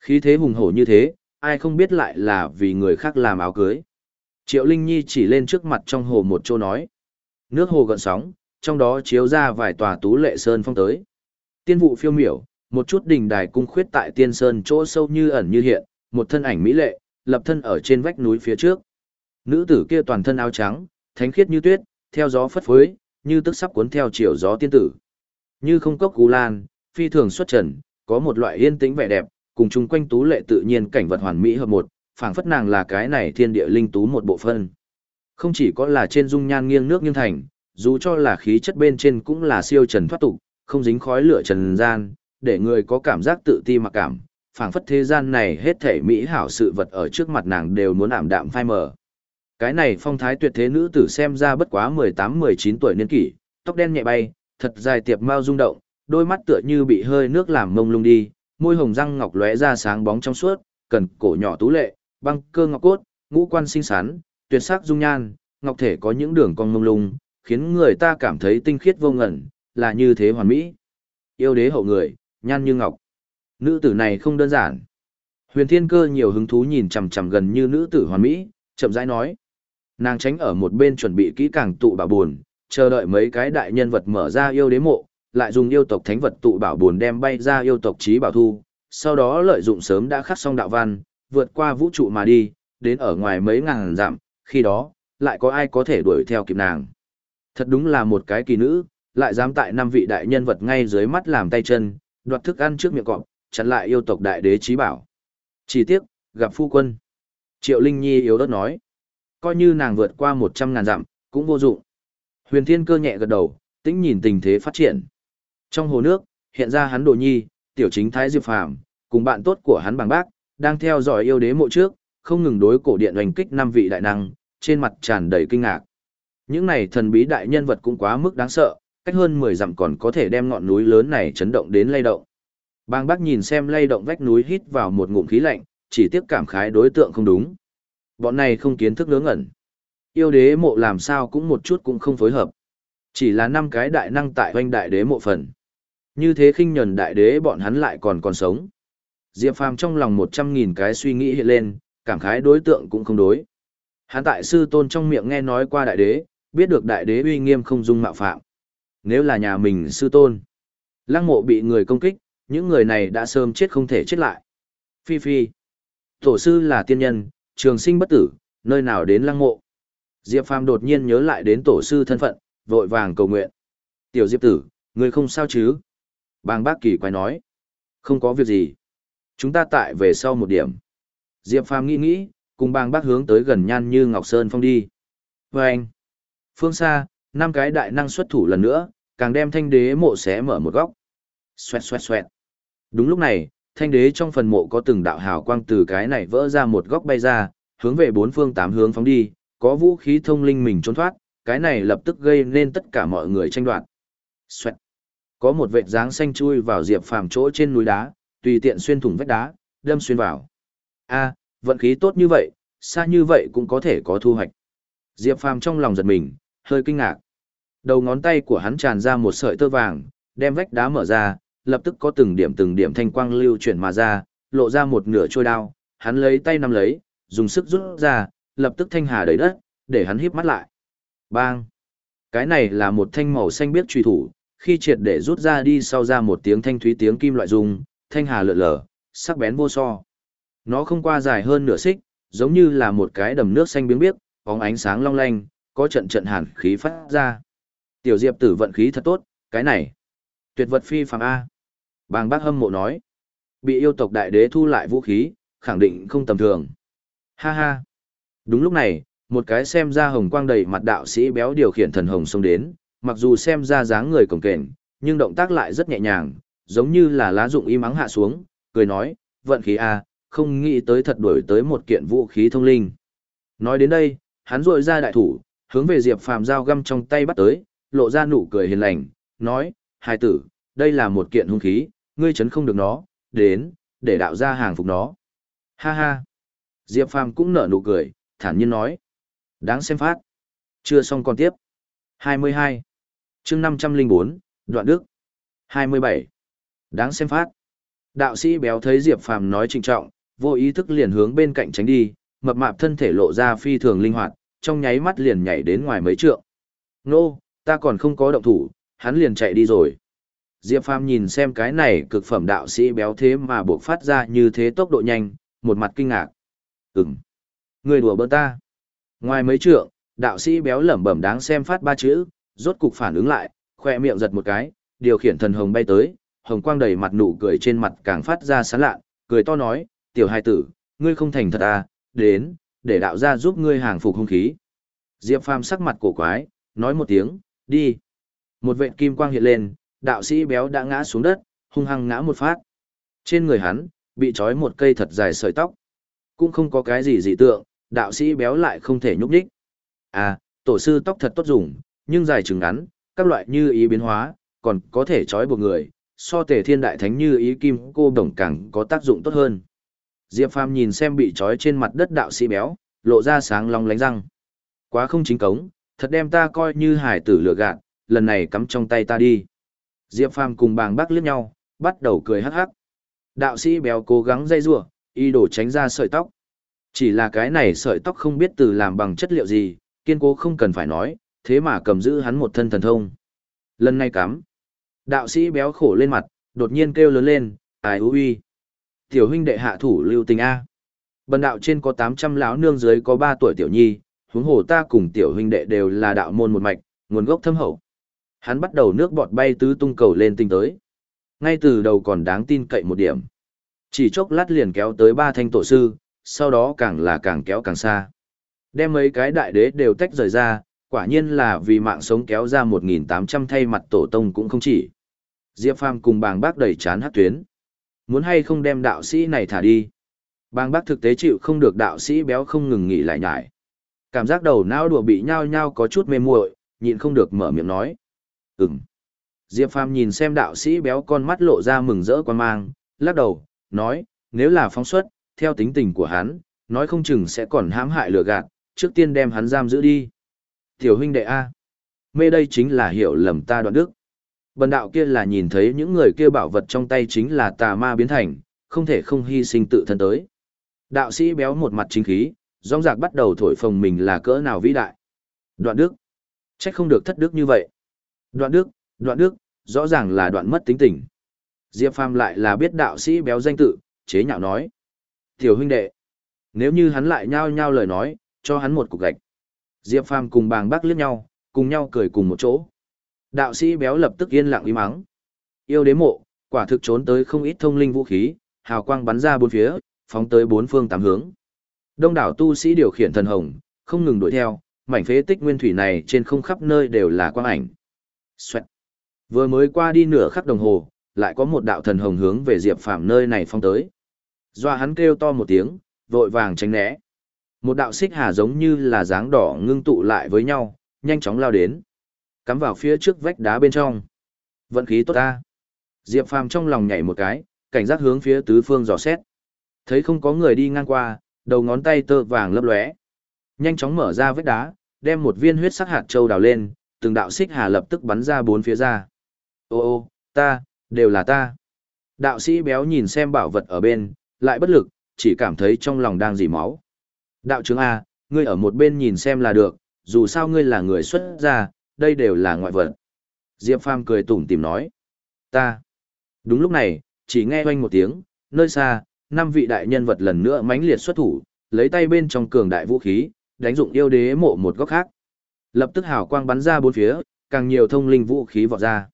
Khí thế hùng hổ như thế, ai không biết lại là vì người khác làm áo cưới. Triệu Linh Nhi chỉ lên trước mặt trong hồ một chỗ nói. Nước hồ gợn sóng, trong đó chiếu ra vài tòa tú lệ sơn phong tới. Tiên vụ phiêu miểu, một chút đỉnh đài cung khuyết tại tiên sơn chỗ sâu như ẩn như hiện, một thân ảnh mỹ lệ, lập thân ở trên vách núi phía trước. Nữ tử kia toàn thân áo trắng, thánh khiết như tuyết, theo gió phất phới, như tức sắp cuốn theo chiều gió tiên tử. Như không cốc cú lan, phi thường xuất trần, có một loại yên tĩnh vẻ đẹp, cùng chung quanh tú lệ tự nhiên cảnh vật hoàn mỹ hợp một, phảng phất nàng là cái này thiên địa linh tú một bộ phân. Không chỉ có là trên dung nhan nghiêng nước nghiêng thành, dù cho là khí chất bên trên cũng là siêu trần thoát tục, không dính khói lửa trần gian, để người có cảm giác tự ti mặc cảm, phảng phất thế gian này hết thảy mỹ hảo sự vật ở trước mặt nàng đều muốn ảm đạm phai mờ. Cái này phong thái tuyệt thế nữ tử xem ra bất quá 18-19 tuổi niên kỷ, tóc đen nhẹ bay, thật dài tiệp mau rung động, đôi mắt tựa như bị hơi nước làm mông lung đi, môi hồng răng ngọc lóe ra sáng bóng trong suốt, cần cổ nhỏ tú lệ, băng cơ ngọc cốt, ngũ quan xinh xắn, tuyệt sắc dung nhan, ngọc thể có những đường cong mông lung, khiến người ta cảm thấy tinh khiết vô ngẩn, là như thế hoàn mỹ. Yêu đế hậu người, nhan như ngọc. Nữ tử này không đơn giản. Huyền Thiên Cơ nhiều hứng thú nhìn chằm chằm gần như nữ tử hoàn mỹ, chậm rãi nói. Nàng tránh ở một bên chuẩn bị kỹ càng tụ bảo buồn, chờ đợi mấy cái đại nhân vật mở ra yêu đế mộ, lại dùng yêu tộc thánh vật tụ bảo buồn đem bay ra yêu tộc trí bảo thu, sau đó lợi dụng sớm đã khắc xong đạo văn, vượt qua vũ trụ mà đi, đến ở ngoài mấy ngàn dặm, khi đó, lại có ai có thể đuổi theo kịp nàng. Thật đúng là một cái kỳ nữ, lại dám tại năm vị đại nhân vật ngay dưới mắt làm tay chân, đoạt thức ăn trước miệng cọp, chặn lại yêu tộc đại đế trí bảo. Chỉ tiếc, gặp phu quân. Triệu Linh Nhi yếu đất nói. Coi như nàng vượt qua một trăm ngàn dặm, cũng vô dụng. Huyền Thiên cơ nhẹ gật đầu, tĩnh nhìn tình thế phát triển. Trong hồ nước, hiện ra hắn đồ nhi, tiểu chính thái diệp phàm, cùng bạn tốt của hắn bằng bác, đang theo dõi yêu đế mộ trước, không ngừng đối cổ điện oanh kích năm vị đại năng, trên mặt tràn đầy kinh ngạc. Những này thần bí đại nhân vật cũng quá mức đáng sợ, cách hơn 10 dặm còn có thể đem ngọn núi lớn này chấn động đến lay động. Bang bác nhìn xem lay động vách núi hít vào một ngụm khí lạnh, chỉ tiếc cảm khái đối tượng không đúng. Bọn này không kiến thức ngớ ngẩn. Yêu đế mộ làm sao cũng một chút cũng không phối hợp. Chỉ là năm cái đại năng tại hoanh đại đế mộ phần. Như thế khinh nhẫn đại đế bọn hắn lại còn còn sống. Diệp Phàm trong lòng một trăm nghìn cái suy nghĩ hiện lên, cảm khái đối tượng cũng không đối. Hắn tại sư tôn trong miệng nghe nói qua đại đế, biết được đại đế uy nghiêm không dung mạo phạm. Nếu là nhà mình sư tôn, lăng mộ bị người công kích, những người này đã sớm chết không thể chết lại. Phi Phi, tổ sư là tiên nhân, trường sinh bất tử, nơi nào đến lăng mộ. Diệp Phàm đột nhiên nhớ lại đến tổ sư thân phận, vội vàng cầu nguyện. Tiểu Diệp tử, người không sao chứ? Bàng bác kỳ quay nói. Không có việc gì. Chúng ta tại về sau một điểm. Diệp Phàm nghĩ nghĩ, cùng bang bác hướng tới gần nhan như Ngọc Sơn Phong đi. Và anh. Phương xa, năm cái đại năng xuất thủ lần nữa, càng đem thanh đế mộ xé mở một góc. Xoẹt xoẹt xoẹt. Đúng lúc này, thanh đế trong phần mộ có từng đạo hào quang từ cái này vỡ ra một góc bay ra, hướng về bốn phương tám hướng phóng đi, có vũ khí thông linh mình trốn thoát, cái này lập tức gây nên tất cả mọi người tranh đoạt. Xoẹt. Có một vệt dáng xanh chui vào Diệp Phàm chỗ trên núi đá, tùy tiện xuyên thủng vách đá, đâm xuyên vào. A, vận khí tốt như vậy, xa như vậy cũng có thể có thu hoạch. Diệp Phàm trong lòng giật mình, hơi kinh ngạc. Đầu ngón tay của hắn tràn ra một sợi tơ vàng, đem vách đá mở ra, lập tức có từng điểm từng điểm thanh quang lưu chuyển mà ra, lộ ra một nửa trôi đao, hắn lấy tay nắm lấy, dùng sức rút ra, lập tức thanh hà đầy đất, để hắn híp mắt lại. Bang! Cái này là một thanh màu xanh biếc truy thủ, khi triệt để rút ra đi sau ra một tiếng thanh thúy tiếng kim loại rung, thanh hà lượn lờ, sắc bén vô so. Nó không qua dài hơn nửa xích, giống như là một cái đầm nước xanh biếng biếc, bóng ánh sáng long lanh, có trận trận hàn khí phát ra. Tiểu Diệp tử vận khí thật tốt, cái này. Tuyệt vật phi phàm A. Bàng bác hâm mộ nói. Bị yêu tộc đại đế thu lại vũ khí, khẳng định không tầm thường. Ha ha. Đúng lúc này, một cái xem ra hồng quang đầy mặt đạo sĩ béo điều khiển thần hồng xông đến, mặc dù xem ra dáng người cổng kềnh, nhưng động tác lại rất nhẹ nhàng, giống như là lá dụng im ắng hạ xuống, cười nói, vận khí A, không nghĩ tới thật đuổi tới một kiện vũ khí thông linh. Nói đến đây, hắn rội ra đại thủ, hướng về Diệp Phàm dao găm trong tay bắt tới, lộ ra nụ cười hiền lành, nói, hai tử, đây là một kiện hung khí, ngươi chấn không được nó, đến, để đạo ra hàng phục nó. Ha ha. Diệp Phàm cũng nở nụ cười, thản nhiên nói. Đáng xem phát. Chưa xong còn tiếp. 22. chương 504, Đoạn Đức. 27. Đáng xem phát. Đạo sĩ béo thấy Diệp Phàm nói trịnh trọng, vô ý thức liền hướng bên cạnh tránh đi, mập mạp thân thể lộ ra phi thường linh hoạt, trong nháy mắt liền nhảy đến ngoài mấy trượng. Nô, ta còn không có động thủ, hắn liền chạy đi rồi. Diệp Phàm nhìn xem cái này cực phẩm đạo sĩ béo thế mà buộc phát ra như thế tốc độ nhanh, một mặt kinh ngạc. Ừm, người đùa bỡn ta. Ngoài mấy trượng, đạo sĩ béo lẩm bẩm đáng xem phát ba chữ, rốt cục phản ứng lại, khoe miệng giật một cái, điều khiển thần hồng bay tới, hồng quang đầy mặt nụ cười trên mặt càng phát ra sán lạ, cười to nói, tiểu hai tử, ngươi không thành thật à, đến, để đạo gia giúp ngươi hàng phục hung khí. Diệp Phàm sắc mặt cổ quái, nói một tiếng, đi. Một vệt kim quang hiện lên, đạo sĩ béo đã ngã xuống đất, hung hăng ngã một phát. Trên người hắn, bị trói một cây thật dài sợi tóc. Cũng không có cái gì dị tượng, đạo sĩ béo lại không thể nhúc nhích. À, tổ sư tóc thật tốt dùng, nhưng dài chừng ngắn, các loại như ý biến hóa, còn có thể trói buộc người, so tề thiên đại thánh như ý kim cô đồng càng có tác dụng tốt hơn. Diệp Phàm nhìn xem bị trói trên mặt đất đạo sĩ béo, lộ ra sáng long lánh răng. Quá không chính cống, thật đem ta coi như hải tử lừa gạt, lần này cắm trong tay ta đi. Diệp Phàm cùng bàng bác liếc nhau, bắt đầu cười hắc hắc. Đạo sĩ béo cố gắng dây rủa, y đổ tránh ra sợi tóc. Chỉ là cái này sợi tóc không biết từ làm bằng chất liệu gì, kiên cố không cần phải nói, thế mà cầm giữ hắn một thân thần thông. Lần này cắm. Đạo sĩ béo khổ lên mặt, đột nhiên kêu lớn lên, ai hú uy. Tiểu huynh đệ hạ thủ lưu tình A. Bần đạo trên có 800 lão nương dưới có 3 tuổi tiểu nhi, huống hồ ta cùng tiểu huynh đệ đều là đạo môn một mạch, nguồn gốc thâm hậu. Hắn bắt đầu nước bọt bay tứ tung cầu lên tinh tới. Ngay từ đầu còn đáng tin cậy một điểm. Chỉ chốc lát liền kéo tới ba thanh tổ sư, sau đó càng là càng kéo càng xa. Đem mấy cái đại đế đều tách rời ra, quả nhiên là vì mạng sống kéo ra 1.800 thay mặt tổ tông cũng không chỉ. Diệp Phàm cùng bàng bác đẩy chán hát tuyến. Muốn hay không đem đạo sĩ này thả đi. Bàng bác thực tế chịu không được đạo sĩ béo không ngừng nghỉ lại nhải. Cảm giác đầu não đùa bị nhao nhao có chút mê muội, nhịn không được mở miệng nói. Ừm. Diệp Phàm nhìn xem đạo sĩ béo con mắt lộ ra mừng rỡ quan mang, lắc đầu, nói, nếu là phóng xuất, theo tính tình của hắn, nói không chừng sẽ còn hãm hại lừa gạt, trước tiên đem hắn giam giữ đi. Tiểu huynh đệ A. Mê đây chính là hiểu lầm ta đoạn đức. Bần đạo kia là nhìn thấy những người kia bảo vật trong tay chính là tà ma biến thành, không thể không hy sinh tự thân tới. Đạo sĩ béo một mặt chính khí, rong rạc bắt đầu thổi phồng mình là cỡ nào vĩ đại. Đoạn đức. Trách không được thất đức như vậy. Đoạn đức, đoạn đức, rõ ràng là đoạn mất tính tình. Diệp Phàm lại là biết đạo sĩ béo danh tự, chế nhạo nói. Tiểu huynh đệ, nếu như hắn lại nhao nhao lời nói, cho hắn một cục gạch. Diệp Phàm cùng bàng bác liếc nhau, cùng nhau cười cùng một chỗ. Đạo sĩ béo lập tức yên lặng im mắng. Yêu đế mộ, quả thực trốn tới không ít thông linh vũ khí, hào quang bắn ra bốn phía, phóng tới bốn phương tám hướng. Đông đảo tu sĩ điều khiển thần hồng, không ngừng đuổi theo, mảnh phế tích nguyên thủy này trên không khắp nơi đều là quang ảnh. Xoẹt. Vừa mới qua đi nửa khắc đồng hồ, lại có một đạo thần hồng hướng về Diệp Phàm nơi này phong tới. Doa hắn kêu to một tiếng, vội vàng tránh né. Một đạo xích hà giống như là dáng đỏ ngưng tụ lại với nhau, nhanh chóng lao đến. Cắm vào phía trước vách đá bên trong. Vận khí tốt ta. Diệp Phàm trong lòng nhảy một cái, cảnh giác hướng phía tứ phương dò xét. Thấy không có người đi ngang qua, đầu ngón tay tơ vàng lấp lóe. Nhanh chóng mở ra vách đá, đem một viên huyết sắc hạt châu đào lên, từng đạo xích hà lập tức bắn ra bốn phía ra. Ô ô, ta, đều là ta. Đạo sĩ béo nhìn xem bảo vật ở bên, lại bất lực, chỉ cảm thấy trong lòng đang dỉ máu. Đạo trưởng A, ngươi ở một bên nhìn xem là được, dù sao ngươi là người xuất gia, đây đều là ngoại vật. Diệp Phàm cười tủm tìm nói. Ta. Đúng lúc này, chỉ nghe oanh một tiếng, nơi xa, năm vị đại nhân vật lần nữa mãnh liệt xuất thủ, lấy tay bên trong cường đại vũ khí, đánh dụng yêu đế mộ một góc khác. Lập tức hào quang bắn ra bốn phía, càng nhiều thông linh vũ khí vọt ra.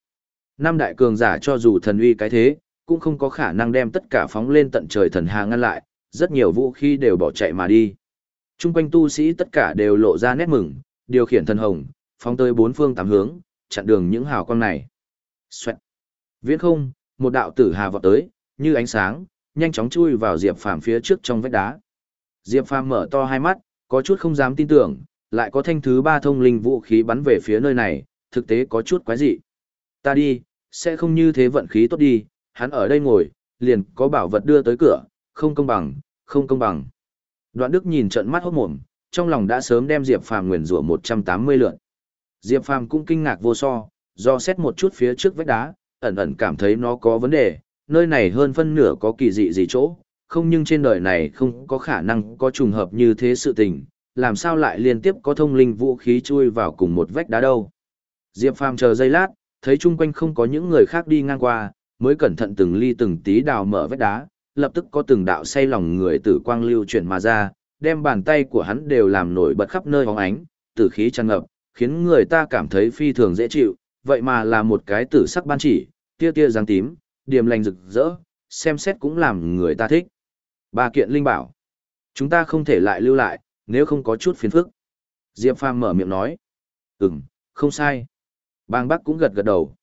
Năm đại cường giả cho dù thần uy cái thế, cũng không có khả năng đem tất cả phóng lên tận trời thần hà ngăn lại, rất nhiều vũ khí đều bỏ chạy mà đi. Trung quanh tu sĩ tất cả đều lộ ra nét mừng, điều khiển thần hồng, phóng tới bốn phương tám hướng, chặn đường những hào quang này. Xoẹt. Viễn không, một đạo tử hà vọt tới, như ánh sáng, nhanh chóng chui vào Diệp Phàm phía trước trong vách đá. Diệp Phàm mở to hai mắt, có chút không dám tin tưởng, lại có thanh thứ ba thông linh vũ khí bắn về phía nơi này, thực tế có chút quái dị. Ta đi, sẽ không như thế vận khí tốt đi, hắn ở đây ngồi, liền có bảo vật đưa tới cửa, không công bằng, không công bằng. Đoạn Đức nhìn trận mắt hốt mồm, trong lòng đã sớm đem Diệp Phàm nguyền rủa 180 lượt. Diệp Phàm cũng kinh ngạc vô so, do xét một chút phía trước vách đá, ẩn ẩn cảm thấy nó có vấn đề, nơi này hơn phân nửa có kỳ dị gì chỗ, không nhưng trên đời này không có khả năng có trùng hợp như thế sự tình, làm sao lại liên tiếp có thông linh vũ khí chui vào cùng một vách đá đâu. Diệp Phàm chờ giây lát, thấy chung quanh không có những người khác đi ngang qua, mới cẩn thận từng ly từng tí đào mở vách đá, lập tức có từng đạo say lòng người tử quang lưu chuyển mà ra, đem bàn tay của hắn đều làm nổi bật khắp nơi hóng ánh, tử khí tràn ngập, khiến người ta cảm thấy phi thường dễ chịu, vậy mà là một cái tử sắc ban chỉ, tia tia dáng tím, điềm lành rực rỡ, xem xét cũng làm người ta thích. Ba kiện linh bảo. Chúng ta không thể lại lưu lại, nếu không có chút phiền phức. Diệp Phàm mở miệng nói. Ừm, không sai. Bang Bắc cũng gật gật đầu.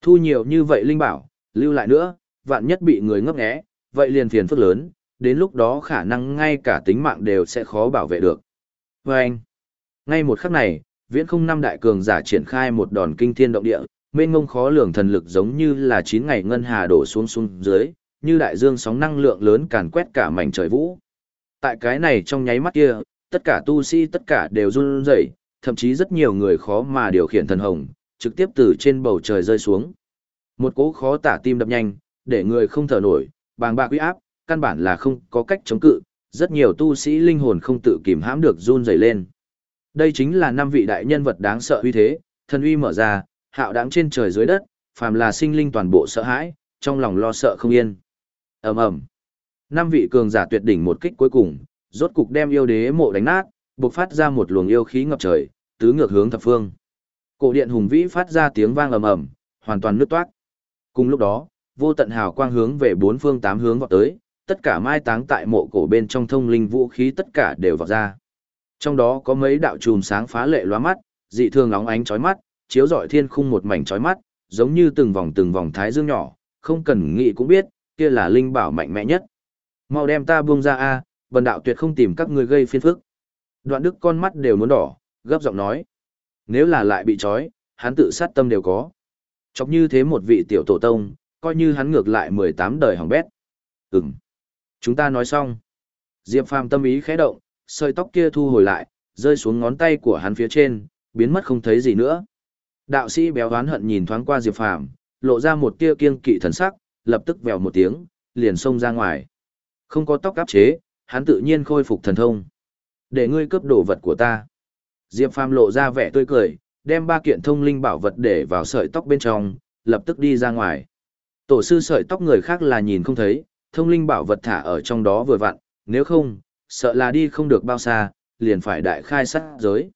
Thu nhiều như vậy linh bảo, lưu lại nữa, vạn nhất bị người ngấp nghé, vậy liền phiền phức lớn, đến lúc đó khả năng ngay cả tính mạng đều sẽ khó bảo vệ được. Và anh, ngay một khắc này, viễn không năm đại cường giả triển khai một đòn kinh thiên động địa, mênh ngông khó lường thần lực giống như là chín ngày ngân hà đổ xuống xuống dưới, như đại dương sóng năng lượng lớn càn quét cả mảnh trời vũ. Tại cái này trong nháy mắt kia, tất cả tu sĩ tất cả đều run rẩy, thậm chí rất nhiều người khó mà điều khiển thần hồng, trực tiếp từ trên bầu trời rơi xuống. Một cỗ khó tả tim đập nhanh, để người không thở nổi, bàng bạc uy áp, căn bản là không có cách chống cự, rất nhiều tu sĩ linh hồn không tự kìm hãm được run rẩy lên. Đây chính là năm vị đại nhân vật đáng sợ uy thế, thần uy mở ra, hạo đáng trên trời dưới đất, phàm là sinh linh toàn bộ sợ hãi, trong lòng lo sợ không yên. Ầm ầm. Năm vị cường giả tuyệt đỉnh một kích cuối cùng, rốt cục đem yêu đế mộ đánh nát, bộc phát ra một luồng yêu khí ngập trời, tứ ngược hướng thập phương. Cổ điện hùng vĩ phát ra tiếng vang ầm ầm, hoàn toàn nứt toát. Cùng lúc đó, vô tận hào quang hướng về bốn phương tám hướng vọt tới, tất cả mai táng tại mộ cổ bên trong thông linh vũ khí tất cả đều vọt ra. Trong đó có mấy đạo chùm sáng phá lệ lóa mắt, dị thường óng ánh chói mắt, chiếu rọi thiên khung một mảnh chói mắt, giống như từng vòng từng vòng thái dương nhỏ, không cần nghĩ cũng biết, kia là linh bảo mạnh mẽ nhất. Mau đem ta buông ra a, bần đạo tuyệt không tìm các ngươi gây phiền phức. Đoạn Đức con mắt đều muốn đỏ, gấp giọng nói. Nếu là lại bị trói, hắn tự sát tâm đều có. Chọc như thế một vị tiểu tổ tông, coi như hắn ngược lại 18 đời hỏng bét. Ừm. Chúng ta nói xong. Diệp Phàm tâm ý khẽ động, sợi tóc kia thu hồi lại, rơi xuống ngón tay của hắn phía trên, biến mất không thấy gì nữa. Đạo sĩ béo oán hận nhìn thoáng qua Diệp Phàm, lộ ra một tia kiêng kỵ thần sắc, lập tức vèo một tiếng, liền xông ra ngoài. Không có tóc áp chế, hắn tự nhiên khôi phục thần thông. Để ngươi cướp đồ vật của ta. Diệp Phàm lộ ra vẻ tươi cười, đem ba kiện thông linh bảo vật để vào sợi tóc bên trong, lập tức đi ra ngoài. Tổ sư sợi tóc người khác là nhìn không thấy, thông linh bảo vật thả ở trong đó vừa vặn, nếu không, sợ là đi không được bao xa, liền phải đại khai sát giới.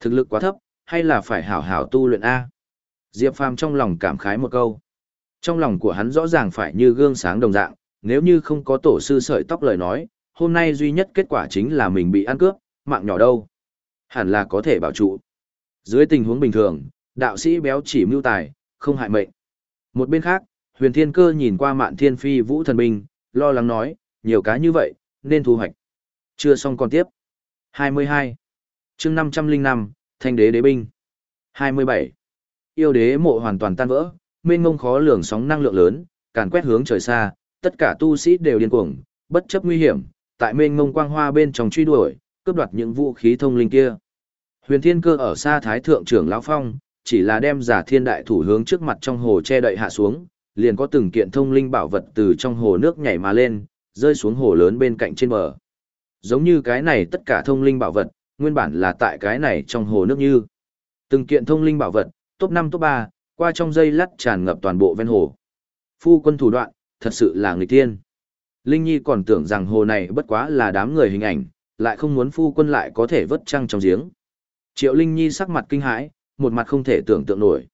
Thực lực quá thấp, hay là phải hảo hảo tu luyện A? Diệp Phàm trong lòng cảm khái một câu. Trong lòng của hắn rõ ràng phải như gương sáng đồng dạng, nếu như không có tổ sư sợi tóc lời nói, hôm nay duy nhất kết quả chính là mình bị ăn cướp, mạng nhỏ đâu. Hẳn là có thể bảo trụ. Dưới tình huống bình thường, đạo sĩ béo chỉ mưu tài, không hại mệnh. Một bên khác, huyền thiên cơ nhìn qua mạn thiên phi vũ thần binh, lo lắng nói, nhiều cá như vậy, nên thu hoạch. Chưa xong còn tiếp. 22. chương 505, Thanh đế đế binh. 27. Yêu đế mộ hoàn toàn tan vỡ, mênh ngông khó lường sóng năng lượng lớn, càn quét hướng trời xa, tất cả tu sĩ đều điên cuồng, bất chấp nguy hiểm, tại mênh ngông quang hoa bên trong truy đuổi, cướp đoạt những vũ khí thông linh kia. Huyền Thiên Cơ ở xa Thái thượng trưởng lão phong, chỉ là đem giả thiên đại thủ hướng trước mặt trong hồ che đậy hạ xuống, liền có từng kiện thông linh bảo vật từ trong hồ nước nhảy mà lên, rơi xuống hồ lớn bên cạnh trên bờ. Giống như cái này tất cả thông linh bảo vật, nguyên bản là tại cái này trong hồ nước như. Từng kiện thông linh bảo vật, top 5 top 3, qua trong dây lắt tràn ngập toàn bộ ven hồ. Phu quân thủ đoạn, thật sự là người tiên. Linh Nhi còn tưởng rằng hồ này bất quá là đám người hình ảnh, lại không muốn phu quân lại có thể vớt trăng trong giếng. Triệu Linh Nhi sắc mặt kinh hãi, một mặt không thể tưởng tượng nổi.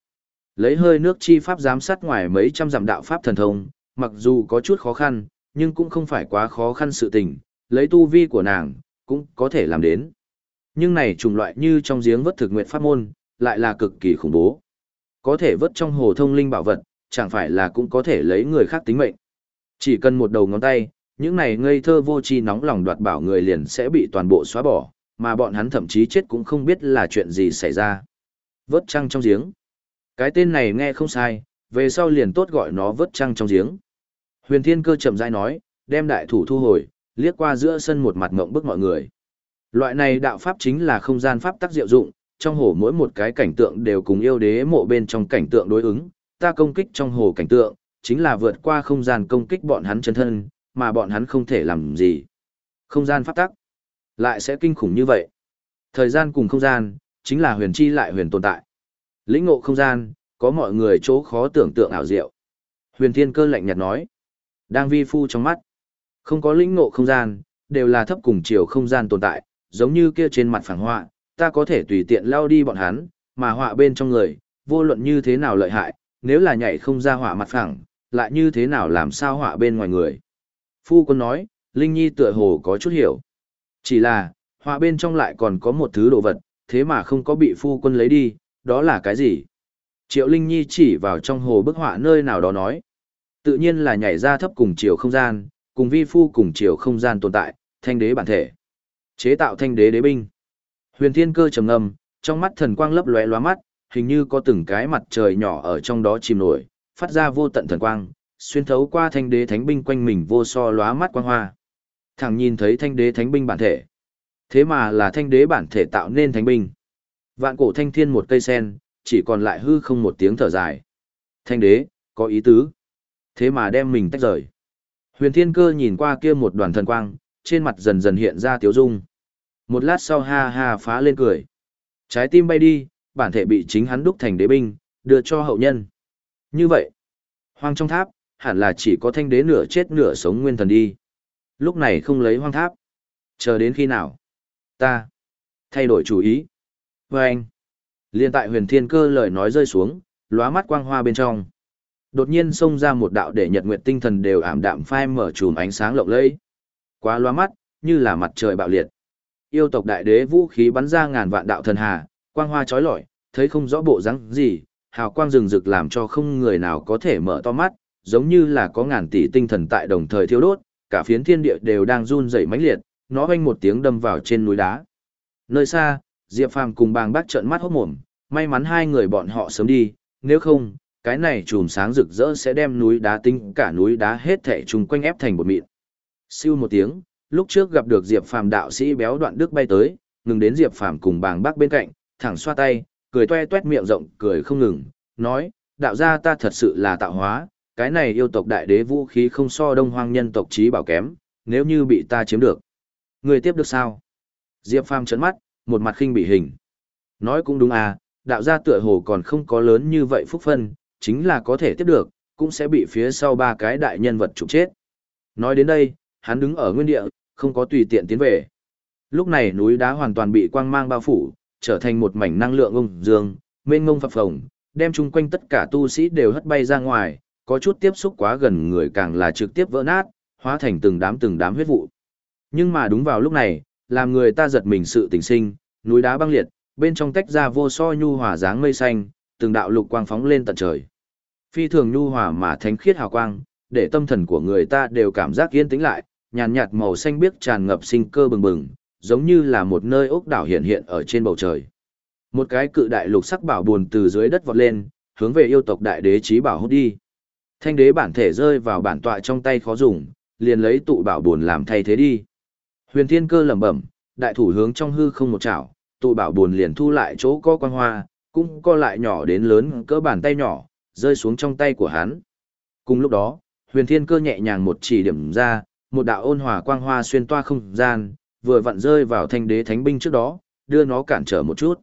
Lấy hơi nước chi pháp giám sát ngoài mấy trăm dặm đạo pháp thần thông, mặc dù có chút khó khăn, nhưng cũng không phải quá khó khăn sự tình, lấy tu vi của nàng, cũng có thể làm đến. Nhưng này trùng loại như trong giếng vớt thực nguyện pháp môn, lại là cực kỳ khủng bố. Có thể vớt trong hồ thông linh bảo vật, chẳng phải là cũng có thể lấy người khác tính mệnh. Chỉ cần một đầu ngón tay, những này ngây thơ vô tri nóng lòng đoạt bảo người liền sẽ bị toàn bộ xóa bỏ, mà bọn hắn thậm chí chết cũng không biết là chuyện gì xảy ra. Vớt trăng trong giếng. Cái tên này nghe không sai, về sau liền tốt gọi nó vớt trăng trong giếng. Huyền Thiên Cơ chậm rãi nói, đem đại thủ thu hồi, liếc qua giữa sân một mặt ngộng bức mọi người. Loại này đạo pháp chính là không gian pháp tác diệu dụng, trong hồ mỗi một cái cảnh tượng đều cùng yêu đế mộ bên trong cảnh tượng đối ứng, ta công kích trong hồ cảnh tượng, chính là vượt qua không gian công kích bọn hắn chân thân, mà bọn hắn không thể làm gì. Không gian pháp tắc, lại sẽ kinh khủng như vậy. Thời gian cùng không gian, chính là huyền chi lại huyền tồn tại. Lĩnh ngộ không gian, có mọi người chỗ khó tưởng tượng ảo diệu. Huyền thiên cơ lạnh nhạt nói, đang vi phu trong mắt. Không có lĩnh ngộ không gian, đều là thấp cùng chiều không gian tồn tại, giống như kia trên mặt phẳng họa, ta có thể tùy tiện lao đi bọn hắn, mà họa bên trong người, vô luận như thế nào lợi hại, nếu là nhảy không ra họa mặt phẳng, lại như thế nào làm sao họa bên ngoài người. Phu quân nói, Linh Nhi tựa hồ có chút hiểu. Chỉ là, họa bên trong lại còn có một thứ đồ vật, thế mà không có bị phu quân lấy đi, đó là cái gì? Triệu Linh Nhi chỉ vào trong hồ bức họa nơi nào đó nói. Tự nhiên là nhảy ra thấp cùng chiều không gian, cùng vi phu cùng chiều không gian tồn tại, thanh đế bản thể. Chế tạo thanh đế đế binh. Huyền Thiên Cơ trầm ngâm, trong mắt thần quang lấp lóe lóa mắt, hình như có từng cái mặt trời nhỏ ở trong đó chìm nổi, phát ra vô tận thần quang, xuyên thấu qua thanh đế thánh binh quanh mình vô so lóa mắt quang hoa. thẳng nhìn thấy thanh đế thánh binh bản thể. Thế mà là thanh đế bản thể tạo nên thánh binh. Vạn cổ thanh thiên một cây sen, chỉ còn lại hư không một tiếng thở dài. Thanh đế, có ý tứ. Thế mà đem mình tách rời. Huyền thiên cơ nhìn qua kia một đoàn thần quang, trên mặt dần dần hiện ra tiếu dung. Một lát sau ha ha phá lên cười. Trái tim bay đi, bản thể bị chính hắn đúc thành đế binh, đưa cho hậu nhân. Như vậy, hoang trong tháp, hẳn là chỉ có thanh đế nửa chết nửa sống nguyên thần đi. Lúc này không lấy hoang tháp. Chờ đến khi nào? Ta. Thay đổi chủ ý. Vâng. anh. Liên tại huyền thiên cơ lời nói rơi xuống, lóa mắt quang hoa bên trong. Đột nhiên xông ra một đạo để nhật nguyệt tinh thần đều ảm đạm phai mở chùm ánh sáng lộng lẫy. Quá loa mắt, như là mặt trời bạo liệt. Yêu tộc đại đế vũ khí bắn ra ngàn vạn đạo thần hà, quang hoa chói lọi, thấy không rõ bộ dáng gì, hào quang rừng rực làm cho không người nào có thể mở to mắt, giống như là có ngàn tỷ tinh thần tại đồng thời thiêu đốt, cả phiến thiên địa đều đang run rẩy mãnh liệt, nó vang một tiếng đâm vào trên núi đá. Nơi xa, Diệp Phàm cùng Bàng Bác trợn mắt hốt mồm, may mắn hai người bọn họ sớm đi, nếu không, cái này chùm sáng rực rỡ sẽ đem núi đá tinh cả núi đá hết thảy chung quanh ép thành bột mịn. Siêu một tiếng, lúc trước gặp được Diệp Phàm đạo sĩ béo đoạn đức bay tới, ngừng đến Diệp Phàm cùng Bàng Bác bên cạnh, thẳng xoa tay, cười toe toét miệng rộng, cười không ngừng, nói, đạo gia ta thật sự là tạo hóa, cái này yêu tộc đại đế vũ khí không so đông hoang nhân tộc trí bảo kém, nếu như bị ta chiếm được. Người tiếp được sao? Diệp Phàm chấn mắt, một mặt khinh bị hình. Nói cũng đúng à, đạo gia tựa hồ còn không có lớn như vậy phúc phân, chính là có thể tiếp được, cũng sẽ bị phía sau ba cái đại nhân vật trục chết. Nói đến đây, hắn đứng ở nguyên địa, không có tùy tiện tiến về. Lúc này núi đá hoàn toàn bị quang mang bao phủ, trở thành một mảnh năng lượng ung dương, mênh mông phập phồng, đem chung quanh tất cả tu sĩ đều hất bay ra ngoài, có chút tiếp xúc quá gần người càng là trực tiếp vỡ nát, hóa thành từng đám từng đám huyết vụ. Nhưng mà đúng vào lúc này, làm người ta giật mình sự tình sinh, núi đá băng liệt, bên trong tách ra vô so nhu hòa dáng mây xanh, từng đạo lục quang phóng lên tận trời. Phi thường nhu hòa mà thánh khiết hào quang, để tâm thần của người ta đều cảm giác yên tĩnh lại, nhàn nhạt màu xanh biếc tràn ngập sinh cơ bừng bừng, giống như là một nơi ốc đảo hiện hiện ở trên bầu trời. Một cái cự đại lục sắc bảo buồn từ dưới đất vọt lên, hướng về yêu tộc đại đế chí bảo hút đi. Thanh đế bản thể rơi vào bản tọa trong tay khó dùng, liền lấy tụ bảo buồn làm thay thế đi. Huyền Thiên Cơ lẩm bẩm, đại thủ hướng trong hư không một chảo, tụ bảo buồn liền thu lại chỗ có quan hoa, cũng co lại nhỏ đến lớn cỡ bàn tay nhỏ, rơi xuống trong tay của hắn. Cùng lúc đó, Huyền Thiên Cơ nhẹ nhàng một chỉ điểm ra, một đạo ôn hòa quang hoa xuyên toa không gian, vừa vặn rơi vào thanh đế thánh binh trước đó, đưa nó cản trở một chút.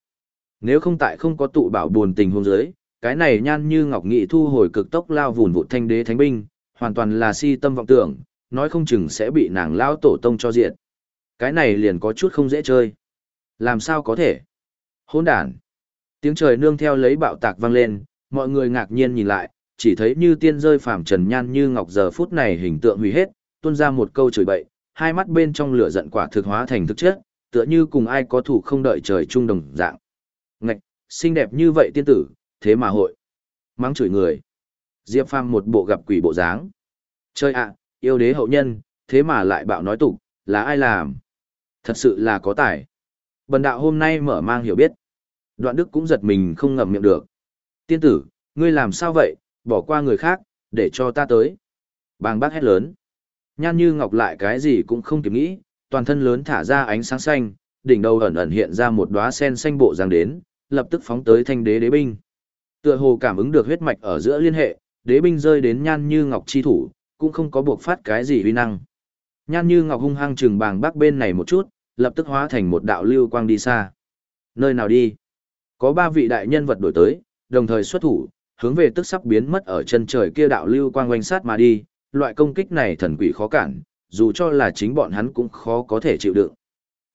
Nếu không tại không có tụ bảo buồn tình hôn giới, cái này nhan như ngọc nghị thu hồi cực tốc lao vùn vụ thanh đế thánh binh, hoàn toàn là si tâm vọng tưởng, nói không chừng sẽ bị nàng lao tổ tông cho diện. Cái này liền có chút không dễ chơi. Làm sao có thể? Hôn đàn. Tiếng trời nương theo lấy bạo tạc vang lên, mọi người ngạc nhiên nhìn lại, chỉ thấy như tiên rơi phàm trần nhan như ngọc giờ phút này hình tượng hủy hết, tuôn ra một câu chửi bậy, hai mắt bên trong lửa giận quả thực hóa thành thực chất, tựa như cùng ai có thủ không đợi trời chung đồng dạng. Ngạch, xinh đẹp như vậy tiên tử, thế mà hội. Mắng chửi người. Diệp Phàm một bộ gặp quỷ bộ dáng. Chơi ạ, yêu đế hậu nhân, thế mà lại bạo nói tục, là ai làm? Thật sự là có tài. Bần đạo hôm nay mở mang hiểu biết. Đoạn đức cũng giật mình không ngậm miệng được. Tiên tử, ngươi làm sao vậy, bỏ qua người khác, để cho ta tới. Bàng bác hét lớn. Nhan như ngọc lại cái gì cũng không kịp nghĩ, toàn thân lớn thả ra ánh sáng xanh, đỉnh đầu ẩn ẩn hiện ra một đóa sen xanh bộ giang đến, lập tức phóng tới thanh đế đế binh. Tựa hồ cảm ứng được huyết mạch ở giữa liên hệ, đế binh rơi đến nhan như ngọc chi thủ, cũng không có buộc phát cái gì uy năng. Nhan như ngọc hung hăng trừng bàng bác bên này một chút, lập tức hóa thành một đạo lưu quang đi xa. Nơi nào đi? Có ba vị đại nhân vật đổi tới, đồng thời xuất thủ, hướng về tức sắp biến mất ở chân trời kia đạo lưu quang quanh sát mà đi, loại công kích này thần quỷ khó cản, dù cho là chính bọn hắn cũng khó có thể chịu đựng.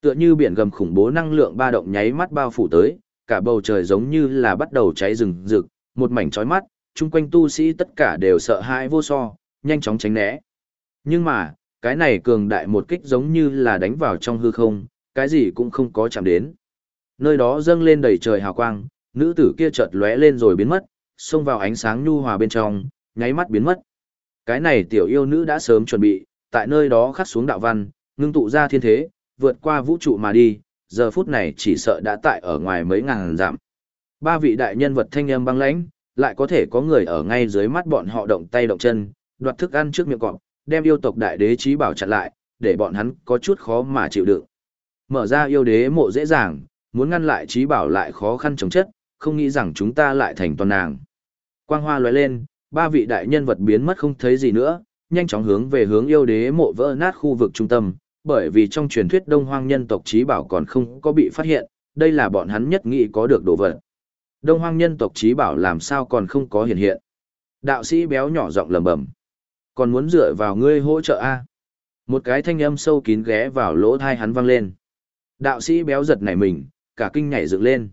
Tựa như biển gầm khủng bố năng lượng ba động nháy mắt bao phủ tới, cả bầu trời giống như là bắt đầu cháy rừng rực, một mảnh chói mắt, chung quanh tu sĩ tất cả đều sợ hãi vô so, nhanh chóng tránh né. Nhưng mà, cái này cường đại một kích giống như là đánh vào trong hư không, cái gì cũng không có chạm đến. Nơi đó dâng lên đầy trời hào quang, nữ tử kia chợt lóe lên rồi biến mất, xông vào ánh sáng nhu hòa bên trong, nháy mắt biến mất. Cái này tiểu yêu nữ đã sớm chuẩn bị, tại nơi đó khắc xuống đạo văn, ngưng tụ ra thiên thế, vượt qua vũ trụ mà đi, giờ phút này chỉ sợ đã tại ở ngoài mấy ngàn dặm. Ba vị đại nhân vật thanh âm băng lãnh, lại có thể có người ở ngay dưới mắt bọn họ động tay động chân, đoạt thức ăn trước miệng cọp, đem yêu tộc đại đế trí bảo chặn lại, để bọn hắn có chút khó mà chịu đựng. Mở ra yêu đế mộ dễ dàng, muốn ngăn lại trí bảo lại khó khăn chống chất, không nghĩ rằng chúng ta lại thành toàn nàng. Quang hoa lóe lên, ba vị đại nhân vật biến mất không thấy gì nữa, nhanh chóng hướng về hướng yêu đế mộ vỡ nát khu vực trung tâm, bởi vì trong truyền thuyết đông hoang nhân tộc trí bảo còn không có bị phát hiện, đây là bọn hắn nhất nghĩ có được đồ vật. Đông hoang nhân tộc trí bảo làm sao còn không có hiện hiện. Đạo sĩ béo nhỏ giọng lầm bầm. Còn muốn dựa vào ngươi hỗ trợ a Một cái thanh âm sâu kín ghé vào lỗ thai hắn vang lên. Đạo sĩ béo giật nảy mình, cả kinh nhảy dựng lên.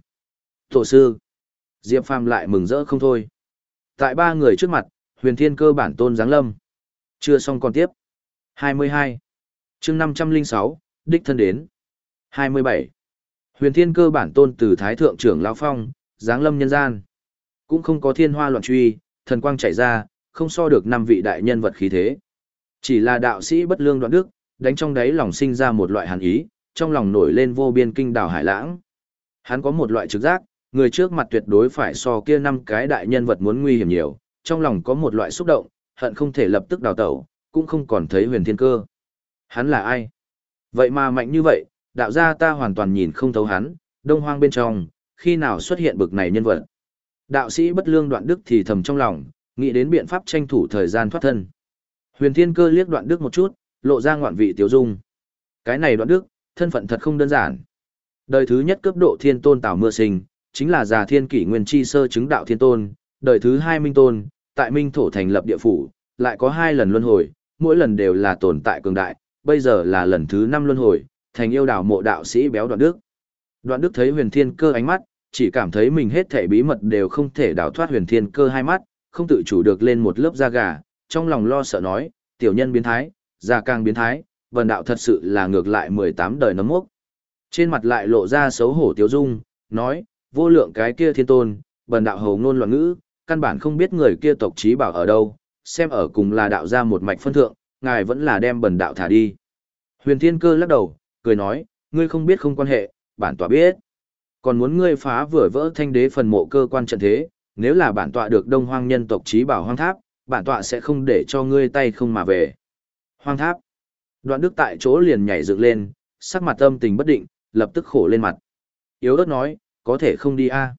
Tổ sư. Diệp Phàm lại mừng rỡ không thôi. Tại ba người trước mặt, huyền thiên cơ bản tôn giáng lâm. Chưa xong còn tiếp. 22. chương 506, đích thân đến. 27. Huyền thiên cơ bản tôn từ Thái Thượng trưởng Lao Phong, giáng lâm nhân gian. Cũng không có thiên hoa loạn truy, thần quang chảy ra, không so được năm vị đại nhân vật khí thế. Chỉ là đạo sĩ bất lương đoạn đức, đánh trong đáy lòng sinh ra một loại hàn ý, trong lòng nổi lên vô biên kinh đảo hải lãng. Hắn có một loại trực giác, người trước mặt tuyệt đối phải so kia năm cái đại nhân vật muốn nguy hiểm nhiều, trong lòng có một loại xúc động, hận không thể lập tức đào tẩu, cũng không còn thấy huyền thiên cơ. Hắn là ai? Vậy mà mạnh như vậy, đạo gia ta hoàn toàn nhìn không thấu hắn, đông hoang bên trong, khi nào xuất hiện bực này nhân vật. Đạo sĩ bất lương đoạn đức thì thầm trong lòng, nghĩ đến biện pháp tranh thủ thời gian thoát thân. Huyền thiên cơ liếc đoạn đức một chút, lộ ra ngoạn vị tiểu dung. Cái này đoạn đức, thân phận thật không đơn giản. Đời thứ nhất cấp độ thiên tôn Tào Mưa Sinh, chính là già thiên kỷ nguyên chi sơ chứng đạo thiên tôn, đời thứ hai minh tôn, tại minh thổ thành lập địa phủ, lại có hai lần luân hồi, mỗi lần đều là tồn tại cường đại, bây giờ là lần thứ năm luân hồi, thành yêu đảo mộ đạo sĩ béo đoạn đức. Đoạn đức thấy huyền thiên cơ ánh mắt, chỉ cảm thấy mình hết thể bí mật đều không thể đào thoát huyền thiên cơ hai mắt, không tự chủ được lên một lớp da gà, trong lòng lo sợ nói, tiểu nhân biến thái, già càng biến thái, vần đạo thật sự là ngược lại 18 đời nấm mốc. Trên mặt lại lộ ra xấu hổ tiếu dung, nói, vô lượng cái kia thiên tôn, bần đạo hầu ngôn loạn ngữ, căn bản không biết người kia tộc trí bảo ở đâu, xem ở cùng là đạo ra một mạch phân thượng, ngài vẫn là đem bần đạo thả đi. Huyền thiên cơ lắc đầu, cười nói, ngươi không biết không quan hệ, bản tọa biết. Còn muốn ngươi phá vừa vỡ thanh đế phần mộ cơ quan trận thế, nếu là bản tọa được đông hoang nhân tộc trí bảo hoang tháp, bản tọa sẽ không để cho ngươi tay không mà về. Hoang tháp. Đoạn đức tại chỗ liền nhảy dựng lên, sắc mặt âm tình bất định, lập tức khổ lên mặt. Yếu ớt nói, có thể không đi a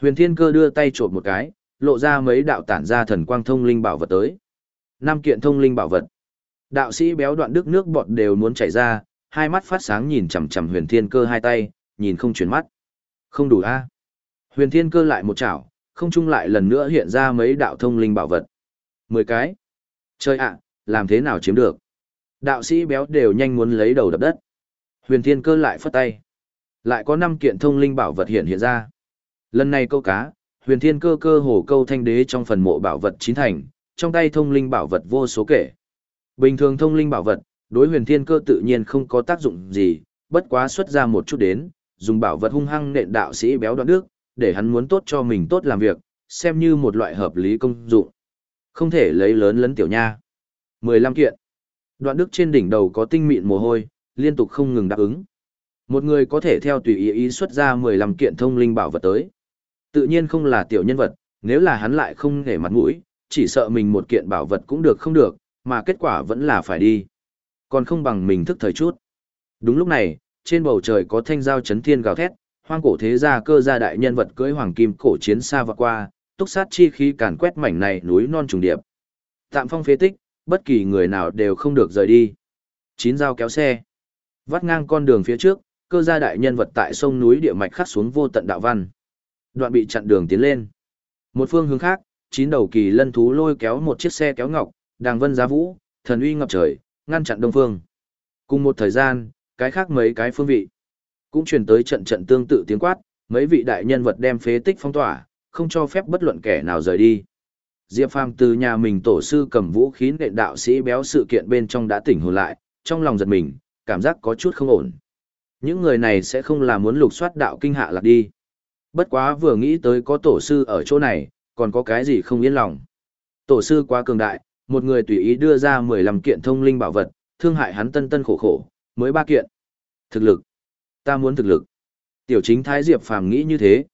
Huyền thiên cơ đưa tay trộm một cái, lộ ra mấy đạo tản ra thần quang thông linh bảo vật tới. Năm kiện thông linh bảo vật. Đạo sĩ béo đoạn đức nước bọt đều muốn chảy ra, hai mắt phát sáng nhìn chằm chằm huyền thiên cơ hai tay, nhìn không chuyển mắt. Không đủ a Huyền thiên cơ lại một chảo, không chung lại lần nữa hiện ra mấy đạo thông linh bảo vật. Mười cái. Chơi ạ, làm thế nào chiếm được? Đạo sĩ béo đều nhanh muốn lấy đầu đập đất. Huyền thiên cơ lại phất tay. Lại có năm kiện thông linh bảo vật hiện hiện ra. Lần này câu cá, huyền thiên cơ cơ hồ câu thanh đế trong phần mộ bảo vật chín thành, trong tay thông linh bảo vật vô số kể. Bình thường thông linh bảo vật, đối huyền thiên cơ tự nhiên không có tác dụng gì, bất quá xuất ra một chút đến, dùng bảo vật hung hăng nện đạo sĩ béo đoạn đức, để hắn muốn tốt cho mình tốt làm việc, xem như một loại hợp lý công dụng. Không thể lấy lớn lấn tiểu nha. 15 kiện. Đoạn đức trên đỉnh đầu có tinh mịn mồ hôi, liên tục không ngừng đáp ứng. Một người có thể theo tùy ý ý xuất ra 15 kiện thông linh bảo vật tới. Tự nhiên không là tiểu nhân vật, nếu là hắn lại không để mặt mũi, chỉ sợ mình một kiện bảo vật cũng được không được, mà kết quả vẫn là phải đi. Còn không bằng mình thức thời chút. Đúng lúc này, trên bầu trời có thanh giao chấn thiên gào thét, hoang cổ thế gia cơ gia đại nhân vật cưỡi hoàng kim cổ chiến xa vượt qua, túc sát chi khí càn quét mảnh này núi non trùng điệp. Tạm phong phế tích, bất kỳ người nào đều không được rời đi. Chín dao kéo xe. Vắt ngang con đường phía trước, cơ gia đại nhân vật tại sông núi địa mạch khắc xuống vô tận đạo văn. Đoạn bị chặn đường tiến lên. Một phương hướng khác, chín đầu kỳ lân thú lôi kéo một chiếc xe kéo ngọc, đàng vân giá vũ, thần uy ngập trời, ngăn chặn đông phương. Cùng một thời gian, cái khác mấy cái phương vị cũng truyền tới trận trận tương tự tiếng quát, mấy vị đại nhân vật đem phế tích phong tỏa, không cho phép bất luận kẻ nào rời đi. Diệp Phàm từ nhà mình tổ sư cầm vũ khí nện đạo sĩ béo sự kiện bên trong đã tỉnh hồn lại, trong lòng giật mình, cảm giác có chút không ổn. Những người này sẽ không là muốn lục soát đạo kinh hạ lạc đi. Bất quá vừa nghĩ tới có tổ sư ở chỗ này, còn có cái gì không yên lòng. Tổ sư quá cường đại, một người tùy ý đưa ra 15 kiện thông linh bảo vật, thương hại hắn tân tân khổ khổ, mới ba kiện. Thực lực. Ta muốn thực lực. Tiểu chính Thái Diệp phàm nghĩ như thế.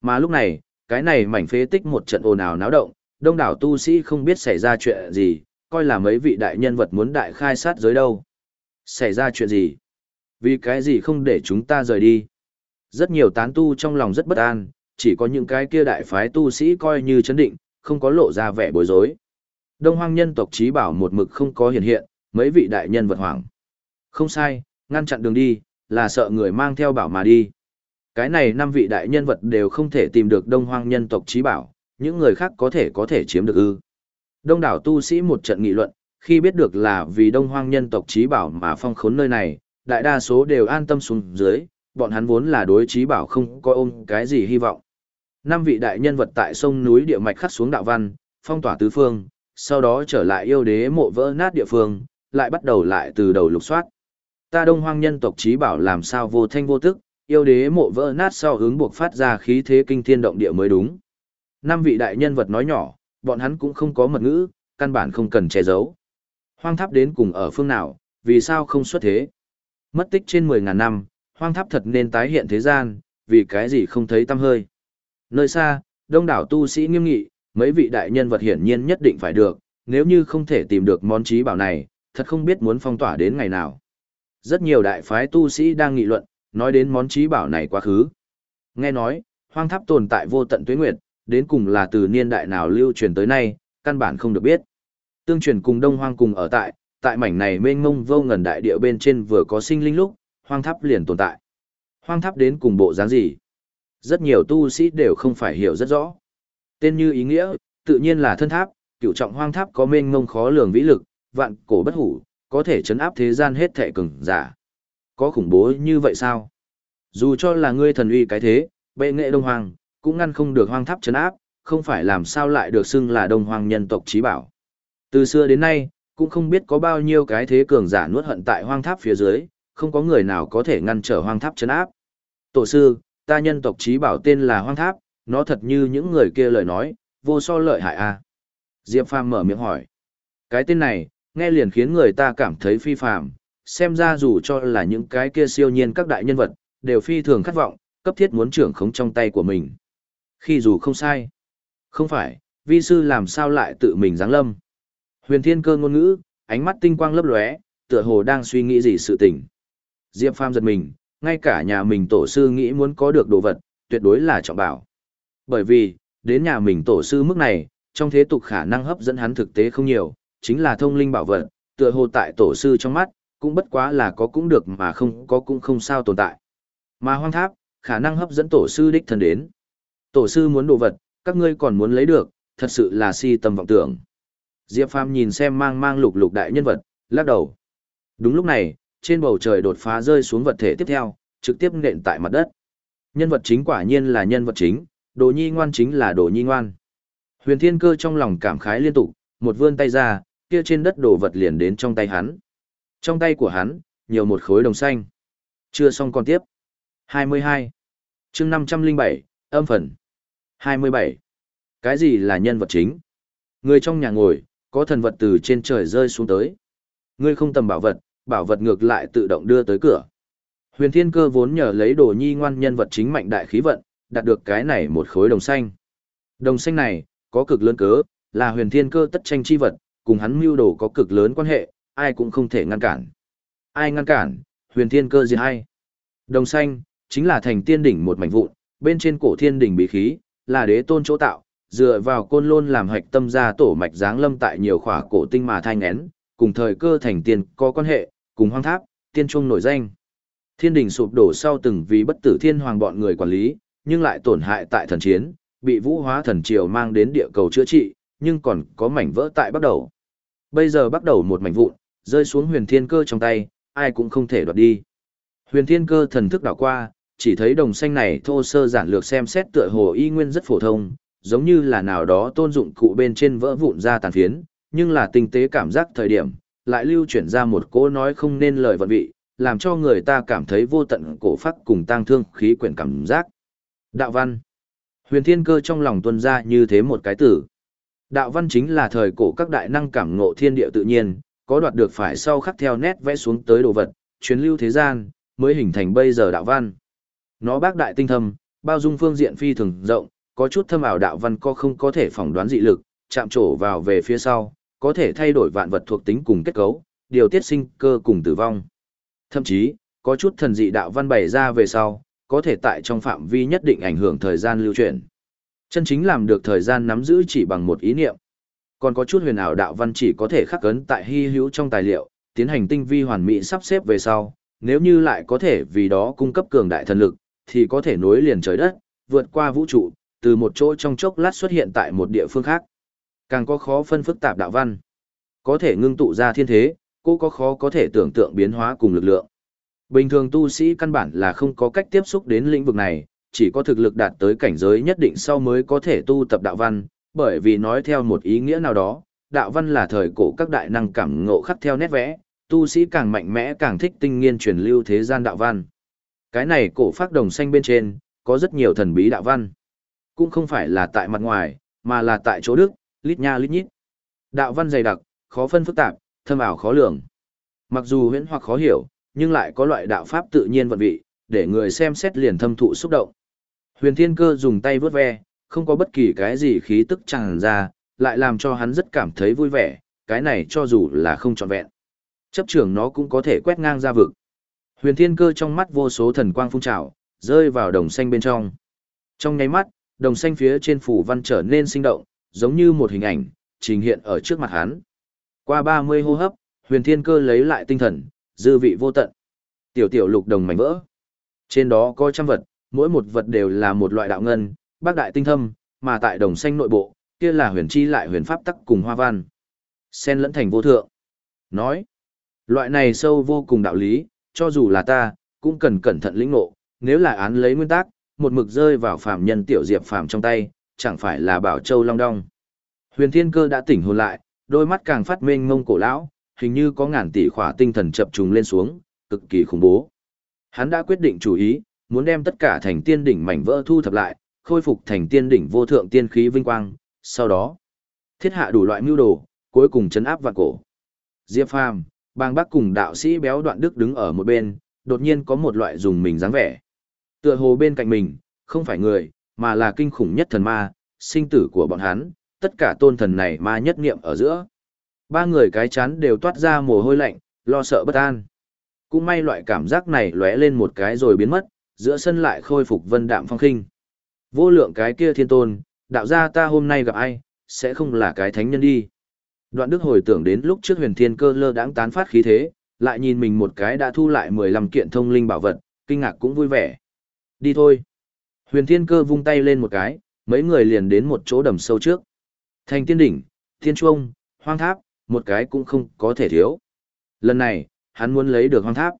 Mà lúc này, cái này mảnh phế tích một trận ồn ào náo động, đông đảo tu sĩ không biết xảy ra chuyện gì, coi là mấy vị đại nhân vật muốn đại khai sát giới đâu. Xảy ra chuyện gì? Vì cái gì không để chúng ta rời đi? Rất nhiều tán tu trong lòng rất bất an, chỉ có những cái kia đại phái tu sĩ coi như chấn định, không có lộ ra vẻ bối rối. Đông hoang nhân tộc trí bảo một mực không có hiện hiện, mấy vị đại nhân vật hoảng. Không sai, ngăn chặn đường đi, là sợ người mang theo bảo mà đi. Cái này năm vị đại nhân vật đều không thể tìm được đông hoang nhân tộc trí bảo, những người khác có thể có thể chiếm được ư. Đông đảo tu sĩ một trận nghị luận, khi biết được là vì đông hoang nhân tộc trí bảo mà phong khốn nơi này, đại đa số đều an tâm xuống dưới, bọn hắn vốn là đối trí bảo không có ôm cái gì hy vọng. Năm vị đại nhân vật tại sông núi địa mạch khắc xuống đạo văn, phong tỏa tứ phương, sau đó trở lại yêu đế mộ vỡ nát địa phương, lại bắt đầu lại từ đầu lục soát. Ta đông hoang nhân tộc trí bảo làm sao vô thanh vô tức, yêu đế mộ vỡ nát sau hướng buộc phát ra khí thế kinh thiên động địa mới đúng. Năm vị đại nhân vật nói nhỏ, bọn hắn cũng không có mật ngữ, căn bản không cần che giấu. Hoang tháp đến cùng ở phương nào, vì sao không xuất thế? Mất tích trên 10.000 năm, hoang tháp thật nên tái hiện thế gian, vì cái gì không thấy tâm hơi. Nơi xa, đông đảo tu sĩ nghiêm nghị, mấy vị đại nhân vật hiển nhiên nhất định phải được, nếu như không thể tìm được món trí bảo này, thật không biết muốn phong tỏa đến ngày nào. Rất nhiều đại phái tu sĩ đang nghị luận, nói đến món trí bảo này quá khứ. Nghe nói, hoang tháp tồn tại vô tận tuế nguyệt, đến cùng là từ niên đại nào lưu truyền tới nay, căn bản không được biết. Tương truyền cùng đông hoang cùng ở tại, tại mảnh này mênh mông vô ngần đại địa bên trên vừa có sinh linh lúc, hoang tháp liền tồn tại. Hoang tháp đến cùng bộ dáng gì? Rất nhiều tu sĩ đều không phải hiểu rất rõ. Tên như ý nghĩa, tự nhiên là thân tháp, cựu trọng hoang tháp có mênh mông khó lường vĩ lực, vạn cổ bất hủ, có thể chấn áp thế gian hết thệ cường giả. Có khủng bố như vậy sao? Dù cho là ngươi thần uy cái thế, bệ nghệ đông hoàng, cũng ngăn không được hoang tháp chấn áp, không phải làm sao lại được xưng là đông hoàng nhân tộc trí bảo. Từ xưa đến nay, cũng không biết có bao nhiêu cái thế cường giả nuốt hận tại hoang tháp phía dưới, không có người nào có thể ngăn trở hoang tháp chấn áp. Tổ sư, ta nhân tộc trí bảo tên là hoang tháp, nó thật như những người kia lời nói, vô so lợi hại a. À? Diệp Phàm mở miệng hỏi. Cái tên này, nghe liền khiến người ta cảm thấy phi phàm, xem ra dù cho là những cái kia siêu nhiên các đại nhân vật, đều phi thường khát vọng, cấp thiết muốn trưởng khống trong tay của mình. Khi dù không sai. Không phải, vi sư làm sao lại tự mình giáng lâm. Huyền thiên cơ ngôn ngữ, ánh mắt tinh quang lấp lóe, tựa hồ đang suy nghĩ gì sự tình. Diệp Phàm giật mình, ngay cả nhà mình tổ sư nghĩ muốn có được đồ vật, tuyệt đối là trọng bảo. Bởi vì, đến nhà mình tổ sư mức này, trong thế tục khả năng hấp dẫn hắn thực tế không nhiều, chính là thông linh bảo vật, tựa hồ tại tổ sư trong mắt, cũng bất quá là có cũng được mà không có cũng không sao tồn tại. Mà hoang tháp, khả năng hấp dẫn tổ sư đích thân đến. Tổ sư muốn đồ vật, các ngươi còn muốn lấy được, thật sự là si tâm vọng tưởng. Diệp Phàm nhìn xem mang mang lục lục đại nhân vật, lắc đầu. Đúng lúc này, trên bầu trời đột phá rơi xuống vật thể tiếp theo, trực tiếp nện tại mặt đất. Nhân vật chính quả nhiên là nhân vật chính, đồ nhi ngoan chính là đồ nhi ngoan. Huyền Thiên Cơ trong lòng cảm khái liên tục, một vươn tay ra, kia trên đất đồ vật liền đến trong tay hắn. Trong tay của hắn, nhiều một khối đồng xanh. Chưa xong còn tiếp. 22. chương 507, âm phần. 27. Cái gì là nhân vật chính? Người trong nhà ngồi, có thần vật từ trên trời rơi xuống tới. Ngươi không tầm bảo vật, bảo vật ngược lại tự động đưa tới cửa. Huyền Thiên Cơ vốn nhờ lấy đồ nhi ngoan nhân vật chính mạnh đại khí vận, đạt được cái này một khối đồng xanh. Đồng xanh này, có cực lớn cớ, là huyền thiên cơ tất tranh chi vật, cùng hắn mưu đồ có cực lớn quan hệ, ai cũng không thể ngăn cản. Ai ngăn cản, huyền thiên cơ gì hay? Đồng xanh, chính là thành tiên đỉnh một mảnh vụn, bên trên cổ thiên đỉnh bí khí, là đế tôn chỗ tạo, dựa vào côn lôn làm hạch tâm ra tổ mạch dáng lâm tại nhiều khỏa cổ tinh mà thai ngén, cùng thời cơ thành tiên có quan hệ, cùng hoang tháp, tiên trung nổi danh. Thiên đình sụp đổ sau từng vì bất tử thiên hoàng bọn người quản lý, nhưng lại tổn hại tại thần chiến, bị vũ hóa thần triều mang đến địa cầu chữa trị, nhưng còn có mảnh vỡ tại bắt đầu. Bây giờ bắt đầu một mảnh vụn, rơi xuống huyền thiên cơ trong tay, ai cũng không thể đoạt đi. Huyền thiên cơ thần thức đảo qua, chỉ thấy đồng xanh này thô sơ giản lược xem xét tựa hồ y nguyên rất phổ thông, giống như là nào đó tôn dụng cụ bên trên vỡ vụn ra tàn phiến, nhưng là tinh tế cảm giác thời điểm, lại lưu chuyển ra một cỗ nói không nên lời vận vị, làm cho người ta cảm thấy vô tận cổ phát cùng tang thương khí quyển cảm giác. Đạo văn. Huyền thiên cơ trong lòng tuân ra như thế một cái tử. Đạo văn chính là thời cổ các đại năng cảm ngộ thiên địa tự nhiên, có đoạt được phải sau khắc theo nét vẽ xuống tới đồ vật, chuyến lưu thế gian, mới hình thành bây giờ đạo văn. Nó bác đại tinh thâm, bao dung phương diện phi thường rộng, có chút thâm ảo đạo văn co không có thể phỏng đoán dị lực, chạm trổ vào về phía sau, có thể thay đổi vạn vật thuộc tính cùng kết cấu, điều tiết sinh cơ cùng tử vong. Thậm chí, có chút thần dị đạo văn bày ra về sau, có thể tại trong phạm vi nhất định ảnh hưởng thời gian lưu chuyển. Chân chính làm được thời gian nắm giữ chỉ bằng một ý niệm. Còn có chút huyền ảo đạo văn chỉ có thể khắc ấn tại hy hữu trong tài liệu, tiến hành tinh vi hoàn mỹ sắp xếp về sau, nếu như lại có thể vì đó cung cấp cường đại thần lực, thì có thể nối liền trời đất, vượt qua vũ trụ, từ một chỗ trong chốc lát xuất hiện tại một địa phương khác. Càng có khó phân phức tạp đạo văn. Có thể ngưng tụ ra thiên thế, cô có khó có thể tưởng tượng biến hóa cùng lực lượng. Bình thường tu sĩ căn bản là không có cách tiếp xúc đến lĩnh vực này, chỉ có thực lực đạt tới cảnh giới nhất định sau mới có thể tu tập đạo văn, bởi vì nói theo một ý nghĩa nào đó, đạo văn là thời cổ các đại năng cảm ngộ khắc theo nét vẽ, tu sĩ càng mạnh mẽ càng thích tinh nghiên truyền lưu thế gian đạo văn. Cái này cổ phát đồng xanh bên trên, có rất nhiều thần bí đạo văn. Cũng không phải là tại mặt ngoài, mà là tại chỗ đức, lít nha lít nhít. Đạo văn dày đặc, khó phân phức tạp, thâm ảo khó lường. Mặc dù huyễn hoặc khó hiểu, nhưng lại có loại đạo pháp tự nhiên vận vị, để người xem xét liền thâm thụ xúc động. Huyền Thiên Cơ dùng tay vướt ve, không có bất kỳ cái gì khí tức tràn ra, lại làm cho hắn rất cảm thấy vui vẻ, cái này cho dù là không trọn vẹn. Chấp trưởng nó cũng có thể quét ngang ra vực. Huyền Thiên Cơ trong mắt vô số thần quang phun trào, rơi vào đồng xanh bên trong. Trong nháy mắt, đồng xanh phía trên phủ văn trở nên sinh động, giống như một hình ảnh, trình hiện ở trước mặt hắn. Qua 30 hô hấp, Huyền Thiên Cơ lấy lại tinh thần, dư vị vô tận. Tiểu tiểu lục đồng mảnh vỡ. Trên đó có trăm vật, mỗi một vật đều là một loại đạo ngân, bác đại tinh thâm, mà tại đồng xanh nội bộ, kia là huyền chi lại huyền pháp tắc cùng hoa văn. Xen lẫn thành vô thượng. Nói, loại này sâu vô cùng đạo lý, cho dù là ta, cũng cần cẩn thận lĩnh ngộ, nếu là án lấy nguyên tắc, một mực rơi vào phàm nhân tiểu diệp phàm trong tay, chẳng phải là bảo châu long đong. Huyền Thiên Cơ đã tỉnh hồn lại, đôi mắt càng phát mênh ngông cổ lão, hình như có ngàn tỷ khỏa tinh thần chập trùng lên xuống, cực kỳ khủng bố. Hắn đã quyết định chủ ý, muốn đem tất cả thành tiên đỉnh mảnh vỡ thu thập lại, khôi phục thành tiên đỉnh vô thượng tiên khí vinh quang, sau đó thiết hạ đủ loại mưu đồ, cuối cùng chấn áp vạn cổ. Diệp Phàm, Bang Bắc cùng đạo sĩ béo đoạn đức đứng ở một bên, đột nhiên có một loại dùng mình dáng vẻ. Tựa hồ bên cạnh mình, không phải người, mà là kinh khủng nhất thần ma, sinh tử của bọn hắn, tất cả tôn thần này ma nhất niệm ở giữa. Ba người cái chán đều toát ra mồ hôi lạnh, lo sợ bất an. Cũng may loại cảm giác này lóe lên một cái rồi biến mất, giữa sân lại khôi phục vân đạm phong khinh. Vô lượng cái kia thiên tôn, đạo gia ta hôm nay gặp ai, sẽ không là cái thánh nhân đi. Đoạn đức hồi tưởng đến lúc trước huyền thiên cơ lơ đãng tán phát khí thế, lại nhìn mình một cái đã thu lại 15 kiện thông linh bảo vật, kinh ngạc cũng vui vẻ. Đi thôi. Huyền thiên cơ vung tay lên một cái, mấy người liền đến một chỗ đầm sâu trước. Thành tiên đỉnh, thiên trung, hoang tháp, một cái cũng không có thể thiếu. Lần này, hắn muốn lấy được hoang tháp.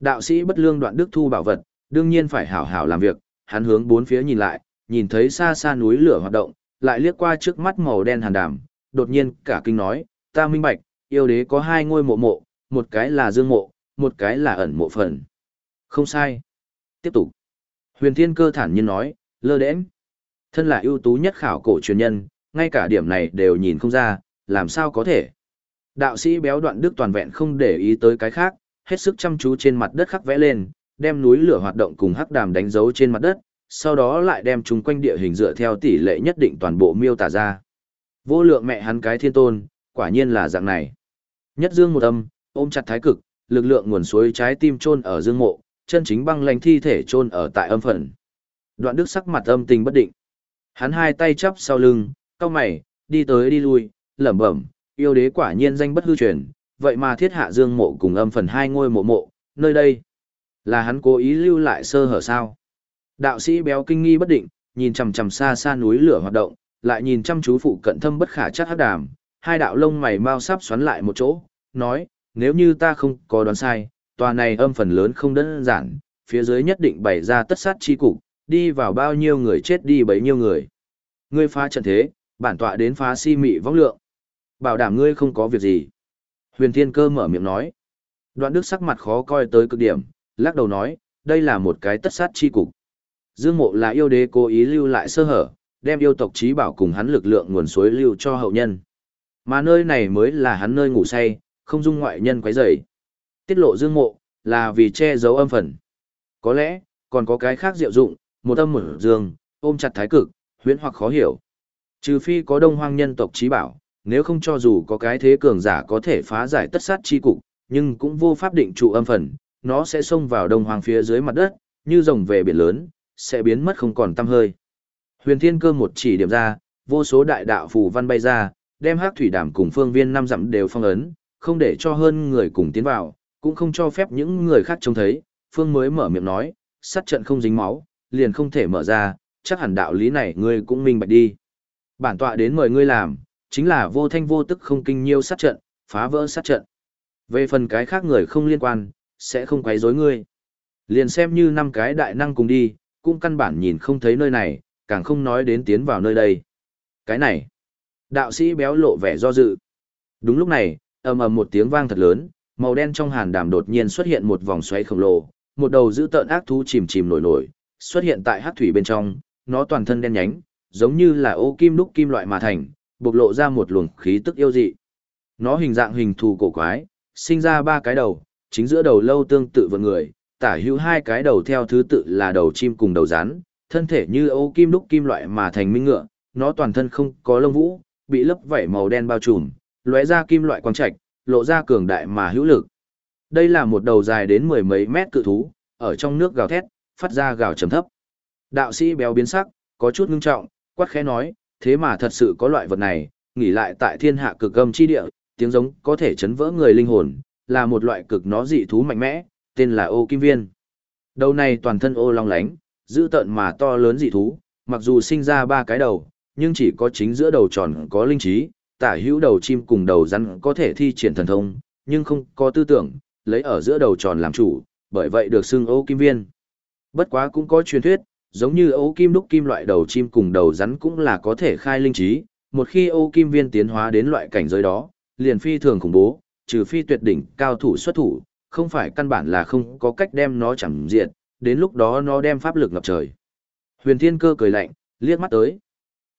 Đạo sĩ bất lương đoạn đức thu bảo vật, đương nhiên phải hảo hảo làm việc, hắn hướng bốn phía nhìn lại, nhìn thấy xa xa núi lửa hoạt động, lại liếc qua trước mắt màu đen hàn đàm, đột nhiên cả kinh nói, ta minh bạch, yêu đế có hai ngôi mộ mộ, một cái là dương mộ, một cái là ẩn mộ phần. Không sai. Tiếp tục. Huyền Thiên Cơ thản nhiên nói, lơ đễnh. Thân là ưu tú nhất khảo cổ truyền nhân, ngay cả điểm này đều nhìn không ra, làm sao có thể. Đạo sĩ béo đoạn đức toàn vẹn không để ý tới cái khác, hết sức chăm chú trên mặt đất khắc vẽ lên, đem núi lửa hoạt động cùng hắc đàm đánh dấu trên mặt đất, sau đó lại đem chúng quanh địa hình dựa theo tỷ lệ nhất định toàn bộ miêu tả ra. Vô lượng mẹ hắn cái thiên tôn, quả nhiên là dạng này. Nhất dương một âm, ôm chặt thái cực, lực lượng nguồn suối trái tim chôn ở dương mộ, chân chính băng lãnh thi thể chôn ở tại âm phần. Đoạn đức sắc mặt âm tình bất định. Hắn hai tay chắp sau lưng, cao mày, đi tới đi lui, lẩm bẩm, yêu đế quả nhiên danh bất hư truyền, vậy mà thiết hạ dương mộ cùng âm phần hai ngôi mộ mộ, nơi đây. Là hắn cố ý lưu lại sơ hở sao? Đạo sĩ béo kinh nghi bất định, nhìn chằm chằm xa xa núi lửa hoạt động, lại nhìn chăm chú phụ cận thâm bất khả chắc hắc đàm, hai đạo lông mày mau sắp xoắn lại một chỗ, nói, nếu như ta không có đoán sai, tòa này âm phần lớn không đơn giản, phía dưới nhất định bày ra tất sát chi cục, đi vào bao nhiêu người chết đi bấy nhiêu người. Ngươi phá trận thế, bản tọa đến phá si mị vong lượng. Bảo đảm ngươi không có việc gì. Huyền Thiên Cơ mở miệng nói. Đoạn Đức sắc mặt khó coi tới cực điểm, lắc đầu nói, đây là một cái tất sát chi cục. Dương mộ là yêu đế cố ý lưu lại sơ hở, đem yêu tộc trí bảo cùng hắn lực lượng nguồn suối lưu cho hậu nhân. Mà nơi này mới là hắn nơi ngủ say, không dung ngoại nhân quấy rầy. Tiết lộ dương mộ, là vì che giấu âm phần. Có lẽ, còn có cái khác diệu dụng, một âm mở dương, ôm chặt thái cực, huyễn hoặc khó hiểu. Trừ phi có đông hoang nhân tộc trí bảo, nếu không cho dù có cái thế cường giả có thể phá giải tất sát chi cục, nhưng cũng vô pháp định trụ âm phần, nó sẽ xông vào đông hoang phía dưới mặt đất, như rồng về biển lớn, sẽ biến mất không còn tăm hơi. Huyền Thiên Cơ một chỉ điểm ra, vô số đại đạo phù văn bay ra, đem Hắc thủy đàm cùng phương viên năm dặm đều phong ấn, không để cho hơn người cùng tiến vào, cũng không cho phép những người khác trông thấy. Phương mới mở miệng nói, sát trận không dính máu, liền không thể mở ra, chắc hẳn đạo lý này ngươi cũng minh bạch đi. Bản tọa đến mời ngươi làm, chính là vô thanh vô tức không kinh nhiêu sát trận, phá vỡ sát trận. Về phần cái khác người không liên quan, sẽ không quấy rối ngươi. Liền xem như năm cái đại năng cùng đi, cũng căn bản nhìn không thấy nơi này, càng không nói đến tiến vào nơi đây. Cái này, đạo sĩ béo lộ vẻ do dự. Đúng lúc này, ầm ầm một tiếng vang thật lớn, màu đen trong hàn đàm đột nhiên xuất hiện một vòng xoáy khổng lồ, một đầu dữ tợn ác thú chìm chìm nổi nổi, xuất hiện tại hắc thủy bên trong, nó toàn thân đen nhánh, giống như là ô kim đúc kim loại mà thành, bộc lộ ra một luồng khí tức yêu dị. Nó hình dạng hình thù cổ quái, sinh ra ba cái đầu, chính giữa đầu lâu tương tự vượn người, tả hữu hai cái đầu theo thứ tự là đầu chim cùng đầu rắn, thân thể như ô kim đúc kim loại mà thành minh ngựa, nó toàn thân không có lông vũ, bị lớp vảy màu đen bao trùm, lóe ra kim loại quang trạch, lộ ra cường đại mà hữu lực. Đây là một đầu dài đến mười mấy mét cự thú, ở trong nước gào thét, phát ra gào trầm thấp. Đạo sĩ béo biến sắc, có chút ngưng trọng, quát khẽ nói, thế mà thật sự có loại vật này, nghỉ lại tại thiên hạ cực âm chi địa, tiếng giống có thể chấn vỡ người linh hồn, là một loại cực nó dị thú mạnh mẽ, tên là ô kim viên. Đầu này toàn thân ô long lánh, giữ tợn mà to lớn dị thú, mặc dù sinh ra ba cái đầu, nhưng chỉ có chính giữa đầu tròn có linh trí, tả hữu đầu chim cùng đầu rắn có thể thi triển thần thông, nhưng không có tư tưởng, lấy ở giữa đầu tròn làm chủ, bởi vậy được xưng ô kim viên. Bất quá cũng có truyền thuyết, giống như ô kim đúc kim loại đầu chim cùng đầu rắn cũng là có thể khai linh trí, một khi ô kim viên tiến hóa đến loại cảnh giới đó, liền phi thường khủng bố, trừ phi tuyệt đỉnh cao thủ xuất thủ, không phải căn bản là không có cách đem nó chẳng diệt, đến lúc đó nó đem pháp lực ngập trời. Huyền Thiên Cơ cười lạnh, liếc mắt tới.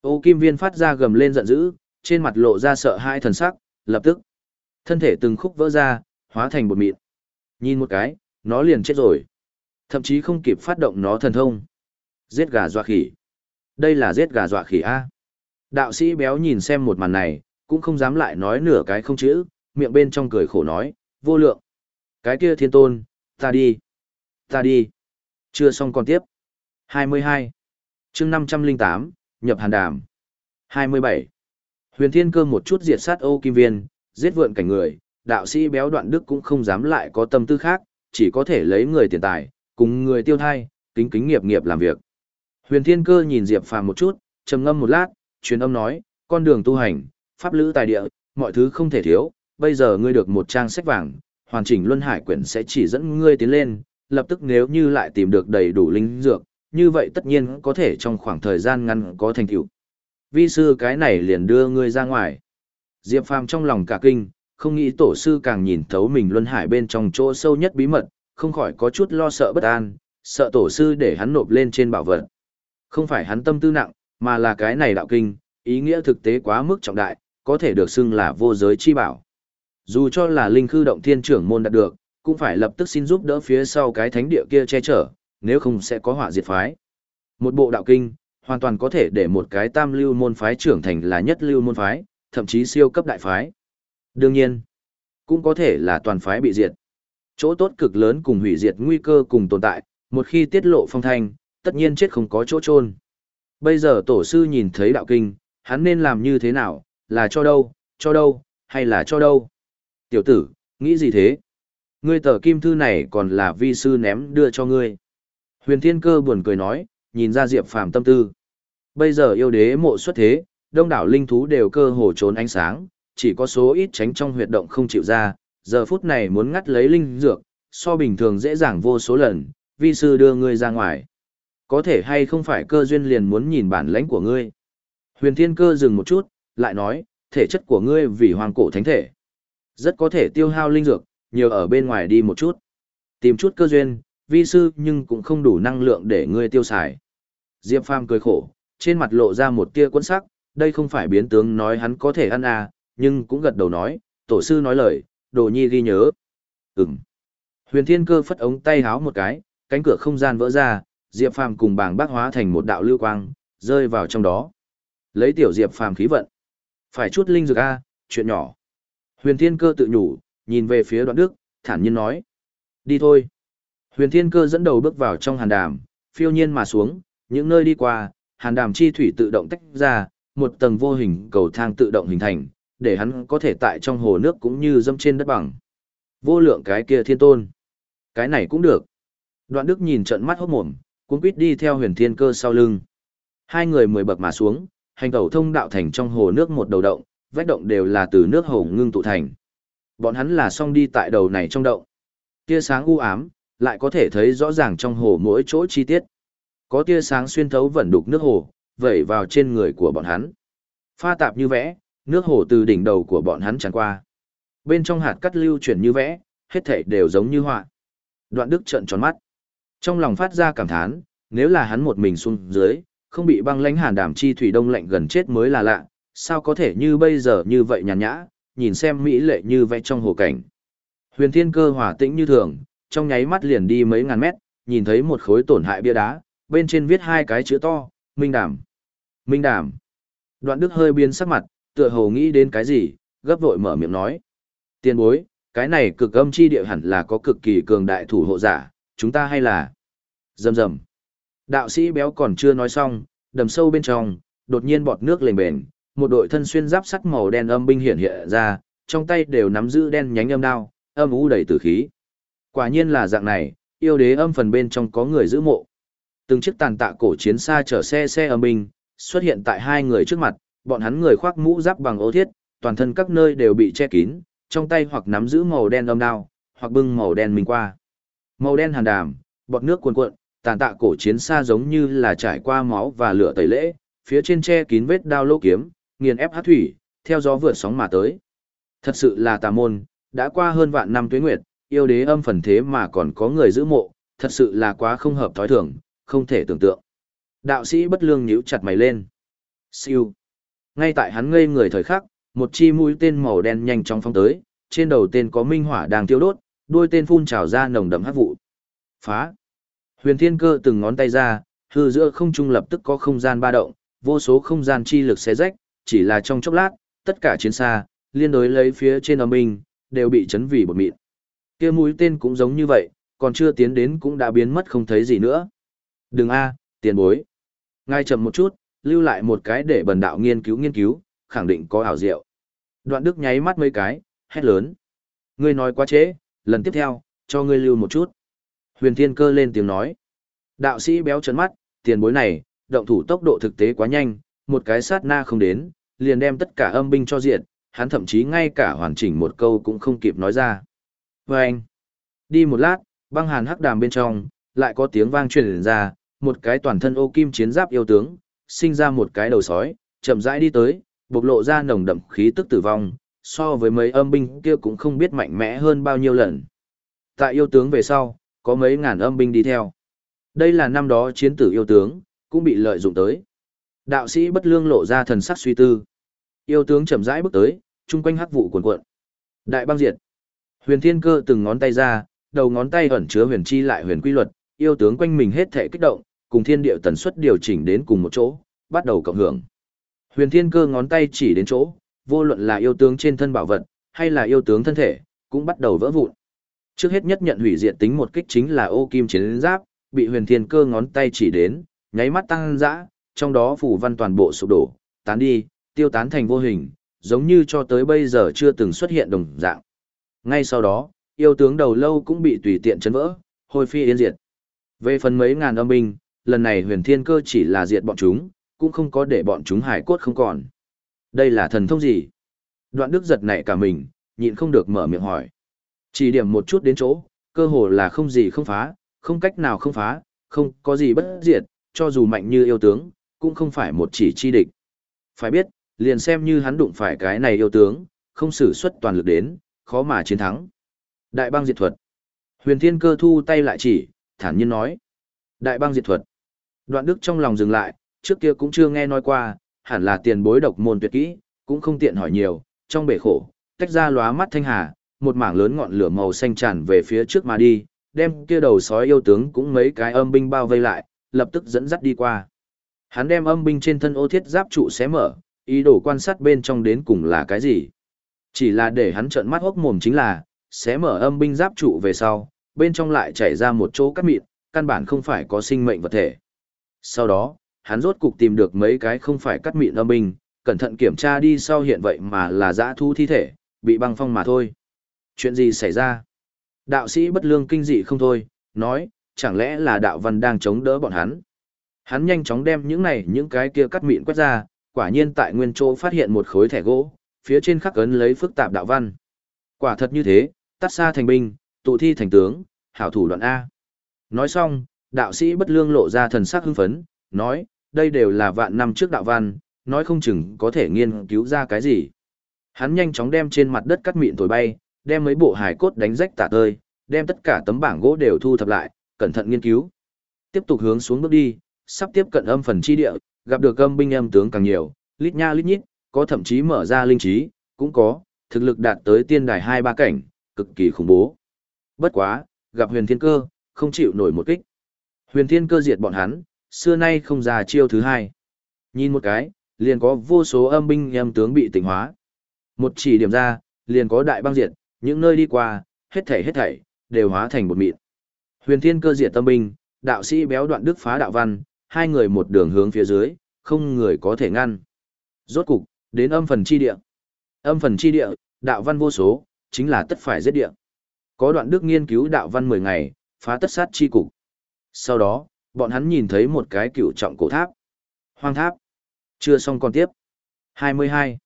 Ô Kim Viên phát ra gầm lên giận dữ, trên mặt lộ ra sợ hãi thần sắc, lập tức thân thể từng khúc vỡ ra, hóa thành bột mịn. Nhìn một cái, nó liền chết rồi. Thậm chí không kịp phát động nó thần thông. Giết gà dọa khỉ. Đây là giết gà dọa khỉ A. Đạo sĩ béo nhìn xem một màn này, cũng không dám lại nói nửa cái không chữ, miệng bên trong cười khổ nói, vô lượng. Cái kia thiên tôn, ta đi. Ta đi. Chưa xong còn tiếp. 22. chương 508, nhập hàn đàm. 27. Huyền thiên cơ một chút diệt sát Âu Kim Viên, giết vượn cảnh người, đạo sĩ béo đoạn đức cũng không dám lại có tâm tư khác, chỉ có thể lấy người tiền tài, cùng người tiêu thai, kính kính nghiệp nghiệp làm việc. Huyền thiên cơ nhìn Diệp Phàm một chút, trầm ngâm một lát, truyền âm nói, con đường tu hành, pháp lữ tài địa, mọi thứ không thể thiếu, bây giờ ngươi được một trang sách vàng, hoàn chỉnh luân hải quyển sẽ chỉ dẫn ngươi tiến lên, lập tức nếu như lại tìm được đầy đủ linh dược, như vậy tất nhiên có thể trong khoảng thời gian ngắn có thành tựu. Vi sư cái này liền đưa ngươi ra ngoài. Diệp Phàm trong lòng cả kinh, không nghĩ tổ sư càng nhìn thấu mình luân hải bên trong chỗ sâu nhất bí mật, không khỏi có chút lo sợ bất an, sợ tổ sư để hắn nộp lên trên bảo vật. Không phải hắn tâm tư nặng, mà là cái này đạo kinh, ý nghĩa thực tế quá mức trọng đại, có thể được xưng là vô giới chi bảo. Dù cho là linh khư động thiên trưởng môn đạt được, cũng phải lập tức xin giúp đỡ phía sau cái thánh địa kia che chở, nếu không sẽ có họa diệt phái. Một bộ đạo kinh, hoàn toàn có thể để một cái tam lưu môn phái trưởng thành là nhất lưu môn phái, thậm chí siêu cấp đại phái. Đương nhiên, cũng có thể là toàn phái bị diệt. Chỗ tốt cực lớn cùng hủy diệt nguy cơ cùng tồn tại, một khi tiết lộ phong thanh, tất nhiên chết không có chỗ chôn. Bây giờ tổ sư nhìn thấy đạo kinh, hắn nên làm như thế nào, là cho đâu, cho đâu, hay là cho đâu? Tiểu tử, nghĩ gì thế? Ngươi tờ kim thư này còn là vi sư ném đưa cho ngươi. Huyền Thiên Cơ buồn cười nói, nhìn ra Diệp Phàm tâm tư. Bây giờ yêu đế mộ xuất thế, đông đảo linh thú đều cơ hồ trốn ánh sáng, chỉ có số ít tránh trong huyệt động không chịu ra, giờ phút này muốn ngắt lấy linh dược, so bình thường dễ dàng vô số lần, vi sư đưa ngươi ra ngoài. Có thể hay không phải cơ duyên liền muốn nhìn bản lãnh của ngươi. Huyền Thiên Cơ dừng một chút, lại nói, thể chất của ngươi vì hoàng cổ thánh thể. Rất có thể tiêu hao linh dược, nhiều ở bên ngoài đi một chút. Tìm chút cơ duyên, vi sư nhưng cũng không đủ năng lượng để ngươi tiêu xài. Diệp Phàm cười khổ, trên mặt lộ ra một tia quẫn sắc, đây không phải biến tướng nói hắn có thể ăn à, nhưng cũng gật đầu nói, tổ sư nói lời, đồ nhi ghi nhớ. Ừm. Huyền Thiên Cơ phất ống tay háo một cái, cánh cửa không gian vỡ ra, Diệp Phàm cùng bảng bác hóa thành một đạo lưu quang, rơi vào trong đó. Lấy tiểu Diệp Phàm khí vận. Phải chút linh dược a, chuyện nhỏ. Huyền Thiên Cơ tự nhủ, nhìn về phía Đoạn Đức, thản nhiên nói: "Đi thôi." Huyền Thiên Cơ dẫn đầu bước vào trong hàn đàm, phiêu nhiên mà xuống, những nơi đi qua, hàn đàm chi thủy tự động tách ra, một tầng vô hình cầu thang tự động hình thành, để hắn có thể tại trong hồ nước cũng như dâm trên đất bằng. Vô lượng cái kia thiên tôn. Cái này cũng được. Đoạn Đức nhìn trận mắt hốt mồm, cuốn quýt đi theo huyền thiên cơ sau lưng. Hai người mười bậc mà xuống, hành tẩu thông đạo thành trong hồ nước một đầu động, vách động đều là từ nước hồ ngưng tụ thành. Bọn hắn là song đi tại đầu này trong động. Tia sáng u ám, lại có thể thấy rõ ràng trong hồ mỗi chỗ chi tiết. Có tia sáng xuyên thấu vẩn đục nước hồ, vẩy vào trên người của bọn hắn. Pha tạp như vẽ, nước hồ từ đỉnh đầu của bọn hắn tràn qua. Bên trong hạt cắt lưu chuyển như vẽ, hết thảy đều giống như họa. Đoạn Đức trợn tròn mắt. Trong lòng phát ra cảm thán, nếu là hắn một mình xuống dưới, không bị băng lãnh hàn đàm chi thủy đông lạnh gần chết mới là lạ, sao có thể như bây giờ như vậy nhàn nhã, nhìn xem mỹ lệ như vẽ trong hồ cảnh. Huyền Thiên Cơ hòa tĩnh như thường, trong nháy mắt liền đi mấy ngàn mét, nhìn thấy một khối tổn hại bia đá, bên trên viết hai cái chữ to, Minh Đàm. Minh Đàm. Đoạn Đức hơi biến sắc mặt, tựa hồ nghĩ đến cái gì, gấp vội mở miệng nói. Tiên bối, cái này cực âm chi địa hẳn là có cực kỳ cường đại thủ hộ giả, chúng ta hay là... Dầm dầm. Đạo sĩ béo còn chưa nói xong, đầm sâu bên trong, đột nhiên bọt nước lềnh bền, một đội thân xuyên giáp sắt màu đen âm binh hiện hiện ra, trong tay đều nắm giữ đen nhánh âm đao, âm u đầy tử khí. Quả nhiên là dạng này, yêu đế âm phần bên trong có người giữ mộ. Từng chiếc tàn tạ cổ chiến xa chở xe xe ở mình xuất hiện tại hai người trước mặt, bọn hắn người khoác mũ giáp bằng ô thiết, toàn thân các nơi đều bị che kín, trong tay hoặc nắm giữ màu đen âm đao, hoặc bưng màu đen mình qua. Màu đen hàn đàm, bọt nước cuồn cuộn, tàn tạ cổ chiến xa giống như là trải qua máu và lửa tẩy lễ, phía trên che kín vết đao lỗ kiếm, nghiền ép hát thủy, theo gió vượt sóng mà tới. Thật sự là tà môn, đã qua hơn vạn năm tuế nguyệt, yêu đế âm phần thế mà còn có người giữ mộ, thật sự là quá không hợp thói thường, không thể tưởng tượng. Đạo sĩ bất lương nhíu chặt mày lên. Siêu. Ngay tại hắn ngây người thời khắc, một chi mũi tên màu đen nhanh chóng phóng tới, trên đầu tên có minh hỏa đang tiêu đốt, đuôi tên phun trào ra nồng đậm hắc vụ. Phá! Huyền Thiên Cơ từng ngón tay ra, hư giữa không trung lập tức có không gian ba động, vô số không gian chi lực xé rách, chỉ là trong chốc lát, tất cả chiến xa, liên đối lấy phía trên âm minh, đều bị chấn vì bột mịn. Kia mũi tên cũng giống như vậy, còn chưa tiến đến cũng đã biến mất không thấy gì nữa. Đừng a, tiền bối. Ngay chậm một chút, lưu lại một cái để bần đạo nghiên cứu nghiên cứu, khẳng định có ảo diệu. Đoạn Đức nháy mắt mấy cái, hét lớn. Ngươi nói quá trễ, lần tiếp theo, cho ngươi lưu một chút. Huyền Thiên Cơ lên tiếng nói. Đạo sĩ béo trấn mắt, tiền bối này, động thủ tốc độ thực tế quá nhanh, một cái sát na không đến, liền đem tất cả âm binh cho diện, hắn thậm chí ngay cả hoàn chỉnh một câu cũng không kịp nói ra. Và anh, đi một lát, băng hàn hắc đàm bên trong, lại có tiếng vang truyền ra, một cái toàn thân ô kim chiến giáp yêu tướng, sinh ra một cái đầu sói, chậm rãi đi tới, bộc lộ ra nồng đậm khí tức tử vong, so với mấy âm binh kia cũng không biết mạnh mẽ hơn bao nhiêu lần. Tại yêu tướng về sau, có mấy ngàn âm binh đi theo. Đây là năm đó chiến tử yêu tướng, cũng bị lợi dụng tới. Đạo sĩ bất lương lộ ra thần sắc suy tư. Yêu tướng chậm rãi bước tới, chung quanh hắc vụ cuồn cuộn. Đại băng diệt. Huyền Thiên Cơ từng ngón tay ra, đầu ngón tay ẩn chứa huyền chi lại huyền quy luật, yêu tướng quanh mình hết thể kích động, cùng thiên địa tần suất điều chỉnh đến cùng một chỗ, bắt đầu cộng hưởng. Huyền Thiên Cơ ngón tay chỉ đến chỗ, vô luận là yêu tướng trên thân bảo vật, hay là yêu tướng thân thể, cũng bắt đầu vỡ vụn. Trước hết nhất nhận hủy diệt tính một kích chính là ô kim chiến giáp, bị Huyền Thiên Cơ ngón tay chỉ đến, nháy mắt tăng dã, trong đó phủ văn toàn bộ sụp đổ, tán đi, tiêu tán thành vô hình, giống như cho tới bây giờ chưa từng xuất hiện đồng dạng. Ngay sau đó, yêu tướng đầu lâu cũng bị tùy tiện chấn vỡ, hồi phi yên diệt. Về phần mấy ngàn âm binh, lần này huyền thiên cơ chỉ là diệt bọn chúng, cũng không có để bọn chúng hải cốt không còn. Đây là thần thông gì? Đoạn đức giật nảy cả mình, nhịn không được mở miệng hỏi. Chỉ điểm một chút đến chỗ, cơ hồ là không gì không phá, không cách nào không phá, không có gì bất diệt, cho dù mạnh như yêu tướng, cũng không phải một chỉ chi địch. Phải biết, liền xem như hắn đụng phải cái này yêu tướng, không sử xuất toàn lực đến, khó mà chiến thắng. Đại băng diệt thuật. Huyền Thiên Cơ thu tay lại chỉ, thản nhiên nói. Đại băng diệt thuật. Đoạn Đức trong lòng dừng lại, trước kia cũng chưa nghe nói qua, hẳn là tiền bối độc môn tuyệt kỹ, cũng không tiện hỏi nhiều, trong bể khổ, tách ra lóa mắt thanh hà, một mảng lớn ngọn lửa màu xanh tràn về phía trước mà đi, đem kia đầu sói yêu tướng cũng mấy cái âm binh bao vây lại, lập tức dẫn dắt đi qua. Hắn đem âm binh trên thân ô thiết giáp trụ xé mở, ý đồ quan sát bên trong đến cùng là cái gì. Chỉ là để hắn trợn mắt hốc mồm chính là, xé mở âm binh giáp trụ về sau, bên trong lại chảy ra một chỗ cắt mịn, căn bản không phải có sinh mệnh vật thể. Sau đó, hắn rốt cục tìm được mấy cái không phải cắt mịn âm binh, cẩn thận kiểm tra đi sau hiện vậy mà là dã thu thi thể, bị băng phong mà thôi. Chuyện gì xảy ra? Đạo sĩ bất lương kinh dị không thôi, nói, chẳng lẽ là đạo văn đang chống đỡ bọn hắn. Hắn nhanh chóng đem những này những cái kia cắt mịn quét ra, quả nhiên tại nguyên chỗ phát hiện một khối thẻ gỗ, phía trên khắc ấn lấy phức tạp đạo văn. Quả thật như thế, tắt xa thành binh, tụ thi thành tướng, hảo thủ đoạn A. Nói xong, đạo sĩ bất lương lộ ra thần sắc hưng phấn, nói, đây đều là vạn năm trước đạo văn, nói không chừng có thể nghiên cứu ra cái gì. Hắn nhanh chóng đem trên mặt đất cắt mịn thổi bay, đem mấy bộ hài cốt đánh rách tả tơi, đem tất cả tấm bảng gỗ đều thu thập lại, cẩn thận nghiên cứu. Tiếp tục hướng xuống bước đi, sắp tiếp cận âm phần chi địa, gặp được âm binh âm tướng càng nhiều, lít nha lít nhít, có thậm chí mở ra linh trí, cũng có, thực lực đạt tới tiên đài hai ba cảnh, cực kỳ khủng bố. Bất quá, gặp huyền thiên cơ, không chịu nổi một kích. Huyền thiên cơ diệt bọn hắn, xưa nay không ra chiêu thứ hai. Nhìn một cái, liền có vô số âm binh âm tướng bị tỉnh hóa. Một chỉ điểm ra, liền có đại băng diệt, những nơi đi qua, hết thảy hết thảy, đều hóa thành một mịn. Huyền thiên cơ diệt tâm binh, đạo sĩ béo đoạn đức phá đạo văn, hai người một đường hướng phía dưới, không người có thể ngăn. Rốt cục, đến âm phần chi địa. Âm phần chi địa, đạo văn vô số, chính là tất phải giết địa. Có đoạn đức nghiên cứu đạo văn 10 ngày, phá tất sát chi cục. Sau đó, bọn hắn nhìn thấy một cái cựu trọng cổ tháp. Hoang tháp. Chưa xong còn tiếp. 22.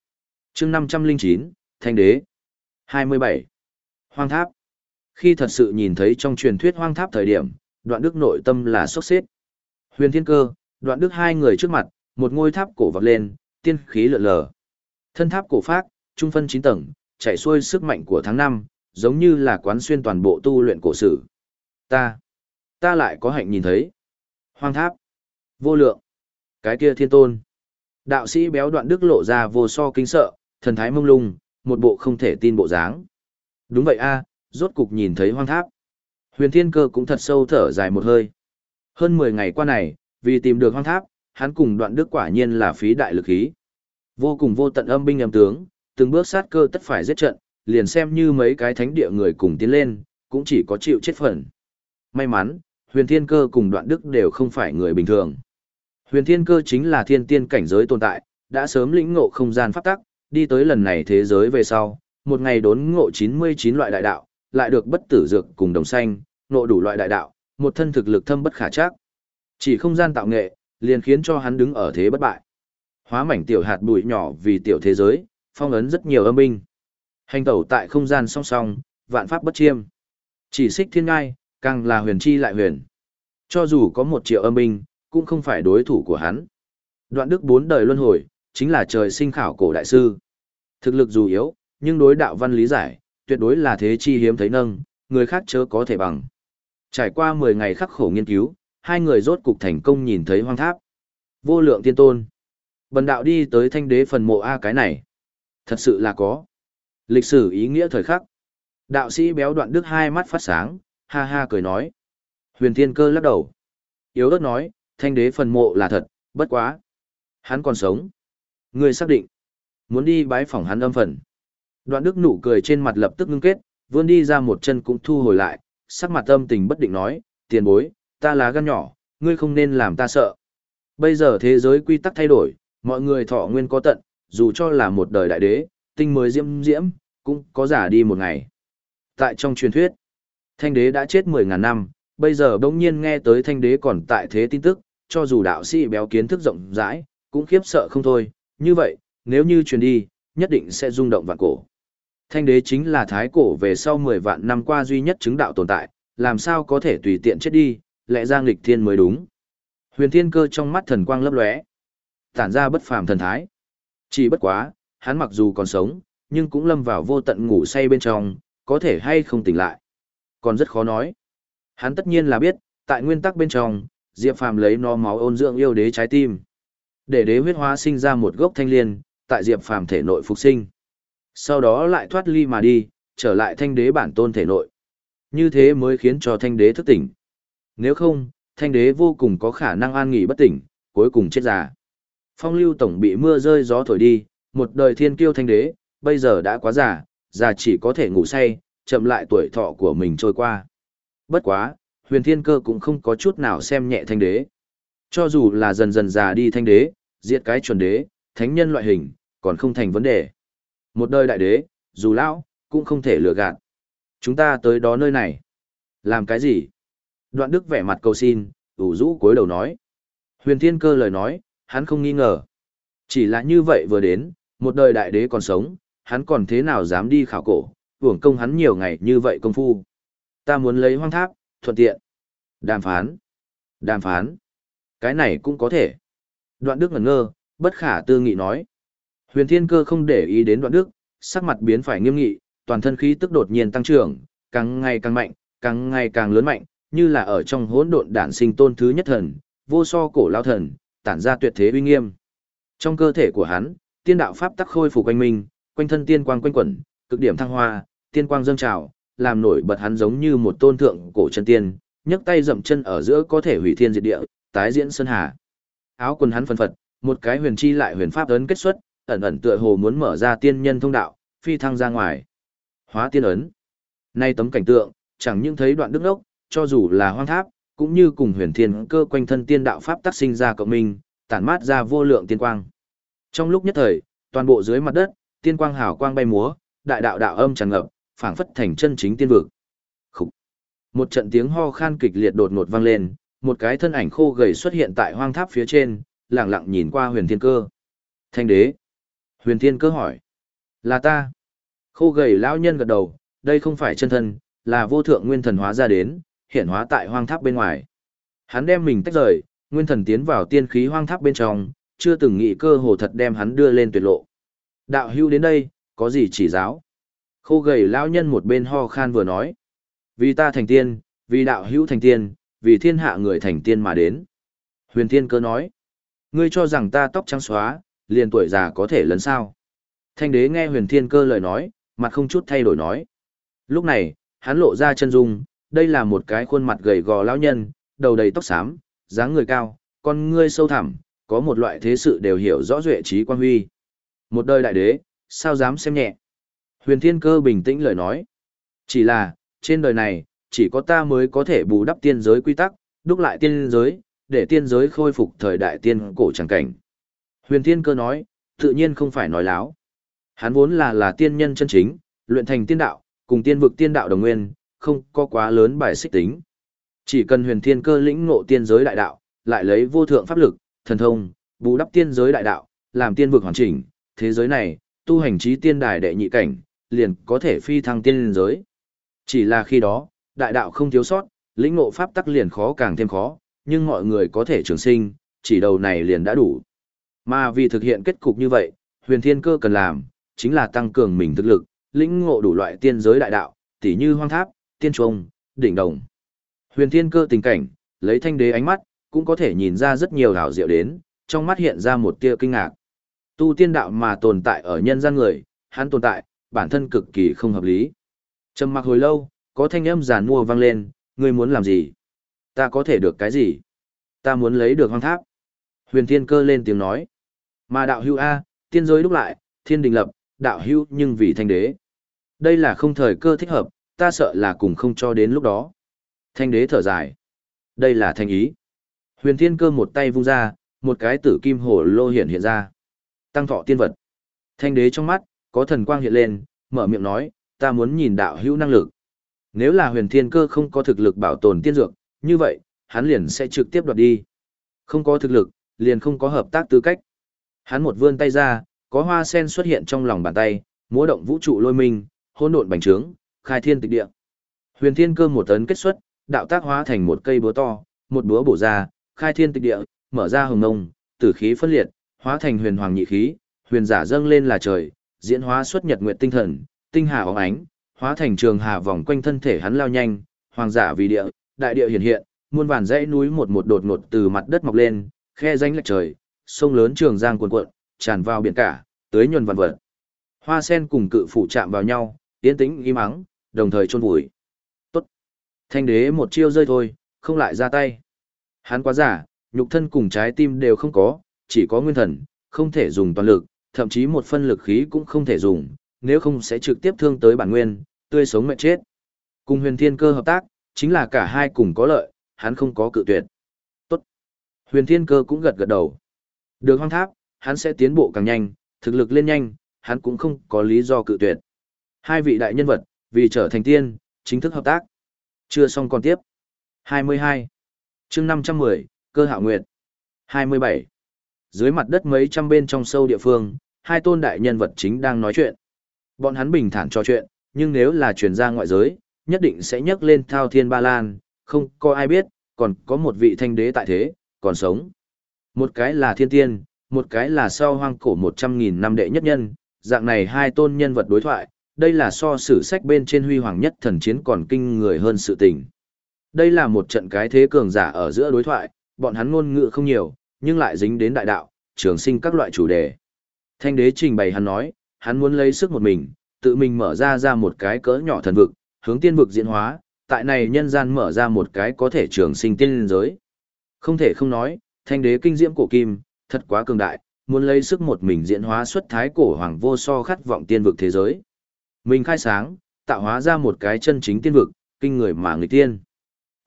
chương 509, Thanh Đế. 27. Hoang tháp. Khi thật sự nhìn thấy trong truyền thuyết hoang tháp thời điểm, đoạn đức nội tâm là sốc xếp. Huyền thiên cơ, đoạn đức hai người trước mặt, một ngôi tháp cổ vọt lên, tiên khí lượn lờ. Thân tháp cổ phát, trung phân 9 tầng, chạy xuôi sức mạnh của tháng 5, giống như là quán xuyên toàn bộ tu luyện cổ sử. Ta, ta lại có hạnh nhìn thấy. Hoang tháp, vô lượng, cái kia thiên tôn. Đạo sĩ béo đoạn đức lộ ra vô so kinh sợ, thần thái mông lung, một bộ không thể tin bộ dáng. Đúng vậy a, rốt cục nhìn thấy hoang tháp. Huyền thiên cơ cũng thật sâu thở dài một hơi. Hơn 10 ngày qua này, vì tìm được hoang tháp, hắn cùng đoạn đức quả nhiên là phí đại lực khí. Vô cùng vô tận âm binh âm tướng, từng bước sát cơ tất phải giết trận, liền xem như mấy cái thánh địa người cùng tiến lên, cũng chỉ có chịu chết phần. May mắn, huyền thiên cơ cùng đoạn đức đều không phải người bình thường. Huyền thiên cơ chính là thiên tiên cảnh giới tồn tại, đã sớm lĩnh ngộ không gian pháp tắc, đi tới lần này thế giới về sau, một ngày đốn ngộ 99 loại đại đạo, lại được bất tử dược cùng đồng xanh, ngộ đủ loại đại đạo, một thân thực lực thâm bất khả chắc. Chỉ không gian tạo nghệ, liền khiến cho hắn đứng ở thế bất bại. Hóa mảnh tiểu hạt bụi nhỏ vì tiểu thế giới, phong ấn rất nhiều âm binh. Hành tẩu tại không gian song song, vạn pháp bất chiêm. Chỉ xích thiên ngai, càng là huyền chi lại huyền. Cho dù có một triệu âm binh, cũng không phải đối thủ của hắn. Đoạn đức bốn đời luân hồi, chính là trời sinh khảo cổ đại sư. Thực lực dù yếu, nhưng đối đạo văn lý giải, tuyệt đối là thế chi hiếm thấy nâng, người khác chớ có thể bằng. Trải qua 10 ngày khắc khổ nghiên cứu, hai người rốt cục thành công nhìn thấy hoang tháp. Vô lượng tiên tôn. Bần đạo đi tới thanh đế phần mộ A cái này. Thật sự là có. Lịch sử ý nghĩa thời khắc. Đạo sĩ béo đoạn đức hai mắt phát sáng, ha ha cười nói. Huyền thiên cơ lắc đầu. Yếu ớt nói, thanh đế phần mộ là thật, bất quá. Hắn còn sống. Người xác định. Muốn đi bái phỏng hắn âm phần. Đoạn đức nụ cười trên mặt lập tức ngưng kết, vươn đi ra một chân cũng thu hồi lại, sắc mặt âm tình bất định nói, tiền bối, ta là gan nhỏ, ngươi không nên làm ta sợ. Bây giờ thế giới quy tắc thay đổi, mọi người thọ nguyên có tận, dù cho là một đời đại đế, tinh mới diễm diễm, cũng có giả đi một ngày. Tại trong truyền thuyết, thanh đế đã chết 10.000 năm, bây giờ bỗng nhiên nghe tới thanh đế còn tại thế tin tức, cho dù đạo sĩ béo kiến thức rộng rãi, cũng khiếp sợ không thôi, như vậy, nếu như truyền đi, nhất định sẽ rung động vạn cổ. Thanh đế chính là thái cổ về sau 10 vạn năm qua duy nhất chứng đạo tồn tại, làm sao có thể tùy tiện chết đi, lẽ ra nghịch thiên mới đúng. Huyền thiên cơ trong mắt thần quang lấp lóe, tản ra bất phàm thần thái. Chỉ bất quá, hắn mặc dù còn sống, nhưng cũng lâm vào vô tận ngủ say bên trong, có thể hay không tỉnh lại. Còn rất khó nói. Hắn tất nhiên là biết, tại nguyên tắc bên trong, Diệp Phàm lấy nó máu ôn dưỡng yêu đế trái tim. Để đế huyết hóa sinh ra một gốc thanh liên, tại Diệp Phàm thể nội phục sinh. Sau đó lại thoát ly mà đi, trở lại thanh đế bản tôn thể nội. Như thế mới khiến cho thanh đế thức tỉnh. Nếu không, thanh đế vô cùng có khả năng an nghỉ bất tỉnh, cuối cùng chết già. Phong lưu tổng bị mưa rơi gió thổi đi, một đời thiên kiêu thanh đế, bây giờ đã quá già, già chỉ có thể ngủ say, chậm lại tuổi thọ của mình trôi qua. Bất quá, huyền thiên cơ cũng không có chút nào xem nhẹ thanh đế. Cho dù là dần dần già đi thanh đế, diệt cái chuẩn đế, thánh nhân loại hình, còn không thành vấn đề. Một đời đại đế, dù lão, cũng không thể lừa gạt. Chúng ta tới đó nơi này. Làm cái gì? Đoạn đức vẻ mặt cầu xin, ủ rũ cối đầu nói. Huyền thiên cơ lời nói, hắn không nghi ngờ. Chỉ là như vậy vừa đến, một đời đại đế còn sống, hắn còn thế nào dám đi khảo cổ, hưởng công hắn nhiều ngày như vậy công phu. Ta muốn lấy hoang tháp, thuận tiện. Đàm phán. Đàm phán. Cái này cũng có thể. Đoạn đức ngẩn ngơ, bất khả tư nghị nói. Huyền thiên cơ không để ý đến đoạn đức, sắc mặt biến phải nghiêm nghị, toàn thân khí tức đột nhiên tăng trưởng, càng ngày càng mạnh, càng ngày càng lớn mạnh, như là ở trong hỗn độn đản sinh tôn thứ nhất thần, vô so cổ lao thần, tản ra tuyệt thế uy nghiêm. Trong cơ thể của hắn, tiên đạo pháp tắc khôi phục quanh mình quanh thân tiên quang quanh quẩn, cực điểm thăng hoa, tiên quang dâng trào, làm nổi bật hắn giống như một tôn thượng cổ chân tiên, nhấc tay dậm chân ở giữa có thể hủy thiên diệt địa, tái diễn sơn hà. Áo quần hắn phân phật, một cái huyền chi lại huyền pháp ấn kết xuất, ẩn ẩn tựa hồ muốn mở ra tiên nhân thông đạo, phi thăng ra ngoài. Hóa tiên ấn. Nay tấm cảnh tượng, chẳng những thấy đoạn đức đốc, cho dù là hoang tháp, cũng như cùng huyền thiên cơ quanh thân tiên đạo pháp tác sinh ra cộng minh, tản mát ra vô lượng tiên quang. Trong lúc nhất thời, toàn bộ dưới mặt đất, tiên quang hào quang bay múa, đại đạo đạo âm tràn ngập, phảng phất thành chân chính tiên vực. Khủ. Một trận tiếng ho khan kịch liệt đột ngột vang lên, một cái thân ảnh khô gầy xuất hiện tại hoang tháp phía trên, lặng lặng nhìn qua huyền thiên cơ. Thanh đế. Huyền thiên cơ hỏi. Là ta. Khô gầy lão nhân gật đầu, đây không phải chân thân, là vô thượng nguyên thần hóa ra đến, hiện hóa tại hoang tháp bên ngoài. Hắn đem mình tách rời, nguyên thần tiến vào tiên khí hoang tháp bên trong, chưa từng nghĩ cơ hồ thật đem hắn đưa lên tuyệt lộ. Đạo hưu đến đây, có gì chỉ giáo? Khô gầy lão nhân một bên ho khan vừa nói. Vì ta thành tiên, vì đạo hữu thành tiên, vì thiên hạ người thành tiên mà đến. Huyền thiên cơ nói. Ngươi cho rằng ta tóc trắng xóa, liền tuổi già có thể lấn sao. Thanh đế nghe huyền thiên cơ lời nói, mặt không chút thay đổi nói. Lúc này, hắn lộ ra chân dung, đây là một cái khuôn mặt gầy gò lão nhân, đầu đầy tóc xám, dáng người cao, con ngươi sâu thẳm, có một loại thế sự đều hiểu rõ duệ trí quan huy. Một đời đại đế, sao dám xem nhẹ. Huyền thiên cơ bình tĩnh lời nói. Chỉ là, trên đời này, chỉ có ta mới có thể bù đắp tiên giới quy tắc, đúc lại tiên giới, để tiên giới khôi phục thời đại tiên cổ chẳng cảnh. Huyền thiên cơ nói, tự nhiên không phải nói láo. Hắn vốn là là tiên nhân chân chính, luyện thành tiên đạo, cùng tiên vực tiên đạo đồng nguyên, không có quá lớn bài xích tính. Chỉ cần huyền thiên cơ lĩnh ngộ tiên giới đại đạo, lại lấy vô thượng pháp lực, thần thông, bù đắp tiên giới đại đạo, làm tiên vực hoàn chỉnh, thế giới này, tu hành trí tiên đài đệ nhị cảnh, liền có thể phi thăng tiên giới. Chỉ là khi đó, đại đạo không thiếu sót, lĩnh ngộ pháp tắc liền khó càng thêm khó, nhưng mọi người có thể trường sinh, chỉ đầu này liền đã đủ. Mà vì thực hiện kết cục như vậy, huyền thiên cơ cần làm, chính là tăng cường mình thực lực, lĩnh ngộ đủ loại tiên giới đại đạo, tỉ như hoang tháp, tiên trung, đỉnh đồng. Huyền thiên cơ tình cảnh, lấy thanh đế ánh mắt, cũng có thể nhìn ra rất nhiều hảo diệu đến, trong mắt hiện ra một tia kinh ngạc. Tu tiên đạo mà tồn tại ở nhân gian người, hắn tồn tại, bản thân cực kỳ không hợp lý. Trầm mặc hồi lâu, có thanh âm giàn mua vang lên, ngươi muốn làm gì? Ta có thể được cái gì? Ta muốn lấy được hoang tháp. Huyền thiên cơ lên tiếng nói. Mà đạo hưu A, tiên giới đúc lại, thiên đình lập, đạo hưu nhưng vì thanh đế. Đây là không thời cơ thích hợp, ta sợ là cùng không cho đến lúc đó. Thanh đế thở dài. Đây là thanh ý. Huyền thiên cơ một tay vung ra, một cái tử kim hổ lô hiện hiện ra. Tăng thọ tiên vật. Thanh đế trong mắt, có thần quang hiện lên, mở miệng nói, ta muốn nhìn đạo hữu năng lực. Nếu là huyền thiên cơ không có thực lực bảo tồn tiên dược, như vậy, hắn liền sẽ trực tiếp đoạt đi. Không có thực lực, liền không có hợp tác tư cách. Hắn một vươn tay ra, có hoa sen xuất hiện trong lòng bàn tay, múa động vũ trụ lôi minh, hỗn độn bành trướng, khai thiên tịch địa. Huyền thiên cơ một tấn kết xuất, đạo tác hóa thành một cây búa to, một búa bổ ra, khai thiên tịch địa, mở ra hồng ngông, tử khí phân liệt, hóa thành huyền hoàng nhị khí, huyền giả dâng lên là trời, diễn hóa xuất nhật nguyện tinh thần, tinh hà óng ánh, hóa thành trường hà vòng quanh thân thể hắn lao nhanh, hoàng giả vì địa, đại địa hiện hiện, muôn vàn dãy núi một một đột ngột từ mặt đất mọc lên, khe danh lệch trời, sông lớn trường giang cuồn cuộn, tràn vào biển cả, tưới nhuần vạn vật. Hoa sen cùng cự phủ chạm vào nhau, yên tĩnh im ắng, đồng thời chôn vùi. Tốt. Thanh đế một chiêu rơi thôi, không lại ra tay. Hắn quá giả, nhục thân cùng trái tim đều không có, chỉ có nguyên thần, không thể dùng toàn lực, thậm chí một phân lực khí cũng không thể dùng, nếu không sẽ trực tiếp thương tới bản nguyên, tươi sống mệt chết. Cùng huyền thiên cơ hợp tác, chính là cả hai cùng có lợi, hắn không có cự tuyệt. Tốt. Huyền thiên cơ cũng gật gật đầu. Được hoang tháp, hắn sẽ tiến bộ càng nhanh, thực lực lên nhanh, hắn cũng không có lý do cự tuyệt. Hai vị đại nhân vật, vì trở thành tiên, chính thức hợp tác. Chưa xong còn tiếp. 22. chương 510, cơ hạo nguyệt. 27. Dưới mặt đất mấy trăm bên trong sâu địa phương, hai tôn đại nhân vật chính đang nói chuyện. Bọn hắn bình thản trò chuyện, nhưng nếu là truyền ra ngoại giới, nhất định sẽ nhắc lên thao thiên ba lan, không có ai biết, còn có một vị thanh đế tại thế, còn sống. Một cái là thiên tiên, một cái là sau hoang cổ 100.000 năm đệ nhất nhân, dạng này hai tôn nhân vật đối thoại, đây là so sử sách bên trên huy hoàng nhất thần chiến còn kinh người hơn sự tình. Đây là một trận cái thế cường giả ở giữa đối thoại, bọn hắn ngôn ngữ không nhiều, nhưng lại dính đến đại đạo, trường sinh các loại chủ đề. Thanh đế trình bày hắn nói, hắn muốn lấy sức một mình, tự mình mở ra ra một cái cỡ nhỏ thần vực, hướng tiên vực diễn hóa, tại này nhân gian mở ra một cái có thể trường sinh tiên linh giới. Không thể không nói, thanh đế kinh diễm cổ kim, thật quá cường đại, muốn lấy sức một mình diễn hóa xuất thái cổ hoàng vô so khát vọng tiên vực thế giới. Mình khai sáng, tạo hóa ra một cái chân chính tiên vực, kinh người mà người tiên.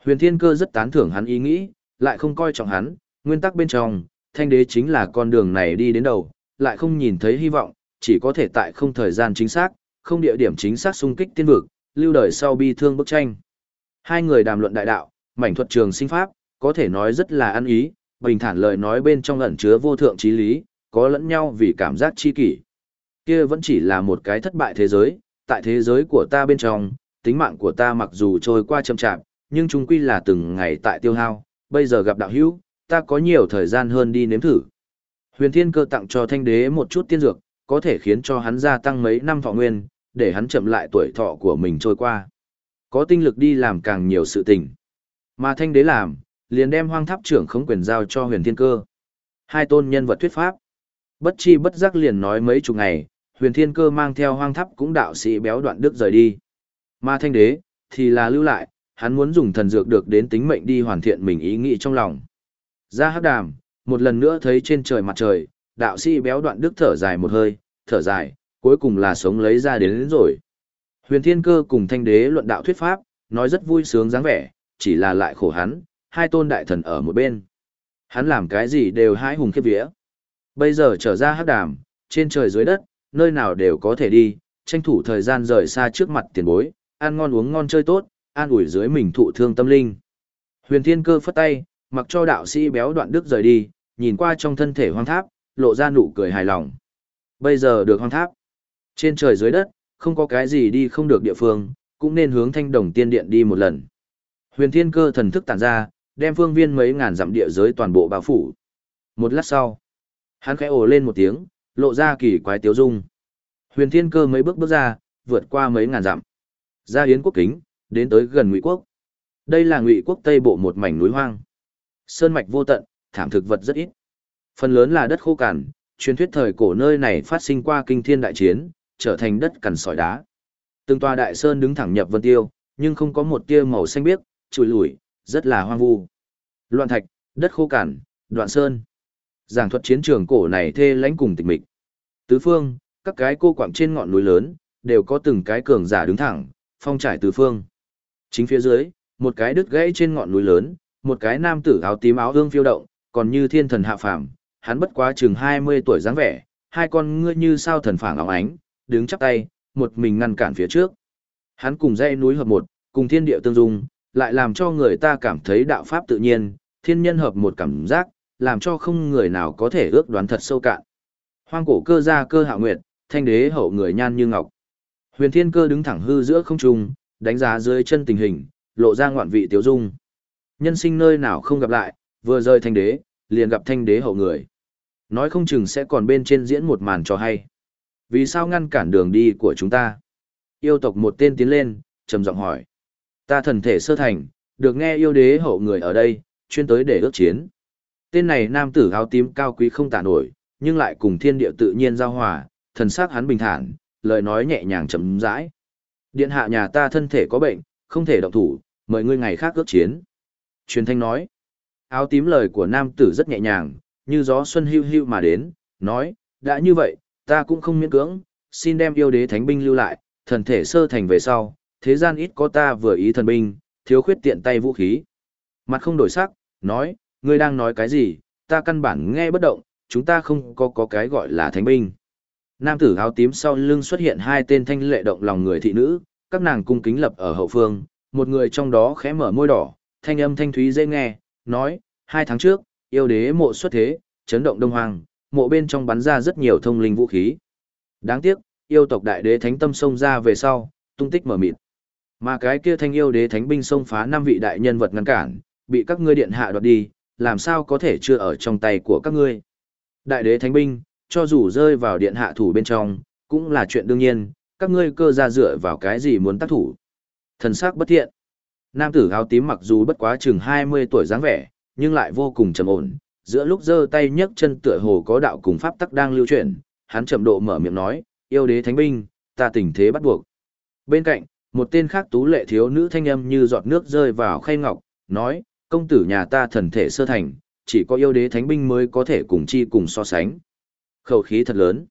Huyền Thiên Cơ rất tán thưởng hắn ý nghĩ, lại không coi trọng hắn, nguyên tắc bên trong, thanh đế chính là con đường này đi đến đầu, lại không nhìn thấy hy vọng, chỉ có thể tại không thời gian chính xác, không địa điểm chính xác xung kích tiên vực, lưu đời sau bi thương bức tranh. Hai người đàm luận đại đạo, mảnh thuật trường sinh pháp, có thể nói rất là ăn ý, bình thản lời nói bên trong ẩn chứa vô thượng trí lý, có lẫn nhau vì cảm giác chi kỷ. Kia vẫn chỉ là một cái thất bại thế giới, tại thế giới của ta bên trong, tính mạng của ta mặc dù trôi qua chậm chạp, nhưng chúng quy là từng ngày tại tiêu hao, bây giờ gặp đạo hữu, ta có nhiều thời gian hơn đi nếm thử. Huyền Thiên Cơ tặng cho Thanh Đế một chút tiên dược, có thể khiến cho hắn gia tăng mấy năm thọ nguyên, để hắn chậm lại tuổi thọ của mình trôi qua. Có tinh lực đi làm càng nhiều sự tình. Mà Thanh Đế làm, liền đem hoang tháp trưởng khống quyền giao cho huyền thiên cơ. Hai tôn nhân vật thuyết pháp. Bất chi bất giác liền nói mấy chục ngày, huyền thiên cơ mang theo hoang tháp cũng đạo sĩ béo đoạn đức rời đi. Mà thanh đế, thì là lưu lại, hắn muốn dùng thần dược được đến tính mệnh đi hoàn thiện mình ý nghĩ trong lòng. Ra hắc đàm, một lần nữa thấy trên trời mặt trời, đạo sĩ béo đoạn đức thở dài một hơi, thở dài, cuối cùng là sống lấy ra đến, đến rồi. Huyền thiên cơ cùng thanh đế luận đạo thuyết pháp, nói rất vui sướng dáng vẻ, chỉ là lại khổ hắn, hai tôn đại thần ở một bên. Hắn làm cái gì đều hãi hùng khiếp vía. Bây giờ trở ra hắc đàm, trên trời dưới đất, nơi nào đều có thể đi, tranh thủ thời gian rời xa trước mặt tiền bối, ăn ngon uống ngon chơi tốt, an ủi dưới mình thụ thương tâm linh. Huyền Thiên Cơ phất tay, mặc cho đạo sĩ béo đoạn đức rời đi, nhìn qua trong thân thể hoang tháp, lộ ra nụ cười hài lòng. Bây giờ được hoang tháp. Trên trời dưới đất, không có cái gì đi không được địa phương, cũng nên hướng thanh đồng tiên điện đi một lần. Huyền Thiên Cơ thần thức tản ra, đem phương viên mấy ngàn dặm địa giới toàn bộ bao phủ. Một lát sau, hắn khẽ ồ lên một tiếng, lộ ra kỳ quái tiếu dung. Huyền Thiên Cơ mấy bước bước ra, vượt qua mấy ngàn dặm. Ra Yến quốc kính, đến tới gần Ngụy quốc. Đây là Ngụy quốc Tây bộ một mảnh núi hoang. Sơn mạch vô tận, thảm thực vật rất ít. Phần lớn là đất khô cằn, truyền thuyết thời cổ nơi này phát sinh qua kinh thiên đại chiến, trở thành đất cằn sỏi đá. Từng tòa đại sơn đứng thẳng nhập vân tiêu, nhưng không có một tia màu xanh biếc, trùi lủi, rất là hoang vu. Loạn thạch, đất khô cằn, đoạn sơn. Giảng thuật chiến trường cổ này thê lãnh cùng tịch mịch. Tứ phương, các cái cô quạng trên ngọn núi lớn, đều có từng cái cường giả đứng thẳng, phong trải tứ phương. Chính phía dưới, một cái đứt gãy trên ngọn núi lớn, một cái nam tử áo tím áo hương phiêu động, còn như thiên thần hạ phàm, hắn bất quá chừng 20 tuổi dáng vẻ, hai con ngươi như sao thần phảng óng ánh, đứng chắp tay, một mình ngăn cản phía trước. Hắn cùng dãy núi hợp một, cùng thiên địa tương dung, lại làm cho người ta cảm thấy đạo pháp tự nhiên, thiên nhân hợp một cảm giác, làm cho không người nào có thể ước đoán thật sâu cạn. Hoang cổ cơ gia cơ hạ nguyệt, thanh đế hậu người nhan như ngọc. Huyền thiên cơ đứng thẳng hư giữa không trung, đánh giá dưới chân tình hình, lộ ra ngoạn vị tiểu dung. Nhân sinh nơi nào không gặp lại, vừa rời thanh đế, liền gặp thanh đế hậu người. Nói không chừng sẽ còn bên trên diễn một màn cho hay. Vì sao ngăn cản đường đi của chúng ta? Yêu tộc một tên tiến lên, trầm giọng hỏi. Ta thần thể sơ thành, được nghe yêu đế hậu người ở đây, chuyên tới để ước chiến. Tên này nam tử áo tím cao quý không tả nổi, nhưng lại cùng thiên địa tự nhiên giao hòa, thần sắc hắn bình thản, lời nói nhẹ nhàng chậm rãi. Điện hạ nhà ta thân thể có bệnh, không thể động thủ, mời ngươi ngày khác ước chiến. Truyền thanh nói, áo tím lời của nam tử rất nhẹ nhàng, như gió xuân hưu hưu mà đến, nói, đã như vậy, ta cũng không miễn cưỡng, xin đem yêu đế thánh binh lưu lại, thần thể sơ thành về sau, thế gian ít có ta vừa ý thần binh, thiếu khuyết tiện tay vũ khí. Mặt không đổi sắc, nói, ngươi đang nói cái gì, ta căn bản nghe bất động, chúng ta không có có cái gọi là thánh binh. Nam tử áo tím sau lưng xuất hiện hai tên thanh lệ động lòng người thị nữ, các nàng cung kính lập ở hậu phương, một người trong đó khẽ mở môi đỏ, thanh âm thanh thúy dễ nghe, nói, hai tháng trước, yêu đế mộ xuất thế, chấn động đông hoàng, mộ bên trong bắn ra rất nhiều thông linh vũ khí. Đáng tiếc, yêu tộc đại đế thánh tâm xông ra về sau, tung tích mở mịt. Mà cái kia thanh yêu đế thánh binh xông phá năm vị đại nhân vật ngăn cản, bị các ngươi điện hạ đoạt đi, làm sao có thể chưa ở trong tay của các ngươi. Đại đế thánh binh, cho dù rơi vào điện hạ thủ bên trong, cũng là chuyện đương nhiên, các ngươi cơ ra dựa vào cái gì muốn tác thủ. Thần sắc bất thiện. Nam tử áo tím mặc dù bất quá chừng 20 tuổi dáng vẻ, nhưng lại vô cùng trầm ổn, giữa lúc giơ tay nhấc chân tựa hồ có đạo cùng pháp tắc đang lưu chuyển, hắn chậm độ mở miệng nói, yêu đế thánh binh, ta tình thế bắt buộc. Bên cạnh, một tên khác tú lệ thiếu nữ thanh âm như giọt nước rơi vào khay ngọc, nói, công tử nhà ta thần thể sơ thành, chỉ có yêu đế thánh binh mới có thể cùng chi cùng so sánh. Khẩu khí thật lớn.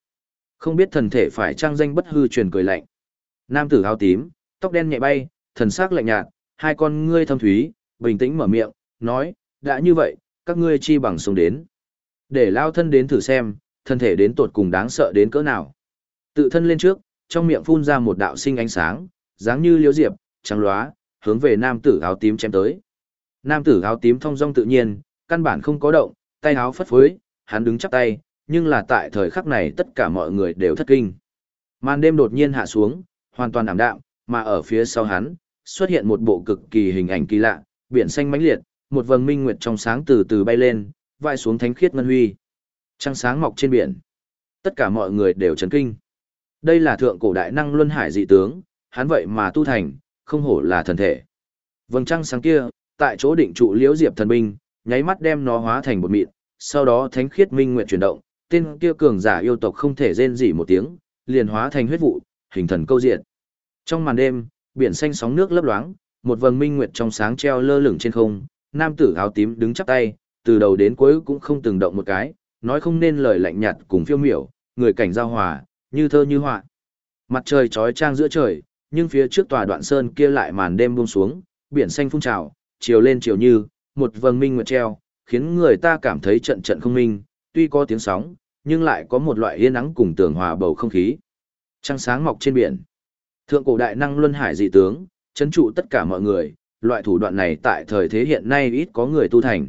Không biết thần thể phải trang danh bất hư truyền cười lạnh. Nam tử áo tím, tóc đen nhẹ bay, thần sắc lạnh nhạt, hai con ngươi thâm thúy, bình tĩnh mở miệng, nói, đã như vậy, các ngươi chi bằng sống đến. Để lao thân đến thử xem, thân thể đến tột cùng đáng sợ đến cỡ nào. Tự thân lên trước, trong miệng phun ra một đạo sinh ánh sáng, dáng như liễu diệp, trắng lóa, hướng về nam tử áo tím chém tới. Nam tử áo tím thong dong tự nhiên, căn bản không có động, tay áo phất phới, hắn đứng chắp tay, nhưng là tại thời khắc này tất cả mọi người đều thất kinh. Màn đêm đột nhiên hạ xuống, hoàn toàn ảm đạm, mà ở phía sau hắn, xuất hiện một bộ cực kỳ hình ảnh kỳ lạ, biển xanh mãnh liệt, một vầng minh nguyệt trong sáng từ từ bay lên, vai xuống thánh khiết ngân huy. Trăng sáng mọc trên biển. Tất cả mọi người đều chấn kinh. Đây là thượng cổ đại năng luân hải dị tướng, hắn vậy mà tu thành, không hổ là thần thể. Vầng trăng sáng kia, tại chỗ định trụ liễu diệp thần binh, nháy mắt đem nó hóa thành một mịn, sau đó thánh khiết minh nguyệt chuyển động, tên kia cường giả yêu tộc không thể rên rỉ một tiếng, liền hóa thành huyết vụ, hình thần câu diện. Trong màn đêm, biển xanh sóng nước lấp loáng, một vầng minh nguyệt trong sáng treo lơ lửng trên không, nam tử áo tím đứng chắp tay, từ đầu đến cuối cũng không từng động một cái, nói không nên lời lạnh nhạt cùng phiêu miểu, người cảnh giao hòa, như thơ như họa. Mặt trời trói trang giữa trời, nhưng phía trước tòa đoạn sơn kia lại màn đêm buông xuống, biển xanh phun trào, chiều lên chiều như, một vầng minh nguyệt treo, khiến người ta cảm thấy trận trận không minh, tuy có tiếng sóng, nhưng lại có một loại yên nắng cùng tường hòa bầu không khí. Trăng sáng mọc trên biển. Thượng cổ đại năng luân hải dị tướng, chấn trụ tất cả mọi người, loại thủ đoạn này tại thời thế hiện nay ít có người tu thành.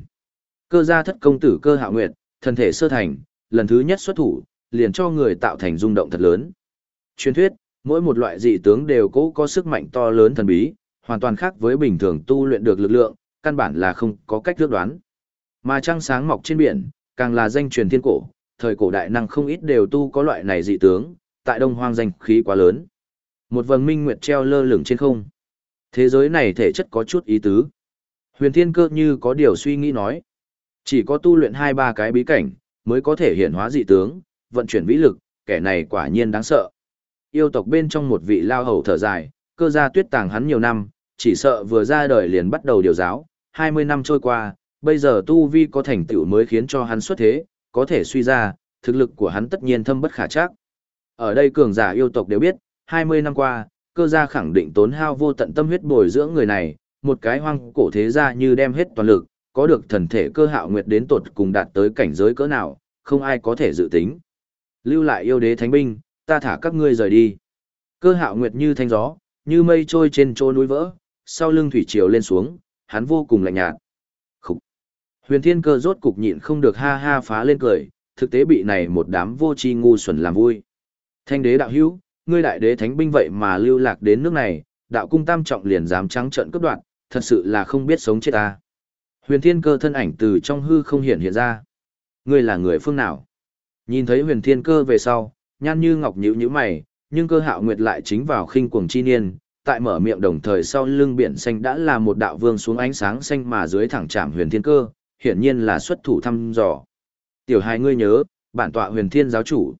Cơ gia thất công tử cơ hạ nguyệt, thân thể sơ thành, lần thứ nhất xuất thủ, liền cho người tạo thành rung động thật lớn. Truyền thuyết, mỗi một loại dị tướng đều cố có sức mạnh to lớn thần bí, hoàn toàn khác với bình thường tu luyện được lực lượng, căn bản là không có cách thước đoán. Mà trăng sáng mọc trên biển, càng là danh truyền thiên cổ, thời cổ đại năng không ít đều tu có loại này dị tướng, tại đông hoang danh khí quá lớn. Một vầng minh nguyệt treo lơ lửng trên không. Thế giới này thể chất có chút ý tứ. Huyền thiên cơ như có điều suy nghĩ nói. Chỉ có tu luyện hai ba cái bí cảnh, mới có thể hiện hóa dị tướng, vận chuyển vĩ lực, kẻ này quả nhiên đáng sợ. Yêu tộc bên trong một vị lao hầu thở dài, cơ gia tuyết tàng hắn nhiều năm, chỉ sợ vừa ra đời liền bắt đầu điều giáo, 20 năm trôi qua, bây giờ tu vi có thành tựu mới khiến cho hắn xuất thế, có thể suy ra, thực lực của hắn tất nhiên thâm bất khả chắc. Ở đây cường giả yêu tộc đều biết, 20 năm qua, cơ gia khẳng định tốn hao vô tận tâm huyết bồi dưỡng người này, một cái hoang cổ thế gia như đem hết toàn lực, có được thần thể cơ hạo nguyệt đến tột cùng đạt tới cảnh giới cỡ nào, không ai có thể dự tính. Lưu lại yêu đế thánh binh, ta thả các ngươi rời đi. Cơ hạo nguyệt như thanh gió, như mây trôi trên chỗ núi vỡ, sau lưng thủy triều lên xuống, hắn vô cùng lạnh nhạt. Khúc. Huyền thiên cơ rốt cục nhịn không được ha ha phá lên cười, thực tế bị này một đám vô tri ngu xuẩn làm vui. Thanh đế đạo hữu, ngươi đại đế thánh binh vậy mà lưu lạc đến nước này, đạo cung tam trọng liền dám trắng trợn cướp đoạn, thật sự là không biết sống chết ta. Huyền thiên cơ thân ảnh từ trong hư không hiện hiện ra. Ngươi là người phương nào? Nhìn thấy huyền thiên cơ về sau, nhan như ngọc nhíu nhíu mày, nhưng cơ hạo nguyệt lại chính vào khinh cuồng chi niên, tại mở miệng đồng thời sau lưng biển xanh đã là một đạo vương xuống ánh sáng xanh mà dưới thẳng chạm huyền thiên cơ, hiển nhiên là xuất thủ thăm dò. Tiểu hai ngươi nhớ, bản tọa huyền thiên giáo chủ.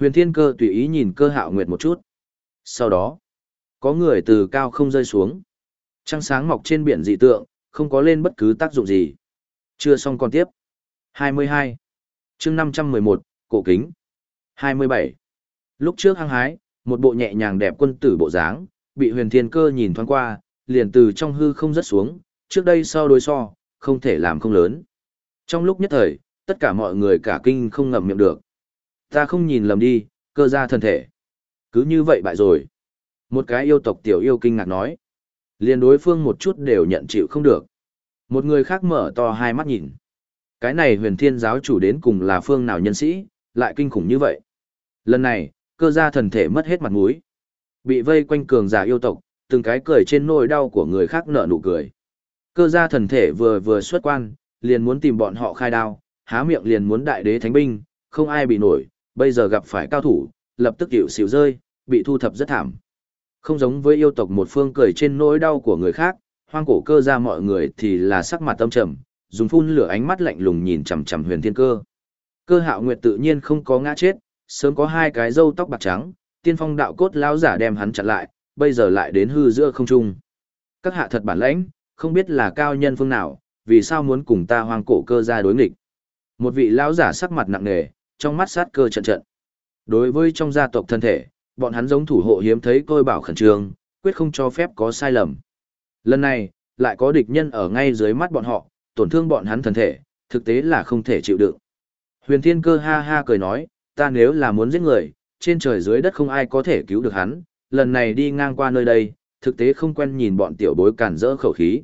Huyền thiên cơ tùy ý nhìn cơ hạo nguyệt một chút. Sau đó, có người từ cao không rơi xuống. Trăng sáng mọc trên biển dị tượng, không có lên bất cứ tác dụng gì. Chưa xong còn tiếp. 22. chương 511, cổ kính. 27. Lúc trước hăng hái, một bộ nhẹ nhàng đẹp quân tử bộ dáng, bị huyền thiên cơ nhìn thoáng qua, liền từ trong hư không rất xuống, trước đây so đối so, không thể làm không lớn. Trong lúc nhất thời, tất cả mọi người cả kinh không ngậm miệng được. Ta không nhìn lầm đi, cơ gia thân thể. Cứ như vậy bại rồi. Một cái yêu tộc tiểu yêu kinh ngạc nói. Liền đối phương một chút đều nhận chịu không được. Một người khác mở to hai mắt nhìn. Cái này huyền thiên giáo chủ đến cùng là phương nào nhân sĩ, lại kinh khủng như vậy. Lần này, cơ gia thần thể mất hết mặt mũi. Bị vây quanh cường giả yêu tộc, từng cái cười trên nỗi đau của người khác nở nụ cười. Cơ gia thần thể vừa vừa xuất quan, liền muốn tìm bọn họ khai đao, há miệng liền muốn đại đế thánh binh, không ai bị nổi, bây giờ gặp phải cao thủ, lập tức hiểu xỉu rơi, bị thu thập rất thảm. Không giống với yêu tộc một phương cười trên nỗi đau của người khác, hoang cổ cơ ra mọi người thì là sắc mặt tâm trầm, dùng phun lửa ánh mắt lạnh lùng nhìn chằm chằm huyền thiên cơ. Cơ hạo nguyệt tự nhiên không có ngã chết, sớm có hai cái râu tóc bạc trắng, tiên phong đạo cốt lão giả đem hắn chặn lại, bây giờ lại đến hư giữa không trung. Các hạ thật bản lãnh, không biết là cao nhân phương nào, vì sao muốn cùng ta hoang cổ cơ ra đối nghịch. Một vị lão giả sắc mặt nặng nề, trong mắt sát cơ trận trận. Đối với trong gia tộc thân thể, bọn hắn giống thủ hộ hiếm thấy tôi bảo khẩn trương, quyết không cho phép có sai lầm. Lần này, lại có địch nhân ở ngay dưới mắt bọn họ, tổn thương bọn hắn thân thể, thực tế là không thể chịu đựng. Huyền Thiên Cơ ha ha cười nói, ta nếu là muốn giết người, trên trời dưới đất không ai có thể cứu được hắn, lần này đi ngang qua nơi đây, thực tế không quen nhìn bọn tiểu bối cản rỡ khẩu khí.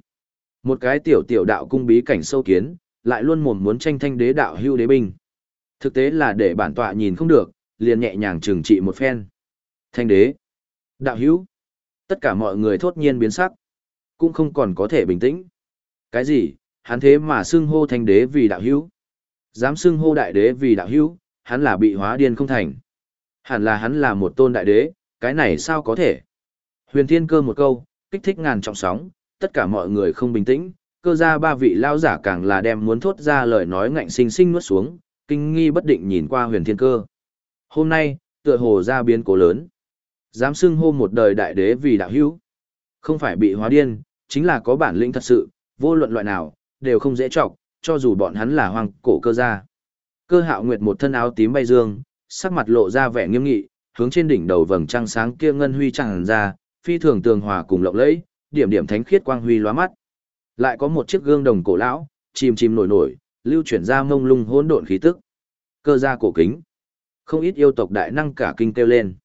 Một cái tiểu tiểu đạo cung bí cảnh sâu kiến, lại luôn mồm muốn tranh thanh đế đạo hưu đế binh. Thực tế là để bản tọa nhìn không được, liền nhẹ nhàng trừng trị một phen. Thanh đế, đạo hữu, tất cả mọi người thốt nhiên biến sắc, cũng không còn có thể bình tĩnh. Cái gì, hắn thế mà xưng hô thanh đế vì đạo hữu? Dám xưng hô đại đế vì đạo hữu, hắn là bị hóa điên không thành. Hẳn là hắn là một tôn đại đế, cái này sao có thể? Huyền Thiên Cơ một câu, kích thích ngàn trọng sóng, tất cả mọi người không bình tĩnh, cơ ra ba vị lao giả càng là đem muốn thốt ra lời nói ngạnh sinh sinh nuốt xuống, kinh nghi bất định nhìn qua Huyền Thiên Cơ. Hôm nay, tựa hồ ra biến cố lớn. Dám xưng hô một đời đại đế vì đạo hữu. Không phải bị hóa điên, chính là có bản lĩnh thật sự, vô luận loại nào, đều không dễ trọc, cho dù bọn hắn là hoàng cổ cơ gia. Cơ hạo nguyệt một thân áo tím bay dương, sắc mặt lộ ra vẻ nghiêm nghị, hướng trên đỉnh đầu vầng trăng sáng kia ngân huy tràn ra, phi thường tường hòa cùng lộng lẫy, điểm điểm thánh khiết quang huy lóa mắt. Lại có một chiếc gương đồng cổ lão, chìm chìm nổi nổi, lưu chuyển ra mông lung hỗn độn khí tức. Cơ gia cổ kính. Không ít yêu tộc đại năng cả kinh kêu lên.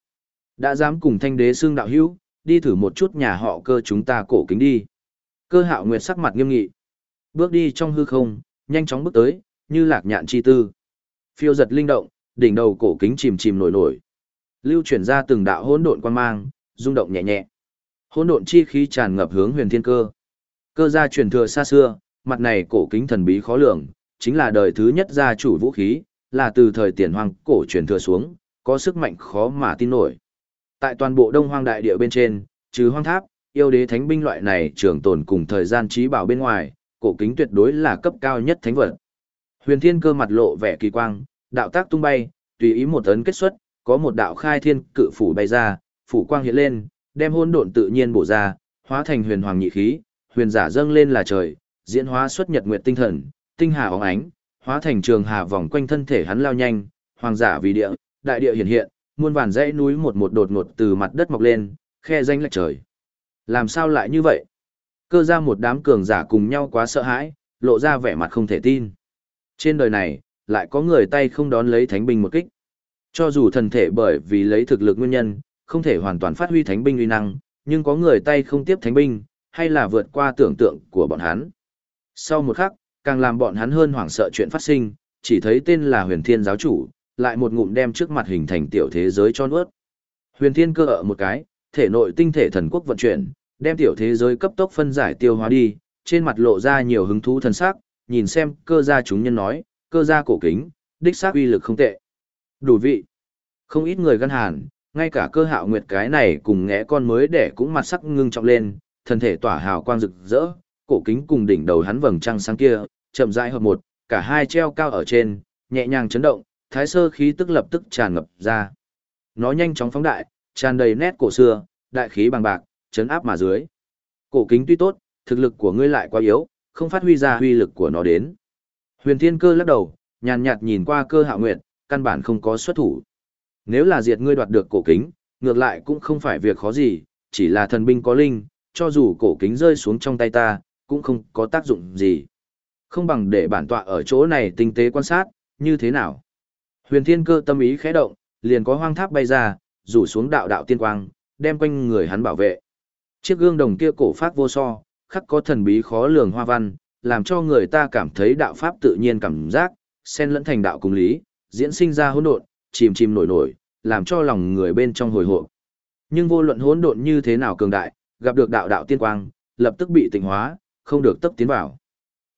Đã dám cùng thanh đế xương đạo hữu, đi thử một chút nhà họ cơ chúng ta cổ kính đi. Cơ hạo nguyệt sắc mặt nghiêm nghị. Bước đi trong hư không, nhanh chóng bước tới, như lạc nhạn chi tư. Phiêu giật linh động, đỉnh đầu cổ kính chìm chìm nổi nổi. Lưu chuyển ra từng đạo hỗn độn quan mang, rung động nhẹ nhẹ. Hỗn độn chi khí tràn ngập hướng huyền thiên cơ. Cơ gia truyền thừa xa xưa, mặt này cổ kính thần bí khó lường, chính là đời thứ nhất gia chủ vũ khí, là từ thời tiền hoang cổ truyền thừa xuống, có sức mạnh khó mà tin nổi. Tại toàn bộ đông hoang đại địa bên trên, trừ hoang tháp, yêu đế thánh binh loại này trường tồn cùng thời gian trí bảo bên ngoài, cổ kính tuyệt đối là cấp cao nhất thánh vật. Huyền thiên cơ mặt lộ vẻ kỳ quang, đạo tác tung bay, tùy ý một ấn kết xuất, có một đạo khai thiên cự phủ bay ra, phủ quang hiện lên, đem hôn độn tự nhiên bổ ra, hóa thành huyền hoàng nhị khí, huyền giả dâng lên là trời, diễn hóa xuất nhật nguyệt tinh thần, tinh hà óng ánh, hóa thành trường hà vòng quanh thân thể hắn lao nhanh, hoàng giả vì địa, đại địa hiện hiện, muôn vàn dãy núi một một đột ngột từ mặt đất mọc lên, khe danh lệch trời. Làm sao lại như vậy? Cơ ra một đám cường giả cùng nhau quá sợ hãi, lộ ra vẻ mặt không thể tin. Trên đời này, lại có người tay không đón lấy thánh binh một kích. Cho dù thần thể bởi vì lấy thực lực nguyên nhân, không thể hoàn toàn phát huy thánh binh uy năng, nhưng có người tay không tiếp thánh binh, hay là vượt qua tưởng tượng của bọn hắn. Sau một khắc, càng làm bọn hắn hơn hoảng sợ chuyện phát sinh, chỉ thấy tên là huyền thiên giáo chủ, lại một ngụm đem trước mặt hình thành tiểu thế giới cho nuốt. Huyền thiên cơ ở một cái, thể nội tinh thể thần quốc vận chuyển, đem tiểu thế giới cấp tốc phân giải tiêu hóa đi, trên mặt lộ ra nhiều hứng thú thần sắc, nhìn xem cơ gia chúng nhân nói, cơ gia cổ kính, đích xác uy lực không tệ. Đủ vị. Không ít người gân hàn, ngay cả cơ hạo nguyệt cái này cùng ngẽ con mới để cũng mặt sắc ngưng trọng lên, thân thể tỏa hào quang rực rỡ, cổ kính cùng đỉnh đầu hắn vầng trăng sáng kia, chậm rãi hợp một, cả hai treo cao ở trên, nhẹ nhàng chấn động, thái sơ khí tức lập tức tràn ngập ra. Nó nhanh chóng phóng đại, tràn đầy nét cổ xưa, đại khí bằng bạc, chấn áp mà dưới. Cổ kính tuy tốt, thực lực của ngươi lại quá yếu, không phát huy ra huy lực của nó đến. Huyền Thiên Cơ lắc đầu, nhàn nhạt nhìn qua cơ hạ nguyệt, căn bản không có xuất thủ. Nếu là diệt ngươi đoạt được cổ kính, ngược lại cũng không phải việc khó gì, chỉ là thần binh có linh, cho dù cổ kính rơi xuống trong tay ta, cũng không có tác dụng gì. Không bằng để bản tọa ở chỗ này tinh tế quan sát, như thế nào. Huyền Thiên Cơ tâm ý khẽ động, liền có hoang tháp bay ra, rủ xuống đạo đạo tiên quang, đem quanh người hắn bảo vệ. Chiếc gương đồng kia cổ phát vô so, khắc có thần bí khó lường hoa văn, làm cho người ta cảm thấy đạo pháp tự nhiên cảm giác, xen lẫn thành đạo cùng lý, diễn sinh ra hỗn độn, chìm chìm nổi nổi, làm cho lòng người bên trong hồi hộp. Nhưng vô luận hỗn độn như thế nào cường đại, gặp được đạo đạo tiên quang, lập tức bị tỉnh hóa, không được tấp tiến vào.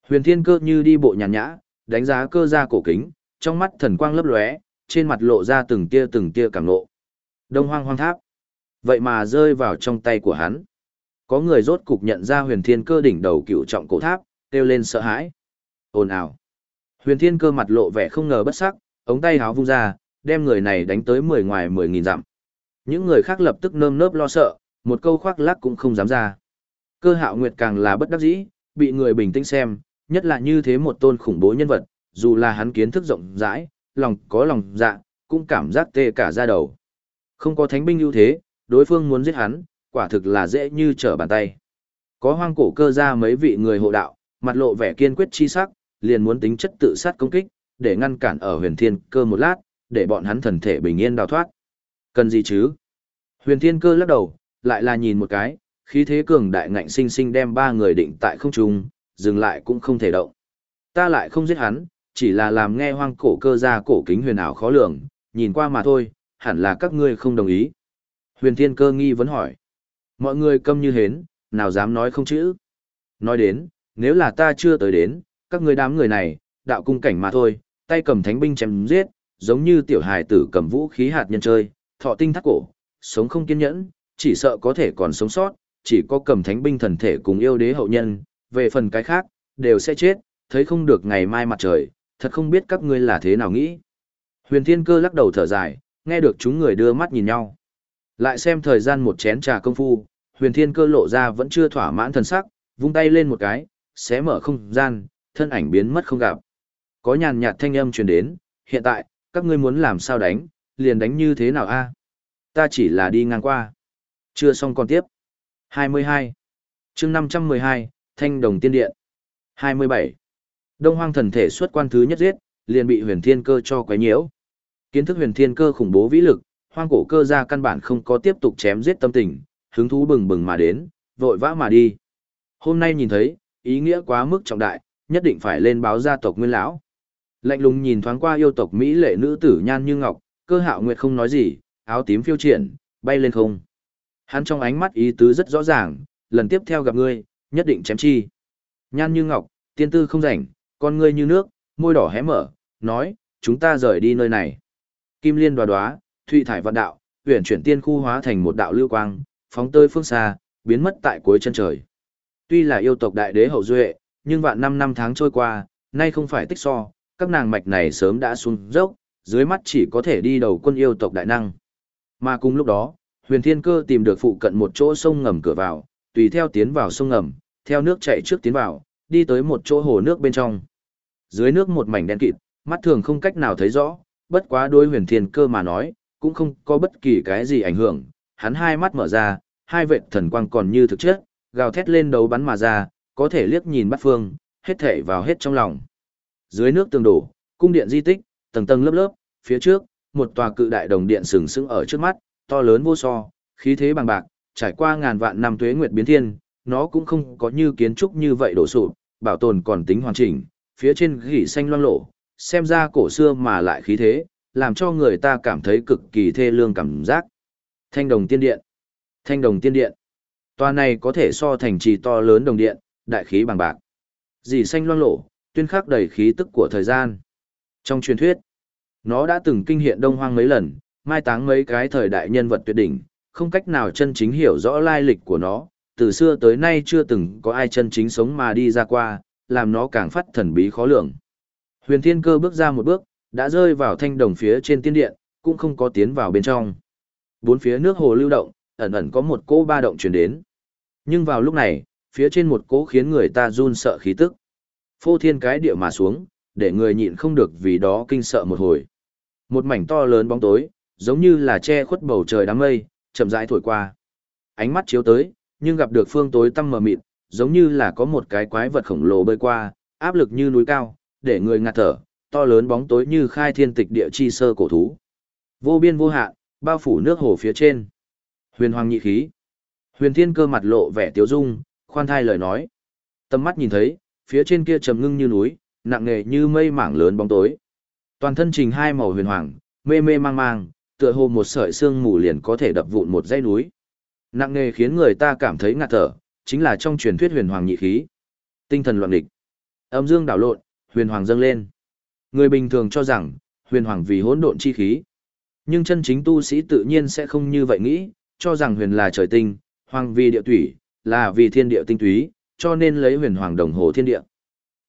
Huyền Thiên Cơ như đi bộ nhàn nhã, đánh giá cơ ra cổ kính, trong mắt thần quang lấp lóe, trên mặt lộ ra từng tia từng tia cảm ngộ. Đông Hoang Hoang Tháp. Vậy mà rơi vào trong tay của hắn. Có người rốt cục nhận ra Huyền Thiên Cơ đỉnh đầu cựu trọng cổ tháp, kêu lên sợ hãi. Ồn ào. Huyền Thiên Cơ mặt lộ vẻ không ngờ bất sắc, ống tay háo vung ra, đem người này đánh tới mười ngoài mười nghìn dặm. Những người khác lập tức nơm nớp lo sợ, một câu khoác lác cũng không dám ra. Cơ hạo nguyệt càng là bất đắc dĩ, bị người bình tĩnh xem, nhất là như thế một tôn khủng bố nhân vật, dù là hắn kiến thức rộng rãi, lòng có lòng dạ, cũng cảm giác tê cả da đầu. Không có thánh binh ưu thế, đối phương muốn giết hắn, quả thực là dễ như trở bàn tay. Có hoang cổ cơ ra mấy vị người hộ đạo, mặt lộ vẻ kiên quyết chi sắc, liền muốn tính chất tự sát công kích, để ngăn cản ở huyền thiên cơ một lát, để bọn hắn thần thể bình yên đào thoát. Cần gì chứ? Huyền thiên cơ lắc đầu, lại là nhìn một cái, khí thế cường đại ngạnh sinh sinh đem ba người định tại không trung, dừng lại cũng không thể động. Ta lại không giết hắn, chỉ là làm nghe hoang cổ cơ ra cổ kính huyền ảo khó lường, nhìn qua mà thôi, hẳn là các ngươi không đồng ý. Huyền thiên cơ nghi vấn hỏi. Mọi người câm như hến, nào dám nói không chữ. Nói đến, nếu là ta chưa tới đến, các ngươi đám người này, đạo cung cảnh mà thôi, tay cầm thánh binh chém giết, giống như tiểu hài tử cầm vũ khí hạt nhân chơi, thọ tinh thắt cổ, sống không kiên nhẫn, chỉ sợ có thể còn sống sót, chỉ có cầm thánh binh thần thể cùng yêu đế hậu nhân, về phần cái khác, đều sẽ chết, thấy không được ngày mai mặt trời, thật không biết các ngươi là thế nào nghĩ. Huyền Thiên Cơ lắc đầu thở dài, nghe được chúng người đưa mắt nhìn nhau. Lại xem thời gian một chén trà công phu, Huyền Thiên Cơ lộ ra vẫn chưa thỏa mãn thần sắc, vung tay lên một cái, xé mở không gian, thân ảnh biến mất không gặp. Có nhàn nhạt thanh âm truyền đến, hiện tại, các ngươi muốn làm sao đánh, liền đánh như thế nào a? Ta chỉ là đi ngang qua. Chưa xong còn tiếp. 22. chương 512, Thanh Đồng Tiên Điện. 27. Đông hoang thần thể xuất quan thứ nhất giết, liền bị huyền thiên cơ cho quấy nhiễu. Kiến thức huyền thiên cơ khủng bố vĩ lực, hoang cổ cơ ra căn bản không có tiếp tục chém giết tâm tình, hứng thú bừng bừng mà đến, vội vã mà đi. Hôm nay nhìn thấy, ý nghĩa quá mức trọng đại, nhất định phải lên báo gia tộc nguyên lão. Lạnh lùng nhìn thoáng qua yêu tộc Mỹ lệ nữ tử nhan như ngọc, cơ hạo nguyệt không nói gì, áo tím phiêu triển, bay lên không. Hắn trong ánh mắt ý tứ rất rõ ràng, lần tiếp theo gặp ngươi, nhất định chém chi. Nhan như ngọc, tiên tư không rảnh, con ngươi như nước, môi đỏ hé mở, nói, chúng ta rời đi nơi này. Kim liên đoá đoá, thụy thải vạn đạo, uyển chuyển tiên khu hóa thành một đạo lưu quang, phóng tơi phương xa, biến mất tại cuối chân trời. Tuy là yêu tộc đại đế hậu duệ, nhưng vạn năm năm tháng trôi qua, nay không phải tích so, các nàng mạch này sớm đã xuống dốc, dưới mắt chỉ có thể đi đầu quân yêu tộc đại năng. Mà cùng lúc đó, huyền thiên cơ tìm được phụ cận một chỗ sông ngầm cửa vào, tùy theo tiến vào sông ngầm, theo nước chảy trước tiến vào, đi tới một chỗ hồ nước bên trong. Dưới nước một mảnh đen kịt, mắt thường không cách nào thấy rõ, bất quá đôi huyền thiên cơ mà nói, cũng không có bất kỳ cái gì ảnh hưởng, hắn hai mắt mở ra, hai vệt thần quang còn như thực chất, gào thét lên đấu bắn mà ra, có thể liếc nhìn bắt phương, hết thể vào hết trong lòng. Dưới nước tường đổ, cung điện di tích, tầng tầng lớp lớp, phía trước, một tòa cự đại đồng điện sừng sững ở trước mắt, to lớn vô so, khí thế bằng bạc, trải qua ngàn vạn năm tuế nguyệt biến thiên, nó cũng không có như kiến trúc như vậy đổ sụp, bảo tồn còn tính hoàn chỉnh, phía trên gỉ xanh loang lổ, xem ra cổ xưa mà lại khí thế, làm cho người ta cảm thấy cực kỳ thê lương cảm giác. Thanh đồng tiên điện. Thanh đồng tiên điện. Tòa này có thể so thành trì to lớn đồng điện, đại khí bằng bạc. Dì xanh loang lổ, tuyên khắc đầy khí tức của thời gian. Trong truyền thuyết, nó đã từng kinh hiện đông hoang mấy lần, mai táng mấy cái thời đại nhân vật tuyệt đỉnh, không cách nào chân chính hiểu rõ lai lịch của nó, từ xưa tới nay chưa từng có ai chân chính sống mà đi ra qua, làm nó càng phát thần bí khó lường. Huyền Thiên Cơ bước ra một bước, đã rơi vào thanh đồng phía trên tiên điện, cũng không có tiến vào bên trong. Bốn phía nước hồ lưu động, ẩn ẩn có một cỗ ba động truyền đến. Nhưng vào lúc này, phía trên một cỗ khiến người ta run sợ khí tức. Phô thiên cái địa mà xuống, để người nhịn không được vì đó kinh sợ một hồi. Một mảnh to lớn bóng tối, giống như là che khuất bầu trời đám mây, chậm rãi thổi qua. Ánh mắt chiếu tới, nhưng gặp được phương tối tăm mờ mịt, giống như là có một cái quái vật khổng lồ bơi qua, áp lực như núi cao, để người ngạt thở, to lớn bóng tối như khai thiên tịch địa chi sơ cổ thú. Vô biên vô hạn, bao phủ nước hồ phía trên. Huyền hoàng nhị khí. Huyền thiên cơ mặt lộ vẻ tiếu dung, khoan thai lời nói. Tâm mắt nhìn thấy, phía trên kia trầm ngưng như núi, nặng nề như mây mảng lớn bóng tối. Toàn thân trình hai màu huyền hoàng, mê mê mang mang, tựa hồ một sợi xương mù liền có thể đập vụn một dãy núi. Nặng nề khiến người ta cảm thấy ngạt thở, chính là trong truyền thuyết huyền hoàng nhị khí. Tinh thần loạn địch. Âm dương đảo lộn, huyền hoàng dâng lên. Người bình thường cho rằng, huyền hoàng vì hỗn độn chi khí. Nhưng chân chính tu sĩ tự nhiên sẽ không như vậy nghĩ, cho rằng huyền là trời tinh, hoàng vì địa thủy, là vì thiên địa tinh túy, cho nên lấy huyền hoàng đồng hồ thiên địa.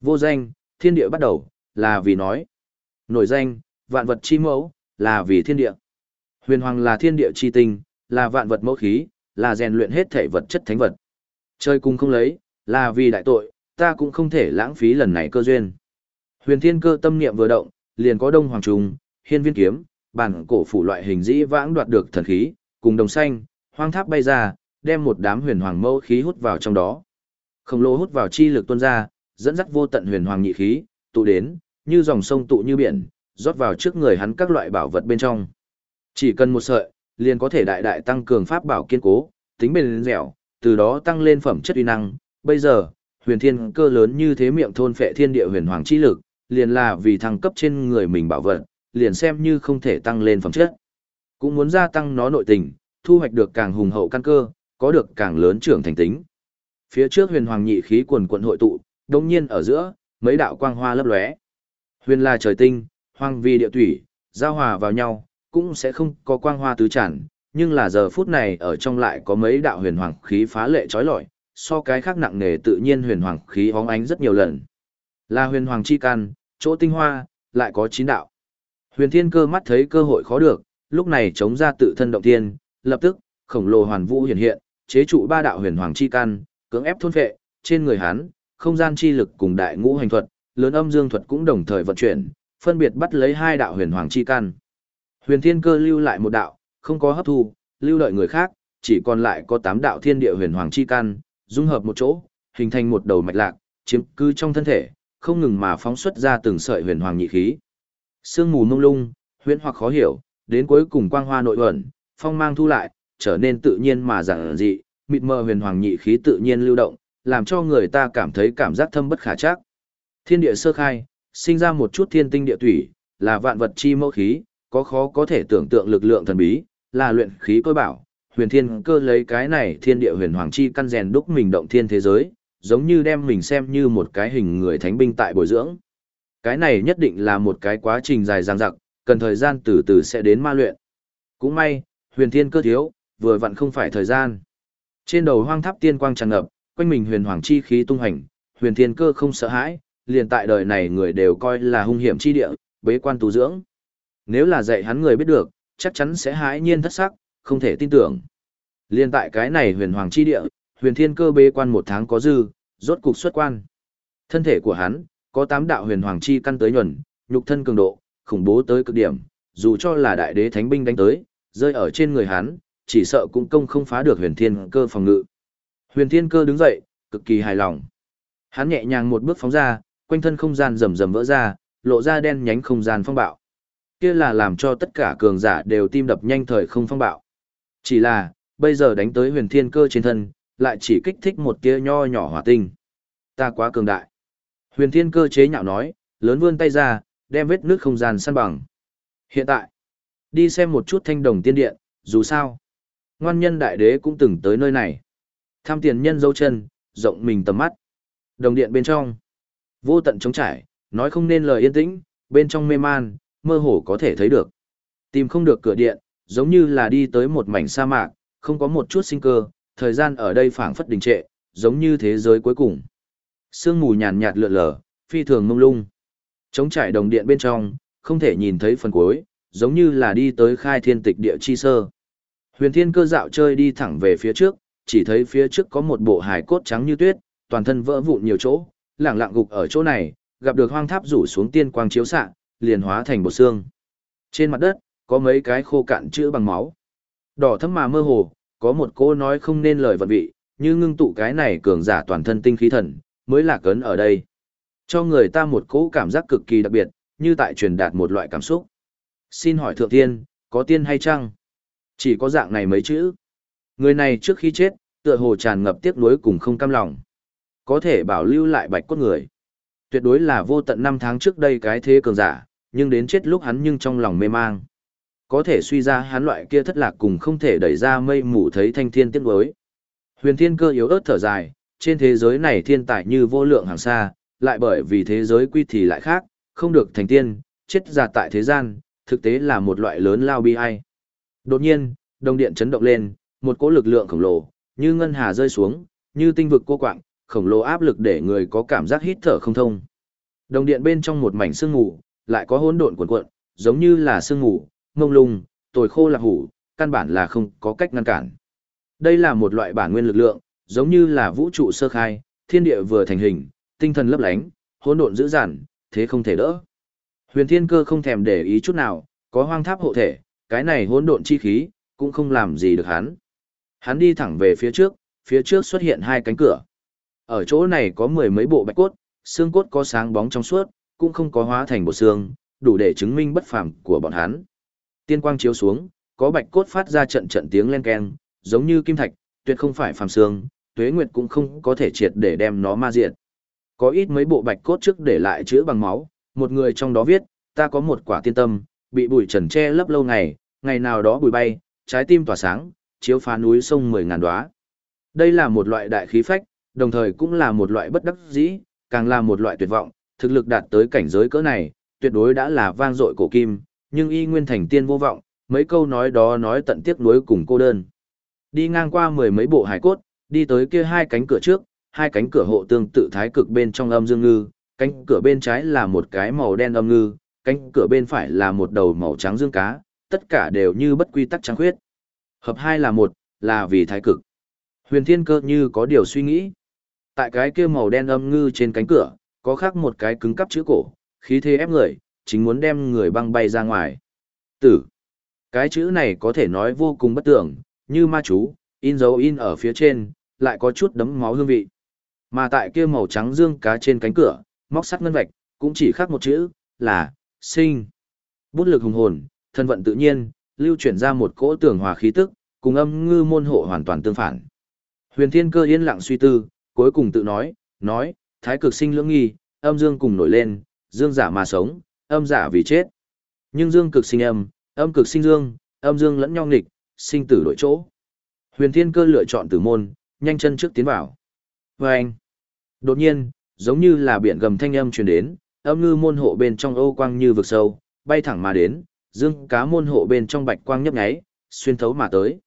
Vô danh, thiên địa bắt đầu, là vì nói. Nổi danh, vạn vật chi mẫu, là vì thiên địa. Huyền hoàng là thiên địa chi tinh, là vạn vật mẫu khí, là rèn luyện hết thể vật chất thánh vật. Chơi cùng không lấy, là vì đại tội, ta cũng không thể lãng phí lần này cơ duyên. Huyền thiên cơ tâm niệm vừa động, liền có đông hoàng trùng, hiên viên kiếm, bản cổ phủ loại hình dĩ vãng đoạt được thần khí, cùng đồng xanh, hoang tháp bay ra, đem một đám huyền hoàng mẫu khí hút vào trong đó. Khổng lồ hút vào chi lực tuôn ra, dẫn dắt vô tận huyền hoàng nhị khí, tụ đến, như dòng sông tụ như biển, rót vào trước người hắn các loại bảo vật bên trong. Chỉ cần một sợi, liền có thể đại đại tăng cường pháp bảo kiên cố, tính bền dẻo, từ đó tăng lên phẩm chất uy năng. Bây giờ, huyền thiên cơ lớn như thế miệng thôn phệ thiên địa huyền hoàng chi lực, liền là vì thăng cấp trên người mình bảo vật, liền xem như không thể tăng lên phẩm chất. Cũng muốn gia tăng nó nội tình, thu hoạch được càng hùng hậu căn cơ, có được càng lớn trưởng thành tính. Phía trước huyền hoàng nhị khí quần quận hội tụ, đồng nhiên ở giữa, mấy đạo quang hoa lấp lóe. Huyền là trời tinh, hoàng vi địa thủy, giao hòa vào nhau, cũng sẽ không có quang hoa tứ tràn, nhưng là giờ phút này ở trong lại có mấy đạo huyền hoàng khí phá lệ trói lọi, so cái khác nặng nề tự nhiên huyền hoàng khí hóng ánh rất nhiều lần. Là huyền hoàng chi can, chỗ tinh hoa, lại có chín đạo. Huyền thiên cơ mắt thấy cơ hội khó được, lúc này chống ra tự thân động thiên, lập tức, khổng lồ hoàn vũ hiện hiện, chế trụ ba đạo huyền hoàng chi can, cưỡng ép thôn phệ, trên người hắn, không gian chi lực cùng đại ngũ hành thuật, lớn âm dương thuật cũng đồng thời vận chuyển, phân biệt bắt lấy hai đạo huyền hoàng chi can. Huyền thiên cơ lưu lại một đạo, không có hấp thu, lưu đợi người khác, chỉ còn lại có tám đạo thiên địa huyền hoàng chi can, dung hợp một chỗ, hình thành một đầu mạch lạc, chiếm cứ trong thân thể, không ngừng mà phóng xuất ra từng sợi huyền hoàng nhị khí. Sương mù mông lung, huyền hoặc khó hiểu, đến cuối cùng quang hoa nội ẩn, phong mang thu lại, trở nên tự nhiên mà giản dị, mịt mờ huyền hoàng nhị khí tự nhiên lưu động, làm cho người ta cảm thấy cảm giác thâm bất khả trắc. Thiên địa sơ khai, sinh ra một chút thiên tinh địa thủy, là vạn vật chi mẫu khí, có khó có thể tưởng tượng lực lượng thần bí, là luyện khí cơ bảo, huyền thiên cơ lấy cái này thiên địa huyền hoàng chi căn rèn đúc mình động thiên thế giới, giống như đem mình xem như một cái hình người thánh binh tại bồi dưỡng. Cái này nhất định là một cái quá trình dài dằng dặc, cần thời gian từ từ sẽ đến ma luyện. Cũng may, huyền thiên cơ thiếu, vừa vặn không phải thời gian. Trên đầu hoang tháp tiên quang tràn ngập, quanh mình huyền hoàng chi khí tung hành, huyền thiên cơ không sợ hãi, liền tại đời này người đều coi là hung hiểm chi địa, bế quan tu dưỡng. Nếu là dạy hắn người biết được, chắc chắn sẽ hãi nhiên thất sắc, không thể tin tưởng. Liên tại cái này huyền hoàng chi địa, huyền thiên cơ bế quan một tháng có dư, rốt cục xuất quan. Thân thể của hắn, có tám đạo huyền hoàng chi căn tới nhuần, nhục thân cường độ, khủng bố tới cực điểm, dù cho là đại đế thánh binh đánh tới, rơi ở trên người hắn, chỉ sợ cũng công không phá được huyền thiên cơ phòng ngự. Huyền thiên cơ đứng dậy, cực kỳ hài lòng. Hắn nhẹ nhàng một bước phóng ra, quanh thân không gian rầm rầm vỡ ra, lộ ra đen nhánh không gian phong bạo. Kia là làm cho tất cả cường giả đều tim đập nhanh thời không phong bạo. Chỉ là, bây giờ đánh tới huyền thiên cơ trên thân, lại chỉ kích thích một tia nho nhỏ hỏa tinh. Ta quá cường đại. Huyền thiên cơ chế nhạo nói, lớn vươn tay ra, đem vết nước không gian săn bằng. Hiện tại, đi xem một chút thanh đồng tiên điện, dù sao. Ngoan nhân đại đế cũng từng tới nơi này. Tham tiền nhân dấu chân, rộng mình tầm mắt. Đồng điện bên trong. Vô tận trống trải, nói không nên lời yên tĩnh, bên trong mê man, mơ hồ có thể thấy được. Tìm không được cửa điện, giống như là đi tới một mảnh sa mạc, không có một chút sinh cơ, thời gian ở đây phảng phất đình trệ, giống như thế giới cuối cùng. Sương mù nhàn nhạt lượn lờ, phi thường mông lung. Trống trải đồng điện bên trong, không thể nhìn thấy phần cuối, giống như là đi tới khai thiên tịch địa chi sơ. Huyền thiên cơ dạo chơi đi thẳng về phía trước, chỉ thấy phía trước có một bộ hài cốt trắng như tuyết, toàn thân vỡ vụn nhiều chỗ, lẳng lặng gục ở chỗ này, gặp được hoang tháp rủ xuống tiên quang chiếu xạ, liền hóa thành bộ xương. Trên mặt đất, có mấy cái khô cạn chữ bằng máu. Đỏ thấm mà mơ hồ, có một cô nói không nên lời vận vị, như ngưng tụ cái này cường giả toàn thân tinh khí thần, mới là cấn ở đây. Cho người ta một cỗ cảm giác cực kỳ đặc biệt, như tại truyền đạt một loại cảm xúc. Xin hỏi thượng tiên, có tiên hay chăng? Chỉ có dạng này mấy chữ. Người này trước khi chết, tựa hồ tràn ngập tiếc nuối cùng không cam lòng. Có thể bảo lưu lại bạch cốt người. Tuyệt đối là vô tận năm tháng trước đây cái thế cường giả, nhưng đến chết lúc hắn nhưng trong lòng mê mang. Có thể suy ra hắn loại kia thất lạc cùng không thể đẩy ra mây mù thấy thanh thiên tiếc đối. Huyền thiên cơ yếu ớt thở dài, trên thế giới này thiên tài như vô lượng hàng xa, lại bởi vì thế giới quy thì lại khác, không được thành tiên, chết già tại thế gian, thực tế là một loại lớn lao bi ai. Đột nhiên, đồng điện chấn động lên, một cỗ lực lượng khổng lồ, như ngân hà rơi xuống, như tinh vực cô quạng, khổng lồ áp lực để người có cảm giác hít thở không thông. Đồng điện bên trong một mảnh sương mù, lại có hỗn độn cuộn cuộn, giống như là sương mù, mông lung, tồi khô lạc hủ, căn bản là không có cách ngăn cản. Đây là một loại bản nguyên lực lượng, giống như là vũ trụ sơ khai, thiên địa vừa thành hình, tinh thần lấp lánh, hỗn độn dữ dằn, thế không thể đỡ. Huyền Thiên Cơ không thèm để ý chút nào, có hoang tháp hộ thể, cái này hỗn độn chi khí cũng không làm gì được hắn. Hắn đi thẳng về phía trước, phía trước xuất hiện hai cánh cửa. Ở chỗ này có mười mấy bộ bạch cốt, xương cốt có sáng bóng trong suốt, cũng không có hóa thành bộ xương, đủ để chứng minh bất phàm của bọn hắn. Tiên quang chiếu xuống, có bạch cốt phát ra trận trận tiếng len keng, giống như kim thạch, tuyệt không phải phàm xương, tuế nguyệt cũng không có thể triệt để đem nó ma diệt. Có ít mấy bộ bạch cốt trước để lại chữa bằng máu, một người trong đó viết, ta có một quả tiên tâm, bị bụi trần che lấp lâu ngày, ngày nào đó bụi bay, trái tim tỏa sáng, chiếu phá núi sông mười ngàn đóa. Đây là một loại đại khí phách, đồng thời cũng là một loại bất đắc dĩ, càng là một loại tuyệt vọng, thực lực đạt tới cảnh giới cỡ này, tuyệt đối đã là vang dội cổ kim, nhưng y nguyên thành tiên vô vọng, mấy câu nói đó nói tận tiếc nuối cùng cô đơn. Đi ngang qua mười mấy bộ hải cốt, đi tới kia hai cánh cửa trước, hai cánh cửa hộ tương tự thái cực bên trong âm dương ngư, cánh cửa bên trái là một cái màu đen âm ngư, cánh cửa bên phải là một đầu màu trắng dương cá, tất cả đều như bất quy tắc trắng khuyết. Hợp hai là một, là vì thái cực. Huyền Thiên Cơ như có điều suy nghĩ. Tại cái kia màu đen âm ngư trên cánh cửa, có khác một cái cứng cắp chữ cổ, khí thế ép người, chính muốn đem người băng bay ra ngoài. Tử. Cái chữ này có thể nói vô cùng bất tưởng, như ma chú, in dấu in ở phía trên, lại có chút đấm máu hương vị. Mà tại kia màu trắng dương cá trên cánh cửa, móc sắt ngân vạch, cũng chỉ khác một chữ, là, sinh. Bút lực hùng hồn, thân vận tự nhiên, lưu chuyển ra một cỗ tưởng hòa khí tức, cùng âm ngư môn hộ hoàn toàn tương phản. Huyền Thiên Cơ yên lặng suy tư, cuối cùng tự nói, nói, thái cực sinh lưỡng nghi, âm dương cùng nổi lên, dương giả mà sống, âm giả vì chết. Nhưng dương cực sinh âm, âm cực sinh dương, âm dương lẫn nhau nghịch, sinh tử đổi chỗ. Huyền Thiên Cơ lựa chọn tử môn, nhanh chân trước tiến vào. Và anh, đột nhiên, giống như là biển gầm thanh âm truyền đến, âm ngư môn hộ bên trong ô quang như vực sâu, bay thẳng mà đến, dương cá môn hộ bên trong bạch quang nhấp nháy, xuyên thấu mà tới.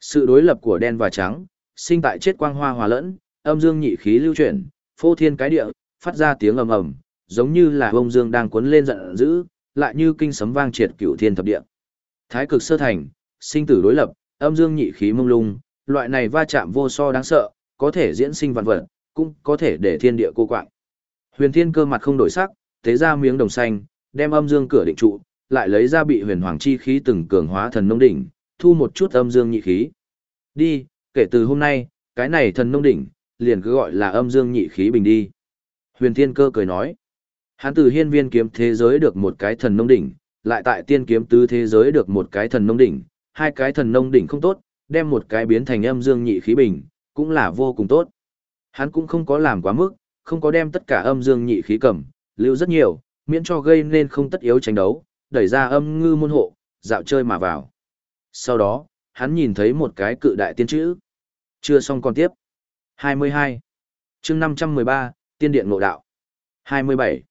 Sự đối lập của đen và trắng, sinh tại chết quang hoa hòa lẫn, âm dương nhị khí lưu chuyển, phô thiên cái địa, phát ra tiếng ầm ầm, giống như là bông dương đang cuốn lên giận dữ, lại như kinh sấm vang triệt cửu thiên thập địa. Thái cực sơ thành, sinh tử đối lập, âm dương nhị khí mông lung, loại này va chạm vô so đáng sợ, có thể diễn sinh vạn vật, cũng có thể để thiên địa cô quạng. Huyền Thiên cơ mặt không đổi sắc, tế ra miếng đồng xanh, đem âm dương cửa định trụ, lại lấy ra bị huyền hoàng chi khí từng cường hóa thần nông đỉnh, thu một chút âm dương nhị khí. Đi, kể từ hôm nay, cái này thần nông đỉnh, liền cứ gọi là âm dương nhị khí bình đi. Huyền Thiên cơ cười nói, hắn từ hiên viên kiếm thế giới được một cái thần nông đỉnh, lại tại tiên kiếm tứ thế giới được một cái thần nông đỉnh, hai cái thần nông đỉnh không tốt, đem một cái biến thành âm dương nhị khí bình, cũng là vô cùng tốt. Hắn cũng không có làm quá mức, không có đem tất cả âm dương nhị khí cầm, lưu rất nhiều, miễn cho gây nên không tất yếu tranh đấu, đẩy ra âm ngư môn hộ, dạo chơi mà vào. Sau đó, hắn nhìn thấy một cái cự đại tiên chữ. Chưa xong còn tiếp. 22. chương 513, tiên điện ngộ đạo. 27.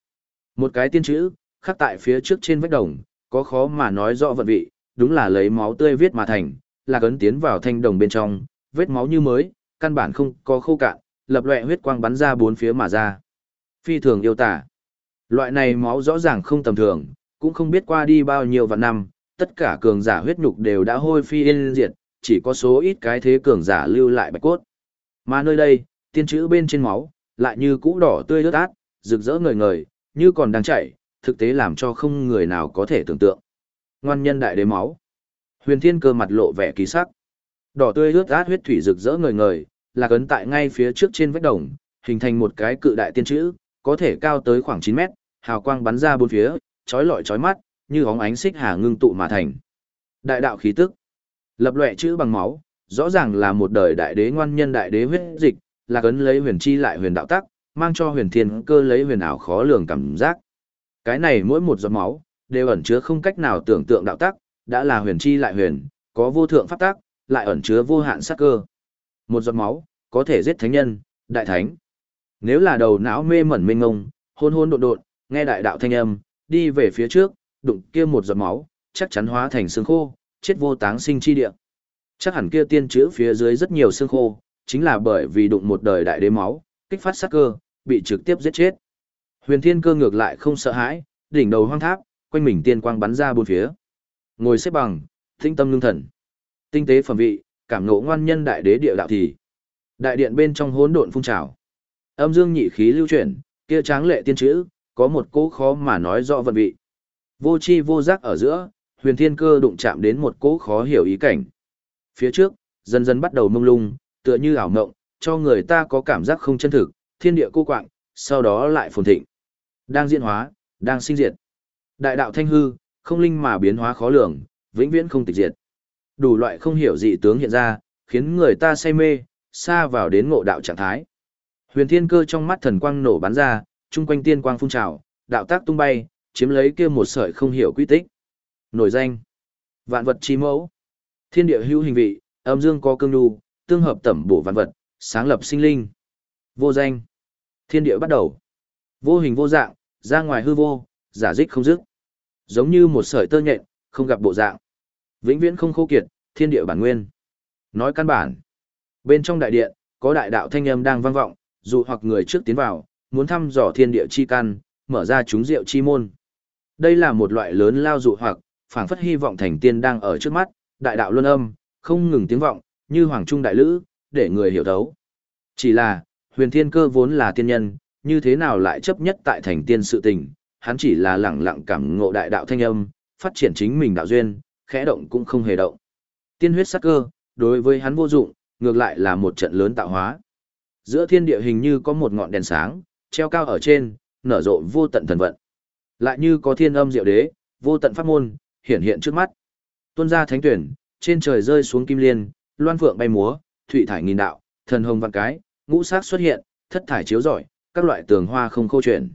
Một cái tiên chữ, khắc tại phía trước trên vách đồng, có khó mà nói rõ vận vị, đúng là lấy máu tươi viết mà thành, là cấn tiến vào thanh đồng bên trong, vết máu như mới, căn bản không có khô cạn, lập loè huyết quang bắn ra bốn phía mà ra. Phi thường yêu tả. Loại này máu rõ ràng không tầm thường, cũng không biết qua đi bao nhiêu vạn năm, tất cả cường giả huyết nhục đều đã hôi phi yên diệt, chỉ có số ít cái thế cường giả lưu lại bạch cốt. Mà nơi đây, tiên chữ bên trên máu, lại như cũ đỏ tươi rớt át, rực rỡ ngời ngời, như còn đang chảy, thực tế làm cho không người nào có thể tưởng tượng. Ngoan nhân đại đế máu. Huyền Thiên Cơ mặt lộ vẻ kỳ sắc. Đỏ tươi rớt át huyết thủy rực rỡ ngời ngời, là cấn tại ngay phía trước trên vách đồng, hình thành một cái cự đại tiên chữ, có thể cao tới khoảng 9 mét, hào quang bắn ra bốn phía, chói lọi chói mắt, như óng ánh xích hà ngưng tụ mà thành. Đại đạo khí tức. Lập loè chữ bằng máu, rõ ràng là một đời đại đế ngoan nhân đại đế huyết dịch, là cấn lấy huyền chi lại huyền đạo tắc, mang cho huyền thiên cơ lấy huyền ảo khó lường cảm giác. Cái này mỗi một giọt máu, đều ẩn chứa không cách nào tưởng tượng đạo tắc, đã là huyền chi lại huyền, có vô thượng pháp tắc, lại ẩn chứa vô hạn sát cơ. Một giọt máu, có thể giết thánh nhân, đại thánh. Nếu là đầu não mê mẩn mênh ngông, hôn hôn độn độn, nghe đại đạo thanh âm, đi về phía trước, đụng kia một giọt máu, chắc chắn hóa thành xương khô, chết vô táng sinh chi địa. Chắc hẳn kia tiên chữ phía dưới rất nhiều xương khô, chính là bởi vì đụng một đời đại đế máu, kích phát sát cơ, bị trực tiếp giết chết. Huyền Thiên Cơ ngược lại không sợ hãi, đỉnh đầu hoang tháp, quanh mình tiên quang bắn ra bốn phía. Ngồi xếp bằng, tinh tâm lương thần. Tinh tế phẩm vị, cảm ngộ ngoan nhân đại đế địa đạo thì. Đại điện bên trong hỗn độn phun trào. Âm dương nhị khí lưu chuyển, kia tráng lệ tiên chữ, có một cỗ khó mà nói rõ vận vị. Vô chi vô giác ở giữa, huyền thiên cơ đụng chạm đến một cỗ khó hiểu ý cảnh. Phía trước, dần dần bắt đầu mông lung, tựa như ảo mộng, cho người ta có cảm giác không chân thực, thiên địa cô quạng, sau đó lại phồn thịnh. Đang diễn hóa, đang sinh diệt. Đại đạo thanh hư, không linh mà biến hóa khó lường, vĩnh viễn không tịch diệt. Đủ loại không hiểu dị tướng hiện ra, khiến người ta say mê, xa vào đến ngộ đạo trạng thái. Huyền Thiên Cơ trong mắt thần quang nổ bắn ra, chung quanh tiên quang phun trào, đạo tác tung bay, chiếm lấy kia một sợi không hiểu quy tích. Nổi danh: Vạn vật chi mẫu. Thiên địa hữu hình vị, âm dương có cương nhu, tương hợp tẩm bổ vạn vật, sáng lập sinh linh. Vô danh. Thiên địa bắt đầu. Vô hình vô dạng, ra ngoài hư vô, giả dích không dứt. Giống như một sợi tơ nhện, không gặp bộ dạng. Vĩnh viễn không khô kiệt, thiên địa bản nguyên. Nói căn bản. Bên trong đại điện, có đại đạo thanh âm đang vang vọng, dụ hoặc người trước tiến vào, muốn thăm dò thiên địa chi căn, mở ra chúng rượu chi môn. Đây là một loại lớn lao dụ hoặc, phảng phất hy vọng thành tiên đang ở trước mắt, đại đạo luân âm, không ngừng tiếng vọng, như hoàng trung đại lữ, để người hiểu thấu. Chỉ là, huyền thiên cơ vốn là tiên nhân, như thế nào lại chấp nhất tại thành tiên sự tình, hắn chỉ là lẳng lặng cảm ngộ đại đạo thanh âm, phát triển chính mình đạo duyên, khẽ động cũng không hề động. Tiên huyết sắc cơ, đối với hắn vô dụng, ngược lại là một trận lớn tạo hóa. Giữa thiên địa hình như có một ngọn đèn sáng, treo cao ở trên, nở rộ vô tận thần vận. Lại như có thiên âm diệu đế, vô tận pháp môn, hiện hiện trước mắt. Tuôn ra thánh tuyển, trên trời rơi xuống kim liên, loan phượng bay múa, thủy thải nghìn đạo, thần hồng vạn cái, ngũ sắc xuất hiện, thất thải chiếu rọi, các loại tường hoa không khô chuyển.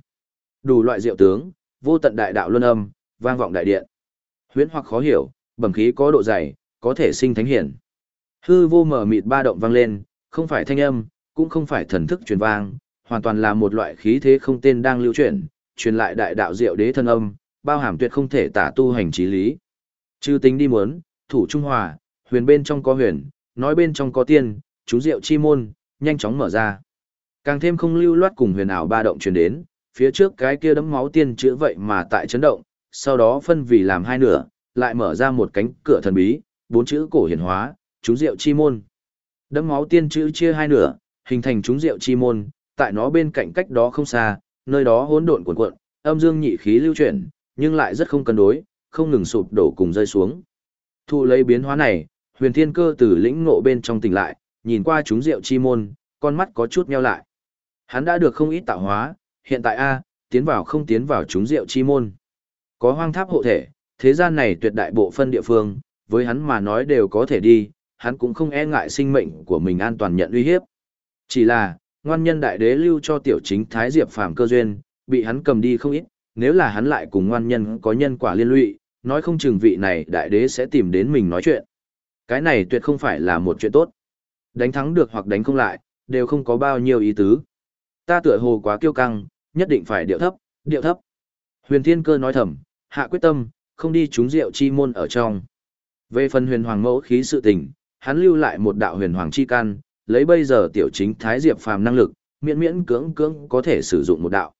Đủ loại diệu tướng, vô tận đại đạo luân âm, vang vọng đại điện. Huyễn hoặc khó hiểu, bẩm khí có độ dày, có thể sinh thánh hiển. Hư vô mở mịt ba động vang lên, không phải thanh âm, cũng không phải thần thức truyền vang, hoàn toàn là một loại khí thế không tên đang lưu chuyển, truyền lại đại đạo diệu đế thân âm, bao hàm tuyệt không thể tả tu hành trí lý. Chư tính đi muốn, thủ trung hòa, huyền bên trong có huyền, nói bên trong có tiên, chú diệu chi môn, nhanh chóng mở ra. Càng thêm không lưu loát cùng huyền ảo ba động truyền đến, phía trước cái kia đấm máu tiên chữa vậy mà tại chấn động, sau đó phân vì làm hai nửa, lại mở ra một cánh cửa thần bí, bốn chữ cổ hiển hóa, chúng rượu chi môn. Đấm máu tiên chữ chia hai nửa, hình thành chúng rượu chi môn, tại nó bên cạnh cách đó không xa, nơi đó hỗn độn cuộn cuộn, âm dương nhị khí lưu chuyển, nhưng lại rất không cân đối, không ngừng sụp đổ cùng rơi xuống. Thu lấy biến hóa này, huyền thiên cơ từ lĩnh ngộ bên trong tỉnh lại, nhìn qua chúng rượu chi môn, con mắt có chút nheo lại. Hắn đã được không ít tạo hóa, hiện tại A, tiến vào không tiến vào chúng rượu chi môn. Có hoang tháp hộ thể, thế gian này tuyệt đại bộ phân địa phương, với hắn mà nói đều có thể đi, hắn cũng không e ngại sinh mệnh của mình an toàn nhận uy hiếp. Chỉ là, ngoan nhân đại đế lưu cho tiểu chính thái diệp phàm cơ duyên, bị hắn cầm đi không ít, nếu là hắn lại cùng ngoan nhân có nhân quả liên lụy, nói không chừng vị này đại đế sẽ tìm đến mình nói chuyện. Cái này tuyệt không phải là một chuyện tốt. Đánh thắng được hoặc đánh không lại, đều không có bao nhiêu ý tứ. Ta tựa hồ quá kiêu căng, nhất định phải điệu thấp, điệu thấp. Huyền Thiên Cơ nói thầm, hạ quyết tâm, không đi trúng rượu chi môn ở trong. Về phần huyền hoàng mẫu khí sự tình, hắn lưu lại một đạo huyền hoàng chi can, lấy bây giờ tiểu chính thái diệp phàm năng lực, miễn miễn cưỡng cưỡng có thể sử dụng một đạo.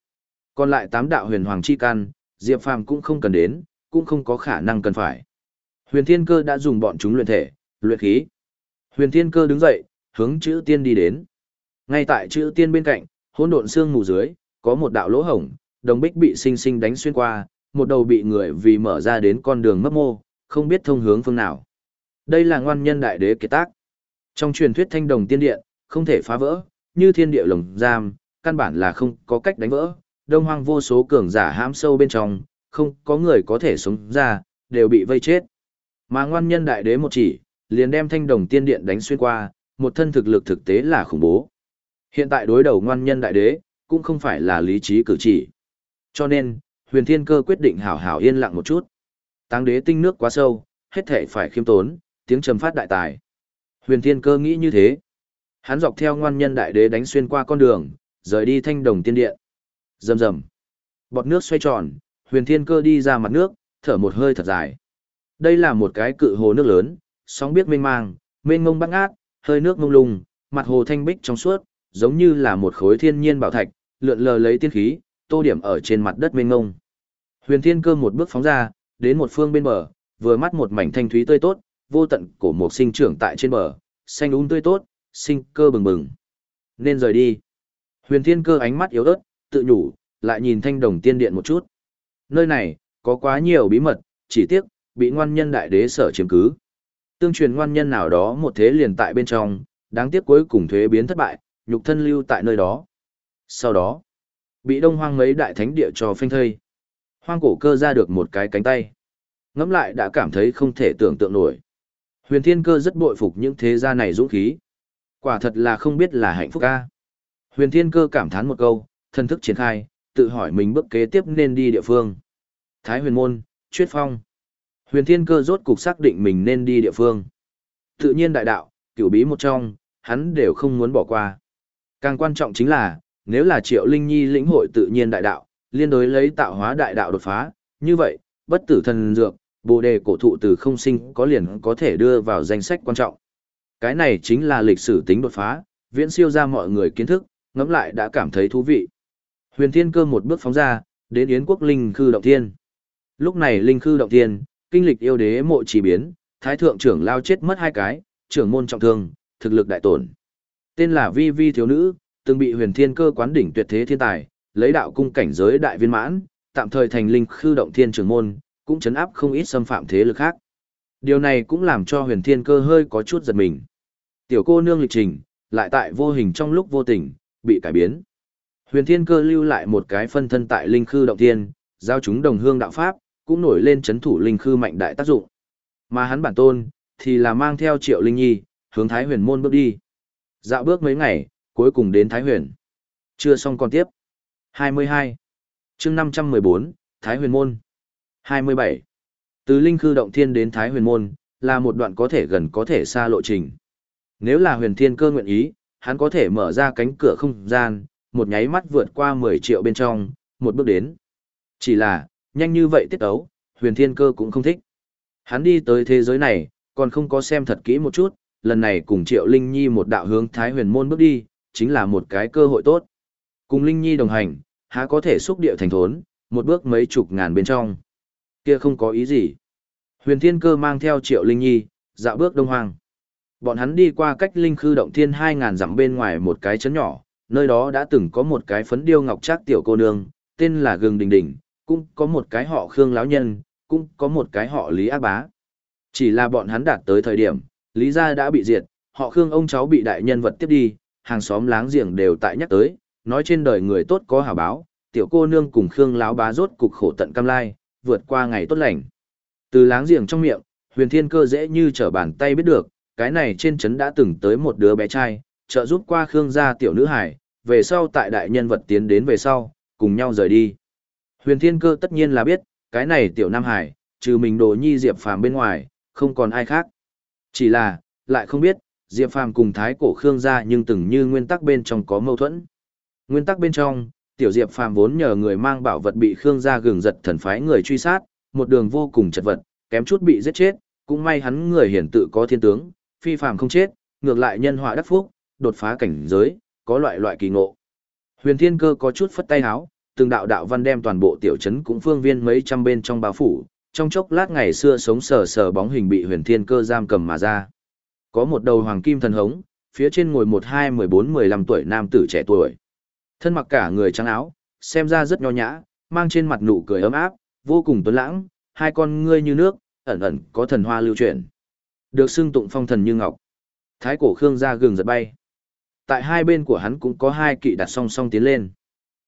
Còn lại tám đạo huyền hoàng chi căn, diệp phàm cũng không cần đến, cũng không có khả năng cần phải. Huyền Thiên Cơ đã dùng bọn chúng luyện thể, luyện khí. Huyền Thiên Cơ đứng dậy, hướng chữ tiên đi đến. Ngay tại chữ tiên bên cạnh, hỗn độn xương mù dưới, có một đạo lỗ hổng, đồng bích bị sinh sinh đánh xuyên qua, một đầu bị người vì mở ra đến con đường mấp mô, không biết thông hướng phương nào. Đây là ngoan nhân đại đế kiệt tác. Trong truyền thuyết thanh đồng tiên điện, không thể phá vỡ, như thiên địa lồng giam, căn bản là không có cách đánh vỡ. Đông hoang vô số cường giả hãm sâu bên trong, không có người có thể sống ra, đều bị vây chết. Mà ngoan nhân đại đế một chỉ, liền đem thanh đồng tiên điện đánh xuyên qua, một thân thực lực thực tế là khủng bố. Hiện tại đối đầu ngoan nhân đại đế, cũng không phải là lý trí cử chỉ. Cho nên, huyền thiên cơ quyết định hảo hảo yên lặng một chút. Táng đế tinh nước quá sâu, hết thể phải khiêm tốn, tiếng trầm phát đại tài. Huyền thiên cơ nghĩ như thế. Hắn dọc theo ngoan nhân đại đế đánh xuyên qua con đường, rời đi thanh đồng tiên điện. Rầm rầm. Bọt nước xoay tròn, huyền thiên cơ đi ra mặt nước, thở một hơi thật dài. Đây là một cái cự hồ nước lớn, sóng biết mênh mang, mênh mông băng ngát, hơi nước mông lung, mặt hồ thanh bích trong suốt, giống như là một khối thiên nhiên bảo thạch, lượn lờ lấy tiên khí, tô điểm ở trên mặt đất mênh mông. Huyền Thiên Cơ một bước phóng ra, đến một phương bên bờ, vừa mắt một mảnh thanh thúy tươi tốt, vô tận cổ mục sinh trưởng tại trên bờ, xanh um tươi tốt, sinh cơ bừng bừng. Nên rời đi. Huyền Thiên Cơ ánh mắt yếu ớt, tự nhủ, lại nhìn thanh đồng tiên điện một chút. Nơi này, có quá nhiều bí mật, chỉ tiếc, bị ngoan nhân đại đế sở chiếm cứ. Tương truyền ngoan nhân nào đó một thế liền tại bên trong, đáng tiếc cuối cùng thuế biến thất bại, nhục thân lưu tại nơi đó. Sau đó, bị đông hoang mấy đại thánh địa cho phanh thây. Hoang cổ cơ ra được một cái cánh tay. Ngẫm lại đã cảm thấy không thể tưởng tượng nổi. Huyền thiên cơ rất bội phục những thế gia này dũng khí. Quả thật là không biết là hạnh phúc ca. Huyền thiên cơ cảm thán một câu, thân thức triển khai, tự hỏi mình bước kế tiếp nên đi địa phương. Thái huyền môn, chuyết phong. Huyền thiên cơ rốt cục xác định mình nên đi địa phương. Tự nhiên đại đạo, cửu bí một trong, hắn đều không muốn bỏ qua. Càng quan trọng chính là, nếu là Triệu Linh Nhi lĩnh hội tự nhiên đại đạo, liên đối lấy tạo hóa đại đạo đột phá, như vậy, bất tử thần dược, bồ đề cổ thụ từ không sinh có liền có thể đưa vào danh sách quan trọng. Cái này chính là lịch sử tính đột phá, viễn siêu ra mọi người kiến thức, ngẫm lại đã cảm thấy thú vị. Huyền Thiên Cơ một bước phóng ra, đến Yến Quốc Linh Khư Động Thiên. Lúc này Linh Khư Động Thiên, kinh lịch yêu đế mộ chỉ biến, thái thượng trưởng lao chết mất hai cái, trưởng môn trọng thương, thực lực đại tổn. Tên là Vi Vi thiếu nữ, từng bị huyền thiên cơ quán đỉnh tuyệt thế thiên tài, lấy đạo cung cảnh giới đại viên mãn, tạm thời thành linh khư động thiên trưởng môn, cũng chấn áp không ít xâm phạm thế lực khác. Điều này cũng làm cho huyền thiên cơ hơi có chút giật mình. Tiểu cô nương lịch trình, lại tại vô hình trong lúc vô tình, bị cải biến. Huyền thiên cơ lưu lại một cái phân thân tại linh khư động thiên, giao chúng đồng hương đạo pháp, cũng nổi lên chấn thủ linh khư mạnh đại tác dụng. Mà hắn bản tôn, thì là mang theo triệu linh nhi, hướng thái huyền môn bước đi. Dạo bước mấy ngày, cuối cùng đến Thái Huyền. Chưa xong còn tiếp. 22. chương 514, Thái Huyền Môn. 27. Từ Linh Khư Động Thiên đến Thái Huyền Môn, là một đoạn có thể gần có thể xa lộ trình. Nếu là huyền thiên cơ nguyện ý, hắn có thể mở ra cánh cửa không gian, một nháy mắt vượt qua 10 triệu bên trong, một bước đến. Chỉ là, nhanh như vậy tiết ấu, huyền thiên cơ cũng không thích. Hắn đi tới thế giới này, còn không có xem thật kỹ một chút, lần này cùng triệu linh nhi một đạo hướng Thái Huyền Môn bước đi, chính là một cái cơ hội tốt. Cùng Linh Nhi đồng hành, há có thể xúc địa thành thốn, một bước mấy chục ngàn bên trong. Kia không có ý gì. Huyền Thiên Cơ mang theo Triệu Linh Nhi, dạo bước đông hoang, Bọn hắn đi qua cách Linh Khư Động Thiên 2.000 dặm bên ngoài một cái chấn nhỏ, nơi đó đã từng có một cái phấn điêu ngọc trác tiểu cô nương, tên là Gừng Đình Đình, cũng có một cái họ Khương Lão Nhân, cũng có một cái họ Lý Ác Bá. Chỉ là bọn hắn đạt tới thời điểm, Lý gia đã bị diệt, họ Khương ông cháu bị đại nhân vật tiếp đi, hàng xóm láng giềng đều tại nhắc tới, nói trên đời người tốt có hảo báo, tiểu cô nương cùng Khương láo bá rốt cục khổ tận cam lai, vượt qua ngày tốt lành. Từ láng giềng trong miệng, huyền thiên cơ dễ như trở bàn tay biết được, cái này trên trấn đã từng tới một đứa bé trai, trợ giúp qua Khương gia tiểu nữ hải, về sau tại đại nhân vật tiến đến về sau, cùng nhau rời đi. Huyền thiên cơ tất nhiên là biết, cái này tiểu nam hải, trừ mình đồ nhi diệp phàm bên ngoài, không còn ai khác. Chỉ là, lại không biết, Diệp Phàm cùng Thái Cổ Khương gia nhưng từng như nguyên tắc bên trong có mâu thuẫn. Nguyên tắc bên trong, tiểu Diệp Phàm vốn nhờ người mang bảo vật bị Khương gia gừng giật thần phái người truy sát, một đường vô cùng chật vật, kém chút bị giết chết, cũng may hắn người hiển tự có thiên tướng, phi phàm không chết, ngược lại nhân họa đắc phúc, đột phá cảnh giới, có loại loại kỳ ngộ. Huyền Thiên Cơ có chút phất tay háo, từng đạo đạo văn đem toàn bộ tiểu trấn cũng phương viên mấy trăm bên trong bao phủ, trong chốc lát ngày xưa sống sờ sờ bóng hình bị Huyền Thiên Cơ giam cầm mà ra. Có một đầu hoàng kim thần hống, phía trên ngồi một hai mười bốn mười lăm tuổi nam tử trẻ tuổi. Thân mặc cả người trắng áo, xem ra rất nho nhã, mang trên mặt nụ cười ấm áp, vô cùng tuấn lãng, hai con ngươi như nước, ẩn ẩn có thần hoa lưu chuyển. Được xưng tụng phong thần như ngọc. Thái cổ Khương ra gừng giật bay. Tại hai bên của hắn cũng có hai kỵ đặt song song tiến lên.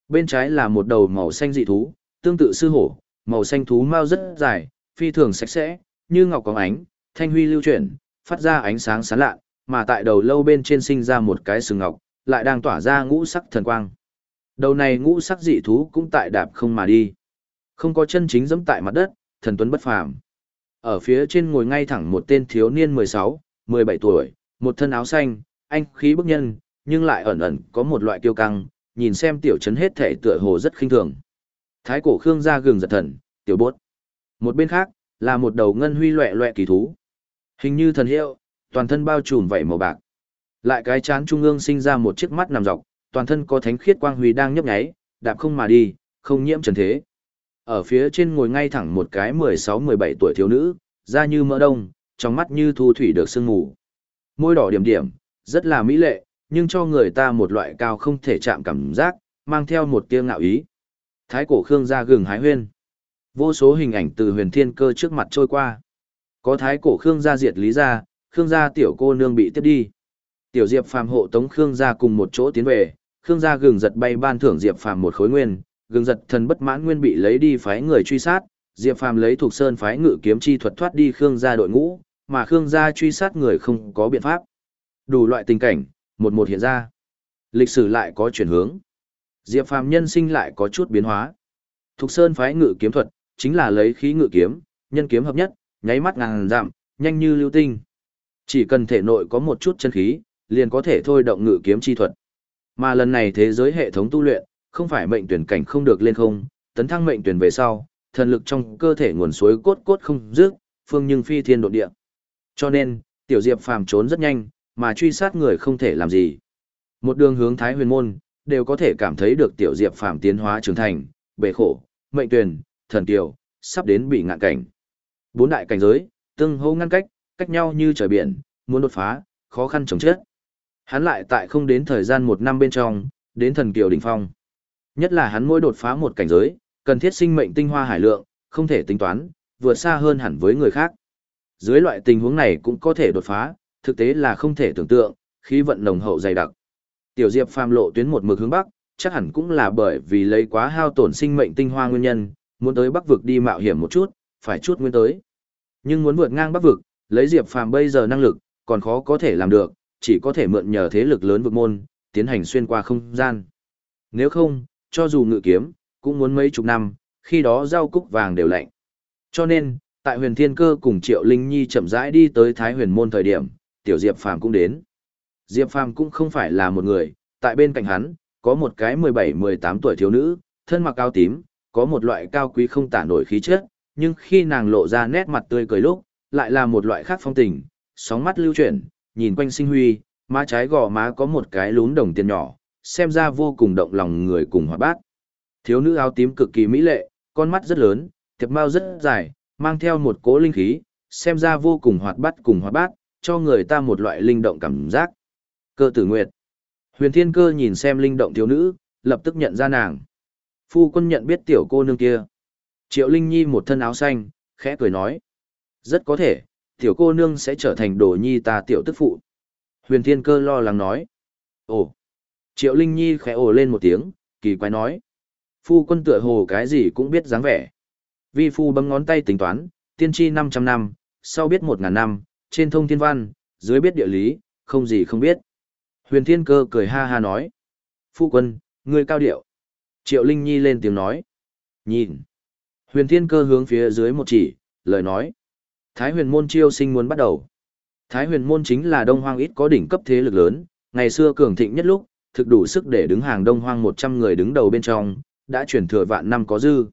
Bên trái là một đầu màu xanh dị thú, tương tự sư hổ, màu xanh thú mau rất dài, phi thường sạch sẽ, như ngọc có ánh, thanh huy lưu chuyển, phát ra ánh sáng sáng lạ, mà tại đầu lâu bên trên sinh ra một cái sừng ngọc, lại đang tỏa ra ngũ sắc thần quang. Đầu này ngũ sắc dị thú cũng tại đạp không mà đi. Không có chân chính dẫm tại mặt đất, thần tuấn bất phàm. Ở phía trên ngồi ngay thẳng một tên thiếu niên 16, 17 tuổi, một thân áo xanh, anh khí bức nhân, nhưng lại ẩn ẩn có một loại kiêu căng, nhìn xem tiểu trấn hết thể tựa hồ rất khinh thường. Thái cổ Khương gia gừng giật thần, tiểu bốt. Một bên khác, là một đầu ngân huy loẹ loẹ kỳ thú. Hình như thần hiệu, toàn thân bao trùm vảy màu bạc. Lại cái chán trung ương sinh ra một chiếc mắt nằm dọc, toàn thân có thánh khiết quang huy đang nhấp nháy, đạp không mà đi, không nhiễm trần thế. Ở phía trên ngồi ngay thẳng một cái 16-17 tuổi thiếu nữ, da như mỡ đông, trong mắt như thu thủy được sương ngủ. Môi đỏ điểm điểm, rất là mỹ lệ, nhưng cho người ta một loại cao không thể chạm cảm giác, mang theo một tia ngạo ý. Thái cổ Khương gia gừng hái huyên. Vô số hình ảnh từ huyền thiên cơ trước mặt trôi qua. Có thái cổ Khương gia diệt lý gia, Khương gia tiểu cô nương bị tiếp đi. Tiểu Diệp Phàm hộ tống Khương gia cùng một chỗ tiến về, Khương gia gừng giật bay ban thưởng Diệp Phàm một khối nguyên, gừng giật thần bất mãn nguyên bị lấy đi phái người truy sát, Diệp Phàm lấy thuộc sơn phái ngự kiếm chi thuật thoát đi Khương gia đội ngũ, mà Khương gia truy sát người không có biện pháp. Đủ loại tình cảnh, một một hiện ra. Lịch sử lại có chuyển hướng. Diệp Phàm nhân sinh lại có chút biến hóa. Thục Sơn phái ngự kiếm thuật, chính là lấy khí ngự kiếm, nhân kiếm hợp nhất, nháy mắt ngàn giảm nhanh như lưu tinh. Chỉ cần thể nội có một chút chân khí, liền có thể thôi động ngự kiếm chi thuật. Mà lần này thế giới hệ thống tu luyện, không phải mệnh tuyển cảnh không được lên không, tấn thăng mệnh tuyển về sau, thần lực trong cơ thể nguồn suối cốt cốt không dứt, phương nhưng phi thiên độ địa. Cho nên, tiểu diệp phàm trốn rất nhanh, mà truy sát người không thể làm gì. Một đường hướng Thái Huyền môn, đều có thể cảm thấy được tiểu diệp phàm tiến hóa trưởng thành, bể khổ, mệnh tuyển, thần tiểu, sắp đến bị ngạn cảnh. Bốn đại cảnh giới, tương hô ngăn cách, cách nhau như trời biển, muốn đột phá, khó khăn chống chết. Hắn lại tại không đến thời gian một năm bên trong, đến thần kiều đỉnh phong. Nhất là hắn mỗi đột phá một cảnh giới, cần thiết sinh mệnh tinh hoa hải lượng, không thể tính toán, vượt xa hơn hẳn với người khác. Dưới loại tình huống này cũng có thể đột phá, thực tế là không thể tưởng tượng, khí vận nồng hậu dày đặc. Tiểu Diệp phàm lộ tuyến một mực hướng bắc, chắc hẳn cũng là bởi vì lấy quá hao tổn sinh mệnh tinh hoa nguyên nhân, muốn tới bắc vực đi mạo hiểm một chút, phải chút nguyên tới. Nhưng muốn vượt ngang bắc vực, lấy Diệp phàm bây giờ năng lực, còn khó có thể làm được, chỉ có thể mượn nhờ thế lực lớn vực môn, tiến hành xuyên qua không gian. Nếu không, cho dù ngự kiếm, cũng muốn mấy chục năm, khi đó rau cúc vàng đều lạnh. Cho nên, tại huyền thiên cơ cùng Triệu Linh Nhi chậm rãi đi tới Thái huyền môn thời điểm, tiểu Diệp Phàm cũng đến. Diệp Phàm cũng không phải là một người, tại bên cạnh hắn, có một cái 17-18 tuổi thiếu nữ, thân mặc áo tím, có một loại cao quý không tả nổi khí chất, nhưng khi nàng lộ ra nét mặt tươi cười lúc, lại là một loại khác phong tình, sóng mắt lưu chuyển, nhìn quanh sinh huy, má trái gò má có một cái lún đồng tiền nhỏ, xem ra vô cùng động lòng người cùng hoạt bát. Thiếu nữ áo tím cực kỳ mỹ lệ, con mắt rất lớn, thiệp mao rất dài, mang theo một cỗ linh khí, xem ra vô cùng hoạt bát cùng hoạt bát, cho người ta một loại linh động cảm giác. Cơ tử nguyệt. Huyền thiên cơ nhìn xem linh động thiếu nữ, lập tức nhận ra nàng. Phu quân nhận biết tiểu cô nương kia. Triệu Linh Nhi một thân áo xanh, khẽ cười nói. Rất có thể, tiểu cô nương sẽ trở thành đồ nhi ta tiểu tức phụ. Huyền thiên cơ lo lắng nói. Ồ. Triệu Linh Nhi khẽ ồ lên một tiếng, kỳ quái nói. Phu quân tựa hồ cái gì cũng biết dáng vẻ. Vi phu bấm ngón tay tính toán, tiên tri 500 năm, sau biết 1.000 năm, trên thông thiên văn, dưới biết địa lý, không gì không biết. Huyền thiên cơ cười ha ha nói. Phu quân, ngươi cao điệu. Triệu Linh Nhi lên tiếng nói. Nhìn. Huyền thiên cơ hướng phía dưới một chỉ, lời nói. Thái huyền môn chiêu sinh muốn bắt đầu. Thái huyền môn chính là đông hoang ít có đỉnh cấp thế lực lớn, ngày xưa cường thịnh nhất lúc, thực đủ sức để đứng hàng đông hoang 100 người đứng đầu bên trong, đã chuyển thừa vạn năm có dư.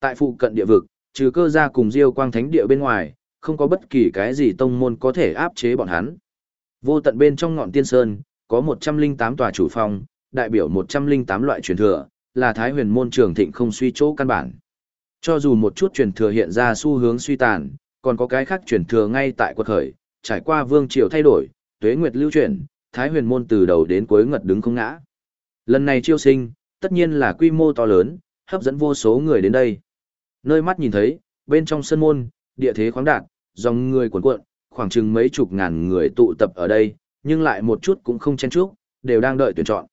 Tại phụ cận địa vực, trừ cơ gia cùng diêu quang thánh địa bên ngoài, không có bất kỳ cái gì tông môn có thể áp chế bọn hắn. Vô tận bên trong ngọn tiên sơn, có 108 tòa chủ phong, đại biểu 108 loại truyền thừa, là Thái huyền môn trường thịnh không suy chỗ căn bản. Cho dù một chút truyền thừa hiện ra xu hướng suy tàn, còn có cái khác truyền thừa ngay tại quật khởi, trải qua vương triều thay đổi, tuế nguyệt lưu chuyển, Thái huyền môn từ đầu đến cuối ngật đứng không ngã. Lần này chiêu sinh, tất nhiên là quy mô to lớn, hấp dẫn vô số người đến đây. Nơi mắt nhìn thấy, bên trong sân môn, địa thế khoáng đạt, dòng người cuồn cuộn, khoảng chừng mấy chục ngàn người tụ tập ở đây, nhưng lại một chút cũng không chen chúc, đều đang đợi tuyển chọn.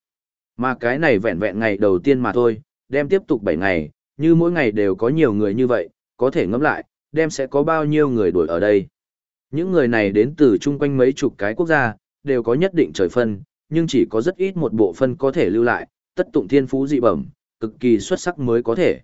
Mà cái này vẹn vẹn ngày đầu tiên mà thôi, đem tiếp tục 7 ngày, như mỗi ngày đều có nhiều người như vậy, có thể ngẫm lại, đem sẽ có bao nhiêu người đuổi ở đây. Những người này đến từ chung quanh mấy chục cái quốc gia, đều có nhất định trời phân, nhưng chỉ có rất ít một bộ phân có thể lưu lại, tất tụng thiên phú dị bẩm, cực kỳ xuất sắc mới có thể.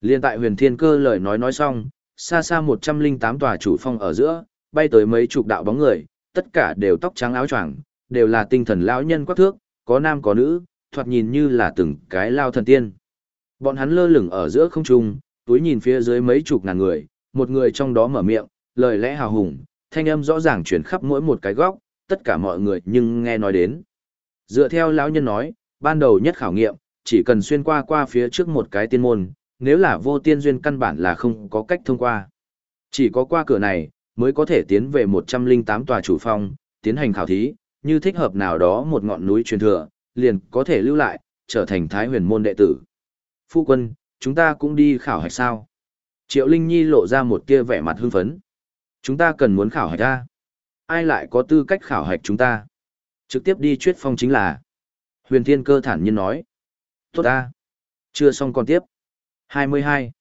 Liên tại huyền thiên cơ lời nói nói xong, xa xa 108 tòa chủ phong ở giữa, bay tới mấy chục đạo bóng người, tất cả đều tóc trắng áo choàng, đều là tinh thần lão nhân quắc thước, có nam có nữ, thoạt nhìn như là từng cái lao thần tiên. Bọn hắn lơ lửng ở giữa không trung, túi nhìn phía dưới mấy chục ngàn người, một người trong đó mở miệng, lời lẽ hào hùng, thanh âm rõ ràng truyền khắp mỗi một cái góc, tất cả mọi người nhưng nghe nói đến. Dựa theo lão nhân nói, ban đầu nhất khảo nghiệm, chỉ cần xuyên qua qua phía trước một cái tiên môn, nếu là vô tiên duyên căn bản là không có cách thông qua. Chỉ có qua cửa này, mới có thể tiến về 108 tòa chủ phong, tiến hành khảo thí, như thích hợp nào đó một ngọn núi truyền thừa, liền có thể lưu lại, trở thành thái huyền môn đệ tử. Phu quân, chúng ta cũng đi khảo hạch sao? Triệu Linh Nhi lộ ra một kia vẻ mặt hưng phấn. Chúng ta cần muốn khảo hạch ra. Ai lại có tư cách khảo hạch chúng ta? Trực tiếp đi chuyết phong chính là. Huyền Thiên Cơ thản nhiên nói. Tốt ta. Chưa xong còn tiếp. 22.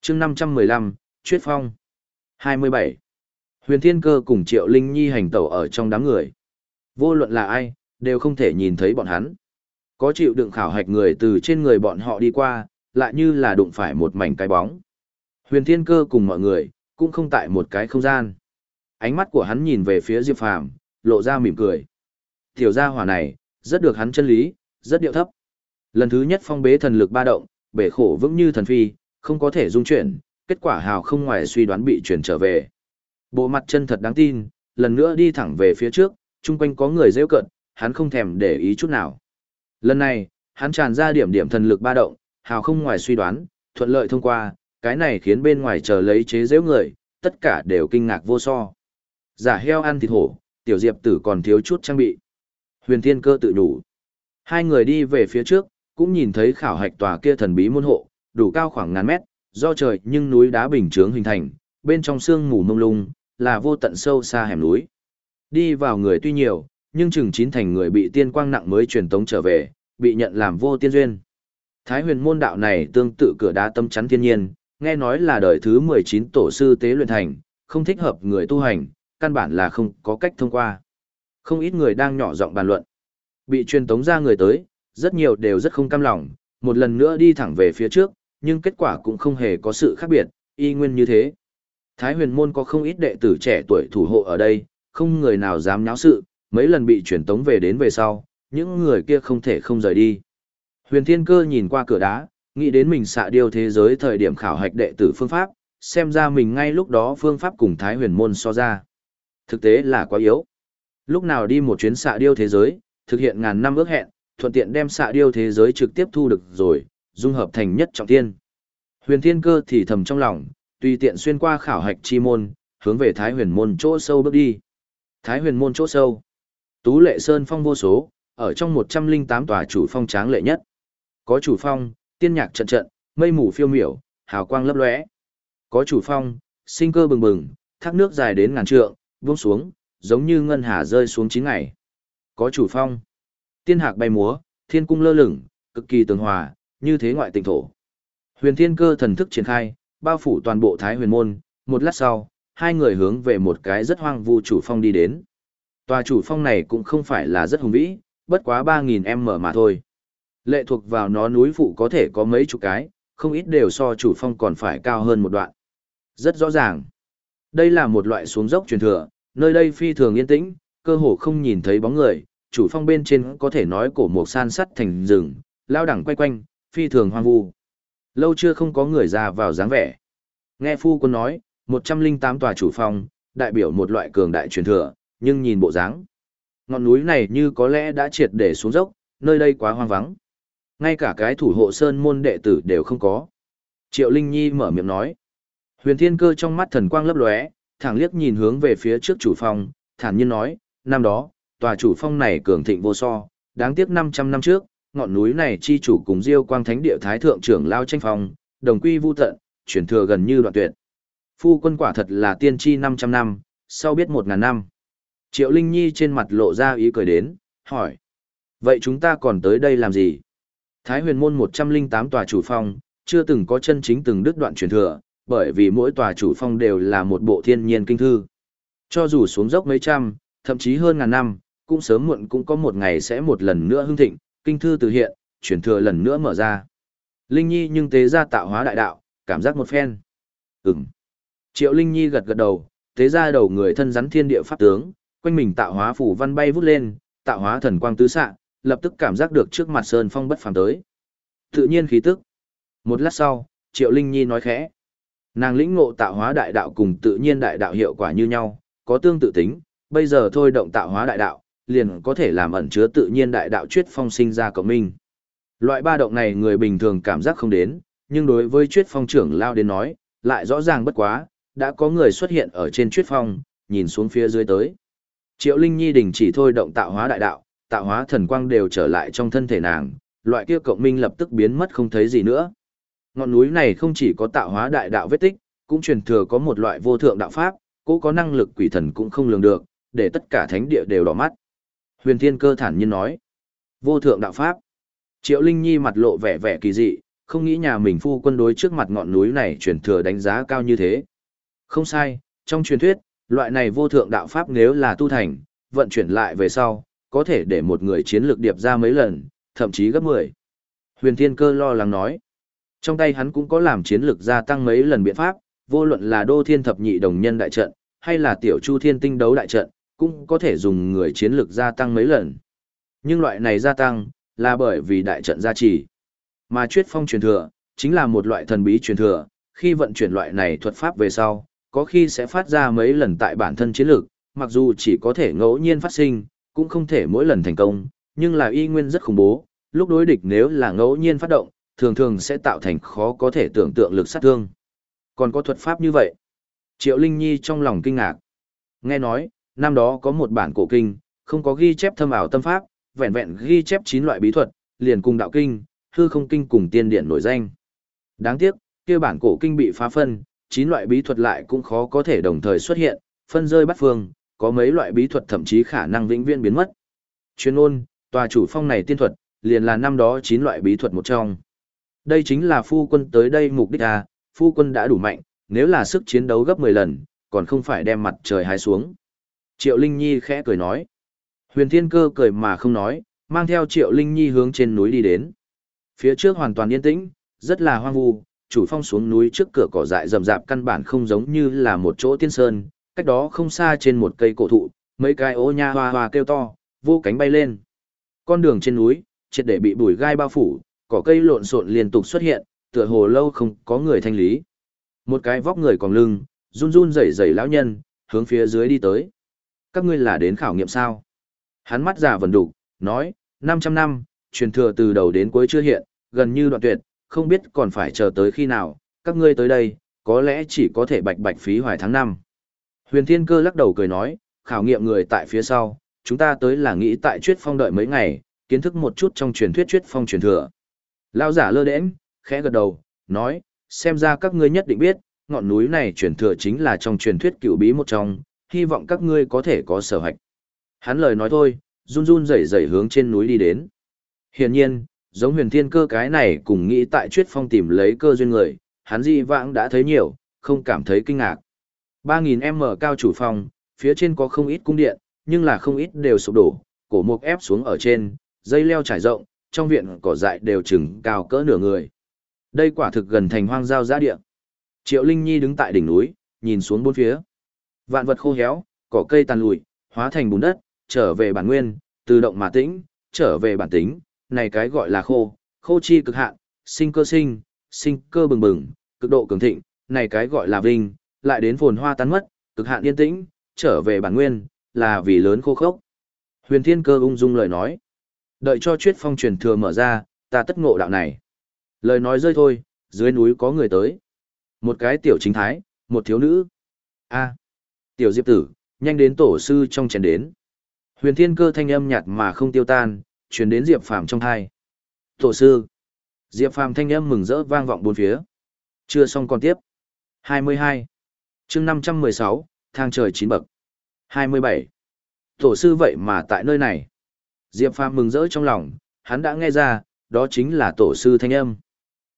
chương 515, chuyết phong. 27. Huyền Thiên Cơ cùng Triệu Linh Nhi hành tẩu ở trong đám người. Vô luận là ai, đều không thể nhìn thấy bọn hắn. Có chịu đựng khảo hạch người từ trên người bọn họ đi qua, lại như là đụng phải một mảnh cái bóng. Huyền Thiên Cơ cùng mọi người, cũng không tại một cái không gian. Ánh mắt của hắn nhìn về phía Diệp Phàm, lộ ra mỉm cười. Tiểu gia hỏa này, rất được hắn chân lý, rất điệu thấp. Lần thứ nhất phong bế thần lực ba động, bể khổ vững như thần phi, không có thể dung chuyển, kết quả hào không ngoài suy đoán bị chuyển trở về. Bộ mặt chân thật đáng tin, lần nữa đi thẳng về phía trước, chung quanh có người rêu cận, hắn không thèm để ý chút nào. Lần này, hắn tràn ra điểm điểm thần lực ba động, hào không ngoài suy đoán, thuận lợi thông qua, cái này khiến bên ngoài chờ lấy chế giễu người, tất cả đều kinh ngạc vô so. Giả heo ăn thịt hổ, tiểu diệp tử còn thiếu chút trang bị. Huyền thiên cơ tự đủ. Hai người đi về phía trước, cũng nhìn thấy khảo hạch tòa kia thần bí môn hộ, đủ cao khoảng ngàn mét, do trời nhưng núi đá bình chướng hình thành, bên trong sương mù mông lung, là vô tận sâu xa hẻm núi. Đi vào người tuy nhiều, nhưng chừng chín thành người bị tiên quang nặng mới truyền tống trở về, bị nhận làm vô tiên duyên. Thái huyền môn đạo này tương tự cửa đá tâm chắn thiên nhiên, nghe nói là đời thứ 19 tổ sư tế luyện thành, không thích hợp người tu hành, căn bản là không có cách thông qua. Không ít người đang nhỏ giọng bàn luận. Bị truyền tống ra người tới, rất nhiều đều rất không cam lòng, một lần nữa đi thẳng về phía trước, nhưng kết quả cũng không hề có sự khác biệt, y nguyên như thế. Thái huyền môn có không ít đệ tử trẻ tuổi thủ hộ ở đây, không người nào dám nháo sự, mấy lần bị chuyển tống về đến về sau, những người kia không thể không rời đi. Huyền Thiên Cơ nhìn qua cửa đá, nghĩ đến mình xạ điêu thế giới thời điểm khảo hạch đệ tử phương pháp, xem ra mình ngay lúc đó phương pháp cùng Thái huyền môn so ra. Thực tế là quá yếu. Lúc nào đi một chuyến xạ điêu thế giới, thực hiện ngàn năm ước hẹn, thuận tiện đem xạ điêu thế giới trực tiếp thu được rồi, dung hợp thành nhất trọng thiên. Huyền Thiên Cơ thì thầm trong lòng, tùy tiện xuyên qua khảo hạch chi môn, hướng về Thái huyền môn chỗ sâu bước đi. Thái huyền môn chỗ sâu. Tú lệ sơn phong vô số, ở trong 108 tòa chủ phong tráng lệ nhất. Có chủ phong, tiên nhạc trận trận, mây mù phiêu miểu, hào quang lấp lóe. Có chủ phong, sinh cơ bừng bừng, thác nước dài đến ngàn trượng, buông xuống, giống như ngân hà rơi xuống chín ngày. Có chủ phong, tiên hạc bay múa, thiên cung lơ lửng, cực kỳ tường hòa, như thế ngoại tình thổ. Huyền thiên cơ thần thức triển khai, bao phủ toàn bộ thái huyền môn, một lát sau, hai người hướng về một cái rất hoang vu chủ phong đi đến. Tòa chủ phong này cũng không phải là rất hùng vĩ, bất quá 3000m mà thôi. Lệ thuộc vào nó núi phụ có thể có mấy chục cái, không ít đều so chủ phong còn phải cao hơn một đoạn. Rất rõ ràng. Đây là một loại xuống dốc truyền thừa, nơi đây phi thường yên tĩnh, cơ hồ không nhìn thấy bóng người, chủ phong bên trên có thể nói cổ một san sắt thành rừng, lao đẳng quay quanh, phi thường hoang vu. Lâu chưa không có người ra vào dáng vẻ. Nghe phu quân nói, 108 tòa chủ phong, đại biểu một loại cường đại truyền thừa, nhưng nhìn bộ dáng, Ngọn núi này như có lẽ đã triệt để xuống dốc, nơi đây quá hoang vắng. Ngay cả cái thủ hộ sơn môn đệ tử đều không có. Triệu Linh Nhi mở miệng nói. Huyền Thiên Cơ trong mắt thần quang lấp lóe, thẳng liếc nhìn hướng về phía trước chủ phong, thản nhiên nói, năm đó, tòa chủ phong này cường thịnh vô so, đáng tiếc 500 năm trước, ngọn núi này chi chủ cùng Diêu Quang Thánh Địa Thái thượng trưởng lao tranh phong, đồng quy vu tận, chuyển thừa gần như đoạn tuyệt. Phu quân quả thật là tiên tri 500 năm, sau biết 1000 năm. Triệu Linh Nhi trên mặt lộ ra ý cười đến, hỏi: "Vậy chúng ta còn tới đây làm gì?" Thái Huyền môn 108 tòa chủ phong, chưa từng có chân chính từng đứt đoạn truyền thừa, bởi vì mỗi tòa chủ phong đều là một bộ thiên nhiên kinh thư. Cho dù xuống dốc mấy trăm, thậm chí hơn ngàn năm, cũng sớm muộn cũng có một ngày sẽ một lần nữa hưng thịnh, kinh thư từ hiện, truyền thừa lần nữa mở ra. Linh Nhi nhưng tế ra tạo hóa đại đạo, cảm giác một phen. Ừm. Triệu Linh Nhi gật gật đầu, tế ra đầu người thân rắn thiên địa pháp tướng, quanh mình tạo hóa phủ văn bay vút lên, tạo hóa thần quang tứ xạ, lập tức cảm giác được trước mặt sơn phong bất phàm tới. Tự nhiên khí tức. Một lát sau, Triệu Linh Nhi nói khẽ. Nàng lĩnh ngộ tạo hóa đại đạo cùng tự nhiên đại đạo hiệu quả như nhau, có tương tự tính, bây giờ thôi động tạo hóa đại đạo, liền có thể làm ẩn chứa tự nhiên đại đạo chuyết phong sinh ra cộng minh. Loại ba động này người bình thường cảm giác không đến, nhưng đối với chuyết phong trưởng lao đến nói, lại rõ ràng bất quá, đã có người xuất hiện ở trên chuyết phong, nhìn xuống phía dưới tới. Triệu Linh Nhi đình chỉ thôi động tạo hóa đại đạo, tạo hóa thần quang đều trở lại trong thân thể nàng, loại kia cộng minh lập tức biến mất không thấy gì nữa. Ngọn núi này không chỉ có tạo hóa đại đạo vết tích, cũng truyền thừa có một loại vô thượng đạo pháp, cố có năng lực quỷ thần cũng không lường được, để tất cả thánh địa đều đỏ mắt. Huyền Thiên Cơ thản nhiên nói, vô thượng đạo pháp. Triệu Linh Nhi mặt lộ vẻ vẻ kỳ dị, không nghĩ nhà mình phu quân đối trước mặt ngọn núi này truyền thừa đánh giá cao như thế. Không sai, trong truyền thuyết, loại này vô thượng đạo pháp nếu là tu thành, vận chuyển lại về sau, có thể để một người chiến lược điệp ra mấy lần, thậm chí gấp 10. Huyền Thiên Cơ lo lắng nói, trong tay hắn cũng có làm chiến lược gia tăng mấy lần biện pháp, vô luận là đô thiên thập nhị đồng nhân đại trận, hay là tiểu chu thiên tinh đấu đại trận, cũng có thể dùng người chiến lược gia tăng mấy lần. Nhưng loại này gia tăng, là bởi vì đại trận gia trì. Mà chuyết phong truyền thừa, chính là một loại thần bí truyền thừa, khi vận chuyển loại này thuật pháp về sau, có khi sẽ phát ra mấy lần tại bản thân chiến lược, mặc dù chỉ có thể ngẫu nhiên phát sinh, cũng không thể mỗi lần thành công, nhưng là y nguyên rất khủng bố, lúc đối địch nếu là ngẫu nhiên phát động, thường thường sẽ tạo thành khó có thể tưởng tượng lực sát thương. Còn có thuật pháp như vậy. Triệu Linh Nhi trong lòng kinh ngạc. Nghe nói, năm đó có một bản cổ kinh, không có ghi chép thâm ảo tâm pháp, vẹn vẹn ghi chép 9 loại bí thuật, liền cùng đạo kinh, hư không kinh cùng tiên điển nổi danh. Đáng tiếc, kia bản cổ kinh bị phá phân, 9 loại bí thuật lại cũng khó có thể đồng thời xuất hiện, phân rơi bắt phương, có mấy loại bí thuật thậm chí khả năng vĩnh viễn biến mất. Chuyên ôn, tòa chủ phong này tiên thuật, liền là năm đó 9 loại bí thuật một trong. Đây chính là phu quân tới đây mục đích à, phu quân đã đủ mạnh, nếu là sức chiến đấu gấp 10 lần, còn không phải đem mặt trời hái xuống. Triệu Linh Nhi khẽ cười nói. Huyền Thiên Cơ cười mà không nói, mang theo Triệu Linh Nhi hướng trên núi đi đến. Phía trước hoàn toàn yên tĩnh, rất là hoang vu, chủ phong xuống núi trước cửa cỏ dại rậm rạp căn bản không giống như là một chỗ tiên sơn, cách đó không xa trên một cây cổ thụ, mấy cái ô nha hoa hoa kêu to, vô cánh bay lên. Con đường trên núi, triệt để bị bụi gai bao phủ, cỏ cây lộn xộn liên tục xuất hiện, tựa hồ lâu không có người thanh lý. Một cái vóc người còn lưng, run run rẩy rẩy lão nhân, hướng phía dưới đi tới. Các ngươi là đến khảo nghiệm sao? Hắn mắt già vần đục, nói, 500 năm, truyền thừa từ đầu đến cuối chưa hiện, gần như đoạn tuyệt, không biết còn phải chờ tới khi nào, các ngươi tới đây, có lẽ chỉ có thể bạch bạch phí hoài tháng năm. Huyền Thiên Cơ lắc đầu cười nói, khảo nghiệm người tại phía sau, chúng ta tới là nghĩ tại Chuyết Phong đợi mấy ngày, kiến thức một chút trong truyền thuyết Chuyết Phong truyền thừa. Lão giả lơ đễnh, khẽ gật đầu, nói, xem ra các ngươi nhất định biết, ngọn núi này truyền thừa chính là trong truyền thuyết cựu bí một trong, hy vọng các ngươi có thể có sở hạch. Hắn lời nói thôi, run run rẩy rẩy hướng trên núi đi đến. Hiển nhiên, giống huyền thiên cơ cái này cùng nghĩ tại Chuyết Phong tìm lấy cơ duyên người, hắn di vãng đã thấy nhiều, không cảm thấy kinh ngạc. 3.000m cao chủ phong, phía trên có không ít cung điện, nhưng là không ít đều sụp đổ, cổ mục ép xuống ở trên, dây leo trải rộng, trong viện cỏ dại đều chừng cao cỡ nửa người. Đây quả thực gần thành hoang giao giã địa. Triệu Linh Nhi đứng tại đỉnh núi, nhìn xuống bốn phía. Vạn vật khô héo, cỏ cây tàn lụi, hóa thành bùn đất, trở về bản nguyên, tự động mà tĩnh, trở về bản tính, này cái gọi là khô, khô chi cực hạn, sinh cơ sinh, sinh cơ bừng bừng, cực độ cường thịnh, này cái gọi là vinh, lại đến phồn hoa tán mất, cực hạn yên tĩnh, trở về bản nguyên, là vì lớn khô khốc. Huyền Thiên Cơ ung dung lời nói. Đợi cho Chuyết Phong truyền thừa mở ra, ta tất ngộ đạo này. Lời nói rơi thôi, dưới núi có người tới. Một cái tiểu chính thái, một thiếu nữ. a tiểu diệp tử, nhanh đến tổ sư trong chén đến. Huyền Thiên Cơ thanh âm nhạt mà không tiêu tan, truyền đến Diệp Phàm trong tai. Tổ sư. Diệp Phàm thanh âm mừng rỡ vang vọng bốn phía. Chưa xong còn tiếp. 22. chương 516, thang trời chín bậc. 27. Tổ sư vậy mà tại nơi này. Diệp Phàm mừng rỡ trong lòng, hắn đã nghe ra, đó chính là tổ sư thanh âm.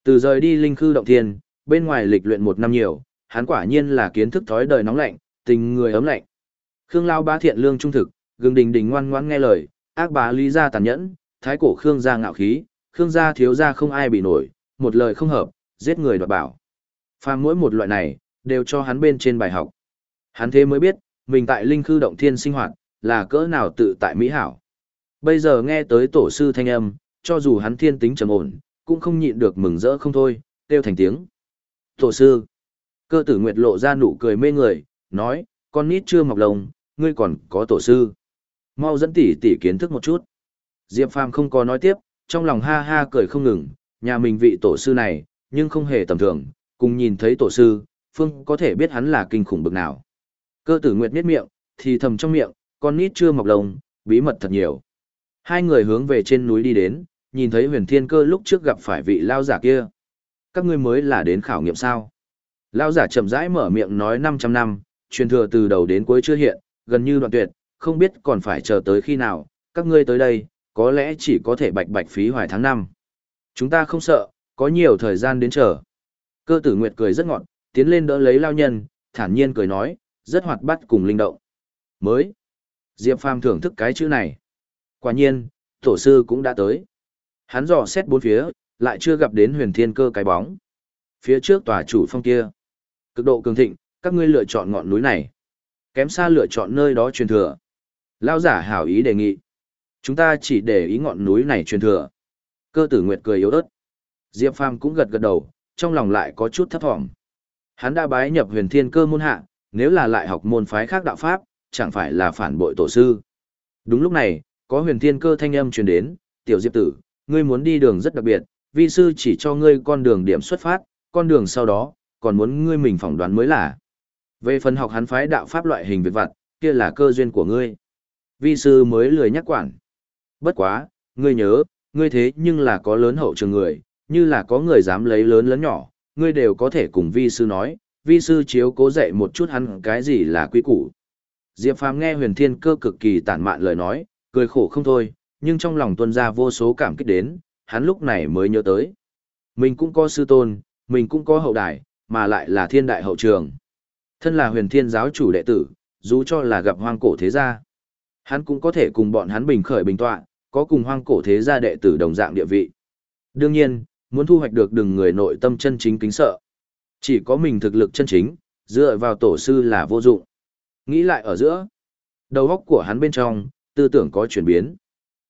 Từ rời đi linh khư động thiên, bên ngoài lịch luyện một năm nhiều, hắn quả nhiên là kiến thức thói đời nóng lạnh, tình người ấm lạnh. Khương Lao ba thiện lương trung thực, gương đình đình ngoan ngoãn nghe lời, ác bá lý gia tàn nhẫn, thái cổ Khương gia ngạo khí, Khương gia thiếu gia không ai bị nổi, một lời không hợp, giết người đoạt bảo. Phàm mỗi một loại này, đều cho hắn bên trên bài học. Hắn thế mới biết, mình tại linh khư động thiên sinh hoạt, là cỡ nào tự tại mỹ hảo. Bây giờ nghe tới tổ sư thanh âm, cho dù hắn thiên tính trầm ổn, cũng không nhịn được mừng rỡ không thôi, kêu thành tiếng. Tổ sư, cơ tử nguyệt lộ ra nụ cười mê người, nói, con nít chưa mọc lông, ngươi còn có tổ sư. Mau dẫn tỷ tỷ kiến thức một chút. Diệp Phàm không có nói tiếp, trong lòng ha ha cười không ngừng, nhà mình vị tổ sư này, nhưng không hề tầm thường, cùng nhìn thấy tổ sư, Phương có thể biết hắn là kinh khủng bực nào. Cơ tử nguyệt miết miệng, thì thầm trong miệng, con nít chưa mọc lông, bí mật thật nhiều. Hai người hướng về trên núi đi đến, nhìn thấy huyền thiên cơ lúc trước gặp phải vị lao giả kia. Các ngươi mới là đến khảo nghiệm sao. Lao giả chậm rãi mở miệng nói 500 năm, truyền thừa từ đầu đến cuối chưa hiện, gần như đoạn tuyệt, không biết còn phải chờ tới khi nào, các ngươi tới đây, có lẽ chỉ có thể bạch bạch phí hoài tháng năm. Chúng ta không sợ, có nhiều thời gian đến chờ. Cơ tử Nguyệt cười rất ngọt, tiến lên đỡ lấy lao nhân, thản nhiên cười nói, rất hoạt bát cùng linh động. Mới. Diệp Phàm thưởng thức cái chữ này. Quả nhiên, tổ sư cũng đã tới. Hắn dò xét bốn phía, lại chưa gặp đến huyền thiên cơ cái bóng. Phía trước tòa chủ phong kia. Cực độ cường thịnh, các ngươi lựa chọn ngọn núi này. Kém xa lựa chọn nơi đó truyền thừa. Lao giả hảo ý đề nghị. Chúng ta chỉ để ý ngọn núi này truyền thừa. Cơ tử Nguyệt cười yếu ớt. Diệp Phàm cũng gật gật đầu, trong lòng lại có chút thấp thỏm. Hắn đã bái nhập huyền thiên cơ môn hạ, nếu là lại học môn phái khác đạo pháp, chẳng phải là phản bội tổ sư. Đúng lúc này, có huyền thiên cơ thanh âm truyền đến, tiểu diệp tử, ngươi muốn đi đường rất đặc biệt, vi sư chỉ cho ngươi con đường điểm xuất phát, con đường sau đó, còn muốn ngươi mình phỏng đoán mới là. Về phần học hắn phái đạo pháp loại hình việc vặt, kia là cơ duyên của ngươi. Vi sư mới lười nhắc quản. Bất quá, ngươi nhớ, ngươi thế nhưng là có lớn hậu trường người, như là có người dám lấy lớn lớn nhỏ, ngươi đều có thể cùng vi sư nói, vi sư chiếu cố dạy một chút hắn cái gì là quy củ. Diệp Phàm nghe huyền thiên cơ cực kỳ tản mạn lời nói, cười khổ không thôi, nhưng trong lòng tuân ra vô số cảm kích đến, hắn lúc này mới nhớ tới. Mình cũng có sư tôn, mình cũng có hậu đài, mà lại là thiên đại hậu trường. Thân là huyền thiên giáo chủ đệ tử, dù cho là gặp hoang cổ thế gia. Hắn cũng có thể cùng bọn hắn bình khởi bình tọa, có cùng hoang cổ thế gia đệ tử đồng dạng địa vị. Đương nhiên, muốn thu hoạch được đừng người nội tâm chân chính kính sợ. Chỉ có mình thực lực chân chính, dựa vào tổ sư là vô dụng. Nghĩ lại ở giữa, đầu óc của hắn bên trong, tư tưởng có chuyển biến.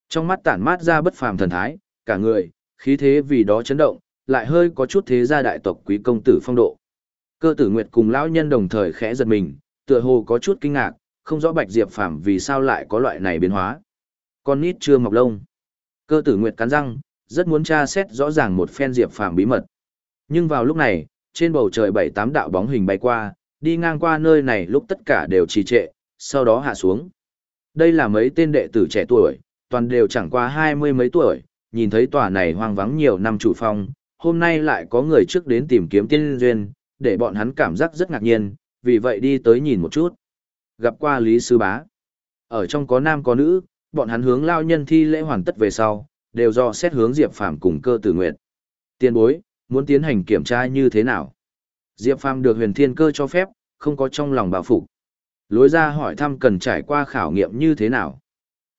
Trong mắt tản mát ra bất phàm thần thái, cả người, khí thế vì đó chấn động, lại hơi có chút thế gia đại tộc quý công tử phong độ. Cơ tử Nguyệt cùng lão nhân đồng thời khẽ giật mình, tựa hồ có chút kinh ngạc, không rõ Bạch Diệp Phàm vì sao lại có loại này biến hóa. Con nít chưa mọc lông. Cơ tử Nguyệt cắn răng, rất muốn tra xét rõ ràng một phen Diệp Phàm bí mật. Nhưng vào lúc này, trên bầu trời bảy tám đạo bóng hình bay qua, đi ngang qua nơi này lúc tất cả đều trì trệ, sau đó hạ xuống. Đây là mấy tên đệ tử trẻ tuổi, toàn đều chẳng qua hai mươi mấy tuổi, nhìn thấy tòa này hoang vắng nhiều năm chủ phong, hôm nay lại có người trước đến tìm kiếm tiên duyên, để bọn hắn cảm giác rất ngạc nhiên, vì vậy đi tới nhìn một chút. Gặp qua Lý Sư Bá. Ở trong có nam có nữ, bọn hắn hướng lao nhân thi lễ hoàn tất về sau, đều do xét hướng Diệp Phàm cùng cơ tử nguyện. Tiên bối, muốn tiến hành kiểm tra như thế nào? Diệp Phàm được huyền thiên cơ cho phép, không có trong lòng bảo phục. Lối ra hỏi thăm cần trải qua khảo nghiệm như thế nào?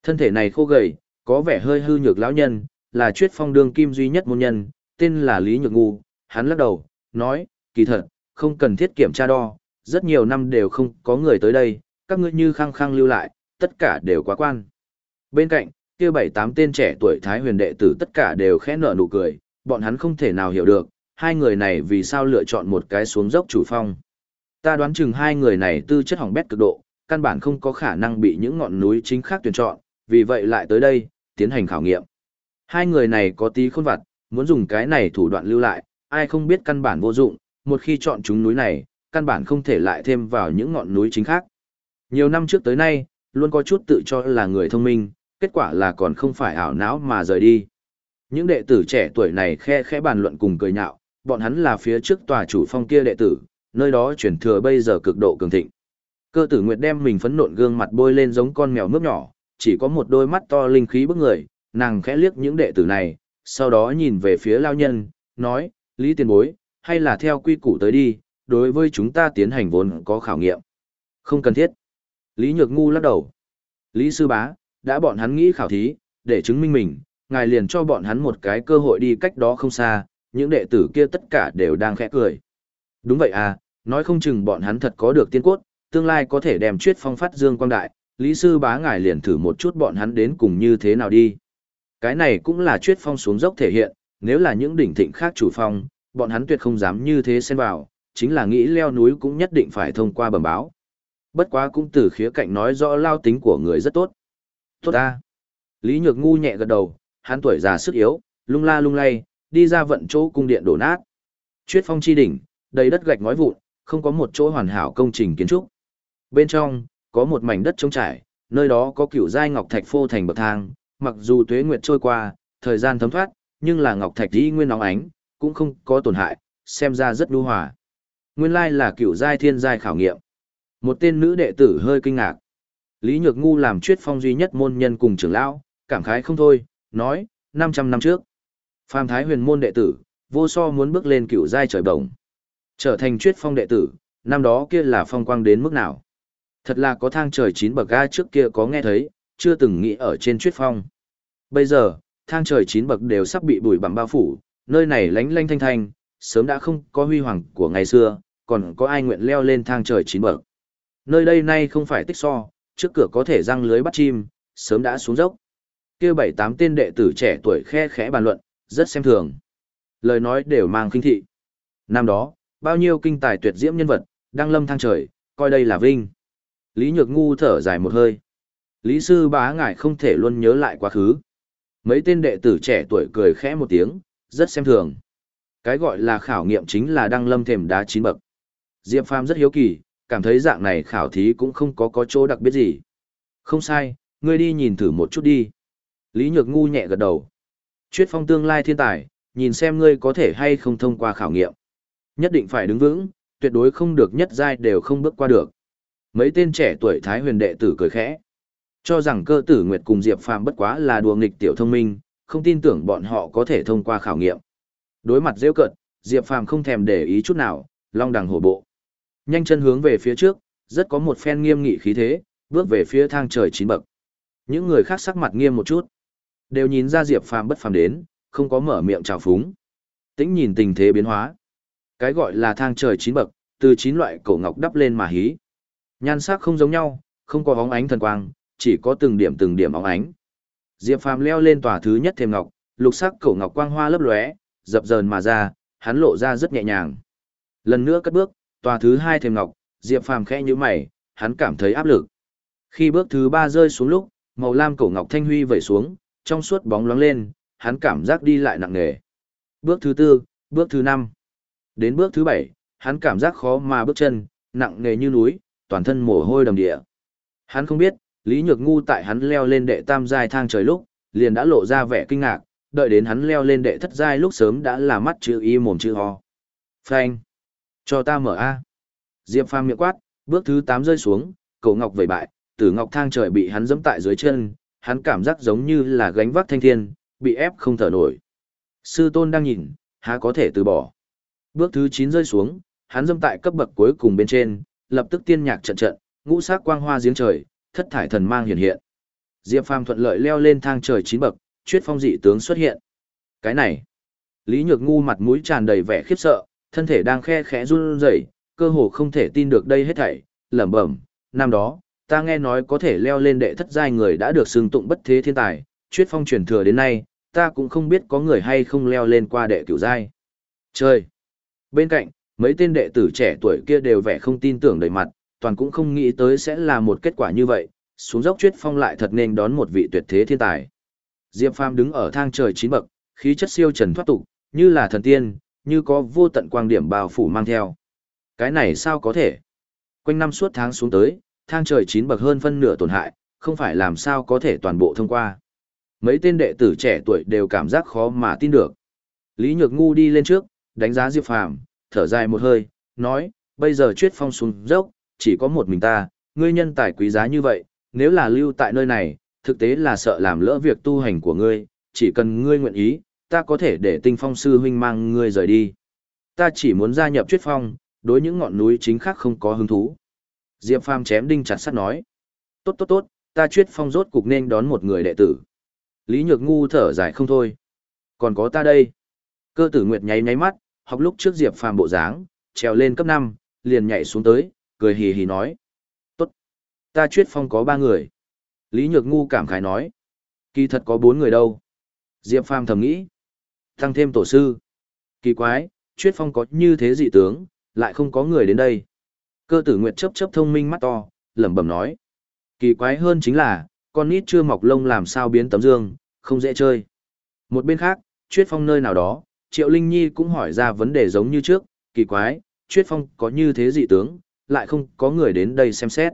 Thân thể này khô gầy, có vẻ hơi hư nhược lão nhân, là chuyết phong đương kim duy nhất môn nhân, tên là Lý Nhược Ngu. Hắn lắc đầu, nói, kỳ thật, không cần thiết kiểm tra đo, rất nhiều năm đều không có người tới đây, các ngươi như khăng khăng lưu lại, tất cả đều quá quan. Bên cạnh, kia bảy tám tên trẻ tuổi Thái huyền đệ tử tất cả đều khẽ nở nụ cười, bọn hắn không thể nào hiểu được, hai người này vì sao lựa chọn một cái xuống dốc chủ phong. Ta đoán chừng hai người này tư chất hỏng bét cực độ, căn bản không có khả năng bị những ngọn núi chính khác tuyển chọn, vì vậy lại tới đây, tiến hành khảo nghiệm. Hai người này có tí khôn vặt, muốn dùng cái này thủ đoạn lưu lại, ai không biết căn bản vô dụng, một khi chọn chúng núi này, căn bản không thể lại thêm vào những ngọn núi chính khác. Nhiều năm trước tới nay, luôn có chút tự cho là người thông minh, kết quả là còn không phải ảo não mà rời đi. Những đệ tử trẻ tuổi này khe khẽ bàn luận cùng cười nhạo, bọn hắn là phía trước tòa chủ phong kia đệ tử, nơi đó chuyển thừa bây giờ cực độ cường thịnh. Cơ tử Nguyệt đem mình phấn nộn gương mặt bôi lên giống con mèo mướp nhỏ, chỉ có một đôi mắt to linh khí bức người, nàng khẽ liếc những đệ tử này, sau đó nhìn về phía lao nhân, nói, Lý tiền bối, hay là theo quy củ tới đi, đối với chúng ta tiến hành vốn có khảo nghiệm. Không cần thiết. Lý Nhược Ngu lắc đầu. Lý Sư Bá, đã bọn hắn nghĩ khảo thí, để chứng minh mình, ngài liền cho bọn hắn một cái cơ hội đi cách đó không xa, những đệ tử kia tất cả đều đang khẽ cười. Đúng vậy à, nói không chừng bọn hắn thật có được tiên cốt, tương lai có thể đem chuyết phong phát dương quang đại, Lý Sư Bá ngài liền thử một chút bọn hắn đến cùng như thế nào đi. Cái này cũng là chuyết phong xuống dốc thể hiện, nếu là những đỉnh thịnh khác chủ phong, bọn hắn tuyệt không dám như thế xen vào, chính là nghĩ leo núi cũng nhất định phải thông qua bẩm báo. Bất quá cũng từ khía cạnh nói rõ lao tính của người rất tốt. Tốt ta. Lý Nhược ngu nhẹ gật đầu, hắn tuổi già sức yếu, lung la lung lay, đi ra vận chỗ cung điện đổ nát. Chuyết phong chi đỉnh, đầy đất gạch ngói vụn, không có một chỗ hoàn hảo công trình kiến trúc. Bên trong, có một mảnh đất trống trải, nơi đó có cựu giai ngọc thạch phô thành bậc thang, mặc dù tuế nguyệt trôi qua, thời gian thấm thoát, nhưng là ngọc thạch y nguyên nóng ánh, cũng không có tổn hại, xem ra rất nhu hòa. Nguyên lai là cựu giai thiên giai khảo nghiệm. Một tên nữ đệ tử hơi kinh ngạc. Lý Nhược Ngu làm chuyết phong duy nhất môn nhân cùng trưởng lão, cảm khái không thôi, nói, 500 năm trước. Phạm Thái huyền môn đệ tử, vô so muốn bước lên cựu giai trời bổng. Trở thành chuyết phong đệ tử, năm đó kia là phong quang đến mức nào. Thật là có thang trời chín bậc ga trước kia có nghe thấy, chưa từng nghĩ ở trên chuyết phong. Bây giờ, thang trời chín bậc đều sắp bị bùi bằng bao phủ, nơi này lánh lanh thanh thanh, sớm đã không có huy hoàng của ngày xưa, còn có ai nguyện leo lên thang trời chín bậc. Nơi đây nay không phải tích so, trước cửa có thể răng lưới bắt chim, sớm đã xuống dốc. kia bảy tám tên đệ tử trẻ tuổi khe khẽ bàn luận, rất xem thường. Lời nói đều mang kinh thị. Năm đó, bao nhiêu kinh tài tuyệt diễm nhân vật, đang lâm thang trời, coi đây là vinh. Lý Nhược Ngu thở dài một hơi. Lý sư bá ngài không thể luôn nhớ lại quá khứ. Mấy tên đệ tử trẻ tuổi cười khẽ một tiếng, rất xem thường. Cái gọi là khảo nghiệm chính là đăng lâm thềm đá chín bậc. Diệp Phàm rất hiếu kỳ, cảm thấy dạng này khảo thí cũng không có có chỗ đặc biệt gì. Không sai, ngươi đi nhìn thử một chút đi. Lý Nhược ngu nhẹ gật đầu. Chuyết phong tương lai thiên tài, nhìn xem ngươi có thể hay không thông qua khảo nghiệm. Nhất định phải đứng vững, tuyệt đối không được nhất giai đều không bước qua được. Mấy tên trẻ tuổi thái huyền đệ tử cười khẽ. Cho rằng cơ tử Nguyệt cùng Diệp Phàm bất quá là đùa nghịch tiểu thông minh, không tin tưởng bọn họ có thể thông qua khảo nghiệm. Đối mặt rêu cận, Diệp Phàm không thèm để ý chút nào, long đằng hổ bộ. Nhanh chân hướng về phía trước, rất có một phen nghiêm nghị khí thế, bước về phía thang trời chín bậc. Những người khác sắc mặt nghiêm một chút, đều nhìn ra Diệp Phàm bất phàm đến, không có mở miệng chào phúng. Tĩnh nhìn tình thế biến hóa. Cái gọi là thang trời chín bậc, từ chín loại cổ ngọc đắp lên mà hí. Nhan sắc không giống nhau, không có bóng ánh thần quang, chỉ có từng điểm từng điểm óng ánh. Diệp Phàm leo lên tòa thứ nhất thềm ngọc, lục sắc cổ ngọc quang hoa lấp lóe, dập dờn mà ra, hắn lộ ra rất nhẹ nhàng. Lần nữa cất bước, tòa thứ hai thềm ngọc, Diệp Phàm khẽ nhíu mày, hắn cảm thấy áp lực. Khi bước thứ ba rơi xuống lúc, màu lam cổ ngọc thanh huy vẩy xuống, trong suốt bóng loáng lên, hắn cảm giác đi lại nặng nề. Bước thứ tư, bước thứ năm, đến bước thứ bảy, hắn cảm giác khó mà bước chân, nặng nề như núi, toàn thân mồ hôi đầm địa. Hắn không biết, Lý Nhược Ngu tại hắn leo lên đệ tam giai thang trời lúc, liền đã lộ ra vẻ kinh ngạc, đợi đến hắn leo lên đệ thất giai lúc sớm đã là mắt chữ y mồm chữ ho. Phanh! Cho ta mở A. Diệp Phàm miệng quát, bước thứ 8 rơi xuống, cổ ngọc vẩy bại, tử ngọc thang trời bị hắn dẫm tại dưới chân, hắn cảm giác giống như là gánh vác thanh thiên, bị ép không thở nổi. Sư tôn đang nhìn, há có thể từ bỏ. Bước thứ 9 rơi xuống, hắn dẫm tại cấp bậc cuối cùng bên trên, lập tức tiên nhạc trận trận, ngũ sắc quang hoa giếng trời, thất thải thần mang hiện hiện. Diệp Phàm thuận lợi leo lên thang trời chín bậc, chuyết phong dị tướng xuất hiện. Cái này, Lý Nhược Ngu mặt mũi tràn đầy vẻ khiếp sợ, thân thể đang khe khẽ run rẩy, cơ hồ không thể tin được đây hết thảy, lẩm bẩm, năm đó, ta nghe nói có thể leo lên đệ thất giai người đã được xưng tụng bất thế thiên tài, chuyết phong truyền thừa đến nay, ta cũng không biết có người hay không leo lên qua đệ cửu giai. Trời, Bên cạnh, mấy tên đệ tử trẻ tuổi kia đều vẻ không tin tưởng đầy mặt, toàn cũng không nghĩ tới sẽ là một kết quả như vậy, xuống dốc chuyết phong lại thật nên đón một vị tuyệt thế thiên tài. Diệp Phàm đứng ở thang trời chín bậc, khí chất siêu trần thoát tục, như là thần tiên, như có vô tận quang điểm bao phủ mang theo. Cái này sao có thể? Quanh năm suốt tháng xuống tới, thang trời chín bậc hơn phân nửa tổn hại, không phải làm sao có thể toàn bộ thông qua. Mấy tên đệ tử trẻ tuổi đều cảm giác khó mà tin được. Lý Nhược Ngu đi lên trước, đánh giá Diệp Phàm, thở dài một hơi, nói, bây giờ chuyết phong xuống dốc, chỉ có một mình ta, ngươi nhân tài quý giá như vậy, nếu là lưu tại nơi này, thực tế là sợ làm lỡ việc tu hành của ngươi, chỉ cần ngươi nguyện ý, ta có thể để tinh phong sư huynh mang ngươi rời đi. Ta chỉ muốn gia nhập chuyết phong, đối những ngọn núi chính khác không có hứng thú. Diệp Phàm chém đinh chặt sắt nói. Tốt tốt tốt, ta chuyết phong rốt cục nên đón một người đệ tử. Lý Nhược Ngu thở dài không thôi. Còn có ta đây. Cơ tử Nguyệt nháy nháy mắt, học lúc trước Diệp Phàm bộ dáng, trèo lên cấp 5, liền nhảy xuống tới, cười hì hì nói. Tốt. Ta chuyết phong có ba người. Lý Nhược Ngu cảm khái nói. Kỳ thật có bốn người đâu. Diệp Phàm thầm nghĩ. Tăng thêm tổ sư. Kỳ quái, chuyết phong có như thế dị tướng, lại không có người đến đây. Cơ tử Nguyệt chấp chấp thông minh mắt to, lẩm bẩm nói. Kỳ quái hơn chính là, con nít chưa mọc lông làm sao biến tấm dương, không dễ chơi. Một bên khác, chuyết phong nơi nào đó, Triệu Linh Nhi cũng hỏi ra vấn đề giống như trước, kỳ quái, chuyết phong có như thế dị tướng, lại không có người đến đây xem xét.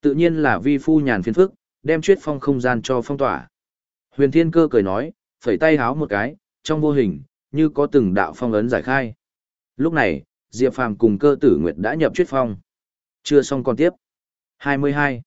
Tự nhiên là vi phu nhàn phiền phức, đem chuyết phong không gian cho phong tỏa. Huyền Thiên Cơ cười nói, phẩy tay háo một cái, trong vô hình, như có từng đạo phong ấn giải khai. Lúc này, Diệp Phàm cùng cơ tử Nguyệt đã nhập chuyết phong. Chưa xong còn tiếp. 22.